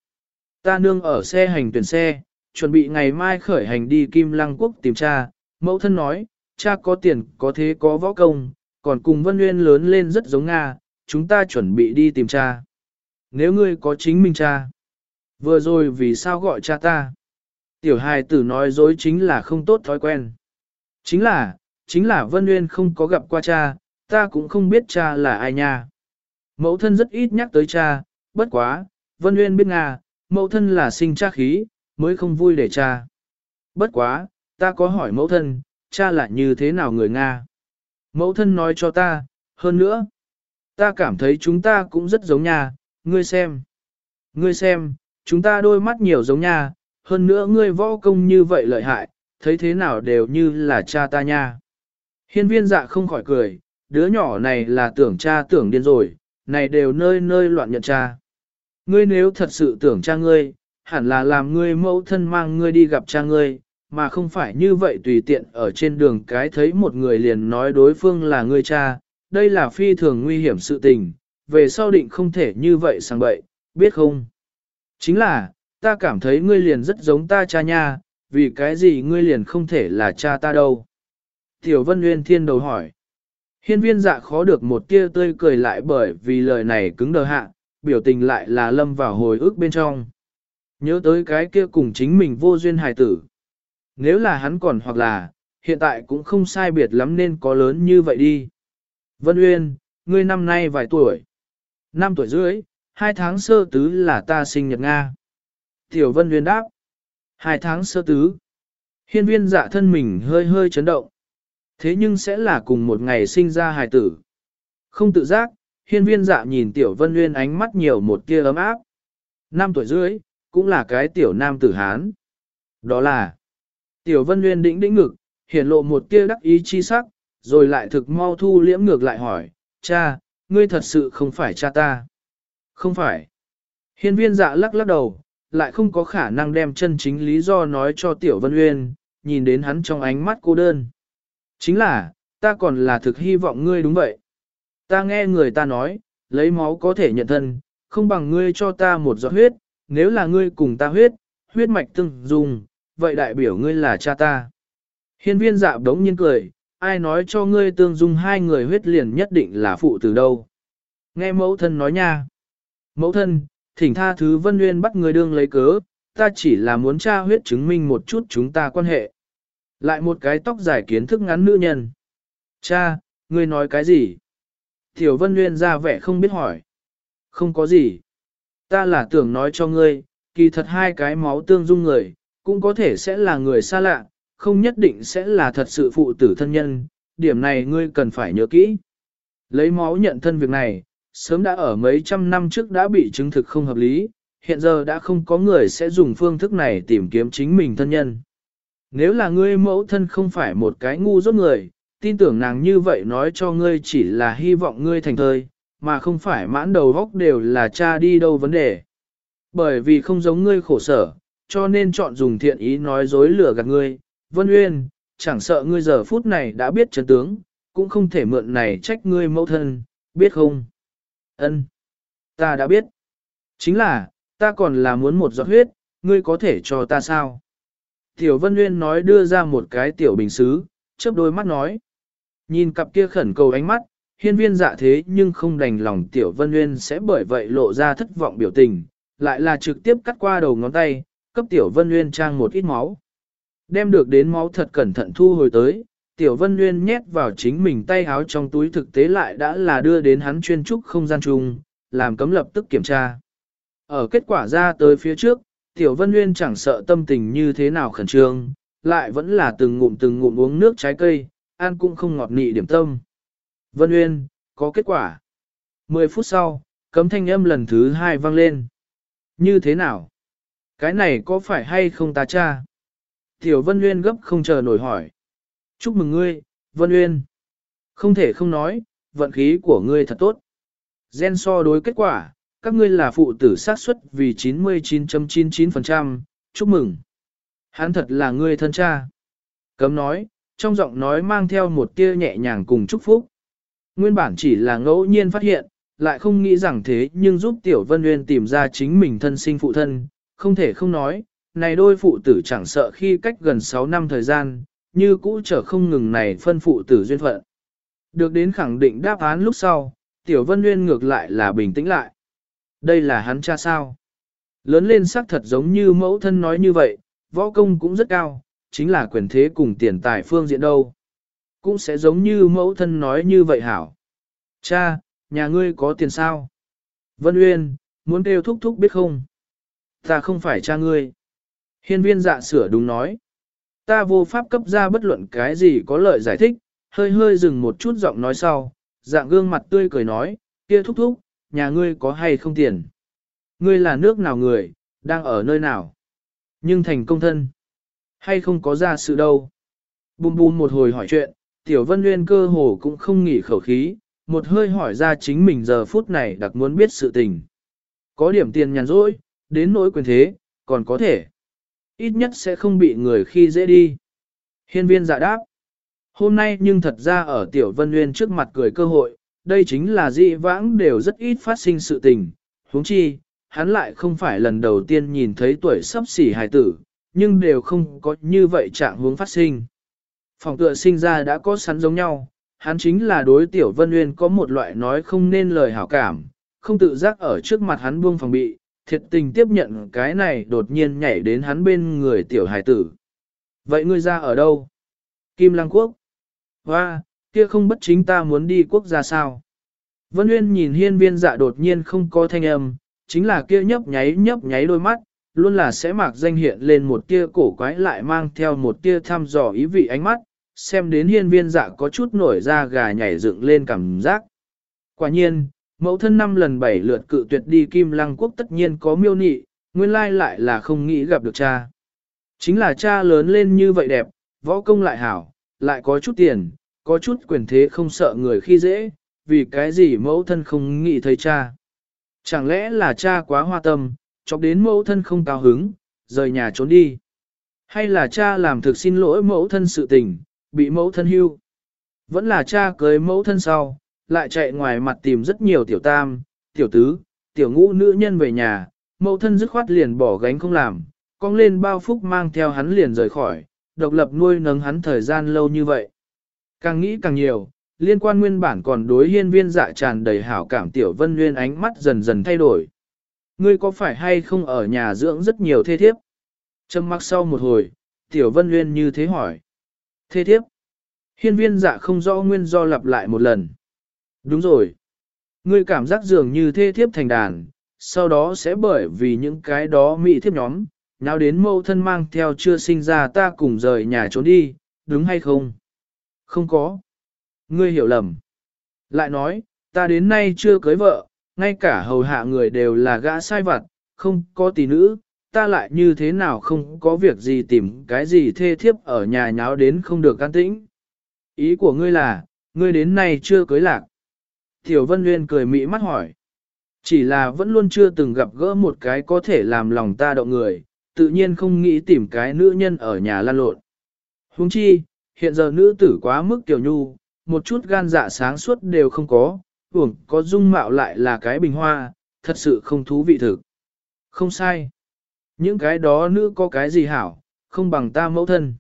Speaker 1: Ta nương ở xe hành tuyển xe, chuẩn bị ngày mai khởi hành đi Kim Lăng Quốc tìm cha. Mẫu thân nói, cha có tiền, có thế có võ công, còn cùng Vân Uyên lớn lên rất giống Nga, chúng ta chuẩn bị đi tìm cha. Nếu ngươi có chính mình cha, vừa rồi vì sao gọi cha ta? Tiểu hài tử nói dối chính là không tốt thói quen. Chính là, chính là Vân Nguyên không có gặp qua cha, ta cũng không biết cha là ai nha. Mẫu thân rất ít nhắc tới cha, bất quá, Vân Nguyên biết Nga, mẫu thân là sinh cha khí, mới không vui để cha. Bất quá, ta có hỏi mẫu thân, cha là như thế nào người Nga. Mẫu thân nói cho ta, hơn nữa, ta cảm thấy chúng ta cũng rất giống nhà, ngươi xem. Ngươi xem, chúng ta đôi mắt nhiều giống nha, hơn nữa ngươi võ công như vậy lợi hại, thấy thế nào đều như là cha ta nha. Hiên viên dạ không khỏi cười, đứa nhỏ này là tưởng cha tưởng điên rồi, này đều nơi nơi loạn nhận cha. Ngươi nếu thật sự tưởng cha ngươi, hẳn là làm ngươi mẫu thân mang ngươi đi gặp cha ngươi, mà không phải như vậy tùy tiện ở trên đường cái thấy một người liền nói đối phương là ngươi cha, đây là phi thường nguy hiểm sự tình, về sau định không thể như vậy sang bậy, biết không? Chính là, ta cảm thấy ngươi liền rất giống ta cha nha, vì cái gì ngươi liền không thể là cha ta đâu? Tiểu Vân Nguyên Thiên đầu hỏi. Hiên viên dạ khó được một tia tươi cười lại bởi vì lời này cứng đờ hạ, biểu tình lại là lâm vào hồi ức bên trong. Nhớ tới cái kia cùng chính mình vô duyên hài tử. Nếu là hắn còn hoặc là, hiện tại cũng không sai biệt lắm nên có lớn như vậy đi. Vân Uyên, ngươi năm nay vài tuổi? Năm tuổi rưỡi, hai tháng sơ tứ là ta sinh nhật Nga. Tiểu Vân Uyên đáp. Hai tháng sơ tứ. Hiên viên dạ thân mình hơi hơi chấn động. Thế nhưng sẽ là cùng một ngày sinh ra hài tử. Không tự giác, hiên viên dạ nhìn tiểu vân nguyên ánh mắt nhiều một tia ấm áp. Năm tuổi dưới, cũng là cái tiểu nam tử Hán. Đó là, tiểu vân nguyên đĩnh đĩnh ngực, hiển lộ một tia đắc ý chi sắc, rồi lại thực mau thu liễm ngược lại hỏi, cha, ngươi thật sự không phải cha ta. Không phải. Hiên viên dạ lắc lắc đầu, lại không có khả năng đem chân chính lý do nói cho tiểu vân Uyên. nhìn đến hắn trong ánh mắt cô đơn. Chính là, ta còn là thực hy vọng ngươi đúng vậy. Ta nghe người ta nói, lấy máu có thể nhận thân, không bằng ngươi cho ta một giọt huyết, nếu là ngươi cùng ta huyết, huyết mạch tương dùng, vậy đại biểu ngươi là cha ta. Hiên viên dạ đống nhiên cười, ai nói cho ngươi tương dung hai người huyết liền nhất định là phụ từ đâu. Nghe mẫu thân nói nha. Mẫu thân, thỉnh tha thứ vân nguyên bắt người đương lấy cớ, ta chỉ là muốn tra huyết chứng minh một chút chúng ta quan hệ. Lại một cái tóc dài kiến thức ngắn nữ nhân. Cha, ngươi nói cái gì? Tiểu Vân Nguyên ra vẻ không biết hỏi. Không có gì. Ta là tưởng nói cho ngươi, kỳ thật hai cái máu tương dung người, cũng có thể sẽ là người xa lạ, không nhất định sẽ là thật sự phụ tử thân nhân, điểm này ngươi cần phải nhớ kỹ. Lấy máu nhận thân việc này, sớm đã ở mấy trăm năm trước đã bị chứng thực không hợp lý, hiện giờ đã không có người sẽ dùng phương thức này tìm kiếm chính mình thân nhân. Nếu là ngươi mẫu thân không phải một cái ngu dốt người, tin tưởng nàng như vậy nói cho ngươi chỉ là hy vọng ngươi thành thơi, mà không phải mãn đầu góc đều là cha đi đâu vấn đề. Bởi vì không giống ngươi khổ sở, cho nên chọn dùng thiện ý nói dối lừa gạt ngươi. Vân Uyên, chẳng sợ ngươi giờ phút này đã biết chân tướng, cũng không thể mượn này trách ngươi mẫu thân, biết không? Ân, Ta đã biết. Chính là, ta còn là muốn một giọt huyết, ngươi có thể cho ta sao? Tiểu Vân Nguyên nói đưa ra một cái tiểu bình xứ, chớp đôi mắt nói. Nhìn cặp kia khẩn cầu ánh mắt, hiên viên dạ thế nhưng không đành lòng Tiểu Vân Nguyên sẽ bởi vậy lộ ra thất vọng biểu tình, lại là trực tiếp cắt qua đầu ngón tay, cấp Tiểu Vân Nguyên trang một ít máu. Đem được đến máu thật cẩn thận thu hồi tới, Tiểu Vân Nguyên nhét vào chính mình tay háo trong túi thực tế lại đã là đưa đến hắn chuyên trúc không gian chung, làm cấm lập tức kiểm tra. Ở kết quả ra tới phía trước, Tiểu Vân Nguyên chẳng sợ tâm tình như thế nào khẩn trương, lại vẫn là từng ngụm từng ngụm uống nước trái cây, ăn cũng không ngọt nị điểm tâm. Vân Nguyên, có kết quả. Mười phút sau, cấm thanh âm lần thứ hai vang lên. Như thế nào? Cái này có phải hay không ta cha? Tiểu Vân Nguyên gấp không chờ nổi hỏi. Chúc mừng ngươi, Vân Uyên. Không thể không nói, vận khí của ngươi thật tốt. Gen so đối kết quả, các ngươi là phụ tử xác suất vì 99.99%, chúc mừng. Hắn thật là ngươi thân cha. Cấm nói, trong giọng nói mang theo một tia nhẹ nhàng cùng chúc phúc. Nguyên bản chỉ là ngẫu nhiên phát hiện, lại không nghĩ rằng thế nhưng giúp Tiểu Vân Nguyên tìm ra chính mình thân sinh phụ thân, không thể không nói, này đôi phụ tử chẳng sợ khi cách gần 6 năm thời gian, như cũ trở không ngừng này phân phụ tử duyên phận. Được đến khẳng định đáp án lúc sau, Tiểu Vân Nguyên ngược lại là bình tĩnh lại. Đây là hắn cha sao? Lớn lên sắc thật giống như mẫu thân nói như vậy, võ công cũng rất cao, chính là quyền thế cùng tiền tài phương diện đâu. Cũng sẽ giống như mẫu thân nói như vậy hảo. Cha, nhà ngươi có tiền sao? Vân Uyên, muốn kêu thúc thúc biết không? Ta không phải cha ngươi. Hiên viên dạ sửa đúng nói. Ta vô pháp cấp ra bất luận cái gì có lợi giải thích, hơi hơi dừng một chút giọng nói sau, dạng gương mặt tươi cười nói, kia thúc thúc, nhà ngươi có hay không tiền? Ngươi là nước nào người, đang ở nơi nào? Nhưng thành công thân, hay không có ra sự đâu? Bùm bùm một hồi hỏi chuyện, Tiểu Vân Nguyên cơ hồ cũng không nghỉ khẩu khí, một hơi hỏi ra chính mình giờ phút này đặc muốn biết sự tình. Có điểm tiền nhàn rỗi, đến nỗi quyền thế, còn có thể. Ít nhất sẽ không bị người khi dễ đi. Hiên viên dạ đáp. Hôm nay nhưng thật ra ở Tiểu Vân Nguyên trước mặt cười cơ hội, đây chính là dị vãng đều rất ít phát sinh sự tình. huống chi, hắn lại không phải lần đầu tiên nhìn thấy tuổi sắp xỉ hài tử, nhưng đều không có như vậy trạng hướng phát sinh. Phòng tựa sinh ra đã có sẵn giống nhau, hắn chính là đối tiểu vân nguyên có một loại nói không nên lời hảo cảm, không tự giác ở trước mặt hắn buông phòng bị, thiệt tình tiếp nhận cái này đột nhiên nhảy đến hắn bên người tiểu hải tử. Vậy ngươi ra ở đâu? Kim Lăng Quốc. Hoa, kia không bất chính ta muốn đi quốc gia sao? Vân Nguyên nhìn hiên viên dạ đột nhiên không có thanh âm, chính là kia nhấp nháy nhấp nháy đôi mắt, luôn là sẽ mặc danh hiện lên một tia cổ quái lại mang theo một tia thăm dò ý vị ánh mắt, xem đến hiên viên dạ có chút nổi ra gà nhảy dựng lên cảm giác. Quả nhiên, mẫu thân năm lần bảy lượt cự tuyệt đi kim lăng quốc tất nhiên có miêu nị, nguyên lai lại là không nghĩ gặp được cha. Chính là cha lớn lên như vậy đẹp, võ công lại hảo, lại có chút tiền, có chút quyền thế không sợ người khi dễ, vì cái gì mẫu thân không nghĩ thấy cha. Chẳng lẽ là cha quá hoa tâm, chọc đến mẫu thân không cao hứng, rời nhà trốn đi. Hay là cha làm thực xin lỗi mẫu thân sự tình, bị mẫu thân hưu. Vẫn là cha cưới mẫu thân sau, lại chạy ngoài mặt tìm rất nhiều tiểu tam, tiểu tứ, tiểu ngũ nữ nhân về nhà, mẫu thân dứt khoát liền bỏ gánh không làm, cong lên bao phúc mang theo hắn liền rời khỏi, độc lập nuôi nấng hắn thời gian lâu như vậy. Càng nghĩ càng nhiều, liên quan nguyên bản còn đối hiên viên dạ tràn đầy hảo cảm tiểu vân nguyên ánh mắt dần dần thay đổi. Ngươi có phải hay không ở nhà dưỡng rất nhiều thê thiếp? Trầm mặc sau một hồi, tiểu vân nguyên như thế hỏi. Thê thiếp. Hiên viên dạ không rõ nguyên do lặp lại một lần. Đúng rồi. Ngươi cảm giác dường như thê thiếp thành đàn, sau đó sẽ bởi vì những cái đó mị thiếp nhóm, nào đến mâu thân mang theo chưa sinh ra ta cùng rời nhà trốn đi, đúng hay không? Không có. Ngươi hiểu lầm. Lại nói, ta đến nay chưa cưới vợ, ngay cả hầu hạ người đều là gã sai vặt, không có tỷ nữ, ta lại như thế nào không có việc gì tìm cái gì thê thiếp ở nhà nháo đến không được can tĩnh. Ý của ngươi là, ngươi đến nay chưa cưới lạc. Tiểu Vân Nguyên cười mỹ mắt hỏi. Chỉ là vẫn luôn chưa từng gặp gỡ một cái có thể làm lòng ta động người, tự nhiên không nghĩ tìm cái nữ nhân ở nhà lan lộn. Huống chi, hiện giờ nữ tử quá mức tiểu nhu, một chút gan dạ sáng suốt đều không có, hưởng có dung mạo lại là cái bình hoa, thật sự không thú vị thực. Không sai. Những cái đó nữ có cái gì hảo, không bằng ta mẫu thân.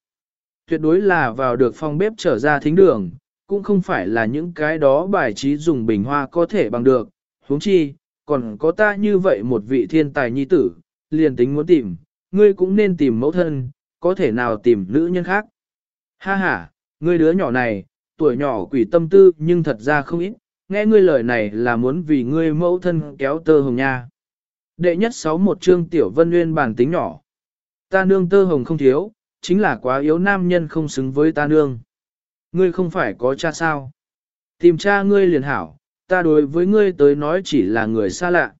Speaker 1: Tuyệt đối là vào được phòng bếp trở ra thính đường, cũng không phải là những cái đó bài trí dùng bình hoa có thể bằng được. huống chi, còn có ta như vậy một vị thiên tài nhi tử, liền tính muốn tìm, ngươi cũng nên tìm mẫu thân, có thể nào tìm nữ nhân khác. Ha ha, ngươi đứa nhỏ này, tuổi nhỏ quỷ tâm tư nhưng thật ra không ít, nghe ngươi lời này là muốn vì ngươi mẫu thân kéo tơ hồng nha. Đệ nhất sáu một chương tiểu vân nguyên bản tính nhỏ. Ta nương tơ hồng không thiếu, chính là quá yếu nam nhân không xứng với ta nương. Ngươi không phải có cha sao? Tìm cha ngươi liền hảo, ta đối với ngươi tới nói chỉ là người xa lạ.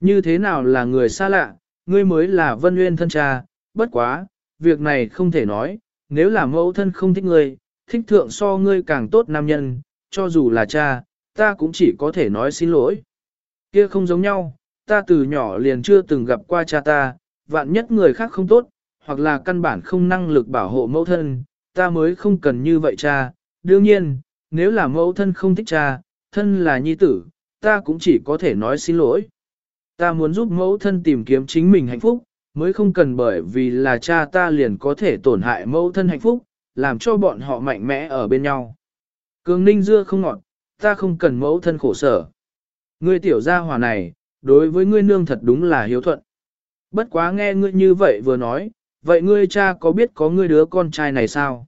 Speaker 1: Như thế nào là người xa lạ, ngươi mới là vân nguyên thân cha, bất quá, việc này không thể nói, nếu là mẫu thân không thích ngươi, thích thượng so ngươi càng tốt nam nhân, cho dù là cha, ta cũng chỉ có thể nói xin lỗi. Kia không giống nhau, ta từ nhỏ liền chưa từng gặp qua cha ta, vạn nhất người khác không tốt, hoặc là căn bản không năng lực bảo hộ mẫu thân, ta mới không cần như vậy cha. Đương nhiên, nếu là mẫu thân không thích cha, thân là nhi tử, ta cũng chỉ có thể nói xin lỗi. Ta muốn giúp mẫu thân tìm kiếm chính mình hạnh phúc, mới không cần bởi vì là cha ta liền có thể tổn hại mẫu thân hạnh phúc, làm cho bọn họ mạnh mẽ ở bên nhau. Cường ninh dưa không ngọt, ta không cần mẫu thân khổ sở. Ngươi tiểu gia hòa này, đối với ngươi nương thật đúng là hiếu thuận. Bất quá nghe ngươi như vậy vừa nói, vậy ngươi cha có biết có ngươi đứa con trai này sao?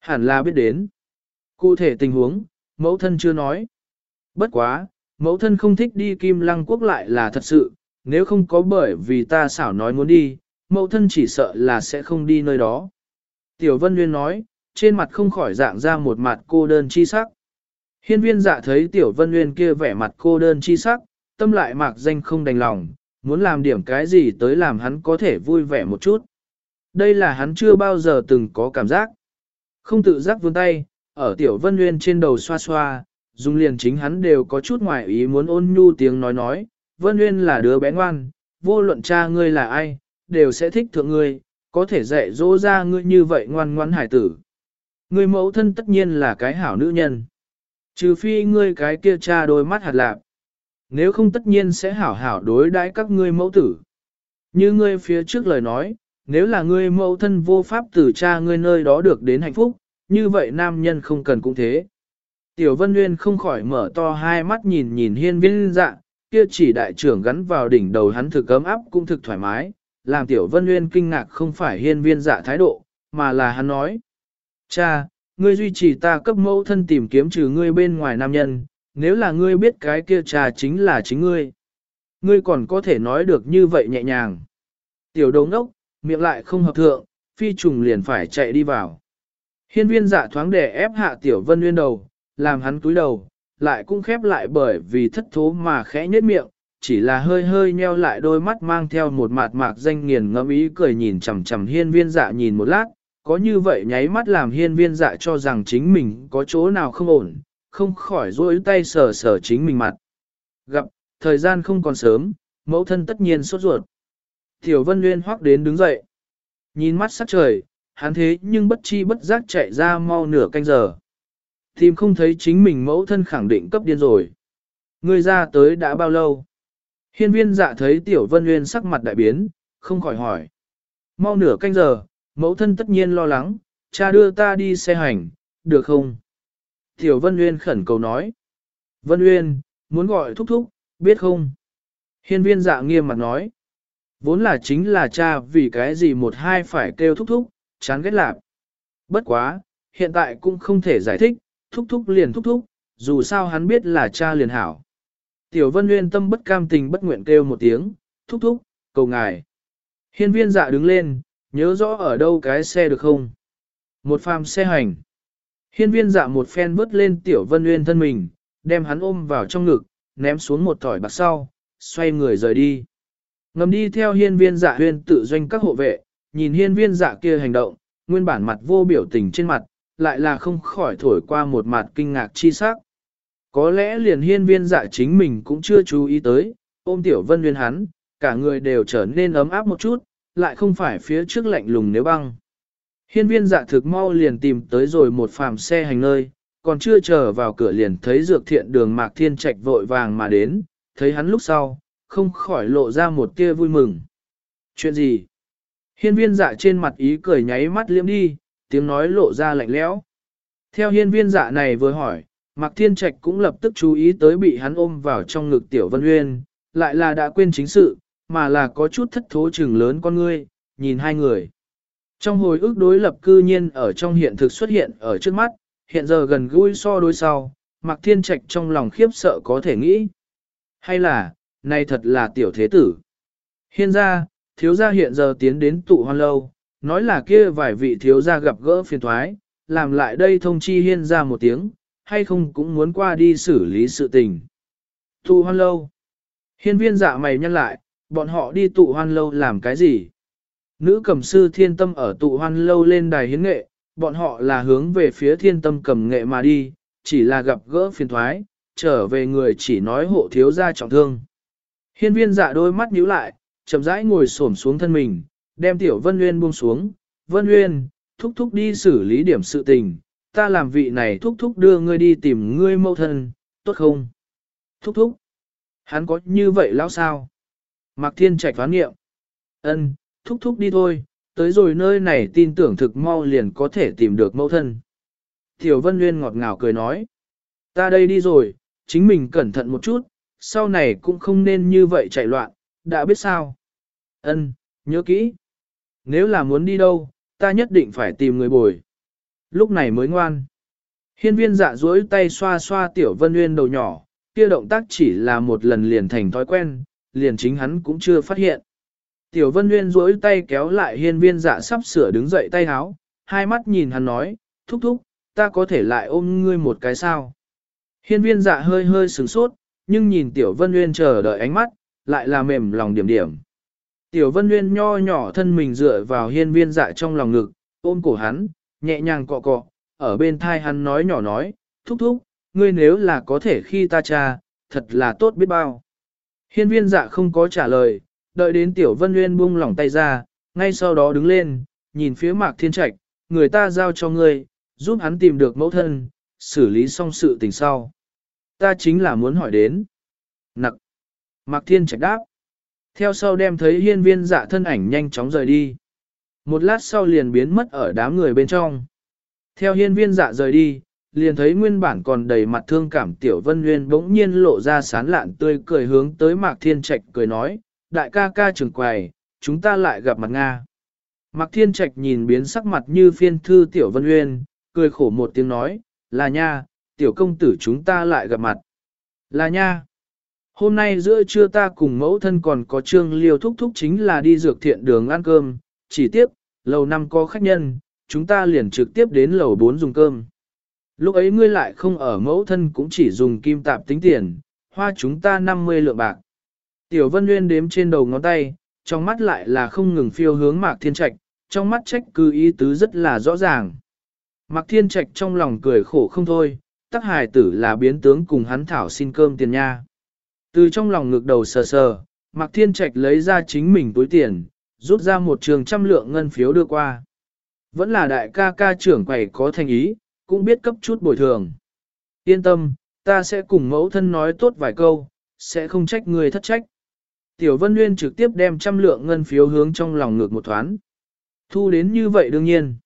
Speaker 1: Hẳn là biết đến. Cụ thể tình huống, mẫu thân chưa nói. Bất quá, mẫu thân không thích đi kim lăng quốc lại là thật sự, nếu không có bởi vì ta xảo nói muốn đi, mẫu thân chỉ sợ là sẽ không đi nơi đó. Tiểu Vân Nguyên nói, trên mặt không khỏi dạng ra một mặt cô đơn chi sắc. Hiên viên dạ thấy Tiểu Vân Nguyên kia vẻ mặt cô đơn chi sắc, tâm lại mạc danh không đành lòng, muốn làm điểm cái gì tới làm hắn có thể vui vẻ một chút. Đây là hắn chưa bao giờ từng có cảm giác. Không tự giác vươn tay, ở Tiểu Vân Nguyên trên đầu xoa xoa, dùng liền chính hắn đều có chút ngoài ý muốn ôn nhu tiếng nói nói, Vân Nguyên là đứa bé ngoan, vô luận cha ngươi là ai, đều sẽ thích thượng ngươi, có thể dạy dỗ ra ngươi như vậy ngoan ngoãn hải tử. Ngươi mẫu thân tất nhiên là cái hảo nữ nhân. Trừ phi ngươi cái kia cha đôi mắt hạt lạp. Nếu không tất nhiên sẽ hảo hảo đối đãi các ngươi mẫu tử. Như ngươi phía trước lời nói, nếu là ngươi mẫu thân vô pháp từ cha ngươi nơi đó được đến hạnh phúc, như vậy nam nhân không cần cũng thế. Tiểu Vân Nguyên không khỏi mở to hai mắt nhìn nhìn hiên viên dạ, kia chỉ đại trưởng gắn vào đỉnh đầu hắn thực ấm áp cũng thực thoải mái, làm Tiểu Vân Nguyên kinh ngạc không phải hiên viên dạ thái độ, mà là hắn nói. Cha, ngươi duy trì ta cấp mẫu thân tìm kiếm trừ ngươi bên ngoài nam nhân, nếu là ngươi biết cái kia cha chính là chính ngươi. Ngươi còn có thể nói được như vậy nhẹ nhàng. Tiểu đầu ngốc, miệng lại không hợp thượng, phi trùng liền phải chạy đi vào. Hiên viên dạ thoáng để ép hạ tiểu vân nguyên đầu, làm hắn cúi đầu, lại cũng khép lại bởi vì thất thố mà khẽ nhếch miệng, chỉ là hơi hơi nheo lại đôi mắt mang theo một mạt mạc danh nghiền ngẫm ý cười nhìn chằm chằm hiên viên dạ nhìn một lát, có như vậy nháy mắt làm hiên viên dạ cho rằng chính mình có chỗ nào không ổn, không khỏi rối tay sờ sờ chính mình mặt. Gặp, thời gian không còn sớm, mẫu thân tất nhiên sốt ruột. Tiểu Vân Nguyên hoắc đến đứng dậy. Nhìn mắt sắc trời, hắn thế nhưng bất chi bất giác chạy ra mau nửa canh giờ. Tìm không thấy chính mình mẫu thân khẳng định cấp điên rồi. Người ra tới đã bao lâu? Hiên viên dạ thấy Tiểu Vân Nguyên sắc mặt đại biến, không khỏi hỏi. Mau nửa canh giờ, mẫu thân tất nhiên lo lắng, cha đưa ta đi xe hành, được không? Tiểu Vân Nguyên khẩn cầu nói. Vân Nguyên, muốn gọi thúc thúc, biết không? Hiên viên dạ nghiêm mặt nói. Vốn là chính là cha vì cái gì một hai phải kêu thúc thúc, chán ghét lạc. Bất quá, hiện tại cũng không thể giải thích, thúc thúc liền thúc thúc, dù sao hắn biết là cha liền hảo. Tiểu Vân Nguyên tâm bất cam tình bất nguyện kêu một tiếng, thúc thúc, cầu ngài. Hiên viên dạ đứng lên, nhớ rõ ở đâu cái xe được không? Một phàm xe hành. Hiên viên dạ một phen bước lên tiểu vân nguyên thân mình, đem hắn ôm vào trong ngực, ném xuống một thỏi bạc sau, xoay người rời đi. Ngầm đi theo hiên viên dạ huyên tự doanh các hộ vệ, nhìn hiên viên dạ kia hành động, nguyên bản mặt vô biểu tình trên mặt, lại là không khỏi thổi qua một mặt kinh ngạc chi sắc. Có lẽ liền hiên viên dạ chính mình cũng chưa chú ý tới, ôm tiểu vân Nguyên hắn, cả người đều trở nên ấm áp một chút, lại không phải phía trước lạnh lùng nếu băng. Hiên viên dạ thực mau liền tìm tới rồi một phàm xe hành nơi, còn chưa chờ vào cửa liền thấy dược thiện đường mạc thiên trạch vội vàng mà đến, thấy hắn lúc sau, không khỏi lộ ra một tia vui mừng. Chuyện gì? Hiên viên dạ trên mặt ý cười nháy mắt liếm đi, tiếng nói lộ ra lạnh lẽo. Theo hiên viên dạ này vừa hỏi, Mạc Thiên Trạch cũng lập tức chú ý tới bị hắn ôm vào trong ngực Tiểu Vân Uyên, lại là đã quên chính sự, mà là có chút thất thố chừng lớn con ngươi, nhìn hai người. Trong hồi ức đối lập cư nhiên ở trong hiện thực xuất hiện ở trước mắt, hiện giờ gần gũi so đối sau, Mạc Thiên Trạch trong lòng khiếp sợ có thể nghĩ. Hay là, này thật là tiểu thế tử. Hiên gia, thiếu gia hiện giờ tiến đến tụ hoan lâu, nói là kia vài vị thiếu gia gặp gỡ phiền thoái, làm lại đây thông chi hiên gia một tiếng, hay không cũng muốn qua đi xử lý sự tình. Tụ hoan lâu. Hiên viên dạ mày nhăn lại, bọn họ đi tụ hoan lâu làm cái gì? Nữ cầm sư thiên tâm ở tụ hoan lâu lên đài hiến nghệ, bọn họ là hướng về phía thiên tâm cầm nghệ mà đi, chỉ là gặp gỡ phiền thoái, trở về người chỉ nói hộ thiếu gia trọng thương. Hiên viên dạ đôi mắt nhíu lại, chậm rãi ngồi xổm xuống thân mình, đem tiểu Vân Nguyên buông xuống. Vân Nguyên, thúc thúc đi xử lý điểm sự tình, ta làm vị này thúc thúc đưa ngươi đi tìm ngươi mâu thân, tốt không? Thúc thúc, hắn có như vậy lão sao? Mạc Thiên Trạch phán nghiệm. Ân, thúc thúc đi thôi, tới rồi nơi này tin tưởng thực mau liền có thể tìm được mẫu thân. Tiểu Vân Nguyên ngọt ngào cười nói. Ta đây đi rồi, chính mình cẩn thận một chút, sau này cũng không nên như vậy chạy loạn, đã biết sao. Ân, nhớ kỹ. Nếu là muốn đi đâu, ta nhất định phải tìm người bồi. Lúc này mới ngoan. Hiên viên dạ duỗi tay xoa xoa tiểu vân nguyên đầu nhỏ, kia động tác chỉ là một lần liền thành thói quen, liền chính hắn cũng chưa phát hiện. Tiểu vân nguyên duỗi tay kéo lại hiên viên dạ sắp sửa đứng dậy tay háo, hai mắt nhìn hắn nói, thúc thúc, ta có thể lại ôm ngươi một cái sao. Hiên viên dạ hơi hơi sửng sốt, nhưng nhìn Tiểu Vân Nguyên chờ đợi ánh mắt, lại là mềm lòng điểm điểm. Tiểu Vân Nguyên nho nhỏ thân mình dựa vào hiên viên dạ trong lòng ngực, ôm cổ hắn, nhẹ nhàng cọ cọ, ở bên thai hắn nói nhỏ nói, thúc thúc, ngươi nếu là có thể khi ta cha, thật là tốt biết bao. Hiên viên dạ không có trả lời, đợi đến Tiểu Vân Nguyên buông lỏng tay ra, ngay sau đó đứng lên, nhìn phía Mạc Thiên Trạch, người ta giao cho ngươi, giúp hắn tìm được mẫu thân, xử lý xong sự tình sau. Ta chính là muốn hỏi đến. Nặc. Mạc Thiên Trạch đáp. Theo sau đem thấy hiên viên dạ thân ảnh nhanh chóng rời đi. Một lát sau liền biến mất ở đám người bên trong. Theo hiên viên dạ rời đi, liền thấy nguyên bản còn đầy mặt thương cảm tiểu vân nguyên bỗng nhiên lộ ra sán lạn tươi cười hướng tới Mạc Thiên Trạch cười nói, đại ca ca trưởng quầy, chúng ta lại gặp mặt Nga. Mạc Thiên Trạch nhìn biến sắc mặt như phiên thư tiểu vân nguyên, cười khổ một tiếng nói, là nha, tiểu công tử chúng ta lại gặp mặt. Là nha. Hôm nay giữa trưa ta cùng mẫu thân còn có trương liêu thúc thúc chính là đi dược thiện đường ăn cơm, chỉ tiếp, lầu năm có khách nhân, chúng ta liền trực tiếp đến lầu 4 dùng cơm. Lúc ấy ngươi lại không ở mẫu thân cũng chỉ dùng kim tạp tính tiền, hoa chúng ta 50 lượng bạc. Tiểu Vân Nguyên đếm trên đầu ngón tay, trong mắt lại là không ngừng phiêu hướng Mạc Thiên Trạch, trong mắt trách cứ ý tứ rất là rõ ràng. Mạc Thiên Trạch trong lòng cười khổ không thôi, tắc hài tử là biến tướng cùng hắn thảo xin cơm tiền nha. Từ trong lòng ngực đầu sờ sờ, Mạc Thiên Trạch lấy ra chính mình túi tiền, rút ra một trường trăm lượng ngân phiếu đưa qua. Vẫn là đại ca ca trưởng quầy có thành ý, cũng biết cấp chút bồi thường. Yên tâm, ta sẽ cùng mẫu thân nói tốt vài câu, sẽ không trách người thất trách. Tiểu Vân Nguyên trực tiếp đem trăm lượng ngân phiếu hướng trong lòng ngược một thoáng. Thu đến như vậy đương nhiên.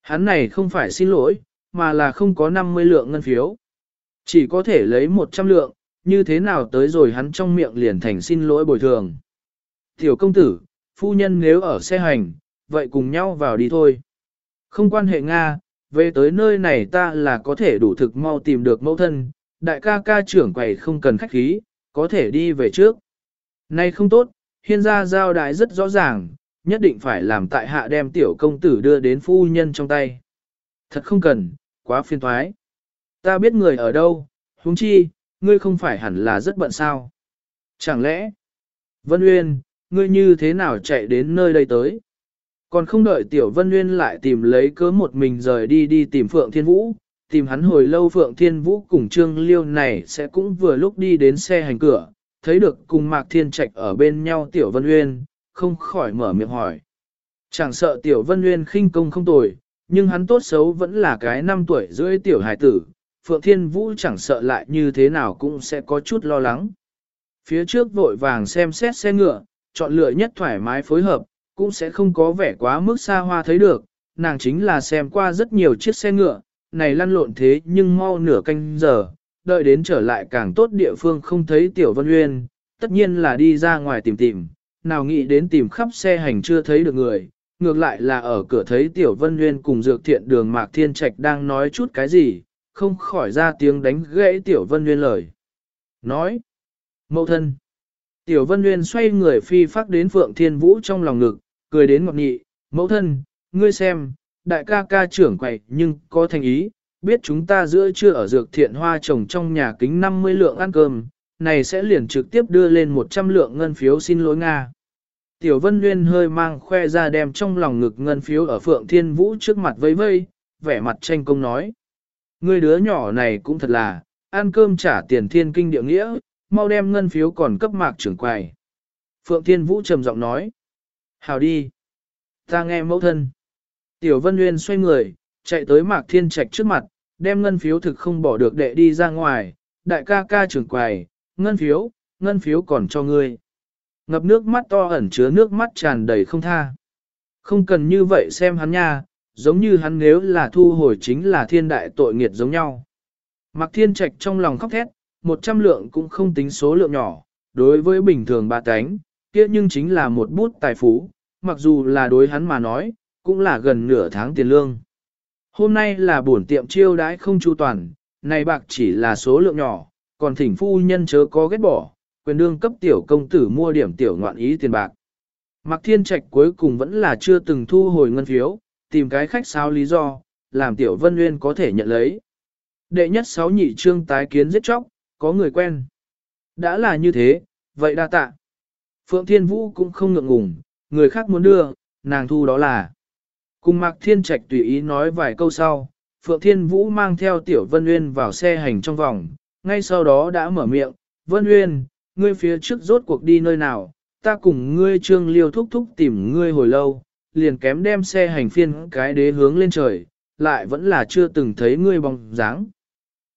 Speaker 1: Hắn này không phải xin lỗi, mà là không có 50 lượng ngân phiếu. Chỉ có thể lấy 100 lượng, như thế nào tới rồi hắn trong miệng liền thành xin lỗi bồi thường. Tiểu công tử, phu nhân nếu ở xe hành, vậy cùng nhau vào đi thôi. Không quan hệ Nga, về tới nơi này ta là có thể đủ thực mau tìm được mẫu thân, đại ca ca trưởng quầy không cần khách khí, có thể đi về trước. Nay không tốt, hiên gia giao đại rất rõ ràng, nhất định phải làm tại hạ đem tiểu công tử đưa đến phu nhân trong tay. Thật không cần, quá phiền thoái. Ta biết người ở đâu, huống chi, ngươi không phải hẳn là rất bận sao. Chẳng lẽ, Vân Uyên, ngươi như thế nào chạy đến nơi đây tới? Còn không đợi Tiểu Vân Uyên lại tìm lấy cớ một mình rời đi đi tìm Phượng Thiên Vũ, tìm hắn hồi lâu Phượng Thiên Vũ cùng Trương Liêu này sẽ cũng vừa lúc đi đến xe hành cửa, thấy được cùng Mạc Thiên Trạch ở bên nhau Tiểu Vân Uyên, không khỏi mở miệng hỏi. Chẳng sợ Tiểu Vân Uyên khinh công không tồi, nhưng hắn tốt xấu vẫn là cái năm tuổi rưỡi Tiểu Hải tử, Phượng Thiên Vũ chẳng sợ lại như thế nào cũng sẽ có chút lo lắng. Phía trước vội vàng xem xét xe ngựa, chọn lựa nhất thoải mái phối hợp, cũng sẽ không có vẻ quá mức xa hoa thấy được, nàng chính là xem qua rất nhiều chiếc xe ngựa, này lăn lộn thế nhưng mau nửa canh giờ, đợi đến trở lại càng tốt địa phương không thấy Tiểu Vân Uyên, tất nhiên là đi ra ngoài tìm tìm, nào nghĩ đến tìm khắp xe hành chưa thấy được người, ngược lại là ở cửa thấy Tiểu Vân Nguyên cùng Dược Thiện Đường Mạc Thiên Trạch đang nói chút cái gì, không khỏi ra tiếng đánh gãy Tiểu Vân Nguyên lời. Nói, mẫu thân. Tiểu Vân Nguyên xoay người phi phát đến Phượng Thiên Vũ trong lòng ngực, cười đến ngọt nhị, mẫu thân, ngươi xem, đại ca ca trưởng quậy nhưng có thành ý, biết chúng ta giữa trưa ở dược thiện hoa trồng trong nhà kính 50 lượng ăn cơm, này sẽ liền trực tiếp đưa lên 100 lượng ngân phiếu xin lỗi Nga. Tiểu Vân Nguyên hơi mang khoe ra đem trong lòng ngực ngân phiếu ở Phượng Thiên Vũ trước mặt vây vây, vẻ mặt tranh công nói. Người đứa nhỏ này cũng thật là, ăn cơm trả tiền thiên kinh địa nghĩa, mau đem ngân phiếu còn cấp mạc trưởng quầy. Phượng Thiên Vũ trầm giọng nói. Hào đi. Ta nghe mẫu thân. Tiểu Vân Nguyên xoay người, chạy tới mạc thiên trạch trước mặt, đem ngân phiếu thực không bỏ được đệ đi ra ngoài. Đại ca ca trưởng quầy, ngân phiếu, ngân phiếu còn cho ngươi. Ngập nước mắt to ẩn chứa nước mắt tràn đầy không tha. Không cần như vậy xem hắn nha, giống như hắn nếu là thu hồi chính là thiên đại tội nghiệt giống nhau. Mặc thiên trạch trong lòng khóc thét, một trăm lượng cũng không tính số lượng nhỏ, đối với bình thường ba cánh, kia nhưng chính là một bút tài phú, mặc dù là đối hắn mà nói, cũng là gần nửa tháng tiền lương. Hôm nay là buổi tiệm chiêu đãi không chu toàn, này bạc chỉ là số lượng nhỏ, còn thỉnh phu nhân chớ có ghét bỏ, quyền đương cấp tiểu công tử mua điểm tiểu ngoạn ý tiền bạc. Mạc Thiên Trạch cuối cùng vẫn là chưa từng thu hồi ngân phiếu, tìm cái khách sao lý do, làm Tiểu Vân Nguyên có thể nhận lấy. Đệ nhất sáu nhị trương tái kiến giết chóc, có người quen. Đã là như thế, vậy đa tạ. Phượng Thiên Vũ cũng không ngượng ngùng, người khác muốn đưa, nàng thu đó là. Cùng Mạc Thiên Trạch tùy ý nói vài câu sau, Phượng Thiên Vũ mang theo Tiểu Vân Uyên vào xe hành trong vòng, ngay sau đó đã mở miệng, Vân Uyên, ngươi phía trước rốt cuộc đi nơi nào, ta cùng ngươi trương liêu thúc thúc tìm ngươi hồi lâu, liền kém đem xe hành phiên cái đế hướng lên trời, lại vẫn là chưa từng thấy ngươi bóng dáng.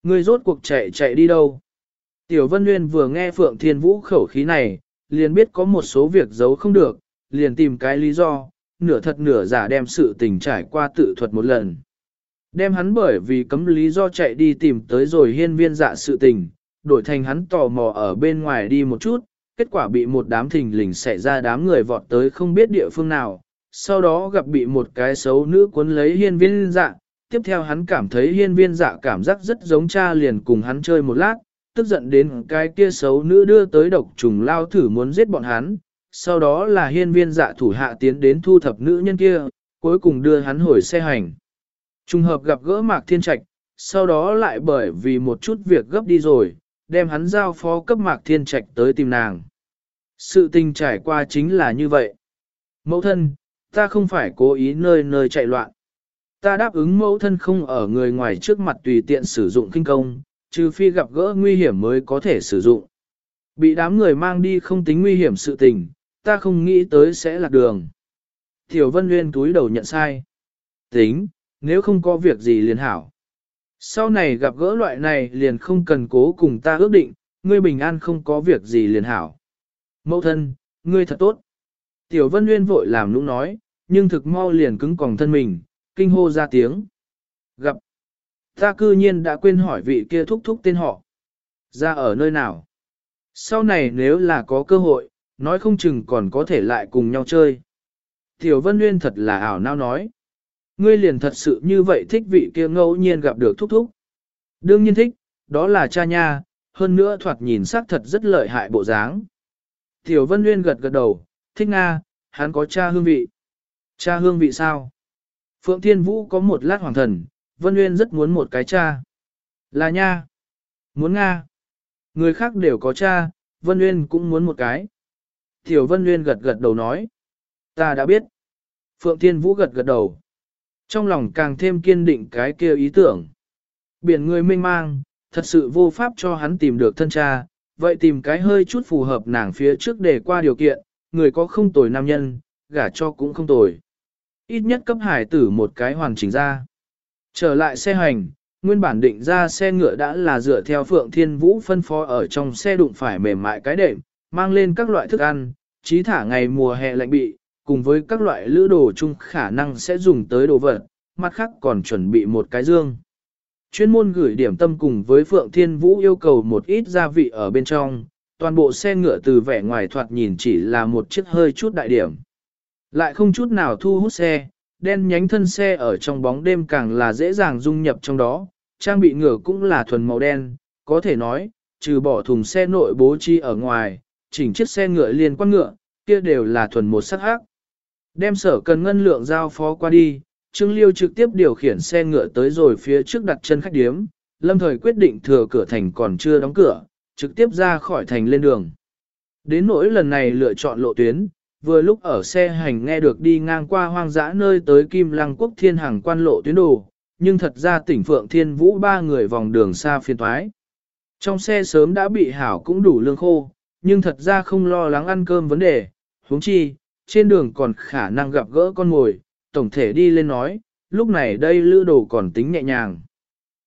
Speaker 1: Ngươi rốt cuộc chạy chạy đi đâu? Tiểu Vân Nguyên vừa nghe Phượng Thiên Vũ khẩu khí này, liền biết có một số việc giấu không được, liền tìm cái lý do, nửa thật nửa giả đem sự tình trải qua tự thuật một lần. Đem hắn bởi vì cấm lý do chạy đi tìm tới rồi hiên viên dạ sự tình, đổi thành hắn tò mò ở bên ngoài đi một chút, kết quả bị một đám thình lình xảy ra đám người vọt tới không biết địa phương nào, sau đó gặp bị một cái xấu nữ cuốn lấy hiên viên dạ, tiếp theo hắn cảm thấy hiên viên dạ cảm giác rất giống cha liền cùng hắn chơi một lát, tức giận đến cái kia xấu nữ đưa tới độc trùng lao thử muốn giết bọn hắn, sau đó là hiên viên dạ thủ hạ tiến đến thu thập nữ nhân kia, cuối cùng đưa hắn hồi xe hành. Trùng hợp gặp gỡ Mạc Thiên Trạch, sau đó lại bởi vì một chút việc gấp đi rồi, đem hắn giao phó cấp Mạc Thiên Trạch tới tìm nàng. Sự tình trải qua chính là như vậy. Mẫu thân, ta không phải cố ý nơi nơi chạy loạn. Ta đáp ứng mẫu thân không ở người ngoài trước mặt tùy tiện sử dụng kinh công, trừ phi gặp gỡ nguy hiểm mới có thể sử dụng. Bị đám người mang đi không tính nguy hiểm sự tình, ta không nghĩ tới sẽ lạc đường. Tiểu Vân Nguyên túi đầu nhận sai. Tính, nếu không có việc gì liền hảo. Sau này gặp gỡ loại này liền không cần cố cùng ta ước định, ngươi bình an không có việc gì liền hảo. Mẫu thân, ngươi thật tốt. Tiểu Vân Nguyên vội làm nũng nói, nhưng thực mau liền cứng còng thân mình, kinh hô ra tiếng. Gặp. Ta cư nhiên đã quên hỏi vị kia thúc thúc tên họ. Ra ở nơi nào? Sau này nếu là có cơ hội, nói không chừng còn có thể lại cùng nhau chơi. Tiểu Vân Nguyên thật là ảo nao nói. Ngươi liền thật sự như vậy thích vị kia ngẫu nhiên gặp được thúc thúc. Đương nhiên thích, đó là cha nha, hơn nữa thoạt nhìn sắc thật rất lợi hại bộ dáng. Tiểu Vân Nguyên gật gật đầu, thích Nga, hắn có cha hương vị. Cha hương vị sao? Phượng Thiên Vũ có một lát hoàng thần, Vân Nguyên rất muốn một cái cha. Là nha. Muốn Nga. Người khác đều có cha, Vân Nguyên cũng muốn một cái. Tiểu Vân Nguyên gật gật đầu nói. Ta đã biết. Phượng Thiên Vũ gật gật đầu. Trong lòng càng thêm kiên định cái kia ý tưởng. Biển người mênh mang, thật sự vô pháp cho hắn tìm được thân cha, vậy tìm cái hơi chút phù hợp nàng phía trước để qua điều kiện, người có không tồi nam nhân, gả cho cũng không tồi. Ít nhất cấp hải tử một cái hoàn chỉnh ra. Trở lại xe hành, nguyên bản định ra xe ngựa đã là dựa theo Phượng Thiên Vũ phân phó ở trong xe đụng phải mềm mại cái đệm, mang lên các loại thức ăn, trí thả ngày mùa hè lạnh bị, cùng với các loại lữ đồ chung khả năng sẽ dùng tới đồ vật, mặt khác còn chuẩn bị một cái dương. Chuyên môn gửi điểm tâm cùng với Phượng Thiên Vũ yêu cầu một ít gia vị ở bên trong, toàn bộ xe ngựa từ vẻ ngoài thoạt nhìn chỉ là một chiếc hơi chút đại điểm. Lại không chút nào thu hút xe, đen nhánh thân xe ở trong bóng đêm càng là dễ dàng dung nhập trong đó, trang bị ngựa cũng là thuần màu đen, có thể nói, trừ bỏ thùng xe nội bố trí ở ngoài, chỉnh chiếc xe ngựa liên quan ngựa, kia đều là thuần một sắc hắc. Đem sở cần ngân lượng giao phó qua đi, Trương Liêu trực tiếp điều khiển xe ngựa tới rồi phía trước đặt chân khách điếm, lâm thời quyết định thừa cửa thành còn chưa đóng cửa, trực tiếp ra khỏi thành lên đường. Đến nỗi lần này lựa chọn lộ tuyến, vừa lúc ở xe hành nghe được đi ngang qua hoang dã nơi tới Kim Lăng Quốc Thiên Hàng quan lộ tuyến đồ, nhưng thật ra tỉnh Phượng Thiên Vũ ba người vòng đường xa phiên thoái. Trong xe sớm đã bị hảo cũng đủ lương khô, nhưng thật ra không lo lắng ăn cơm vấn đề, huống chi, trên đường còn khả năng gặp gỡ con mồi, tổng thể đi lên nói, lúc này đây lữ đồ còn tính nhẹ nhàng.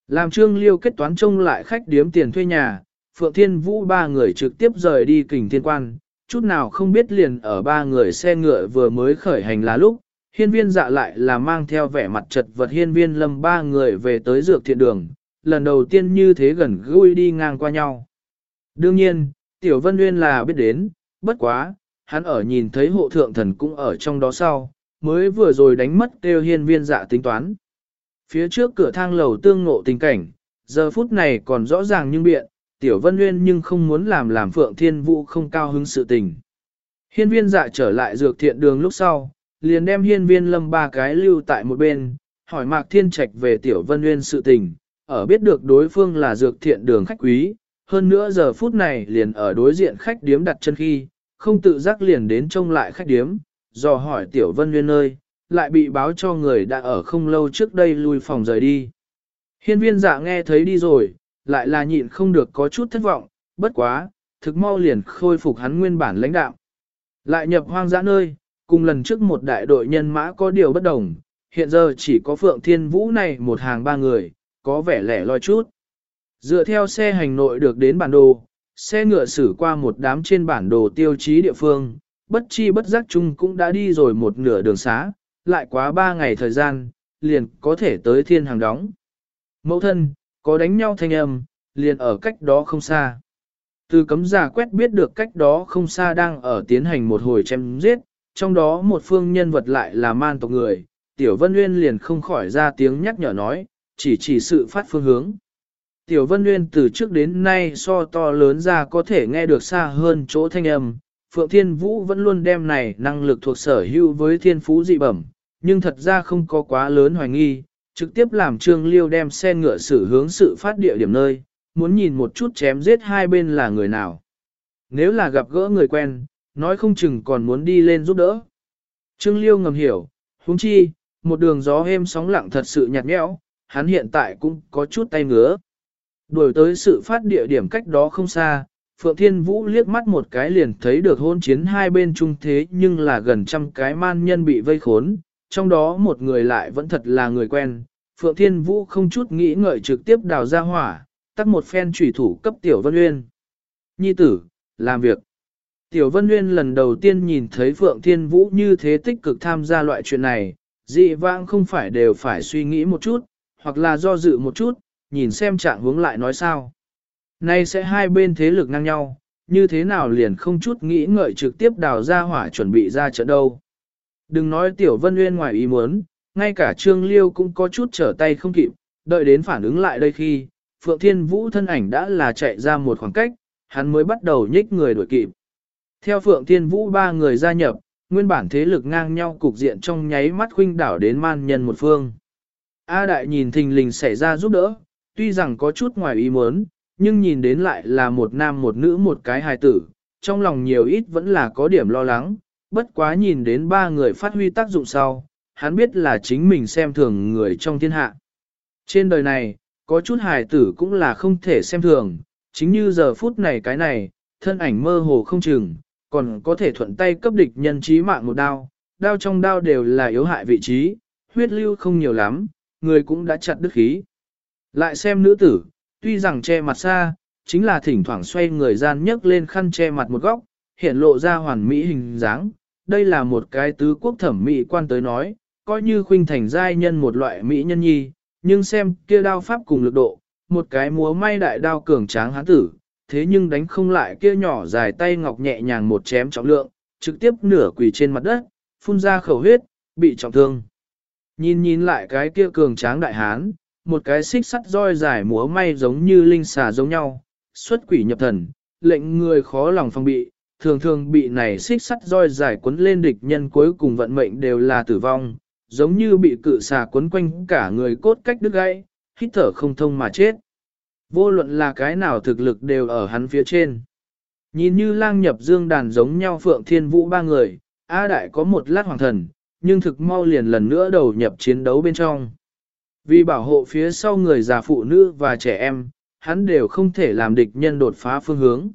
Speaker 1: Làm trương liêu kết toán trông lại khách điếm tiền thuê nhà, Phượng Thiên Vũ ba người trực tiếp rời đi kình thiên quan, chút nào không biết liền ở ba người xe ngựa vừa mới khởi hành là lúc, hiên viên dạ lại là mang theo vẻ mặt trật vật hiên viên lâm ba người về tới dược thiện đường, lần đầu tiên như thế gần gũi đi ngang qua nhau. Đương nhiên, Tiểu Vân Nguyên là biết đến, bất quá, hắn ở nhìn thấy hộ thượng thần cũng ở trong đó sau, mới vừa rồi đánh mất kêu hiên viên dạ tính toán. Phía trước cửa thang lầu tương ngộ tình cảnh, giờ phút này còn rõ ràng nhưng biện, Tiểu Vân Nguyên nhưng không muốn làm làm Phượng Thiên Vũ không cao hứng sự tình. Hiên viên dạ trở lại dược thiện đường lúc sau, liền đem hiên viên lâm ba cái lưu tại một bên, hỏi Mạc Thiên Trạch về Tiểu Vân Nguyên sự tình, ở biết được đối phương là dược thiện đường khách quý, hơn nữa giờ phút này liền ở đối diện khách điếm đặt chân khi, không tự giác liền đến trông lại khách điếm, dò hỏi Tiểu Vân Nguyên nơi, lại bị báo cho người đã ở không lâu trước đây lui phòng rời đi. Hiên viên dạ nghe thấy đi rồi, lại là nhịn không được có chút thất vọng, bất quá, thực mau liền khôi phục hắn nguyên bản lãnh đạo. Lại nhập hoang dã nơi, cùng lần trước một đại đội nhân mã có điều bất đồng, hiện giờ chỉ có Phượng Thiên Vũ này một hàng ba người, có vẻ lẻ loi chút. Dựa theo xe hành nội được đến bản đồ, xe ngựa xử qua một đám trên bản đồ tiêu chí địa phương, bất chi bất giác chung cũng đã đi rồi một nửa đường xá, lại quá ba ngày thời gian, liền có thể tới thiên hàng đóng. Mẫu thân, có đánh nhau thanh âm, liền ở cách đó không xa. Từ cấm giả quét biết được cách đó không xa đang ở tiến hành một hồi chém giết, trong đó một phương nhân vật lại là man tộc người, Tiểu Vân Nguyên liền không khỏi ra tiếng nhắc nhở nói, chỉ chỉ sự phát phương hướng. Tiểu Vân Nguyên từ trước đến nay so to lớn ra có thể nghe được xa hơn chỗ thanh âm, Phượng Thiên Vũ vẫn luôn đem này năng lực thuộc sở hữu với thiên phú dị bẩm, nhưng thật ra không có quá lớn hoài nghi, trực tiếp làm Trương Liêu đem xe ngựa xử hướng sự phát địa điểm nơi, muốn nhìn một chút chém giết hai bên là người nào. Nếu là gặp gỡ người quen, nói không chừng còn muốn đi lên giúp đỡ. Trương Liêu ngầm hiểu, huống chi, một đường gió êm sóng lặng thật sự nhạt nhẽo, hắn hiện tại cũng có chút tay ngứa. Đuổi tới sự phát địa điểm cách đó không xa, Phượng Thiên Vũ liếc mắt một cái liền thấy được hôn chiến hai bên chung thế nhưng là gần trăm cái man nhân bị vây khốn, trong đó một người lại vẫn thật là người quen. Phượng Thiên Vũ không chút nghĩ ngợi trực tiếp đào ra hỏa, tắt một phen trùy thủ cấp Tiểu Vân uyên, Nhi tử, làm việc. Tiểu Vân uyên lần đầu tiên nhìn thấy Phượng Thiên Vũ như thế tích cực tham gia loại chuyện này, dị vãng không phải đều phải suy nghĩ một chút, hoặc là do dự một chút, nhìn xem trạng hướng lại nói sao. Nay sẽ hai bên thế lực ngang nhau, như thế nào liền không chút nghĩ ngợi trực tiếp đào ra hỏa chuẩn bị ra trận đâu. Đừng nói Tiểu Vân Nguyên ngoài ý muốn, ngay cả Trương Liêu cũng có chút trở tay không kịp, đợi đến phản ứng lại đây khi, Phượng Thiên Vũ thân ảnh đã là chạy ra một khoảng cách, hắn mới bắt đầu nhích người đuổi kịp. Theo Phượng Thiên Vũ ba người gia nhập, nguyên bản thế lực ngang nhau cục diện trong nháy mắt khuynh đảo đến man nhân một phương. A Đại nhìn thình lình xảy ra giúp đỡ, tuy rằng có chút ngoài ý muốn, nhưng nhìn đến lại là một nam một nữ một cái hài tử, trong lòng nhiều ít vẫn là có điểm lo lắng, bất quá nhìn đến ba người phát huy tác dụng sau, hắn biết là chính mình xem thường người trong thiên hạ. Trên đời này, có chút hài tử cũng là không thể xem thường, chính như giờ phút này cái này, thân ảnh mơ hồ không chừng, còn có thể thuận tay cấp địch nhân trí mạng một đao, đao trong đao đều là yếu hại vị trí, huyết lưu không nhiều lắm, người cũng đã chặt đứt khí. Lại xem nữ tử, tuy rằng che mặt xa, chính là thỉnh thoảng xoay người gian nhấc lên khăn che mặt một góc, hiện lộ ra hoàn mỹ hình dáng. Đây là một cái tứ quốc thẩm mỹ quan tới nói, coi như khuynh thành giai nhân một loại mỹ nhân nhi, nhưng xem kia đao pháp cùng lực độ, một cái múa may đại đao cường tráng hán tử, thế nhưng đánh không lại kia nhỏ dài tay ngọc nhẹ nhàng một chém trọng lượng, trực tiếp nửa quỳ trên mặt đất, phun ra khẩu huyết, bị trọng thương. Nhìn nhìn lại cái kia cường tráng đại hán, một cái xích sắt roi dài múa may giống như linh xà giống nhau, xuất quỷ nhập thần, lệnh người khó lòng phòng bị, thường thường bị này xích sắt roi dài quấn lên địch nhân cuối cùng vận mệnh đều là tử vong, giống như bị cự xà quấn quanh cả người cốt cách đứt gãy, hít thở không thông mà chết. Vô luận là cái nào thực lực đều ở hắn phía trên. Nhìn như lang nhập dương đàn giống nhau phượng thiên vũ ba người, A đại có một lát hoàng thần, nhưng thực mau liền lần nữa đầu nhập chiến đấu bên trong. Vì bảo hộ phía sau người già phụ nữ và trẻ em, hắn đều không thể làm địch nhân đột phá phương hướng.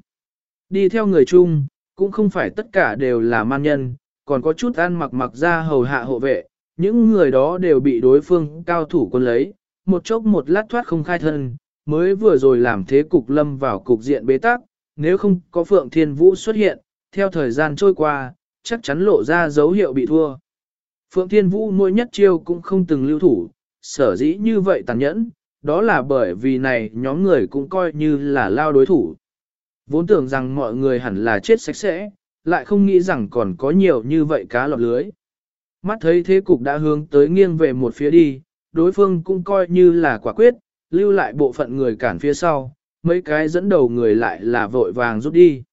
Speaker 1: Đi theo người chung, cũng không phải tất cả đều là man nhân, còn có chút ăn mặc mặc ra hầu hạ hộ vệ, những người đó đều bị đối phương cao thủ quân lấy, một chốc một lát thoát không khai thân, mới vừa rồi làm thế cục lâm vào cục diện bế tắc, nếu không có Phượng Thiên Vũ xuất hiện, theo thời gian trôi qua, chắc chắn lộ ra dấu hiệu bị thua. Phượng Thiên Vũ mỗi nhất chiêu cũng không từng lưu thủ, sở dĩ như vậy tàn nhẫn, đó là bởi vì này nhóm người cũng coi như là lao đối thủ. Vốn tưởng rằng mọi người hẳn là chết sạch sẽ, lại không nghĩ rằng còn có nhiều như vậy cá lọt lưới. Mắt thấy thế cục đã hướng tới nghiêng về một phía đi, đối phương cũng coi như là quả quyết, lưu lại bộ phận người cản phía sau, mấy cái dẫn đầu người lại là vội vàng rút đi.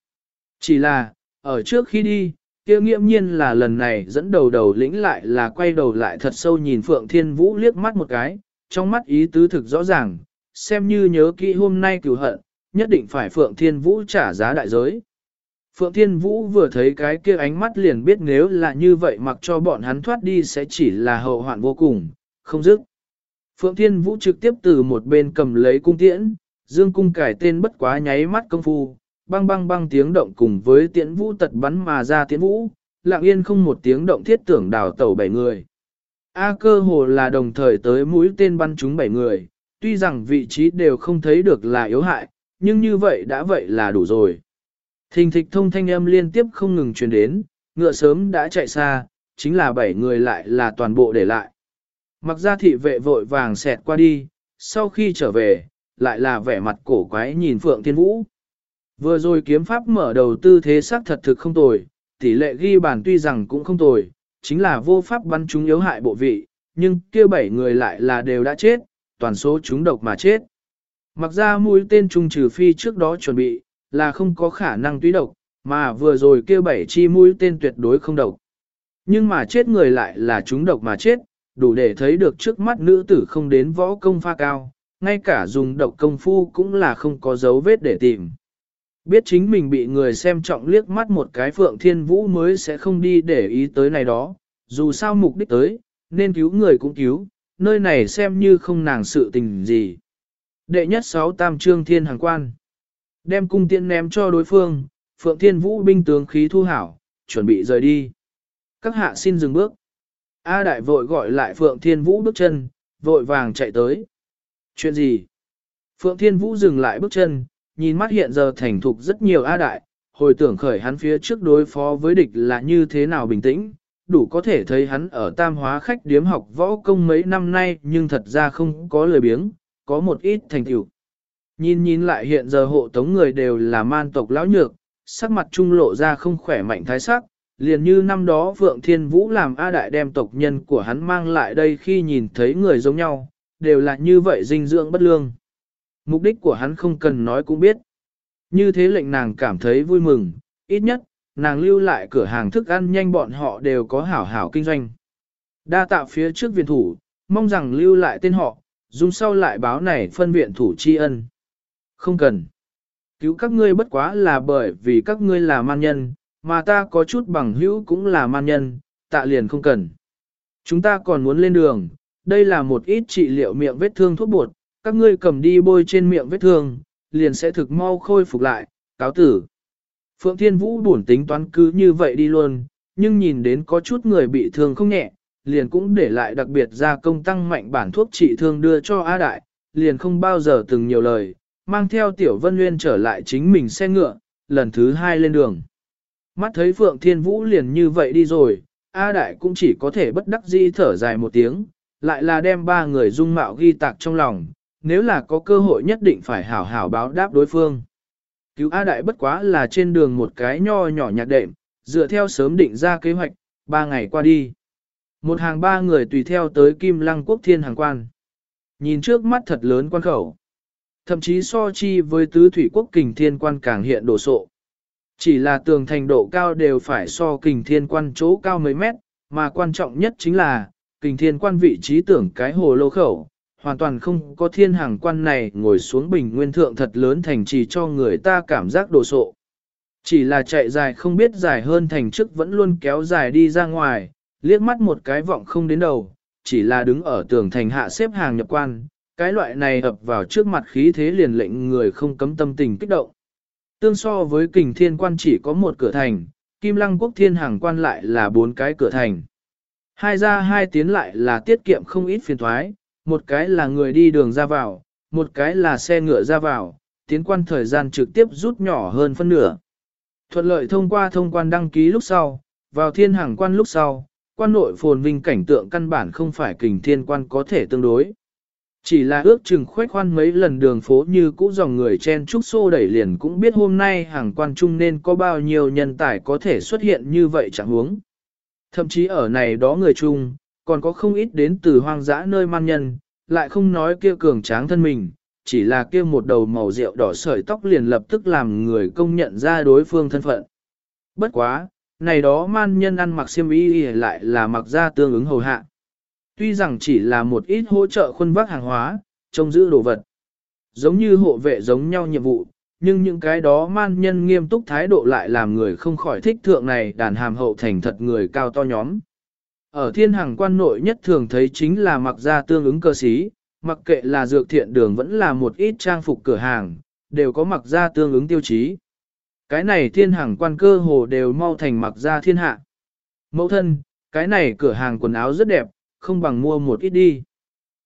Speaker 1: Chỉ là, ở trước khi đi, kia nghiễm nhiên là lần này dẫn đầu đầu lĩnh lại là quay đầu lại thật sâu nhìn Phượng Thiên Vũ liếc mắt một cái, trong mắt ý tứ thực rõ ràng, xem như nhớ kỹ hôm nay cửu hận, nhất định phải Phượng Thiên Vũ trả giá đại giới. Phượng Thiên Vũ vừa thấy cái kia ánh mắt liền biết nếu là như vậy mặc cho bọn hắn thoát đi sẽ chỉ là hậu hoạn vô cùng, không dứt. Phượng Thiên Vũ trực tiếp từ một bên cầm lấy cung tiễn, dương cung cải tên bất quá nháy mắt công phu, băng băng băng tiếng động cùng với tiễn vũ tật bắn mà ra tiễn vũ, lặng yên không một tiếng động thiết tưởng đào tẩu bảy người. A cơ hồ là đồng thời tới mũi tên bắn chúng bảy người, tuy rằng vị trí đều không thấy được là yếu hại, nhưng như vậy đã vậy là đủ rồi. Thình thịch thông thanh âm liên tiếp không ngừng truyền đến, ngựa sớm đã chạy xa, chính là bảy người lại là toàn bộ để lại. Mặc ra thị vệ vội vàng xẹt qua đi, sau khi trở về, lại là vẻ mặt cổ quái nhìn Phượng Thiên Vũ. Vừa rồi kiếm pháp mở đầu tư thế xác thật thực không tồi, tỷ lệ ghi bàn tuy rằng cũng không tồi, chính là vô pháp bắn chúng yếu hại bộ vị, nhưng kia bảy người lại là đều đã chết, toàn số chúng độc mà chết. Mặc ra mũi tên trung trừ phi trước đó chuẩn bị, là không có khả năng túy độc, mà vừa rồi kia bảy chi mũi tên tuyệt đối không độc. Nhưng mà chết người lại là chúng độc mà chết, đủ để thấy được trước mắt nữ tử không đến võ công pha cao, ngay cả dùng độc công phu cũng là không có dấu vết để tìm. Biết chính mình bị người xem trọng liếc mắt một cái phượng thiên vũ mới sẽ không đi để ý tới này đó, dù sao mục đích tới, nên cứu người cũng cứu, nơi này xem như không nàng sự tình gì. Đệ nhất sáu tam trương thiên hàng quan. Đem cung tiện ném cho đối phương, phượng thiên vũ binh tướng khí thu hảo, chuẩn bị rời đi. Các hạ xin dừng bước. A đại vội gọi lại phượng thiên vũ bước chân, vội vàng chạy tới. Chuyện gì? Phượng thiên vũ dừng lại bước chân, nhìn mắt hiện giờ thành thục rất nhiều A đại, hồi tưởng khởi hắn phía trước đối phó với địch là như thế nào bình tĩnh, đủ có thể thấy hắn ở tam hóa khách điếm học võ công mấy năm nay nhưng thật ra không có lời biếng, có một ít thành tựu. Nhìn nhìn lại hiện giờ hộ tống người đều là man tộc lão nhược, sắc mặt trung lộ ra không khỏe mạnh thái sắc, liền như năm đó Phượng Thiên Vũ làm A Đại đem tộc nhân của hắn mang lại đây khi nhìn thấy người giống nhau, đều là như vậy dinh dưỡng bất lương. Mục đích của hắn không cần nói cũng biết. Như thế lệnh nàng cảm thấy vui mừng, ít nhất, nàng lưu lại cửa hàng thức ăn nhanh bọn họ đều có hảo hảo kinh doanh. Đa tạ phía trước viện thủ, mong rằng lưu lại tên họ, dùng sau lại báo này phân viện thủ tri ân. Không cần. Cứu các ngươi bất quá là bởi vì các ngươi là man nhân, mà ta có chút bằng hữu cũng là man nhân, tạ liền không cần. Chúng ta còn muốn lên đường, đây là một ít trị liệu miệng vết thương thuốc bột, các ngươi cầm đi bôi trên miệng vết thương, liền sẽ thực mau khôi phục lại, cáo tử. Phượng Thiên Vũ buồn tính toán cứ như vậy đi luôn, nhưng nhìn đến có chút người bị thương không nhẹ, liền cũng để lại đặc biệt ra công tăng mạnh bản thuốc trị thương đưa cho A Đại, liền không bao giờ từng nhiều lời, mang theo Tiểu Vân Nguyên trở lại chính mình xe ngựa, lần thứ hai lên đường. Mắt thấy Phượng Thiên Vũ liền như vậy đi rồi, A Đại cũng chỉ có thể bất đắc dĩ thở dài một tiếng, lại là đem ba người dung mạo ghi tạc trong lòng, nếu là có cơ hội nhất định phải hảo hảo báo đáp đối phương. Cứu A Đại bất quá là trên đường một cái nho nhỏ nhạt đệm, dựa theo sớm định ra kế hoạch, ba ngày qua đi. Một hàng ba người tùy theo tới Kim Lăng Quốc Thiên Hàng Quan. Nhìn trước mắt thật lớn quan khẩu. Thậm chí so chi với tứ thủy quốc kình thiên quan càng hiện đổ sộ. Chỉ là tường thành độ cao đều phải so kình thiên quan chỗ cao mấy mét, mà quan trọng nhất chính là, kình thiên quan vị trí tưởng cái hồ lô khẩu, hoàn toàn không có thiên hàng quan này ngồi xuống bình nguyên thượng thật lớn thành trì cho người ta cảm giác đồ sộ. Chỉ là chạy dài không biết dài hơn thành trước vẫn luôn kéo dài đi ra ngoài, liếc mắt một cái vọng không đến đầu, chỉ là đứng ở tường thành hạ xếp hàng nhập quan, cái loại này ập vào trước mặt khí thế liền lệnh người không cấm tâm tình kích động. Tương so với kình thiên quan chỉ có một cửa thành, kim lăng quốc thiên hàng quan lại là bốn cái cửa thành. Hai ra hai tiến lại là tiết kiệm không ít phiền thoái, một cái là người đi đường ra vào, một cái là xe ngựa ra vào, tiến quan thời gian trực tiếp rút nhỏ hơn phân nửa. Thuận lợi thông qua thông quan đăng ký lúc sau, vào thiên hàng quan lúc sau, quan nội phồn vinh cảnh tượng căn bản không phải kình thiên quan có thể tương đối. Chỉ là ước chừng khoét khoan mấy lần đường phố như cũ dòng người chen trúc xô đẩy liền cũng biết hôm nay hàng quan trung nên có bao nhiêu nhân tài có thể xuất hiện như vậy chẳng huống. Thậm chí ở này đó người chung, còn có không ít đến từ hoang dã nơi man nhân, lại không nói kia cường tráng thân mình, chỉ là kia một đầu màu rượu đỏ sợi tóc liền lập tức làm người công nhận ra đối phương thân phận. Bất quá, này đó man nhân ăn mặc xiêm y lại là mặc ra tương ứng hầu hạ. Tuy rằng chỉ là một ít hỗ trợ khuân vác hàng hóa, trông giữ đồ vật. Giống như hộ vệ giống nhau nhiệm vụ, nhưng những cái đó man nhân nghiêm túc thái độ lại làm người không khỏi thích thượng này đàn hàm hậu thành thật người cao to nhóm. Ở thiên hàng quan nội nhất thường thấy chính là mặc ra tương ứng cơ sĩ, mặc kệ là dược thiện đường vẫn là một ít trang phục cửa hàng, đều có mặc ra tương ứng tiêu chí. Cái này thiên hàng quan cơ hồ đều mau thành mặc ra thiên hạ. Mẫu thân, cái này cửa hàng quần áo rất đẹp, không bằng mua một ít đi.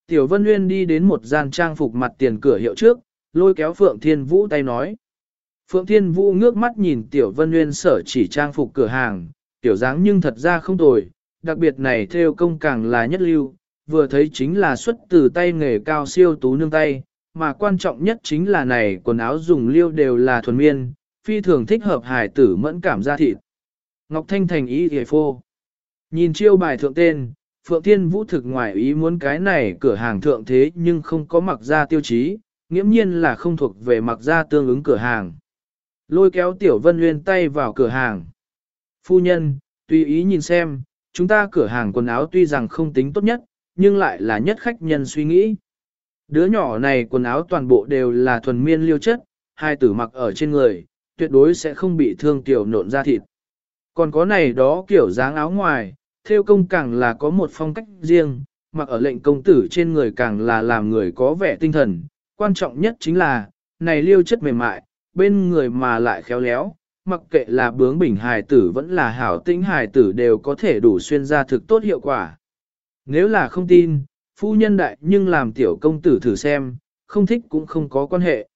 Speaker 1: Tiểu Vân Nguyên đi đến một gian trang phục mặt tiền cửa hiệu trước, lôi kéo Phượng Thiên Vũ tay nói. Phượng Thiên Vũ ngước mắt nhìn Tiểu Vân Nguyên sở chỉ trang phục cửa hàng, tiểu dáng nhưng thật ra không tồi, đặc biệt này theo công càng là nhất lưu, vừa thấy chính là xuất từ tay nghề cao siêu tú nương tay, mà quan trọng nhất chính là này quần áo dùng liêu đều là thuần miên, phi thường thích hợp hài tử mẫn cảm da thịt. Ngọc Thanh thành ý hề phô. Nhìn chiêu bài thượng tên, Phượng Thiên Vũ thực ngoài ý muốn cái này cửa hàng thượng thế nhưng không có mặc ra tiêu chí, nghiễm nhiên là không thuộc về mặc ra tương ứng cửa hàng. Lôi kéo Tiểu Vân Nguyên tay vào cửa hàng. Phu nhân, tùy ý nhìn xem, chúng ta cửa hàng quần áo tuy rằng không tính tốt nhất, nhưng lại là nhất khách nhân suy nghĩ. Đứa nhỏ này quần áo toàn bộ đều là thuần miên liêu chất, hai tử mặc ở trên người, tuyệt đối sẽ không bị thương tiểu nộn ra thịt. Còn có này đó kiểu dáng áo ngoài, theo công càng là có một phong cách riêng, mặc ở lệnh công tử trên người càng là làm người có vẻ tinh thần. Quan trọng nhất chính là, này liêu chất mềm mại, bên người mà lại khéo léo, mặc kệ là bướng bình hài tử vẫn là hảo tĩnh hài tử đều có thể đủ xuyên ra thực tốt hiệu quả. Nếu là không tin, phu nhân đại nhưng làm tiểu công tử thử xem, không thích cũng không có quan hệ.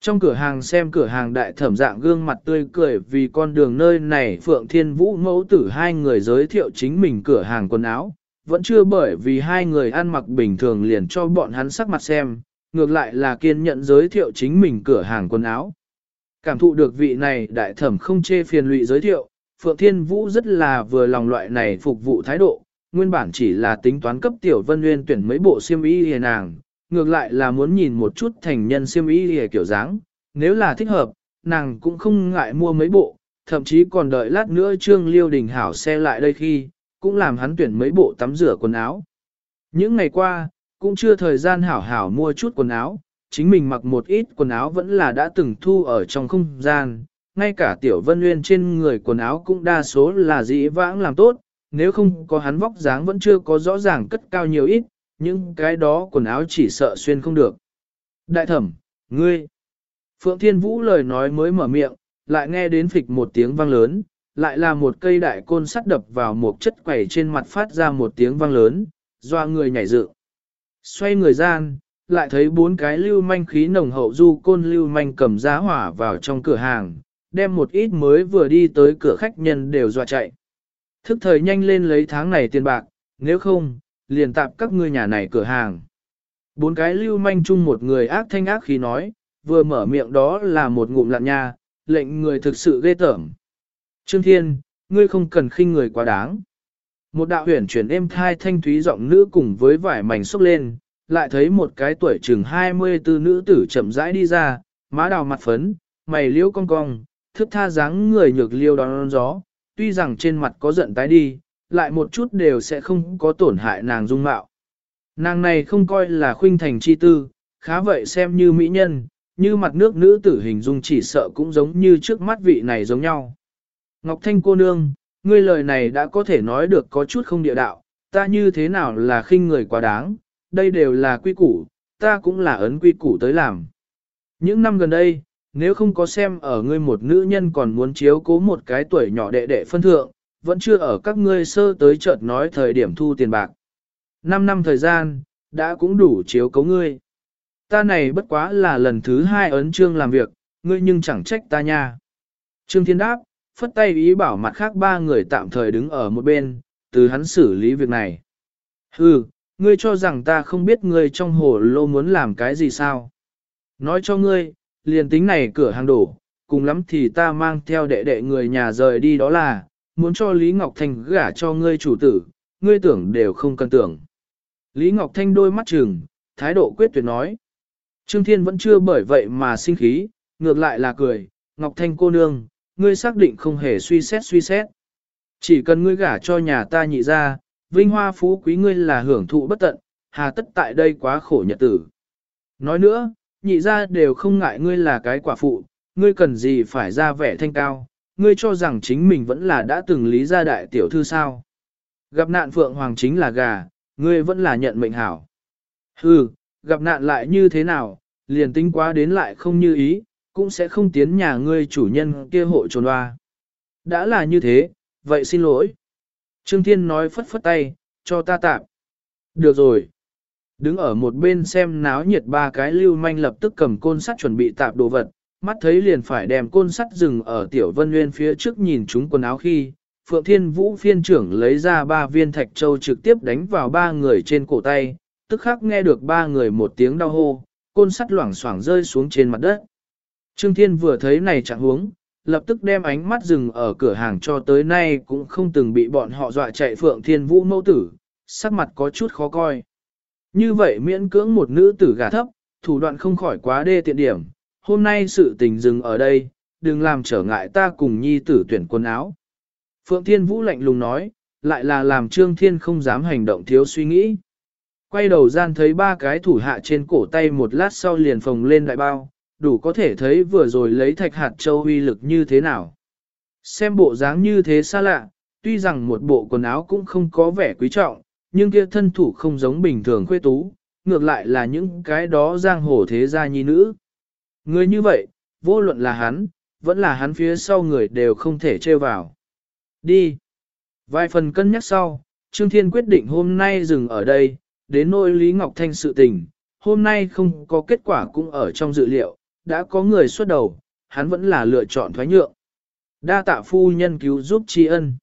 Speaker 1: Trong cửa hàng xem cửa hàng đại thẩm dạng gương mặt tươi cười vì con đường nơi này Phượng Thiên Vũ mẫu tử hai người giới thiệu chính mình cửa hàng quần áo, vẫn chưa bởi vì hai người ăn mặc bình thường liền cho bọn hắn sắc mặt xem, ngược lại là kiên nhận giới thiệu chính mình cửa hàng quần áo. Cảm thụ được vị này đại thẩm không chê phiền lụy giới thiệu, Phượng Thiên Vũ rất là vừa lòng loại này phục vụ thái độ, nguyên bản chỉ là tính toán cấp tiểu vân nguyên tuyển mấy bộ xiêm y hề nàng, ngược lại là muốn nhìn một chút thành nhân xiêm y hề kiểu dáng, nếu là thích hợp, nàng cũng không ngại mua mấy bộ, thậm chí còn đợi lát nữa trương liêu đình hảo xe lại đây khi, cũng làm hắn tuyển mấy bộ tắm rửa quần áo. Những ngày qua, cũng chưa thời gian hảo hảo mua chút quần áo, chính mình mặc một ít quần áo vẫn là đã từng thu ở trong không gian, ngay cả tiểu vân nguyên trên người quần áo cũng đa số là dĩ vãng làm tốt, nếu không có hắn vóc dáng vẫn chưa có rõ ràng cất cao nhiều ít, nhưng cái đó quần áo chỉ sợ xuyên không được. Đại thẩm, ngươi, Phượng Thiên Vũ lời nói mới mở miệng, lại nghe đến phịch một tiếng vang lớn, lại là một cây đại côn sắt đập vào một chất quẩy trên mặt phát ra một tiếng vang lớn, doa người nhảy dựng. Xoay người gian, lại thấy bốn cái lưu manh khí nồng hậu du côn lưu manh cầm giá hỏa vào trong cửa hàng, đem một ít mới vừa đi tới cửa khách nhân đều dọa chạy. Thức thời nhanh lên lấy tháng này tiền bạc, nếu không, liền tạp các ngươi nhà này cửa hàng. Bốn cái lưu manh chung một người ác thanh ác khí nói, vừa mở miệng đó là một ngụm lạn nha, lệnh người thực sự ghê tởm. Trương Thiên, ngươi không cần khinh người quá đáng. Một đạo huyển chuyển êm thai thanh thúy giọng nữ cùng với vải mảnh xúc lên, lại thấy một cái tuổi chừng 24 nữ tử chậm rãi đi ra, má đào mặt phấn, mày liễu cong cong, thức tha dáng người nhược liêu đón gió, tuy rằng trên mặt có giận tái đi, lại một chút đều sẽ không có tổn hại nàng dung mạo. Nàng này không coi là khuynh thành chi tư, khá vậy xem như mỹ nhân, như mặt nước nữ tử hình dung chỉ sợ cũng giống như trước mắt vị này giống nhau. Ngọc Thanh cô nương, ngươi lời này đã có thể nói được có chút không địa đạo, ta như thế nào là khinh người quá đáng, đây đều là quy củ, ta cũng là ấn quy củ tới làm. Những năm gần đây, nếu không có xem ở ngươi một nữ nhân còn muốn chiếu cố một cái tuổi nhỏ đệ đệ phân thượng, vẫn chưa ở các ngươi sơ tới chợt nói thời điểm thu tiền bạc. Năm năm thời gian, đã cũng đủ chiếu cố ngươi. Ta này bất quá là lần thứ hai ấn trương làm việc, ngươi nhưng chẳng trách ta nha. Trương Thiên đáp, phất tay ý bảo mặt khác ba người tạm thời đứng ở một bên, từ hắn xử lý việc này. Hừ, ngươi cho rằng ta không biết ngươi trong hồ lô muốn làm cái gì sao? Nói cho ngươi, liền tính này cửa hàng đổ, cùng lắm thì ta mang theo đệ đệ người nhà rời đi đó là, muốn cho Lý Ngọc Thanh gả cho ngươi chủ tử, ngươi tưởng đều không cần tưởng. Lý Ngọc Thanh đôi mắt trừng, thái độ quyết tuyệt nói. Trương Thiên vẫn chưa bởi vậy mà sinh khí, ngược lại là cười, Ngọc Thanh cô nương, ngươi xác định không hề suy xét suy xét. Chỉ cần ngươi gả cho nhà ta nhị ra, vinh hoa phú quý ngươi là hưởng thụ bất tận, hà tất tại đây quá khổ nhật tử. Nói nữa, nhị ra đều không ngại ngươi là cái quả phụ, ngươi cần gì phải ra vẻ thanh cao, ngươi cho rằng chính mình vẫn là đã từng lý gia đại tiểu thư sao. Gặp nạn Phượng Hoàng chính là gà, ngươi vẫn là nhận mệnh hảo. Hừ, gặp nạn lại như thế nào, liền tính quá đến lại không như ý, cũng sẽ không tiến nhà ngươi chủ nhân kia hộ trồn hoa. Đã là như thế, vậy xin lỗi. Trương Thiên nói phất phất tay, cho ta tạm. Được rồi. Đứng ở một bên xem náo nhiệt ba cái lưu manh lập tức cầm côn sắt chuẩn bị tạp đồ vật, mắt thấy liền phải đem côn sắt dừng ở tiểu vân nguyên phía trước nhìn chúng quần áo khi, Phượng Thiên Vũ phiên trưởng lấy ra ba viên thạch châu trực tiếp đánh vào ba người trên cổ tay, tức khắc nghe được ba người một tiếng đau hô, côn sắt loảng xoảng rơi xuống trên mặt đất. Trương Thiên vừa thấy này chẳng huống, lập tức đem ánh mắt dừng ở cửa hàng cho tới nay cũng không từng bị bọn họ dọa chạy Phượng Thiên Vũ mẫu tử, sắc mặt có chút khó coi. Như vậy miễn cưỡng một nữ tử gà thấp, thủ đoạn không khỏi quá đê tiện điểm, hôm nay sự tình dừng ở đây, đừng làm trở ngại ta cùng nhi tử tuyển quần áo. Phượng Thiên Vũ lạnh lùng nói, lại là làm Trương Thiên không dám hành động thiếu suy nghĩ. Quay đầu gian thấy ba cái thủ hạ trên cổ tay một lát sau liền phồng lên đại bao, đủ có thể thấy vừa rồi lấy thạch hạt châu uy lực như thế nào. Xem bộ dáng như thế xa lạ, tuy rằng một bộ quần áo cũng không có vẻ quý trọng, nhưng kia thân thủ không giống bình thường khuê tú, ngược lại là những cái đó giang hồ thế gia nhi nữ. Người như vậy, vô luận là hắn, vẫn là hắn phía sau người đều không thể trêu vào. Đi. Vài phần cân nhắc sau, Trương Thiên quyết định hôm nay dừng ở đây, đến nỗi Lý Ngọc Thanh sự tình, hôm nay không có kết quả cũng ở trong dự liệu, đã có người xuất đầu, hắn vẫn là lựa chọn thoái nhượng. Đa tạ phu nhân cứu giúp tri ân.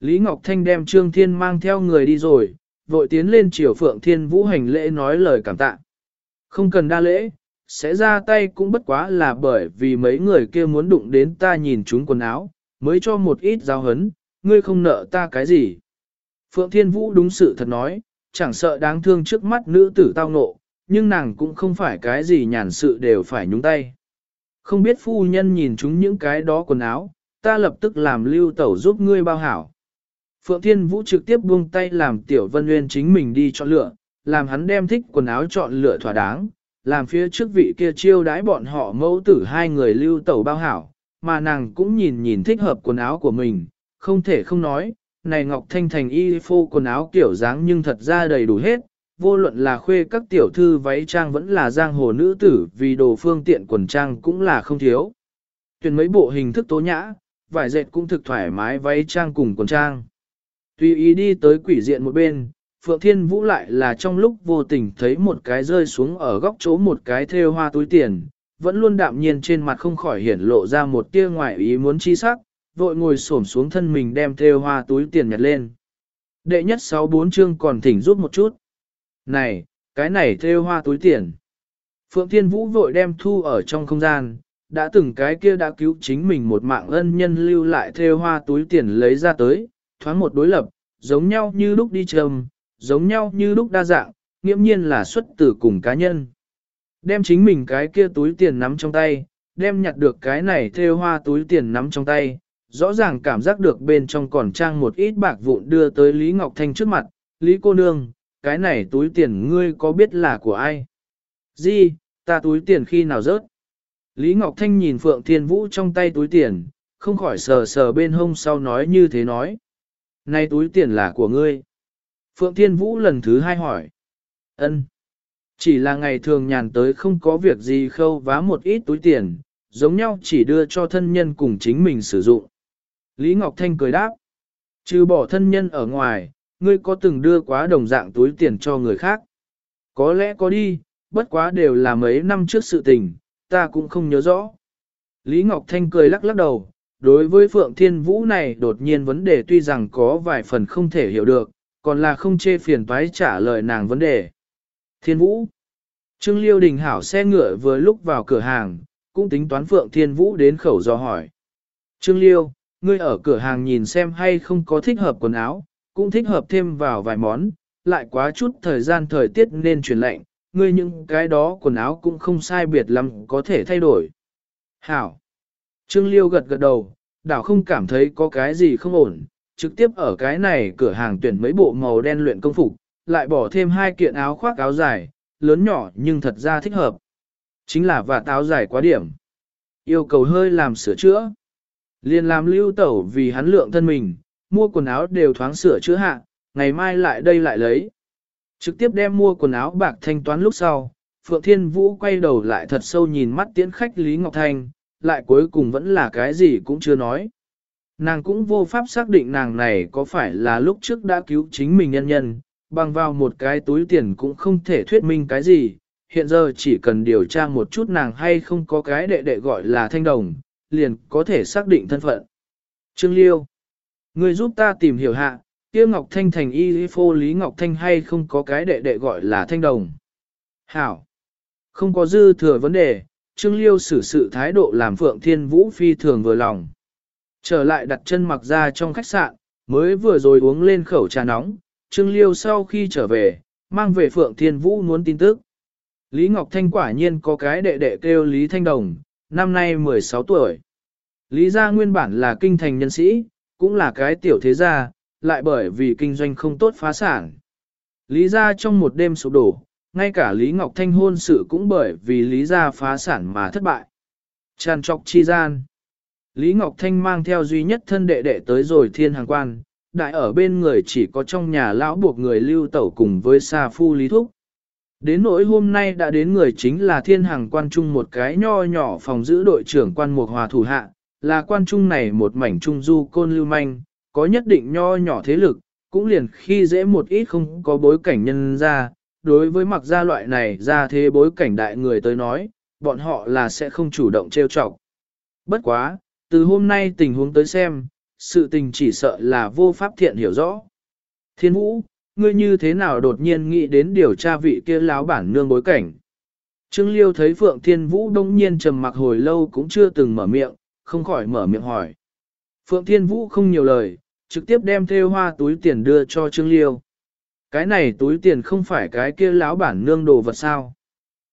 Speaker 1: Lý Ngọc Thanh đem Trương Thiên mang theo người đi rồi, vội tiến lên triều Phượng Thiên Vũ hành lễ nói lời cảm tạ. Không cần đa lễ, sẽ ra tay cũng bất quá là bởi vì mấy người kia muốn đụng đến ta nhìn chúng quần áo, mới cho một ít giao hấn, ngươi không nợ ta cái gì. Phượng Thiên Vũ đúng sự thật nói, chẳng sợ đáng thương trước mắt nữ tử tao nộ, nhưng nàng cũng không phải cái gì nhàn sự đều phải nhúng tay. Không biết phu nhân nhìn chúng những cái đó quần áo, ta lập tức làm lưu tẩu giúp ngươi bao hảo. Phượng Thiên Vũ trực tiếp buông tay làm Tiểu Vân Nguyên chính mình đi chọn lựa, làm hắn đem thích quần áo chọn lựa thỏa đáng, làm phía trước vị kia chiêu đái bọn họ mẫu tử hai người lưu tẩu bao hảo, mà nàng cũng nhìn nhìn thích hợp quần áo của mình, không thể không nói, này Ngọc Thanh Thành y phô quần áo kiểu dáng nhưng thật ra đầy đủ hết, vô luận là khuê các tiểu thư váy trang vẫn là giang hồ nữ tử vì đồ phương tiện quần trang cũng là không thiếu. Tuyển mấy bộ hình thức tố nhã, vải dệt cũng thực thoải mái váy trang cùng quần trang. Tùy ý đi tới quỷ diện một bên, Phượng Thiên Vũ lại là trong lúc vô tình thấy một cái rơi xuống ở góc chỗ một cái thêu hoa túi tiền, vẫn luôn đạm nhiên trên mặt không khỏi hiển lộ ra một tia ngoại ý muốn chi sắc, vội ngồi xổm xuống thân mình đem thêu hoa túi tiền nhặt lên. Đệ nhất sáu bốn chương còn thỉnh rút một chút. Này, cái này thêu hoa túi tiền. Phượng Thiên Vũ vội đem thu ở trong không gian, đã từng cái kia đã cứu chính mình một mạng ân nhân lưu lại thêu hoa túi tiền lấy ra tới, thoáng một đối lập, giống nhau như lúc đi trầm, giống nhau như lúc đa dạng, nghiễm nhiên là xuất từ cùng cá nhân. Đem chính mình cái kia túi tiền nắm trong tay, đem nhặt được cái này thêu hoa túi tiền nắm trong tay, rõ ràng cảm giác được bên trong còn trang một ít bạc vụn đưa tới Lý Ngọc Thanh trước mặt, Lý cô nương, cái này túi tiền ngươi có biết là của ai? Di, ta túi tiền khi nào rớt? Lý Ngọc Thanh nhìn Phượng Thiên Vũ trong tay túi tiền, không khỏi sờ sờ bên hông sau nói như thế nói. Này túi tiền là của ngươi. Phượng Thiên Vũ lần thứ hai hỏi. Ân. Chỉ là ngày thường nhàn tới không có việc gì khâu vá một ít túi tiền, giống nhau chỉ đưa cho thân nhân cùng chính mình sử dụng. Lý Ngọc Thanh cười đáp. Trừ bỏ thân nhân ở ngoài, ngươi có từng đưa quá đồng dạng túi tiền cho người khác? Có lẽ có đi, bất quá đều là mấy năm trước sự tình, ta cũng không nhớ rõ. Lý Ngọc Thanh cười lắc lắc đầu, đối với Phượng Thiên Vũ này đột nhiên vấn đề tuy rằng có vài phần không thể hiểu được, còn là không chê phiền toái trả lời nàng vấn đề. Thiên Vũ Trương Liêu Đình hảo xe ngựa vừa lúc vào cửa hàng, cũng tính toán Phượng Thiên Vũ đến khẩu do hỏi. Trương Liêu, ngươi ở cửa hàng nhìn xem hay không có thích hợp quần áo, cũng thích hợp thêm vào vài món, lại quá chút thời gian thời tiết nên chuyển lạnh, ngươi những cái đó quần áo cũng không sai biệt lắm có thể thay đổi. Hảo. Trương Liêu gật gật đầu, đảo không cảm thấy có cái gì không ổn, trực tiếp ở cái này cửa hàng tuyển mấy bộ màu đen luyện công phục, lại bỏ thêm hai kiện áo khoác áo dài, lớn nhỏ nhưng thật ra thích hợp. Chính là và áo dài quá điểm. Yêu cầu hơi làm sửa chữa. Liền làm lưu tẩu vì hắn lượng thân mình, mua quần áo đều thoáng sửa chữa hạ, ngày mai lại đây lại lấy. Trực tiếp đem mua quần áo bạc thanh toán lúc sau, Phượng Thiên Vũ quay đầu lại thật sâu nhìn mắt tiễn khách Lý Ngọc Thanh, lại cuối cùng vẫn là cái gì cũng chưa nói. Nàng cũng vô pháp xác định nàng này có phải là lúc trước đã cứu chính mình nhân nhân, bằng vào một cái túi tiền cũng không thể thuyết minh cái gì, hiện giờ chỉ cần điều tra một chút nàng hay không có cái đệ đệ gọi là thanh đồng, liền có thể xác định thân phận. Trương Liêu, người giúp ta tìm hiểu hạ, kia Ngọc Thanh thành y phô Lý Ngọc Thanh hay không có cái đệ đệ gọi là thanh đồng. Hảo, không có dư thừa vấn đề, Trương Liêu xử sự thái độ làm Phượng Thiên Vũ phi thường vừa lòng. Trở lại đặt chân mặc ra trong khách sạn, mới vừa rồi uống lên khẩu trà nóng, Trương Liêu sau khi trở về, mang về Phượng Thiên Vũ muốn tin tức. Lý Ngọc Thanh quả nhiên có cái đệ đệ kêu Lý Thanh Đồng, năm nay 16 tuổi. Lý gia nguyên bản là kinh thành nhân sĩ, cũng là cái tiểu thế gia, lại bởi vì kinh doanh không tốt phá sản. Lý gia trong một đêm sụp đổ, ngay cả Lý Ngọc Thanh hôn sự cũng bởi vì Lý gia phá sản mà thất bại. Tràn trọc chi gian. Lý Ngọc Thanh mang theo duy nhất thân đệ đệ tới rồi thiên hàng quan, đại ở bên người chỉ có trong nhà lão buộc người lưu tẩu cùng với xa phu Lý Thúc. Đến nỗi hôm nay đã đến người chính là thiên hàng quan trung một cái nho nhỏ phòng giữ đội trưởng quan mục hòa thủ hạ, là quan trung này một mảnh trung du côn lưu manh, có nhất định nho nhỏ thế lực, cũng liền khi dễ một ít không có bối cảnh nhân ra, đối với mặc gia loại này ra thế bối cảnh đại người tới nói, bọn họ là sẽ không chủ động trêu chọc. Bất quá, từ hôm nay tình huống tới xem, sự tình chỉ sợ là vô pháp thiện hiểu rõ. Thiên vũ, ngươi như thế nào đột nhiên nghĩ đến điều tra vị kia láo bản nương bối cảnh. Trương Liêu thấy Phượng Thiên Vũ đông nhiên trầm mặc hồi lâu cũng chưa từng mở miệng, không khỏi mở miệng hỏi. Phượng Thiên Vũ không nhiều lời, trực tiếp đem theo hoa túi tiền đưa cho Trương Liêu. Cái này túi tiền không phải cái kia láo bản nương đồ vật sao?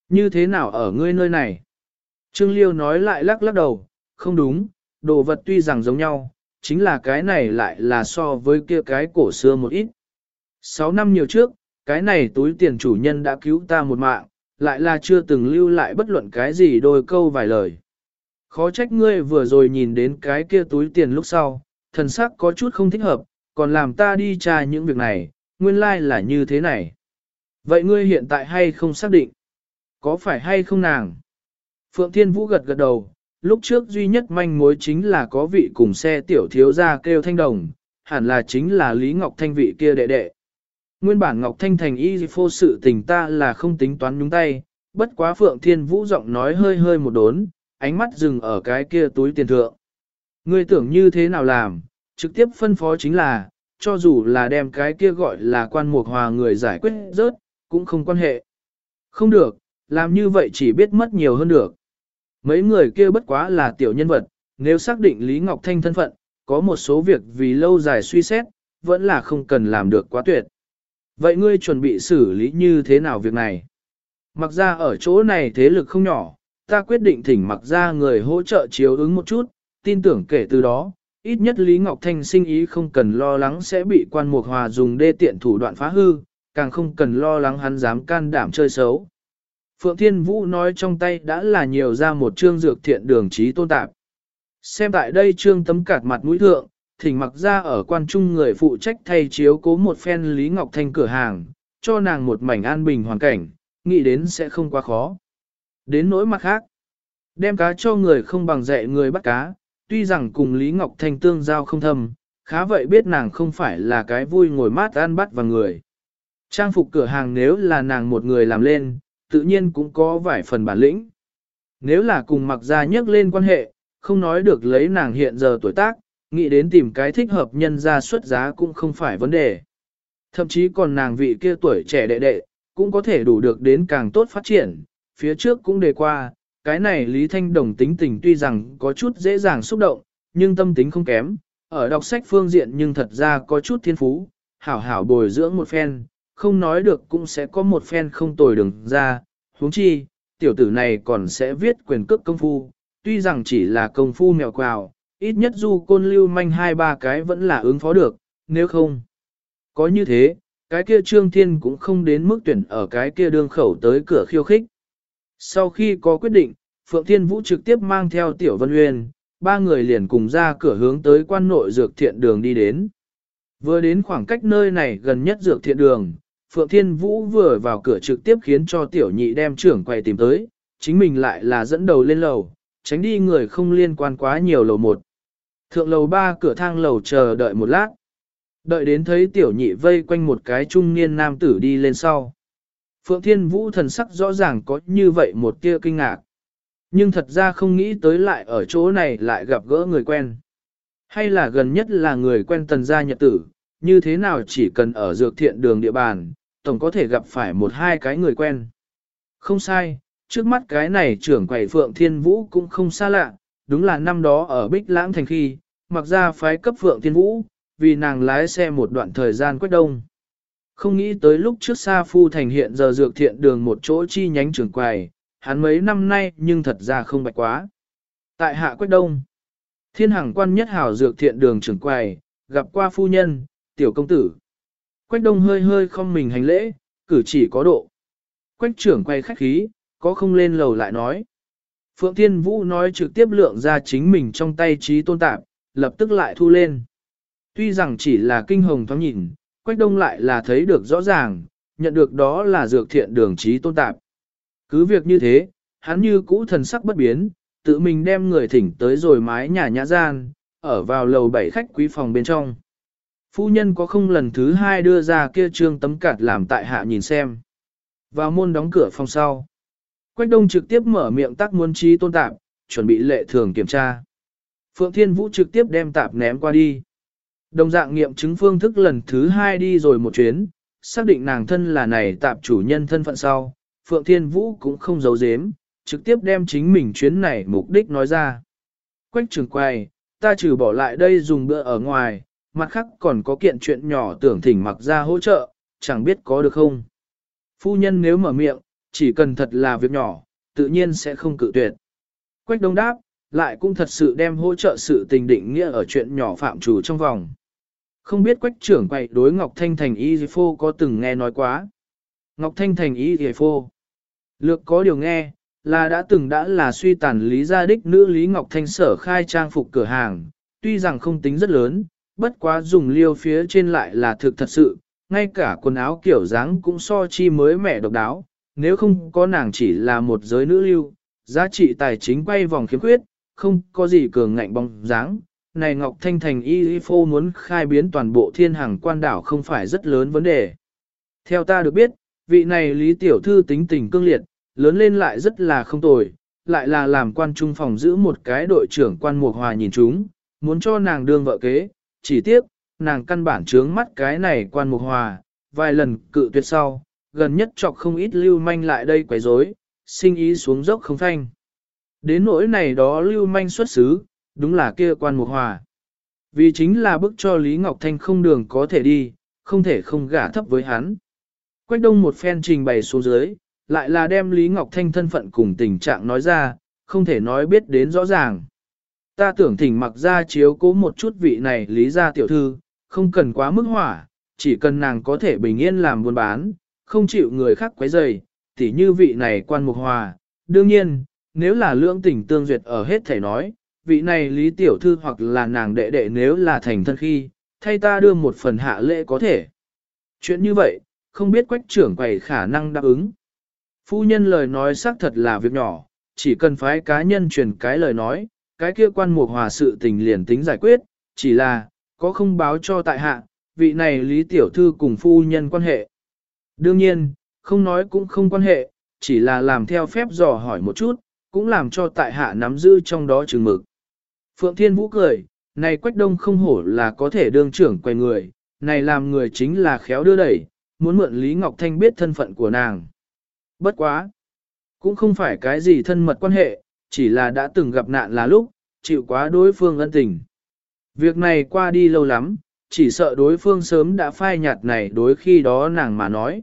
Speaker 1: Như thế nào ở ngươi nơi này? Trương Liêu nói lại lắc lắc đầu, không đúng, đồ vật tuy rằng giống nhau, chính là cái này lại là so với kia cái cổ xưa một ít. Sáu năm nhiều trước, cái này túi tiền chủ nhân đã cứu ta một mạng, lại là chưa từng lưu lại bất luận cái gì đôi câu vài lời. Khó trách ngươi vừa rồi nhìn đến cái kia túi tiền lúc sau, thần sắc có chút không thích hợp, còn làm ta đi tra những việc này, nguyên lai like là như thế này. Vậy ngươi hiện tại hay không xác định? Có phải hay không nàng? Phượng Thiên Vũ gật gật đầu, lúc trước duy nhất manh mối chính là có vị cùng xe tiểu thiếu gia kêu thanh đồng, hẳn là chính là Lý Ngọc Thanh vị kia đệ đệ. Nguyên bản Ngọc Thanh thành y phô sự tình ta là không tính toán nhúng tay, bất quá Phượng Thiên Vũ giọng nói hơi hơi một đốn, ánh mắt dừng ở cái kia túi tiền thượng. Ngươi tưởng như thế nào làm, trực tiếp phân phó chính là, cho dù là đem cái kia gọi là quan mục hòa người giải quyết rớt, cũng không quan hệ. Không được, làm như vậy chỉ biết mất nhiều hơn được. Mấy người kia bất quá là tiểu nhân vật, nếu xác định Lý Ngọc Thanh thân phận, có một số việc vì lâu dài suy xét, vẫn là không cần làm được quá tuyệt. Vậy ngươi chuẩn bị xử lý như thế nào việc này? Mặc ra ở chỗ này thế lực không nhỏ, ta quyết định thỉnh mặc ra người hỗ trợ chiếu ứng một chút, tin tưởng kể từ đó, ít nhất Lý Ngọc Thanh sinh ý không cần lo lắng sẽ bị quan mục hòa dùng đê tiện thủ đoạn phá hư, càng không cần lo lắng hắn dám can đảm chơi xấu. Phượng Thiên Vũ nói trong tay đã là nhiều ra một chương dược thiện đường trí tôn tạp. Xem tại đây trương tấm cạt mặt mũi thượng, thỉnh mặc ra ở quan trung người phụ trách thay chiếu cố một phen Lý Ngọc Thanh cửa hàng, cho nàng một mảnh an bình hoàn cảnh, nghĩ đến sẽ không quá khó. Đến nỗi mặt khác, đem cá cho người không bằng dạy người bắt cá, tuy rằng cùng Lý Ngọc Thanh tương giao không thâm, khá vậy biết nàng không phải là cái vui ngồi mát ăn bắt vào người. Trang phục cửa hàng nếu là nàng một người làm lên, tự nhiên cũng có vài phần bản lĩnh. Nếu là cùng mặc ra nhắc lên quan hệ, không nói được lấy nàng hiện giờ tuổi tác, nghĩ đến tìm cái thích hợp nhân ra xuất giá cũng không phải vấn đề. Thậm chí còn nàng vị kia tuổi trẻ đệ đệ, cũng có thể đủ được đến càng tốt phát triển, phía trước cũng đề qua, cái này Lý Thanh Đồng tính tình tuy rằng có chút dễ dàng xúc động, nhưng tâm tính không kém, ở đọc sách phương diện nhưng thật ra có chút thiên phú, hảo hảo bồi dưỡng một phen, không nói được cũng sẽ có một phen không tồi đường ra, huống chi, tiểu tử này còn sẽ viết quyền cước công phu, tuy rằng chỉ là công phu mèo quào, ít nhất du côn lưu manh hai ba cái vẫn là ứng phó được, nếu không. Có như thế, cái kia Trương Thiên cũng không đến mức tuyển ở cái kia đương khẩu tới cửa khiêu khích. Sau khi có quyết định, Phượng Thiên Vũ trực tiếp mang theo Tiểu Vân Uyên, ba người liền cùng ra cửa hướng tới quan nội dược thiện đường đi đến. Vừa đến khoảng cách nơi này gần nhất dược thiện đường, Phượng Thiên Vũ vừa vào cửa trực tiếp khiến cho Tiểu Nhị đem trưởng quầy tìm tới, chính mình lại là dẫn đầu lên lầu, tránh đi người không liên quan quá nhiều lầu một. Thượng lầu ba cửa thang lầu chờ đợi một lát. Đợi đến thấy tiểu nhị vây quanh một cái trung niên nam tử đi lên sau. Phượng Thiên Vũ thần sắc rõ ràng có như vậy một tia kinh ngạc. Nhưng thật ra không nghĩ tới lại ở chỗ này lại gặp gỡ người quen. Hay là gần nhất là người quen tần gia nhật tử, như thế nào chỉ cần ở dược thiện đường địa bàn, tổng có thể gặp phải một hai cái người quen. Không sai, trước mắt cái này trưởng quầy Phượng Thiên Vũ cũng không xa lạ, đúng là năm đó ở Bích Lãng Thành khi, mặc ra phái cấp Phượng Thiên Vũ, vì nàng lái xe một đoạn thời gian quét đông. Không nghĩ tới lúc trước xa phu thành hiện giờ dược thiện đường một chỗ chi nhánh trưởng quầy, hắn mấy năm nay nhưng thật ra không bạch quá. Tại hạ quách đông, thiên hàng quan nhất hảo dược thiện đường trưởng quầy, gặp qua phu nhân, tiểu công tử. Quách đông hơi hơi không mình hành lễ, cử chỉ có độ. Quách trưởng quay khách khí, có không lên lầu lại nói. Phượng Thiên Vũ nói trực tiếp lượng ra chính mình trong tay trí tôn tạp, lập tức lại thu lên. Tuy rằng chỉ là kinh hồng thoáng nhìn, Quách Đông lại là thấy được rõ ràng, nhận được đó là dược thiện đường trí tôn tạp. Cứ việc như thế, hắn như cũ thần sắc bất biến, tự mình đem người thỉnh tới rồi mái nhà nhã gian, ở vào lầu bảy khách quý phòng bên trong. Phu nhân có không lần thứ hai đưa ra kia trương tấm cạt làm tại hạ nhìn xem. Vào môn đóng cửa phòng sau. Quách đông trực tiếp mở miệng tắc muôn trí tôn tạp, chuẩn bị lệ thường kiểm tra. Phượng Thiên Vũ trực tiếp đem tạp ném qua đi. Đồng dạng nghiệm chứng phương thức lần thứ hai đi rồi một chuyến, xác định nàng thân là này tạp chủ nhân thân phận sau, Phượng Thiên Vũ cũng không giấu giếm, trực tiếp đem chính mình chuyến này mục đích nói ra. Quách trường quay, ta trừ bỏ lại đây dùng bữa ở ngoài, mặt khác còn có kiện chuyện nhỏ tưởng thỉnh mặc ra hỗ trợ, chẳng biết có được không. Phu nhân nếu mở miệng, chỉ cần thật là việc nhỏ, tự nhiên sẽ không cự tuyệt. Quách đông đáp, lại cũng thật sự đem hỗ trợ sự tình định nghĩa ở chuyện nhỏ phạm chủ trong vòng. Không biết quách trưởng quậy đối Ngọc Thanh Thành y phô có từng nghe nói quá. Ngọc Thanh Thành y phô. Lược có điều nghe, là đã từng đã là suy tàn lý gia đích nữ Lý Ngọc Thanh sở khai trang phục cửa hàng, tuy rằng không tính rất lớn, bất quá dùng liêu phía trên lại là thực thật sự, ngay cả quần áo kiểu dáng cũng so chi mới mẻ độc đáo, nếu không có nàng chỉ là một giới nữ lưu, giá trị tài chính quay vòng khiếm khuyết, không có gì cường ngạnh bóng dáng. Này Ngọc Thanh Thành y phô muốn khai biến toàn bộ thiên hàng quan đảo không phải rất lớn vấn đề. Theo ta được biết, vị này Lý Tiểu Thư tính tình cương liệt, lớn lên lại rất là không tồi, lại là làm quan trung phòng giữ một cái đội trưởng quan mục hòa nhìn chúng, muốn cho nàng đương vợ kế, chỉ tiếc, nàng căn bản trướng mắt cái này quan mục hòa, vài lần cự tuyệt sau, gần nhất chọc không ít lưu manh lại đây quấy rối, sinh ý xuống dốc không thanh. Đến nỗi này đó lưu manh xuất xứ, đúng là kia quan mục hòa. Vì chính là bức cho Lý Ngọc Thanh không đường có thể đi, không thể không gả thấp với hắn. Quách đông một phen trình bày xuống dưới, lại là đem Lý Ngọc Thanh thân phận cùng tình trạng nói ra, không thể nói biết đến rõ ràng. Ta tưởng thỉnh mặc ra chiếu cố một chút vị này lý ra tiểu thư, không cần quá mức hỏa, chỉ cần nàng có thể bình yên làm buôn bán, không chịu người khác quấy rầy, tỉ như vị này quan mục hòa. Đương nhiên, nếu là lưỡng tình tương duyệt ở hết thể nói, vị này lý tiểu thư hoặc là nàng đệ đệ nếu là thành thân khi, thay ta đưa một phần hạ lễ có thể. Chuyện như vậy, không biết quách trưởng quầy khả năng đáp ứng. Phu nhân lời nói xác thật là việc nhỏ, chỉ cần phái cá nhân truyền cái lời nói, cái kia quan mục hòa sự tình liền tính giải quyết, chỉ là, có không báo cho tại hạ, vị này lý tiểu thư cùng phu nhân quan hệ. Đương nhiên, không nói cũng không quan hệ, chỉ là làm theo phép dò hỏi một chút, cũng làm cho tại hạ nắm giữ trong đó chừng mực. Phượng Thiên Vũ cười, này quách đông không hổ là có thể đương trưởng quay người, này làm người chính là khéo đưa đẩy, muốn mượn Lý Ngọc Thanh biết thân phận của nàng. Bất quá, cũng không phải cái gì thân mật quan hệ, chỉ là đã từng gặp nạn là lúc, chịu quá đối phương ân tình. Việc này qua đi lâu lắm, chỉ sợ đối phương sớm đã phai nhạt này đối khi đó nàng mà nói.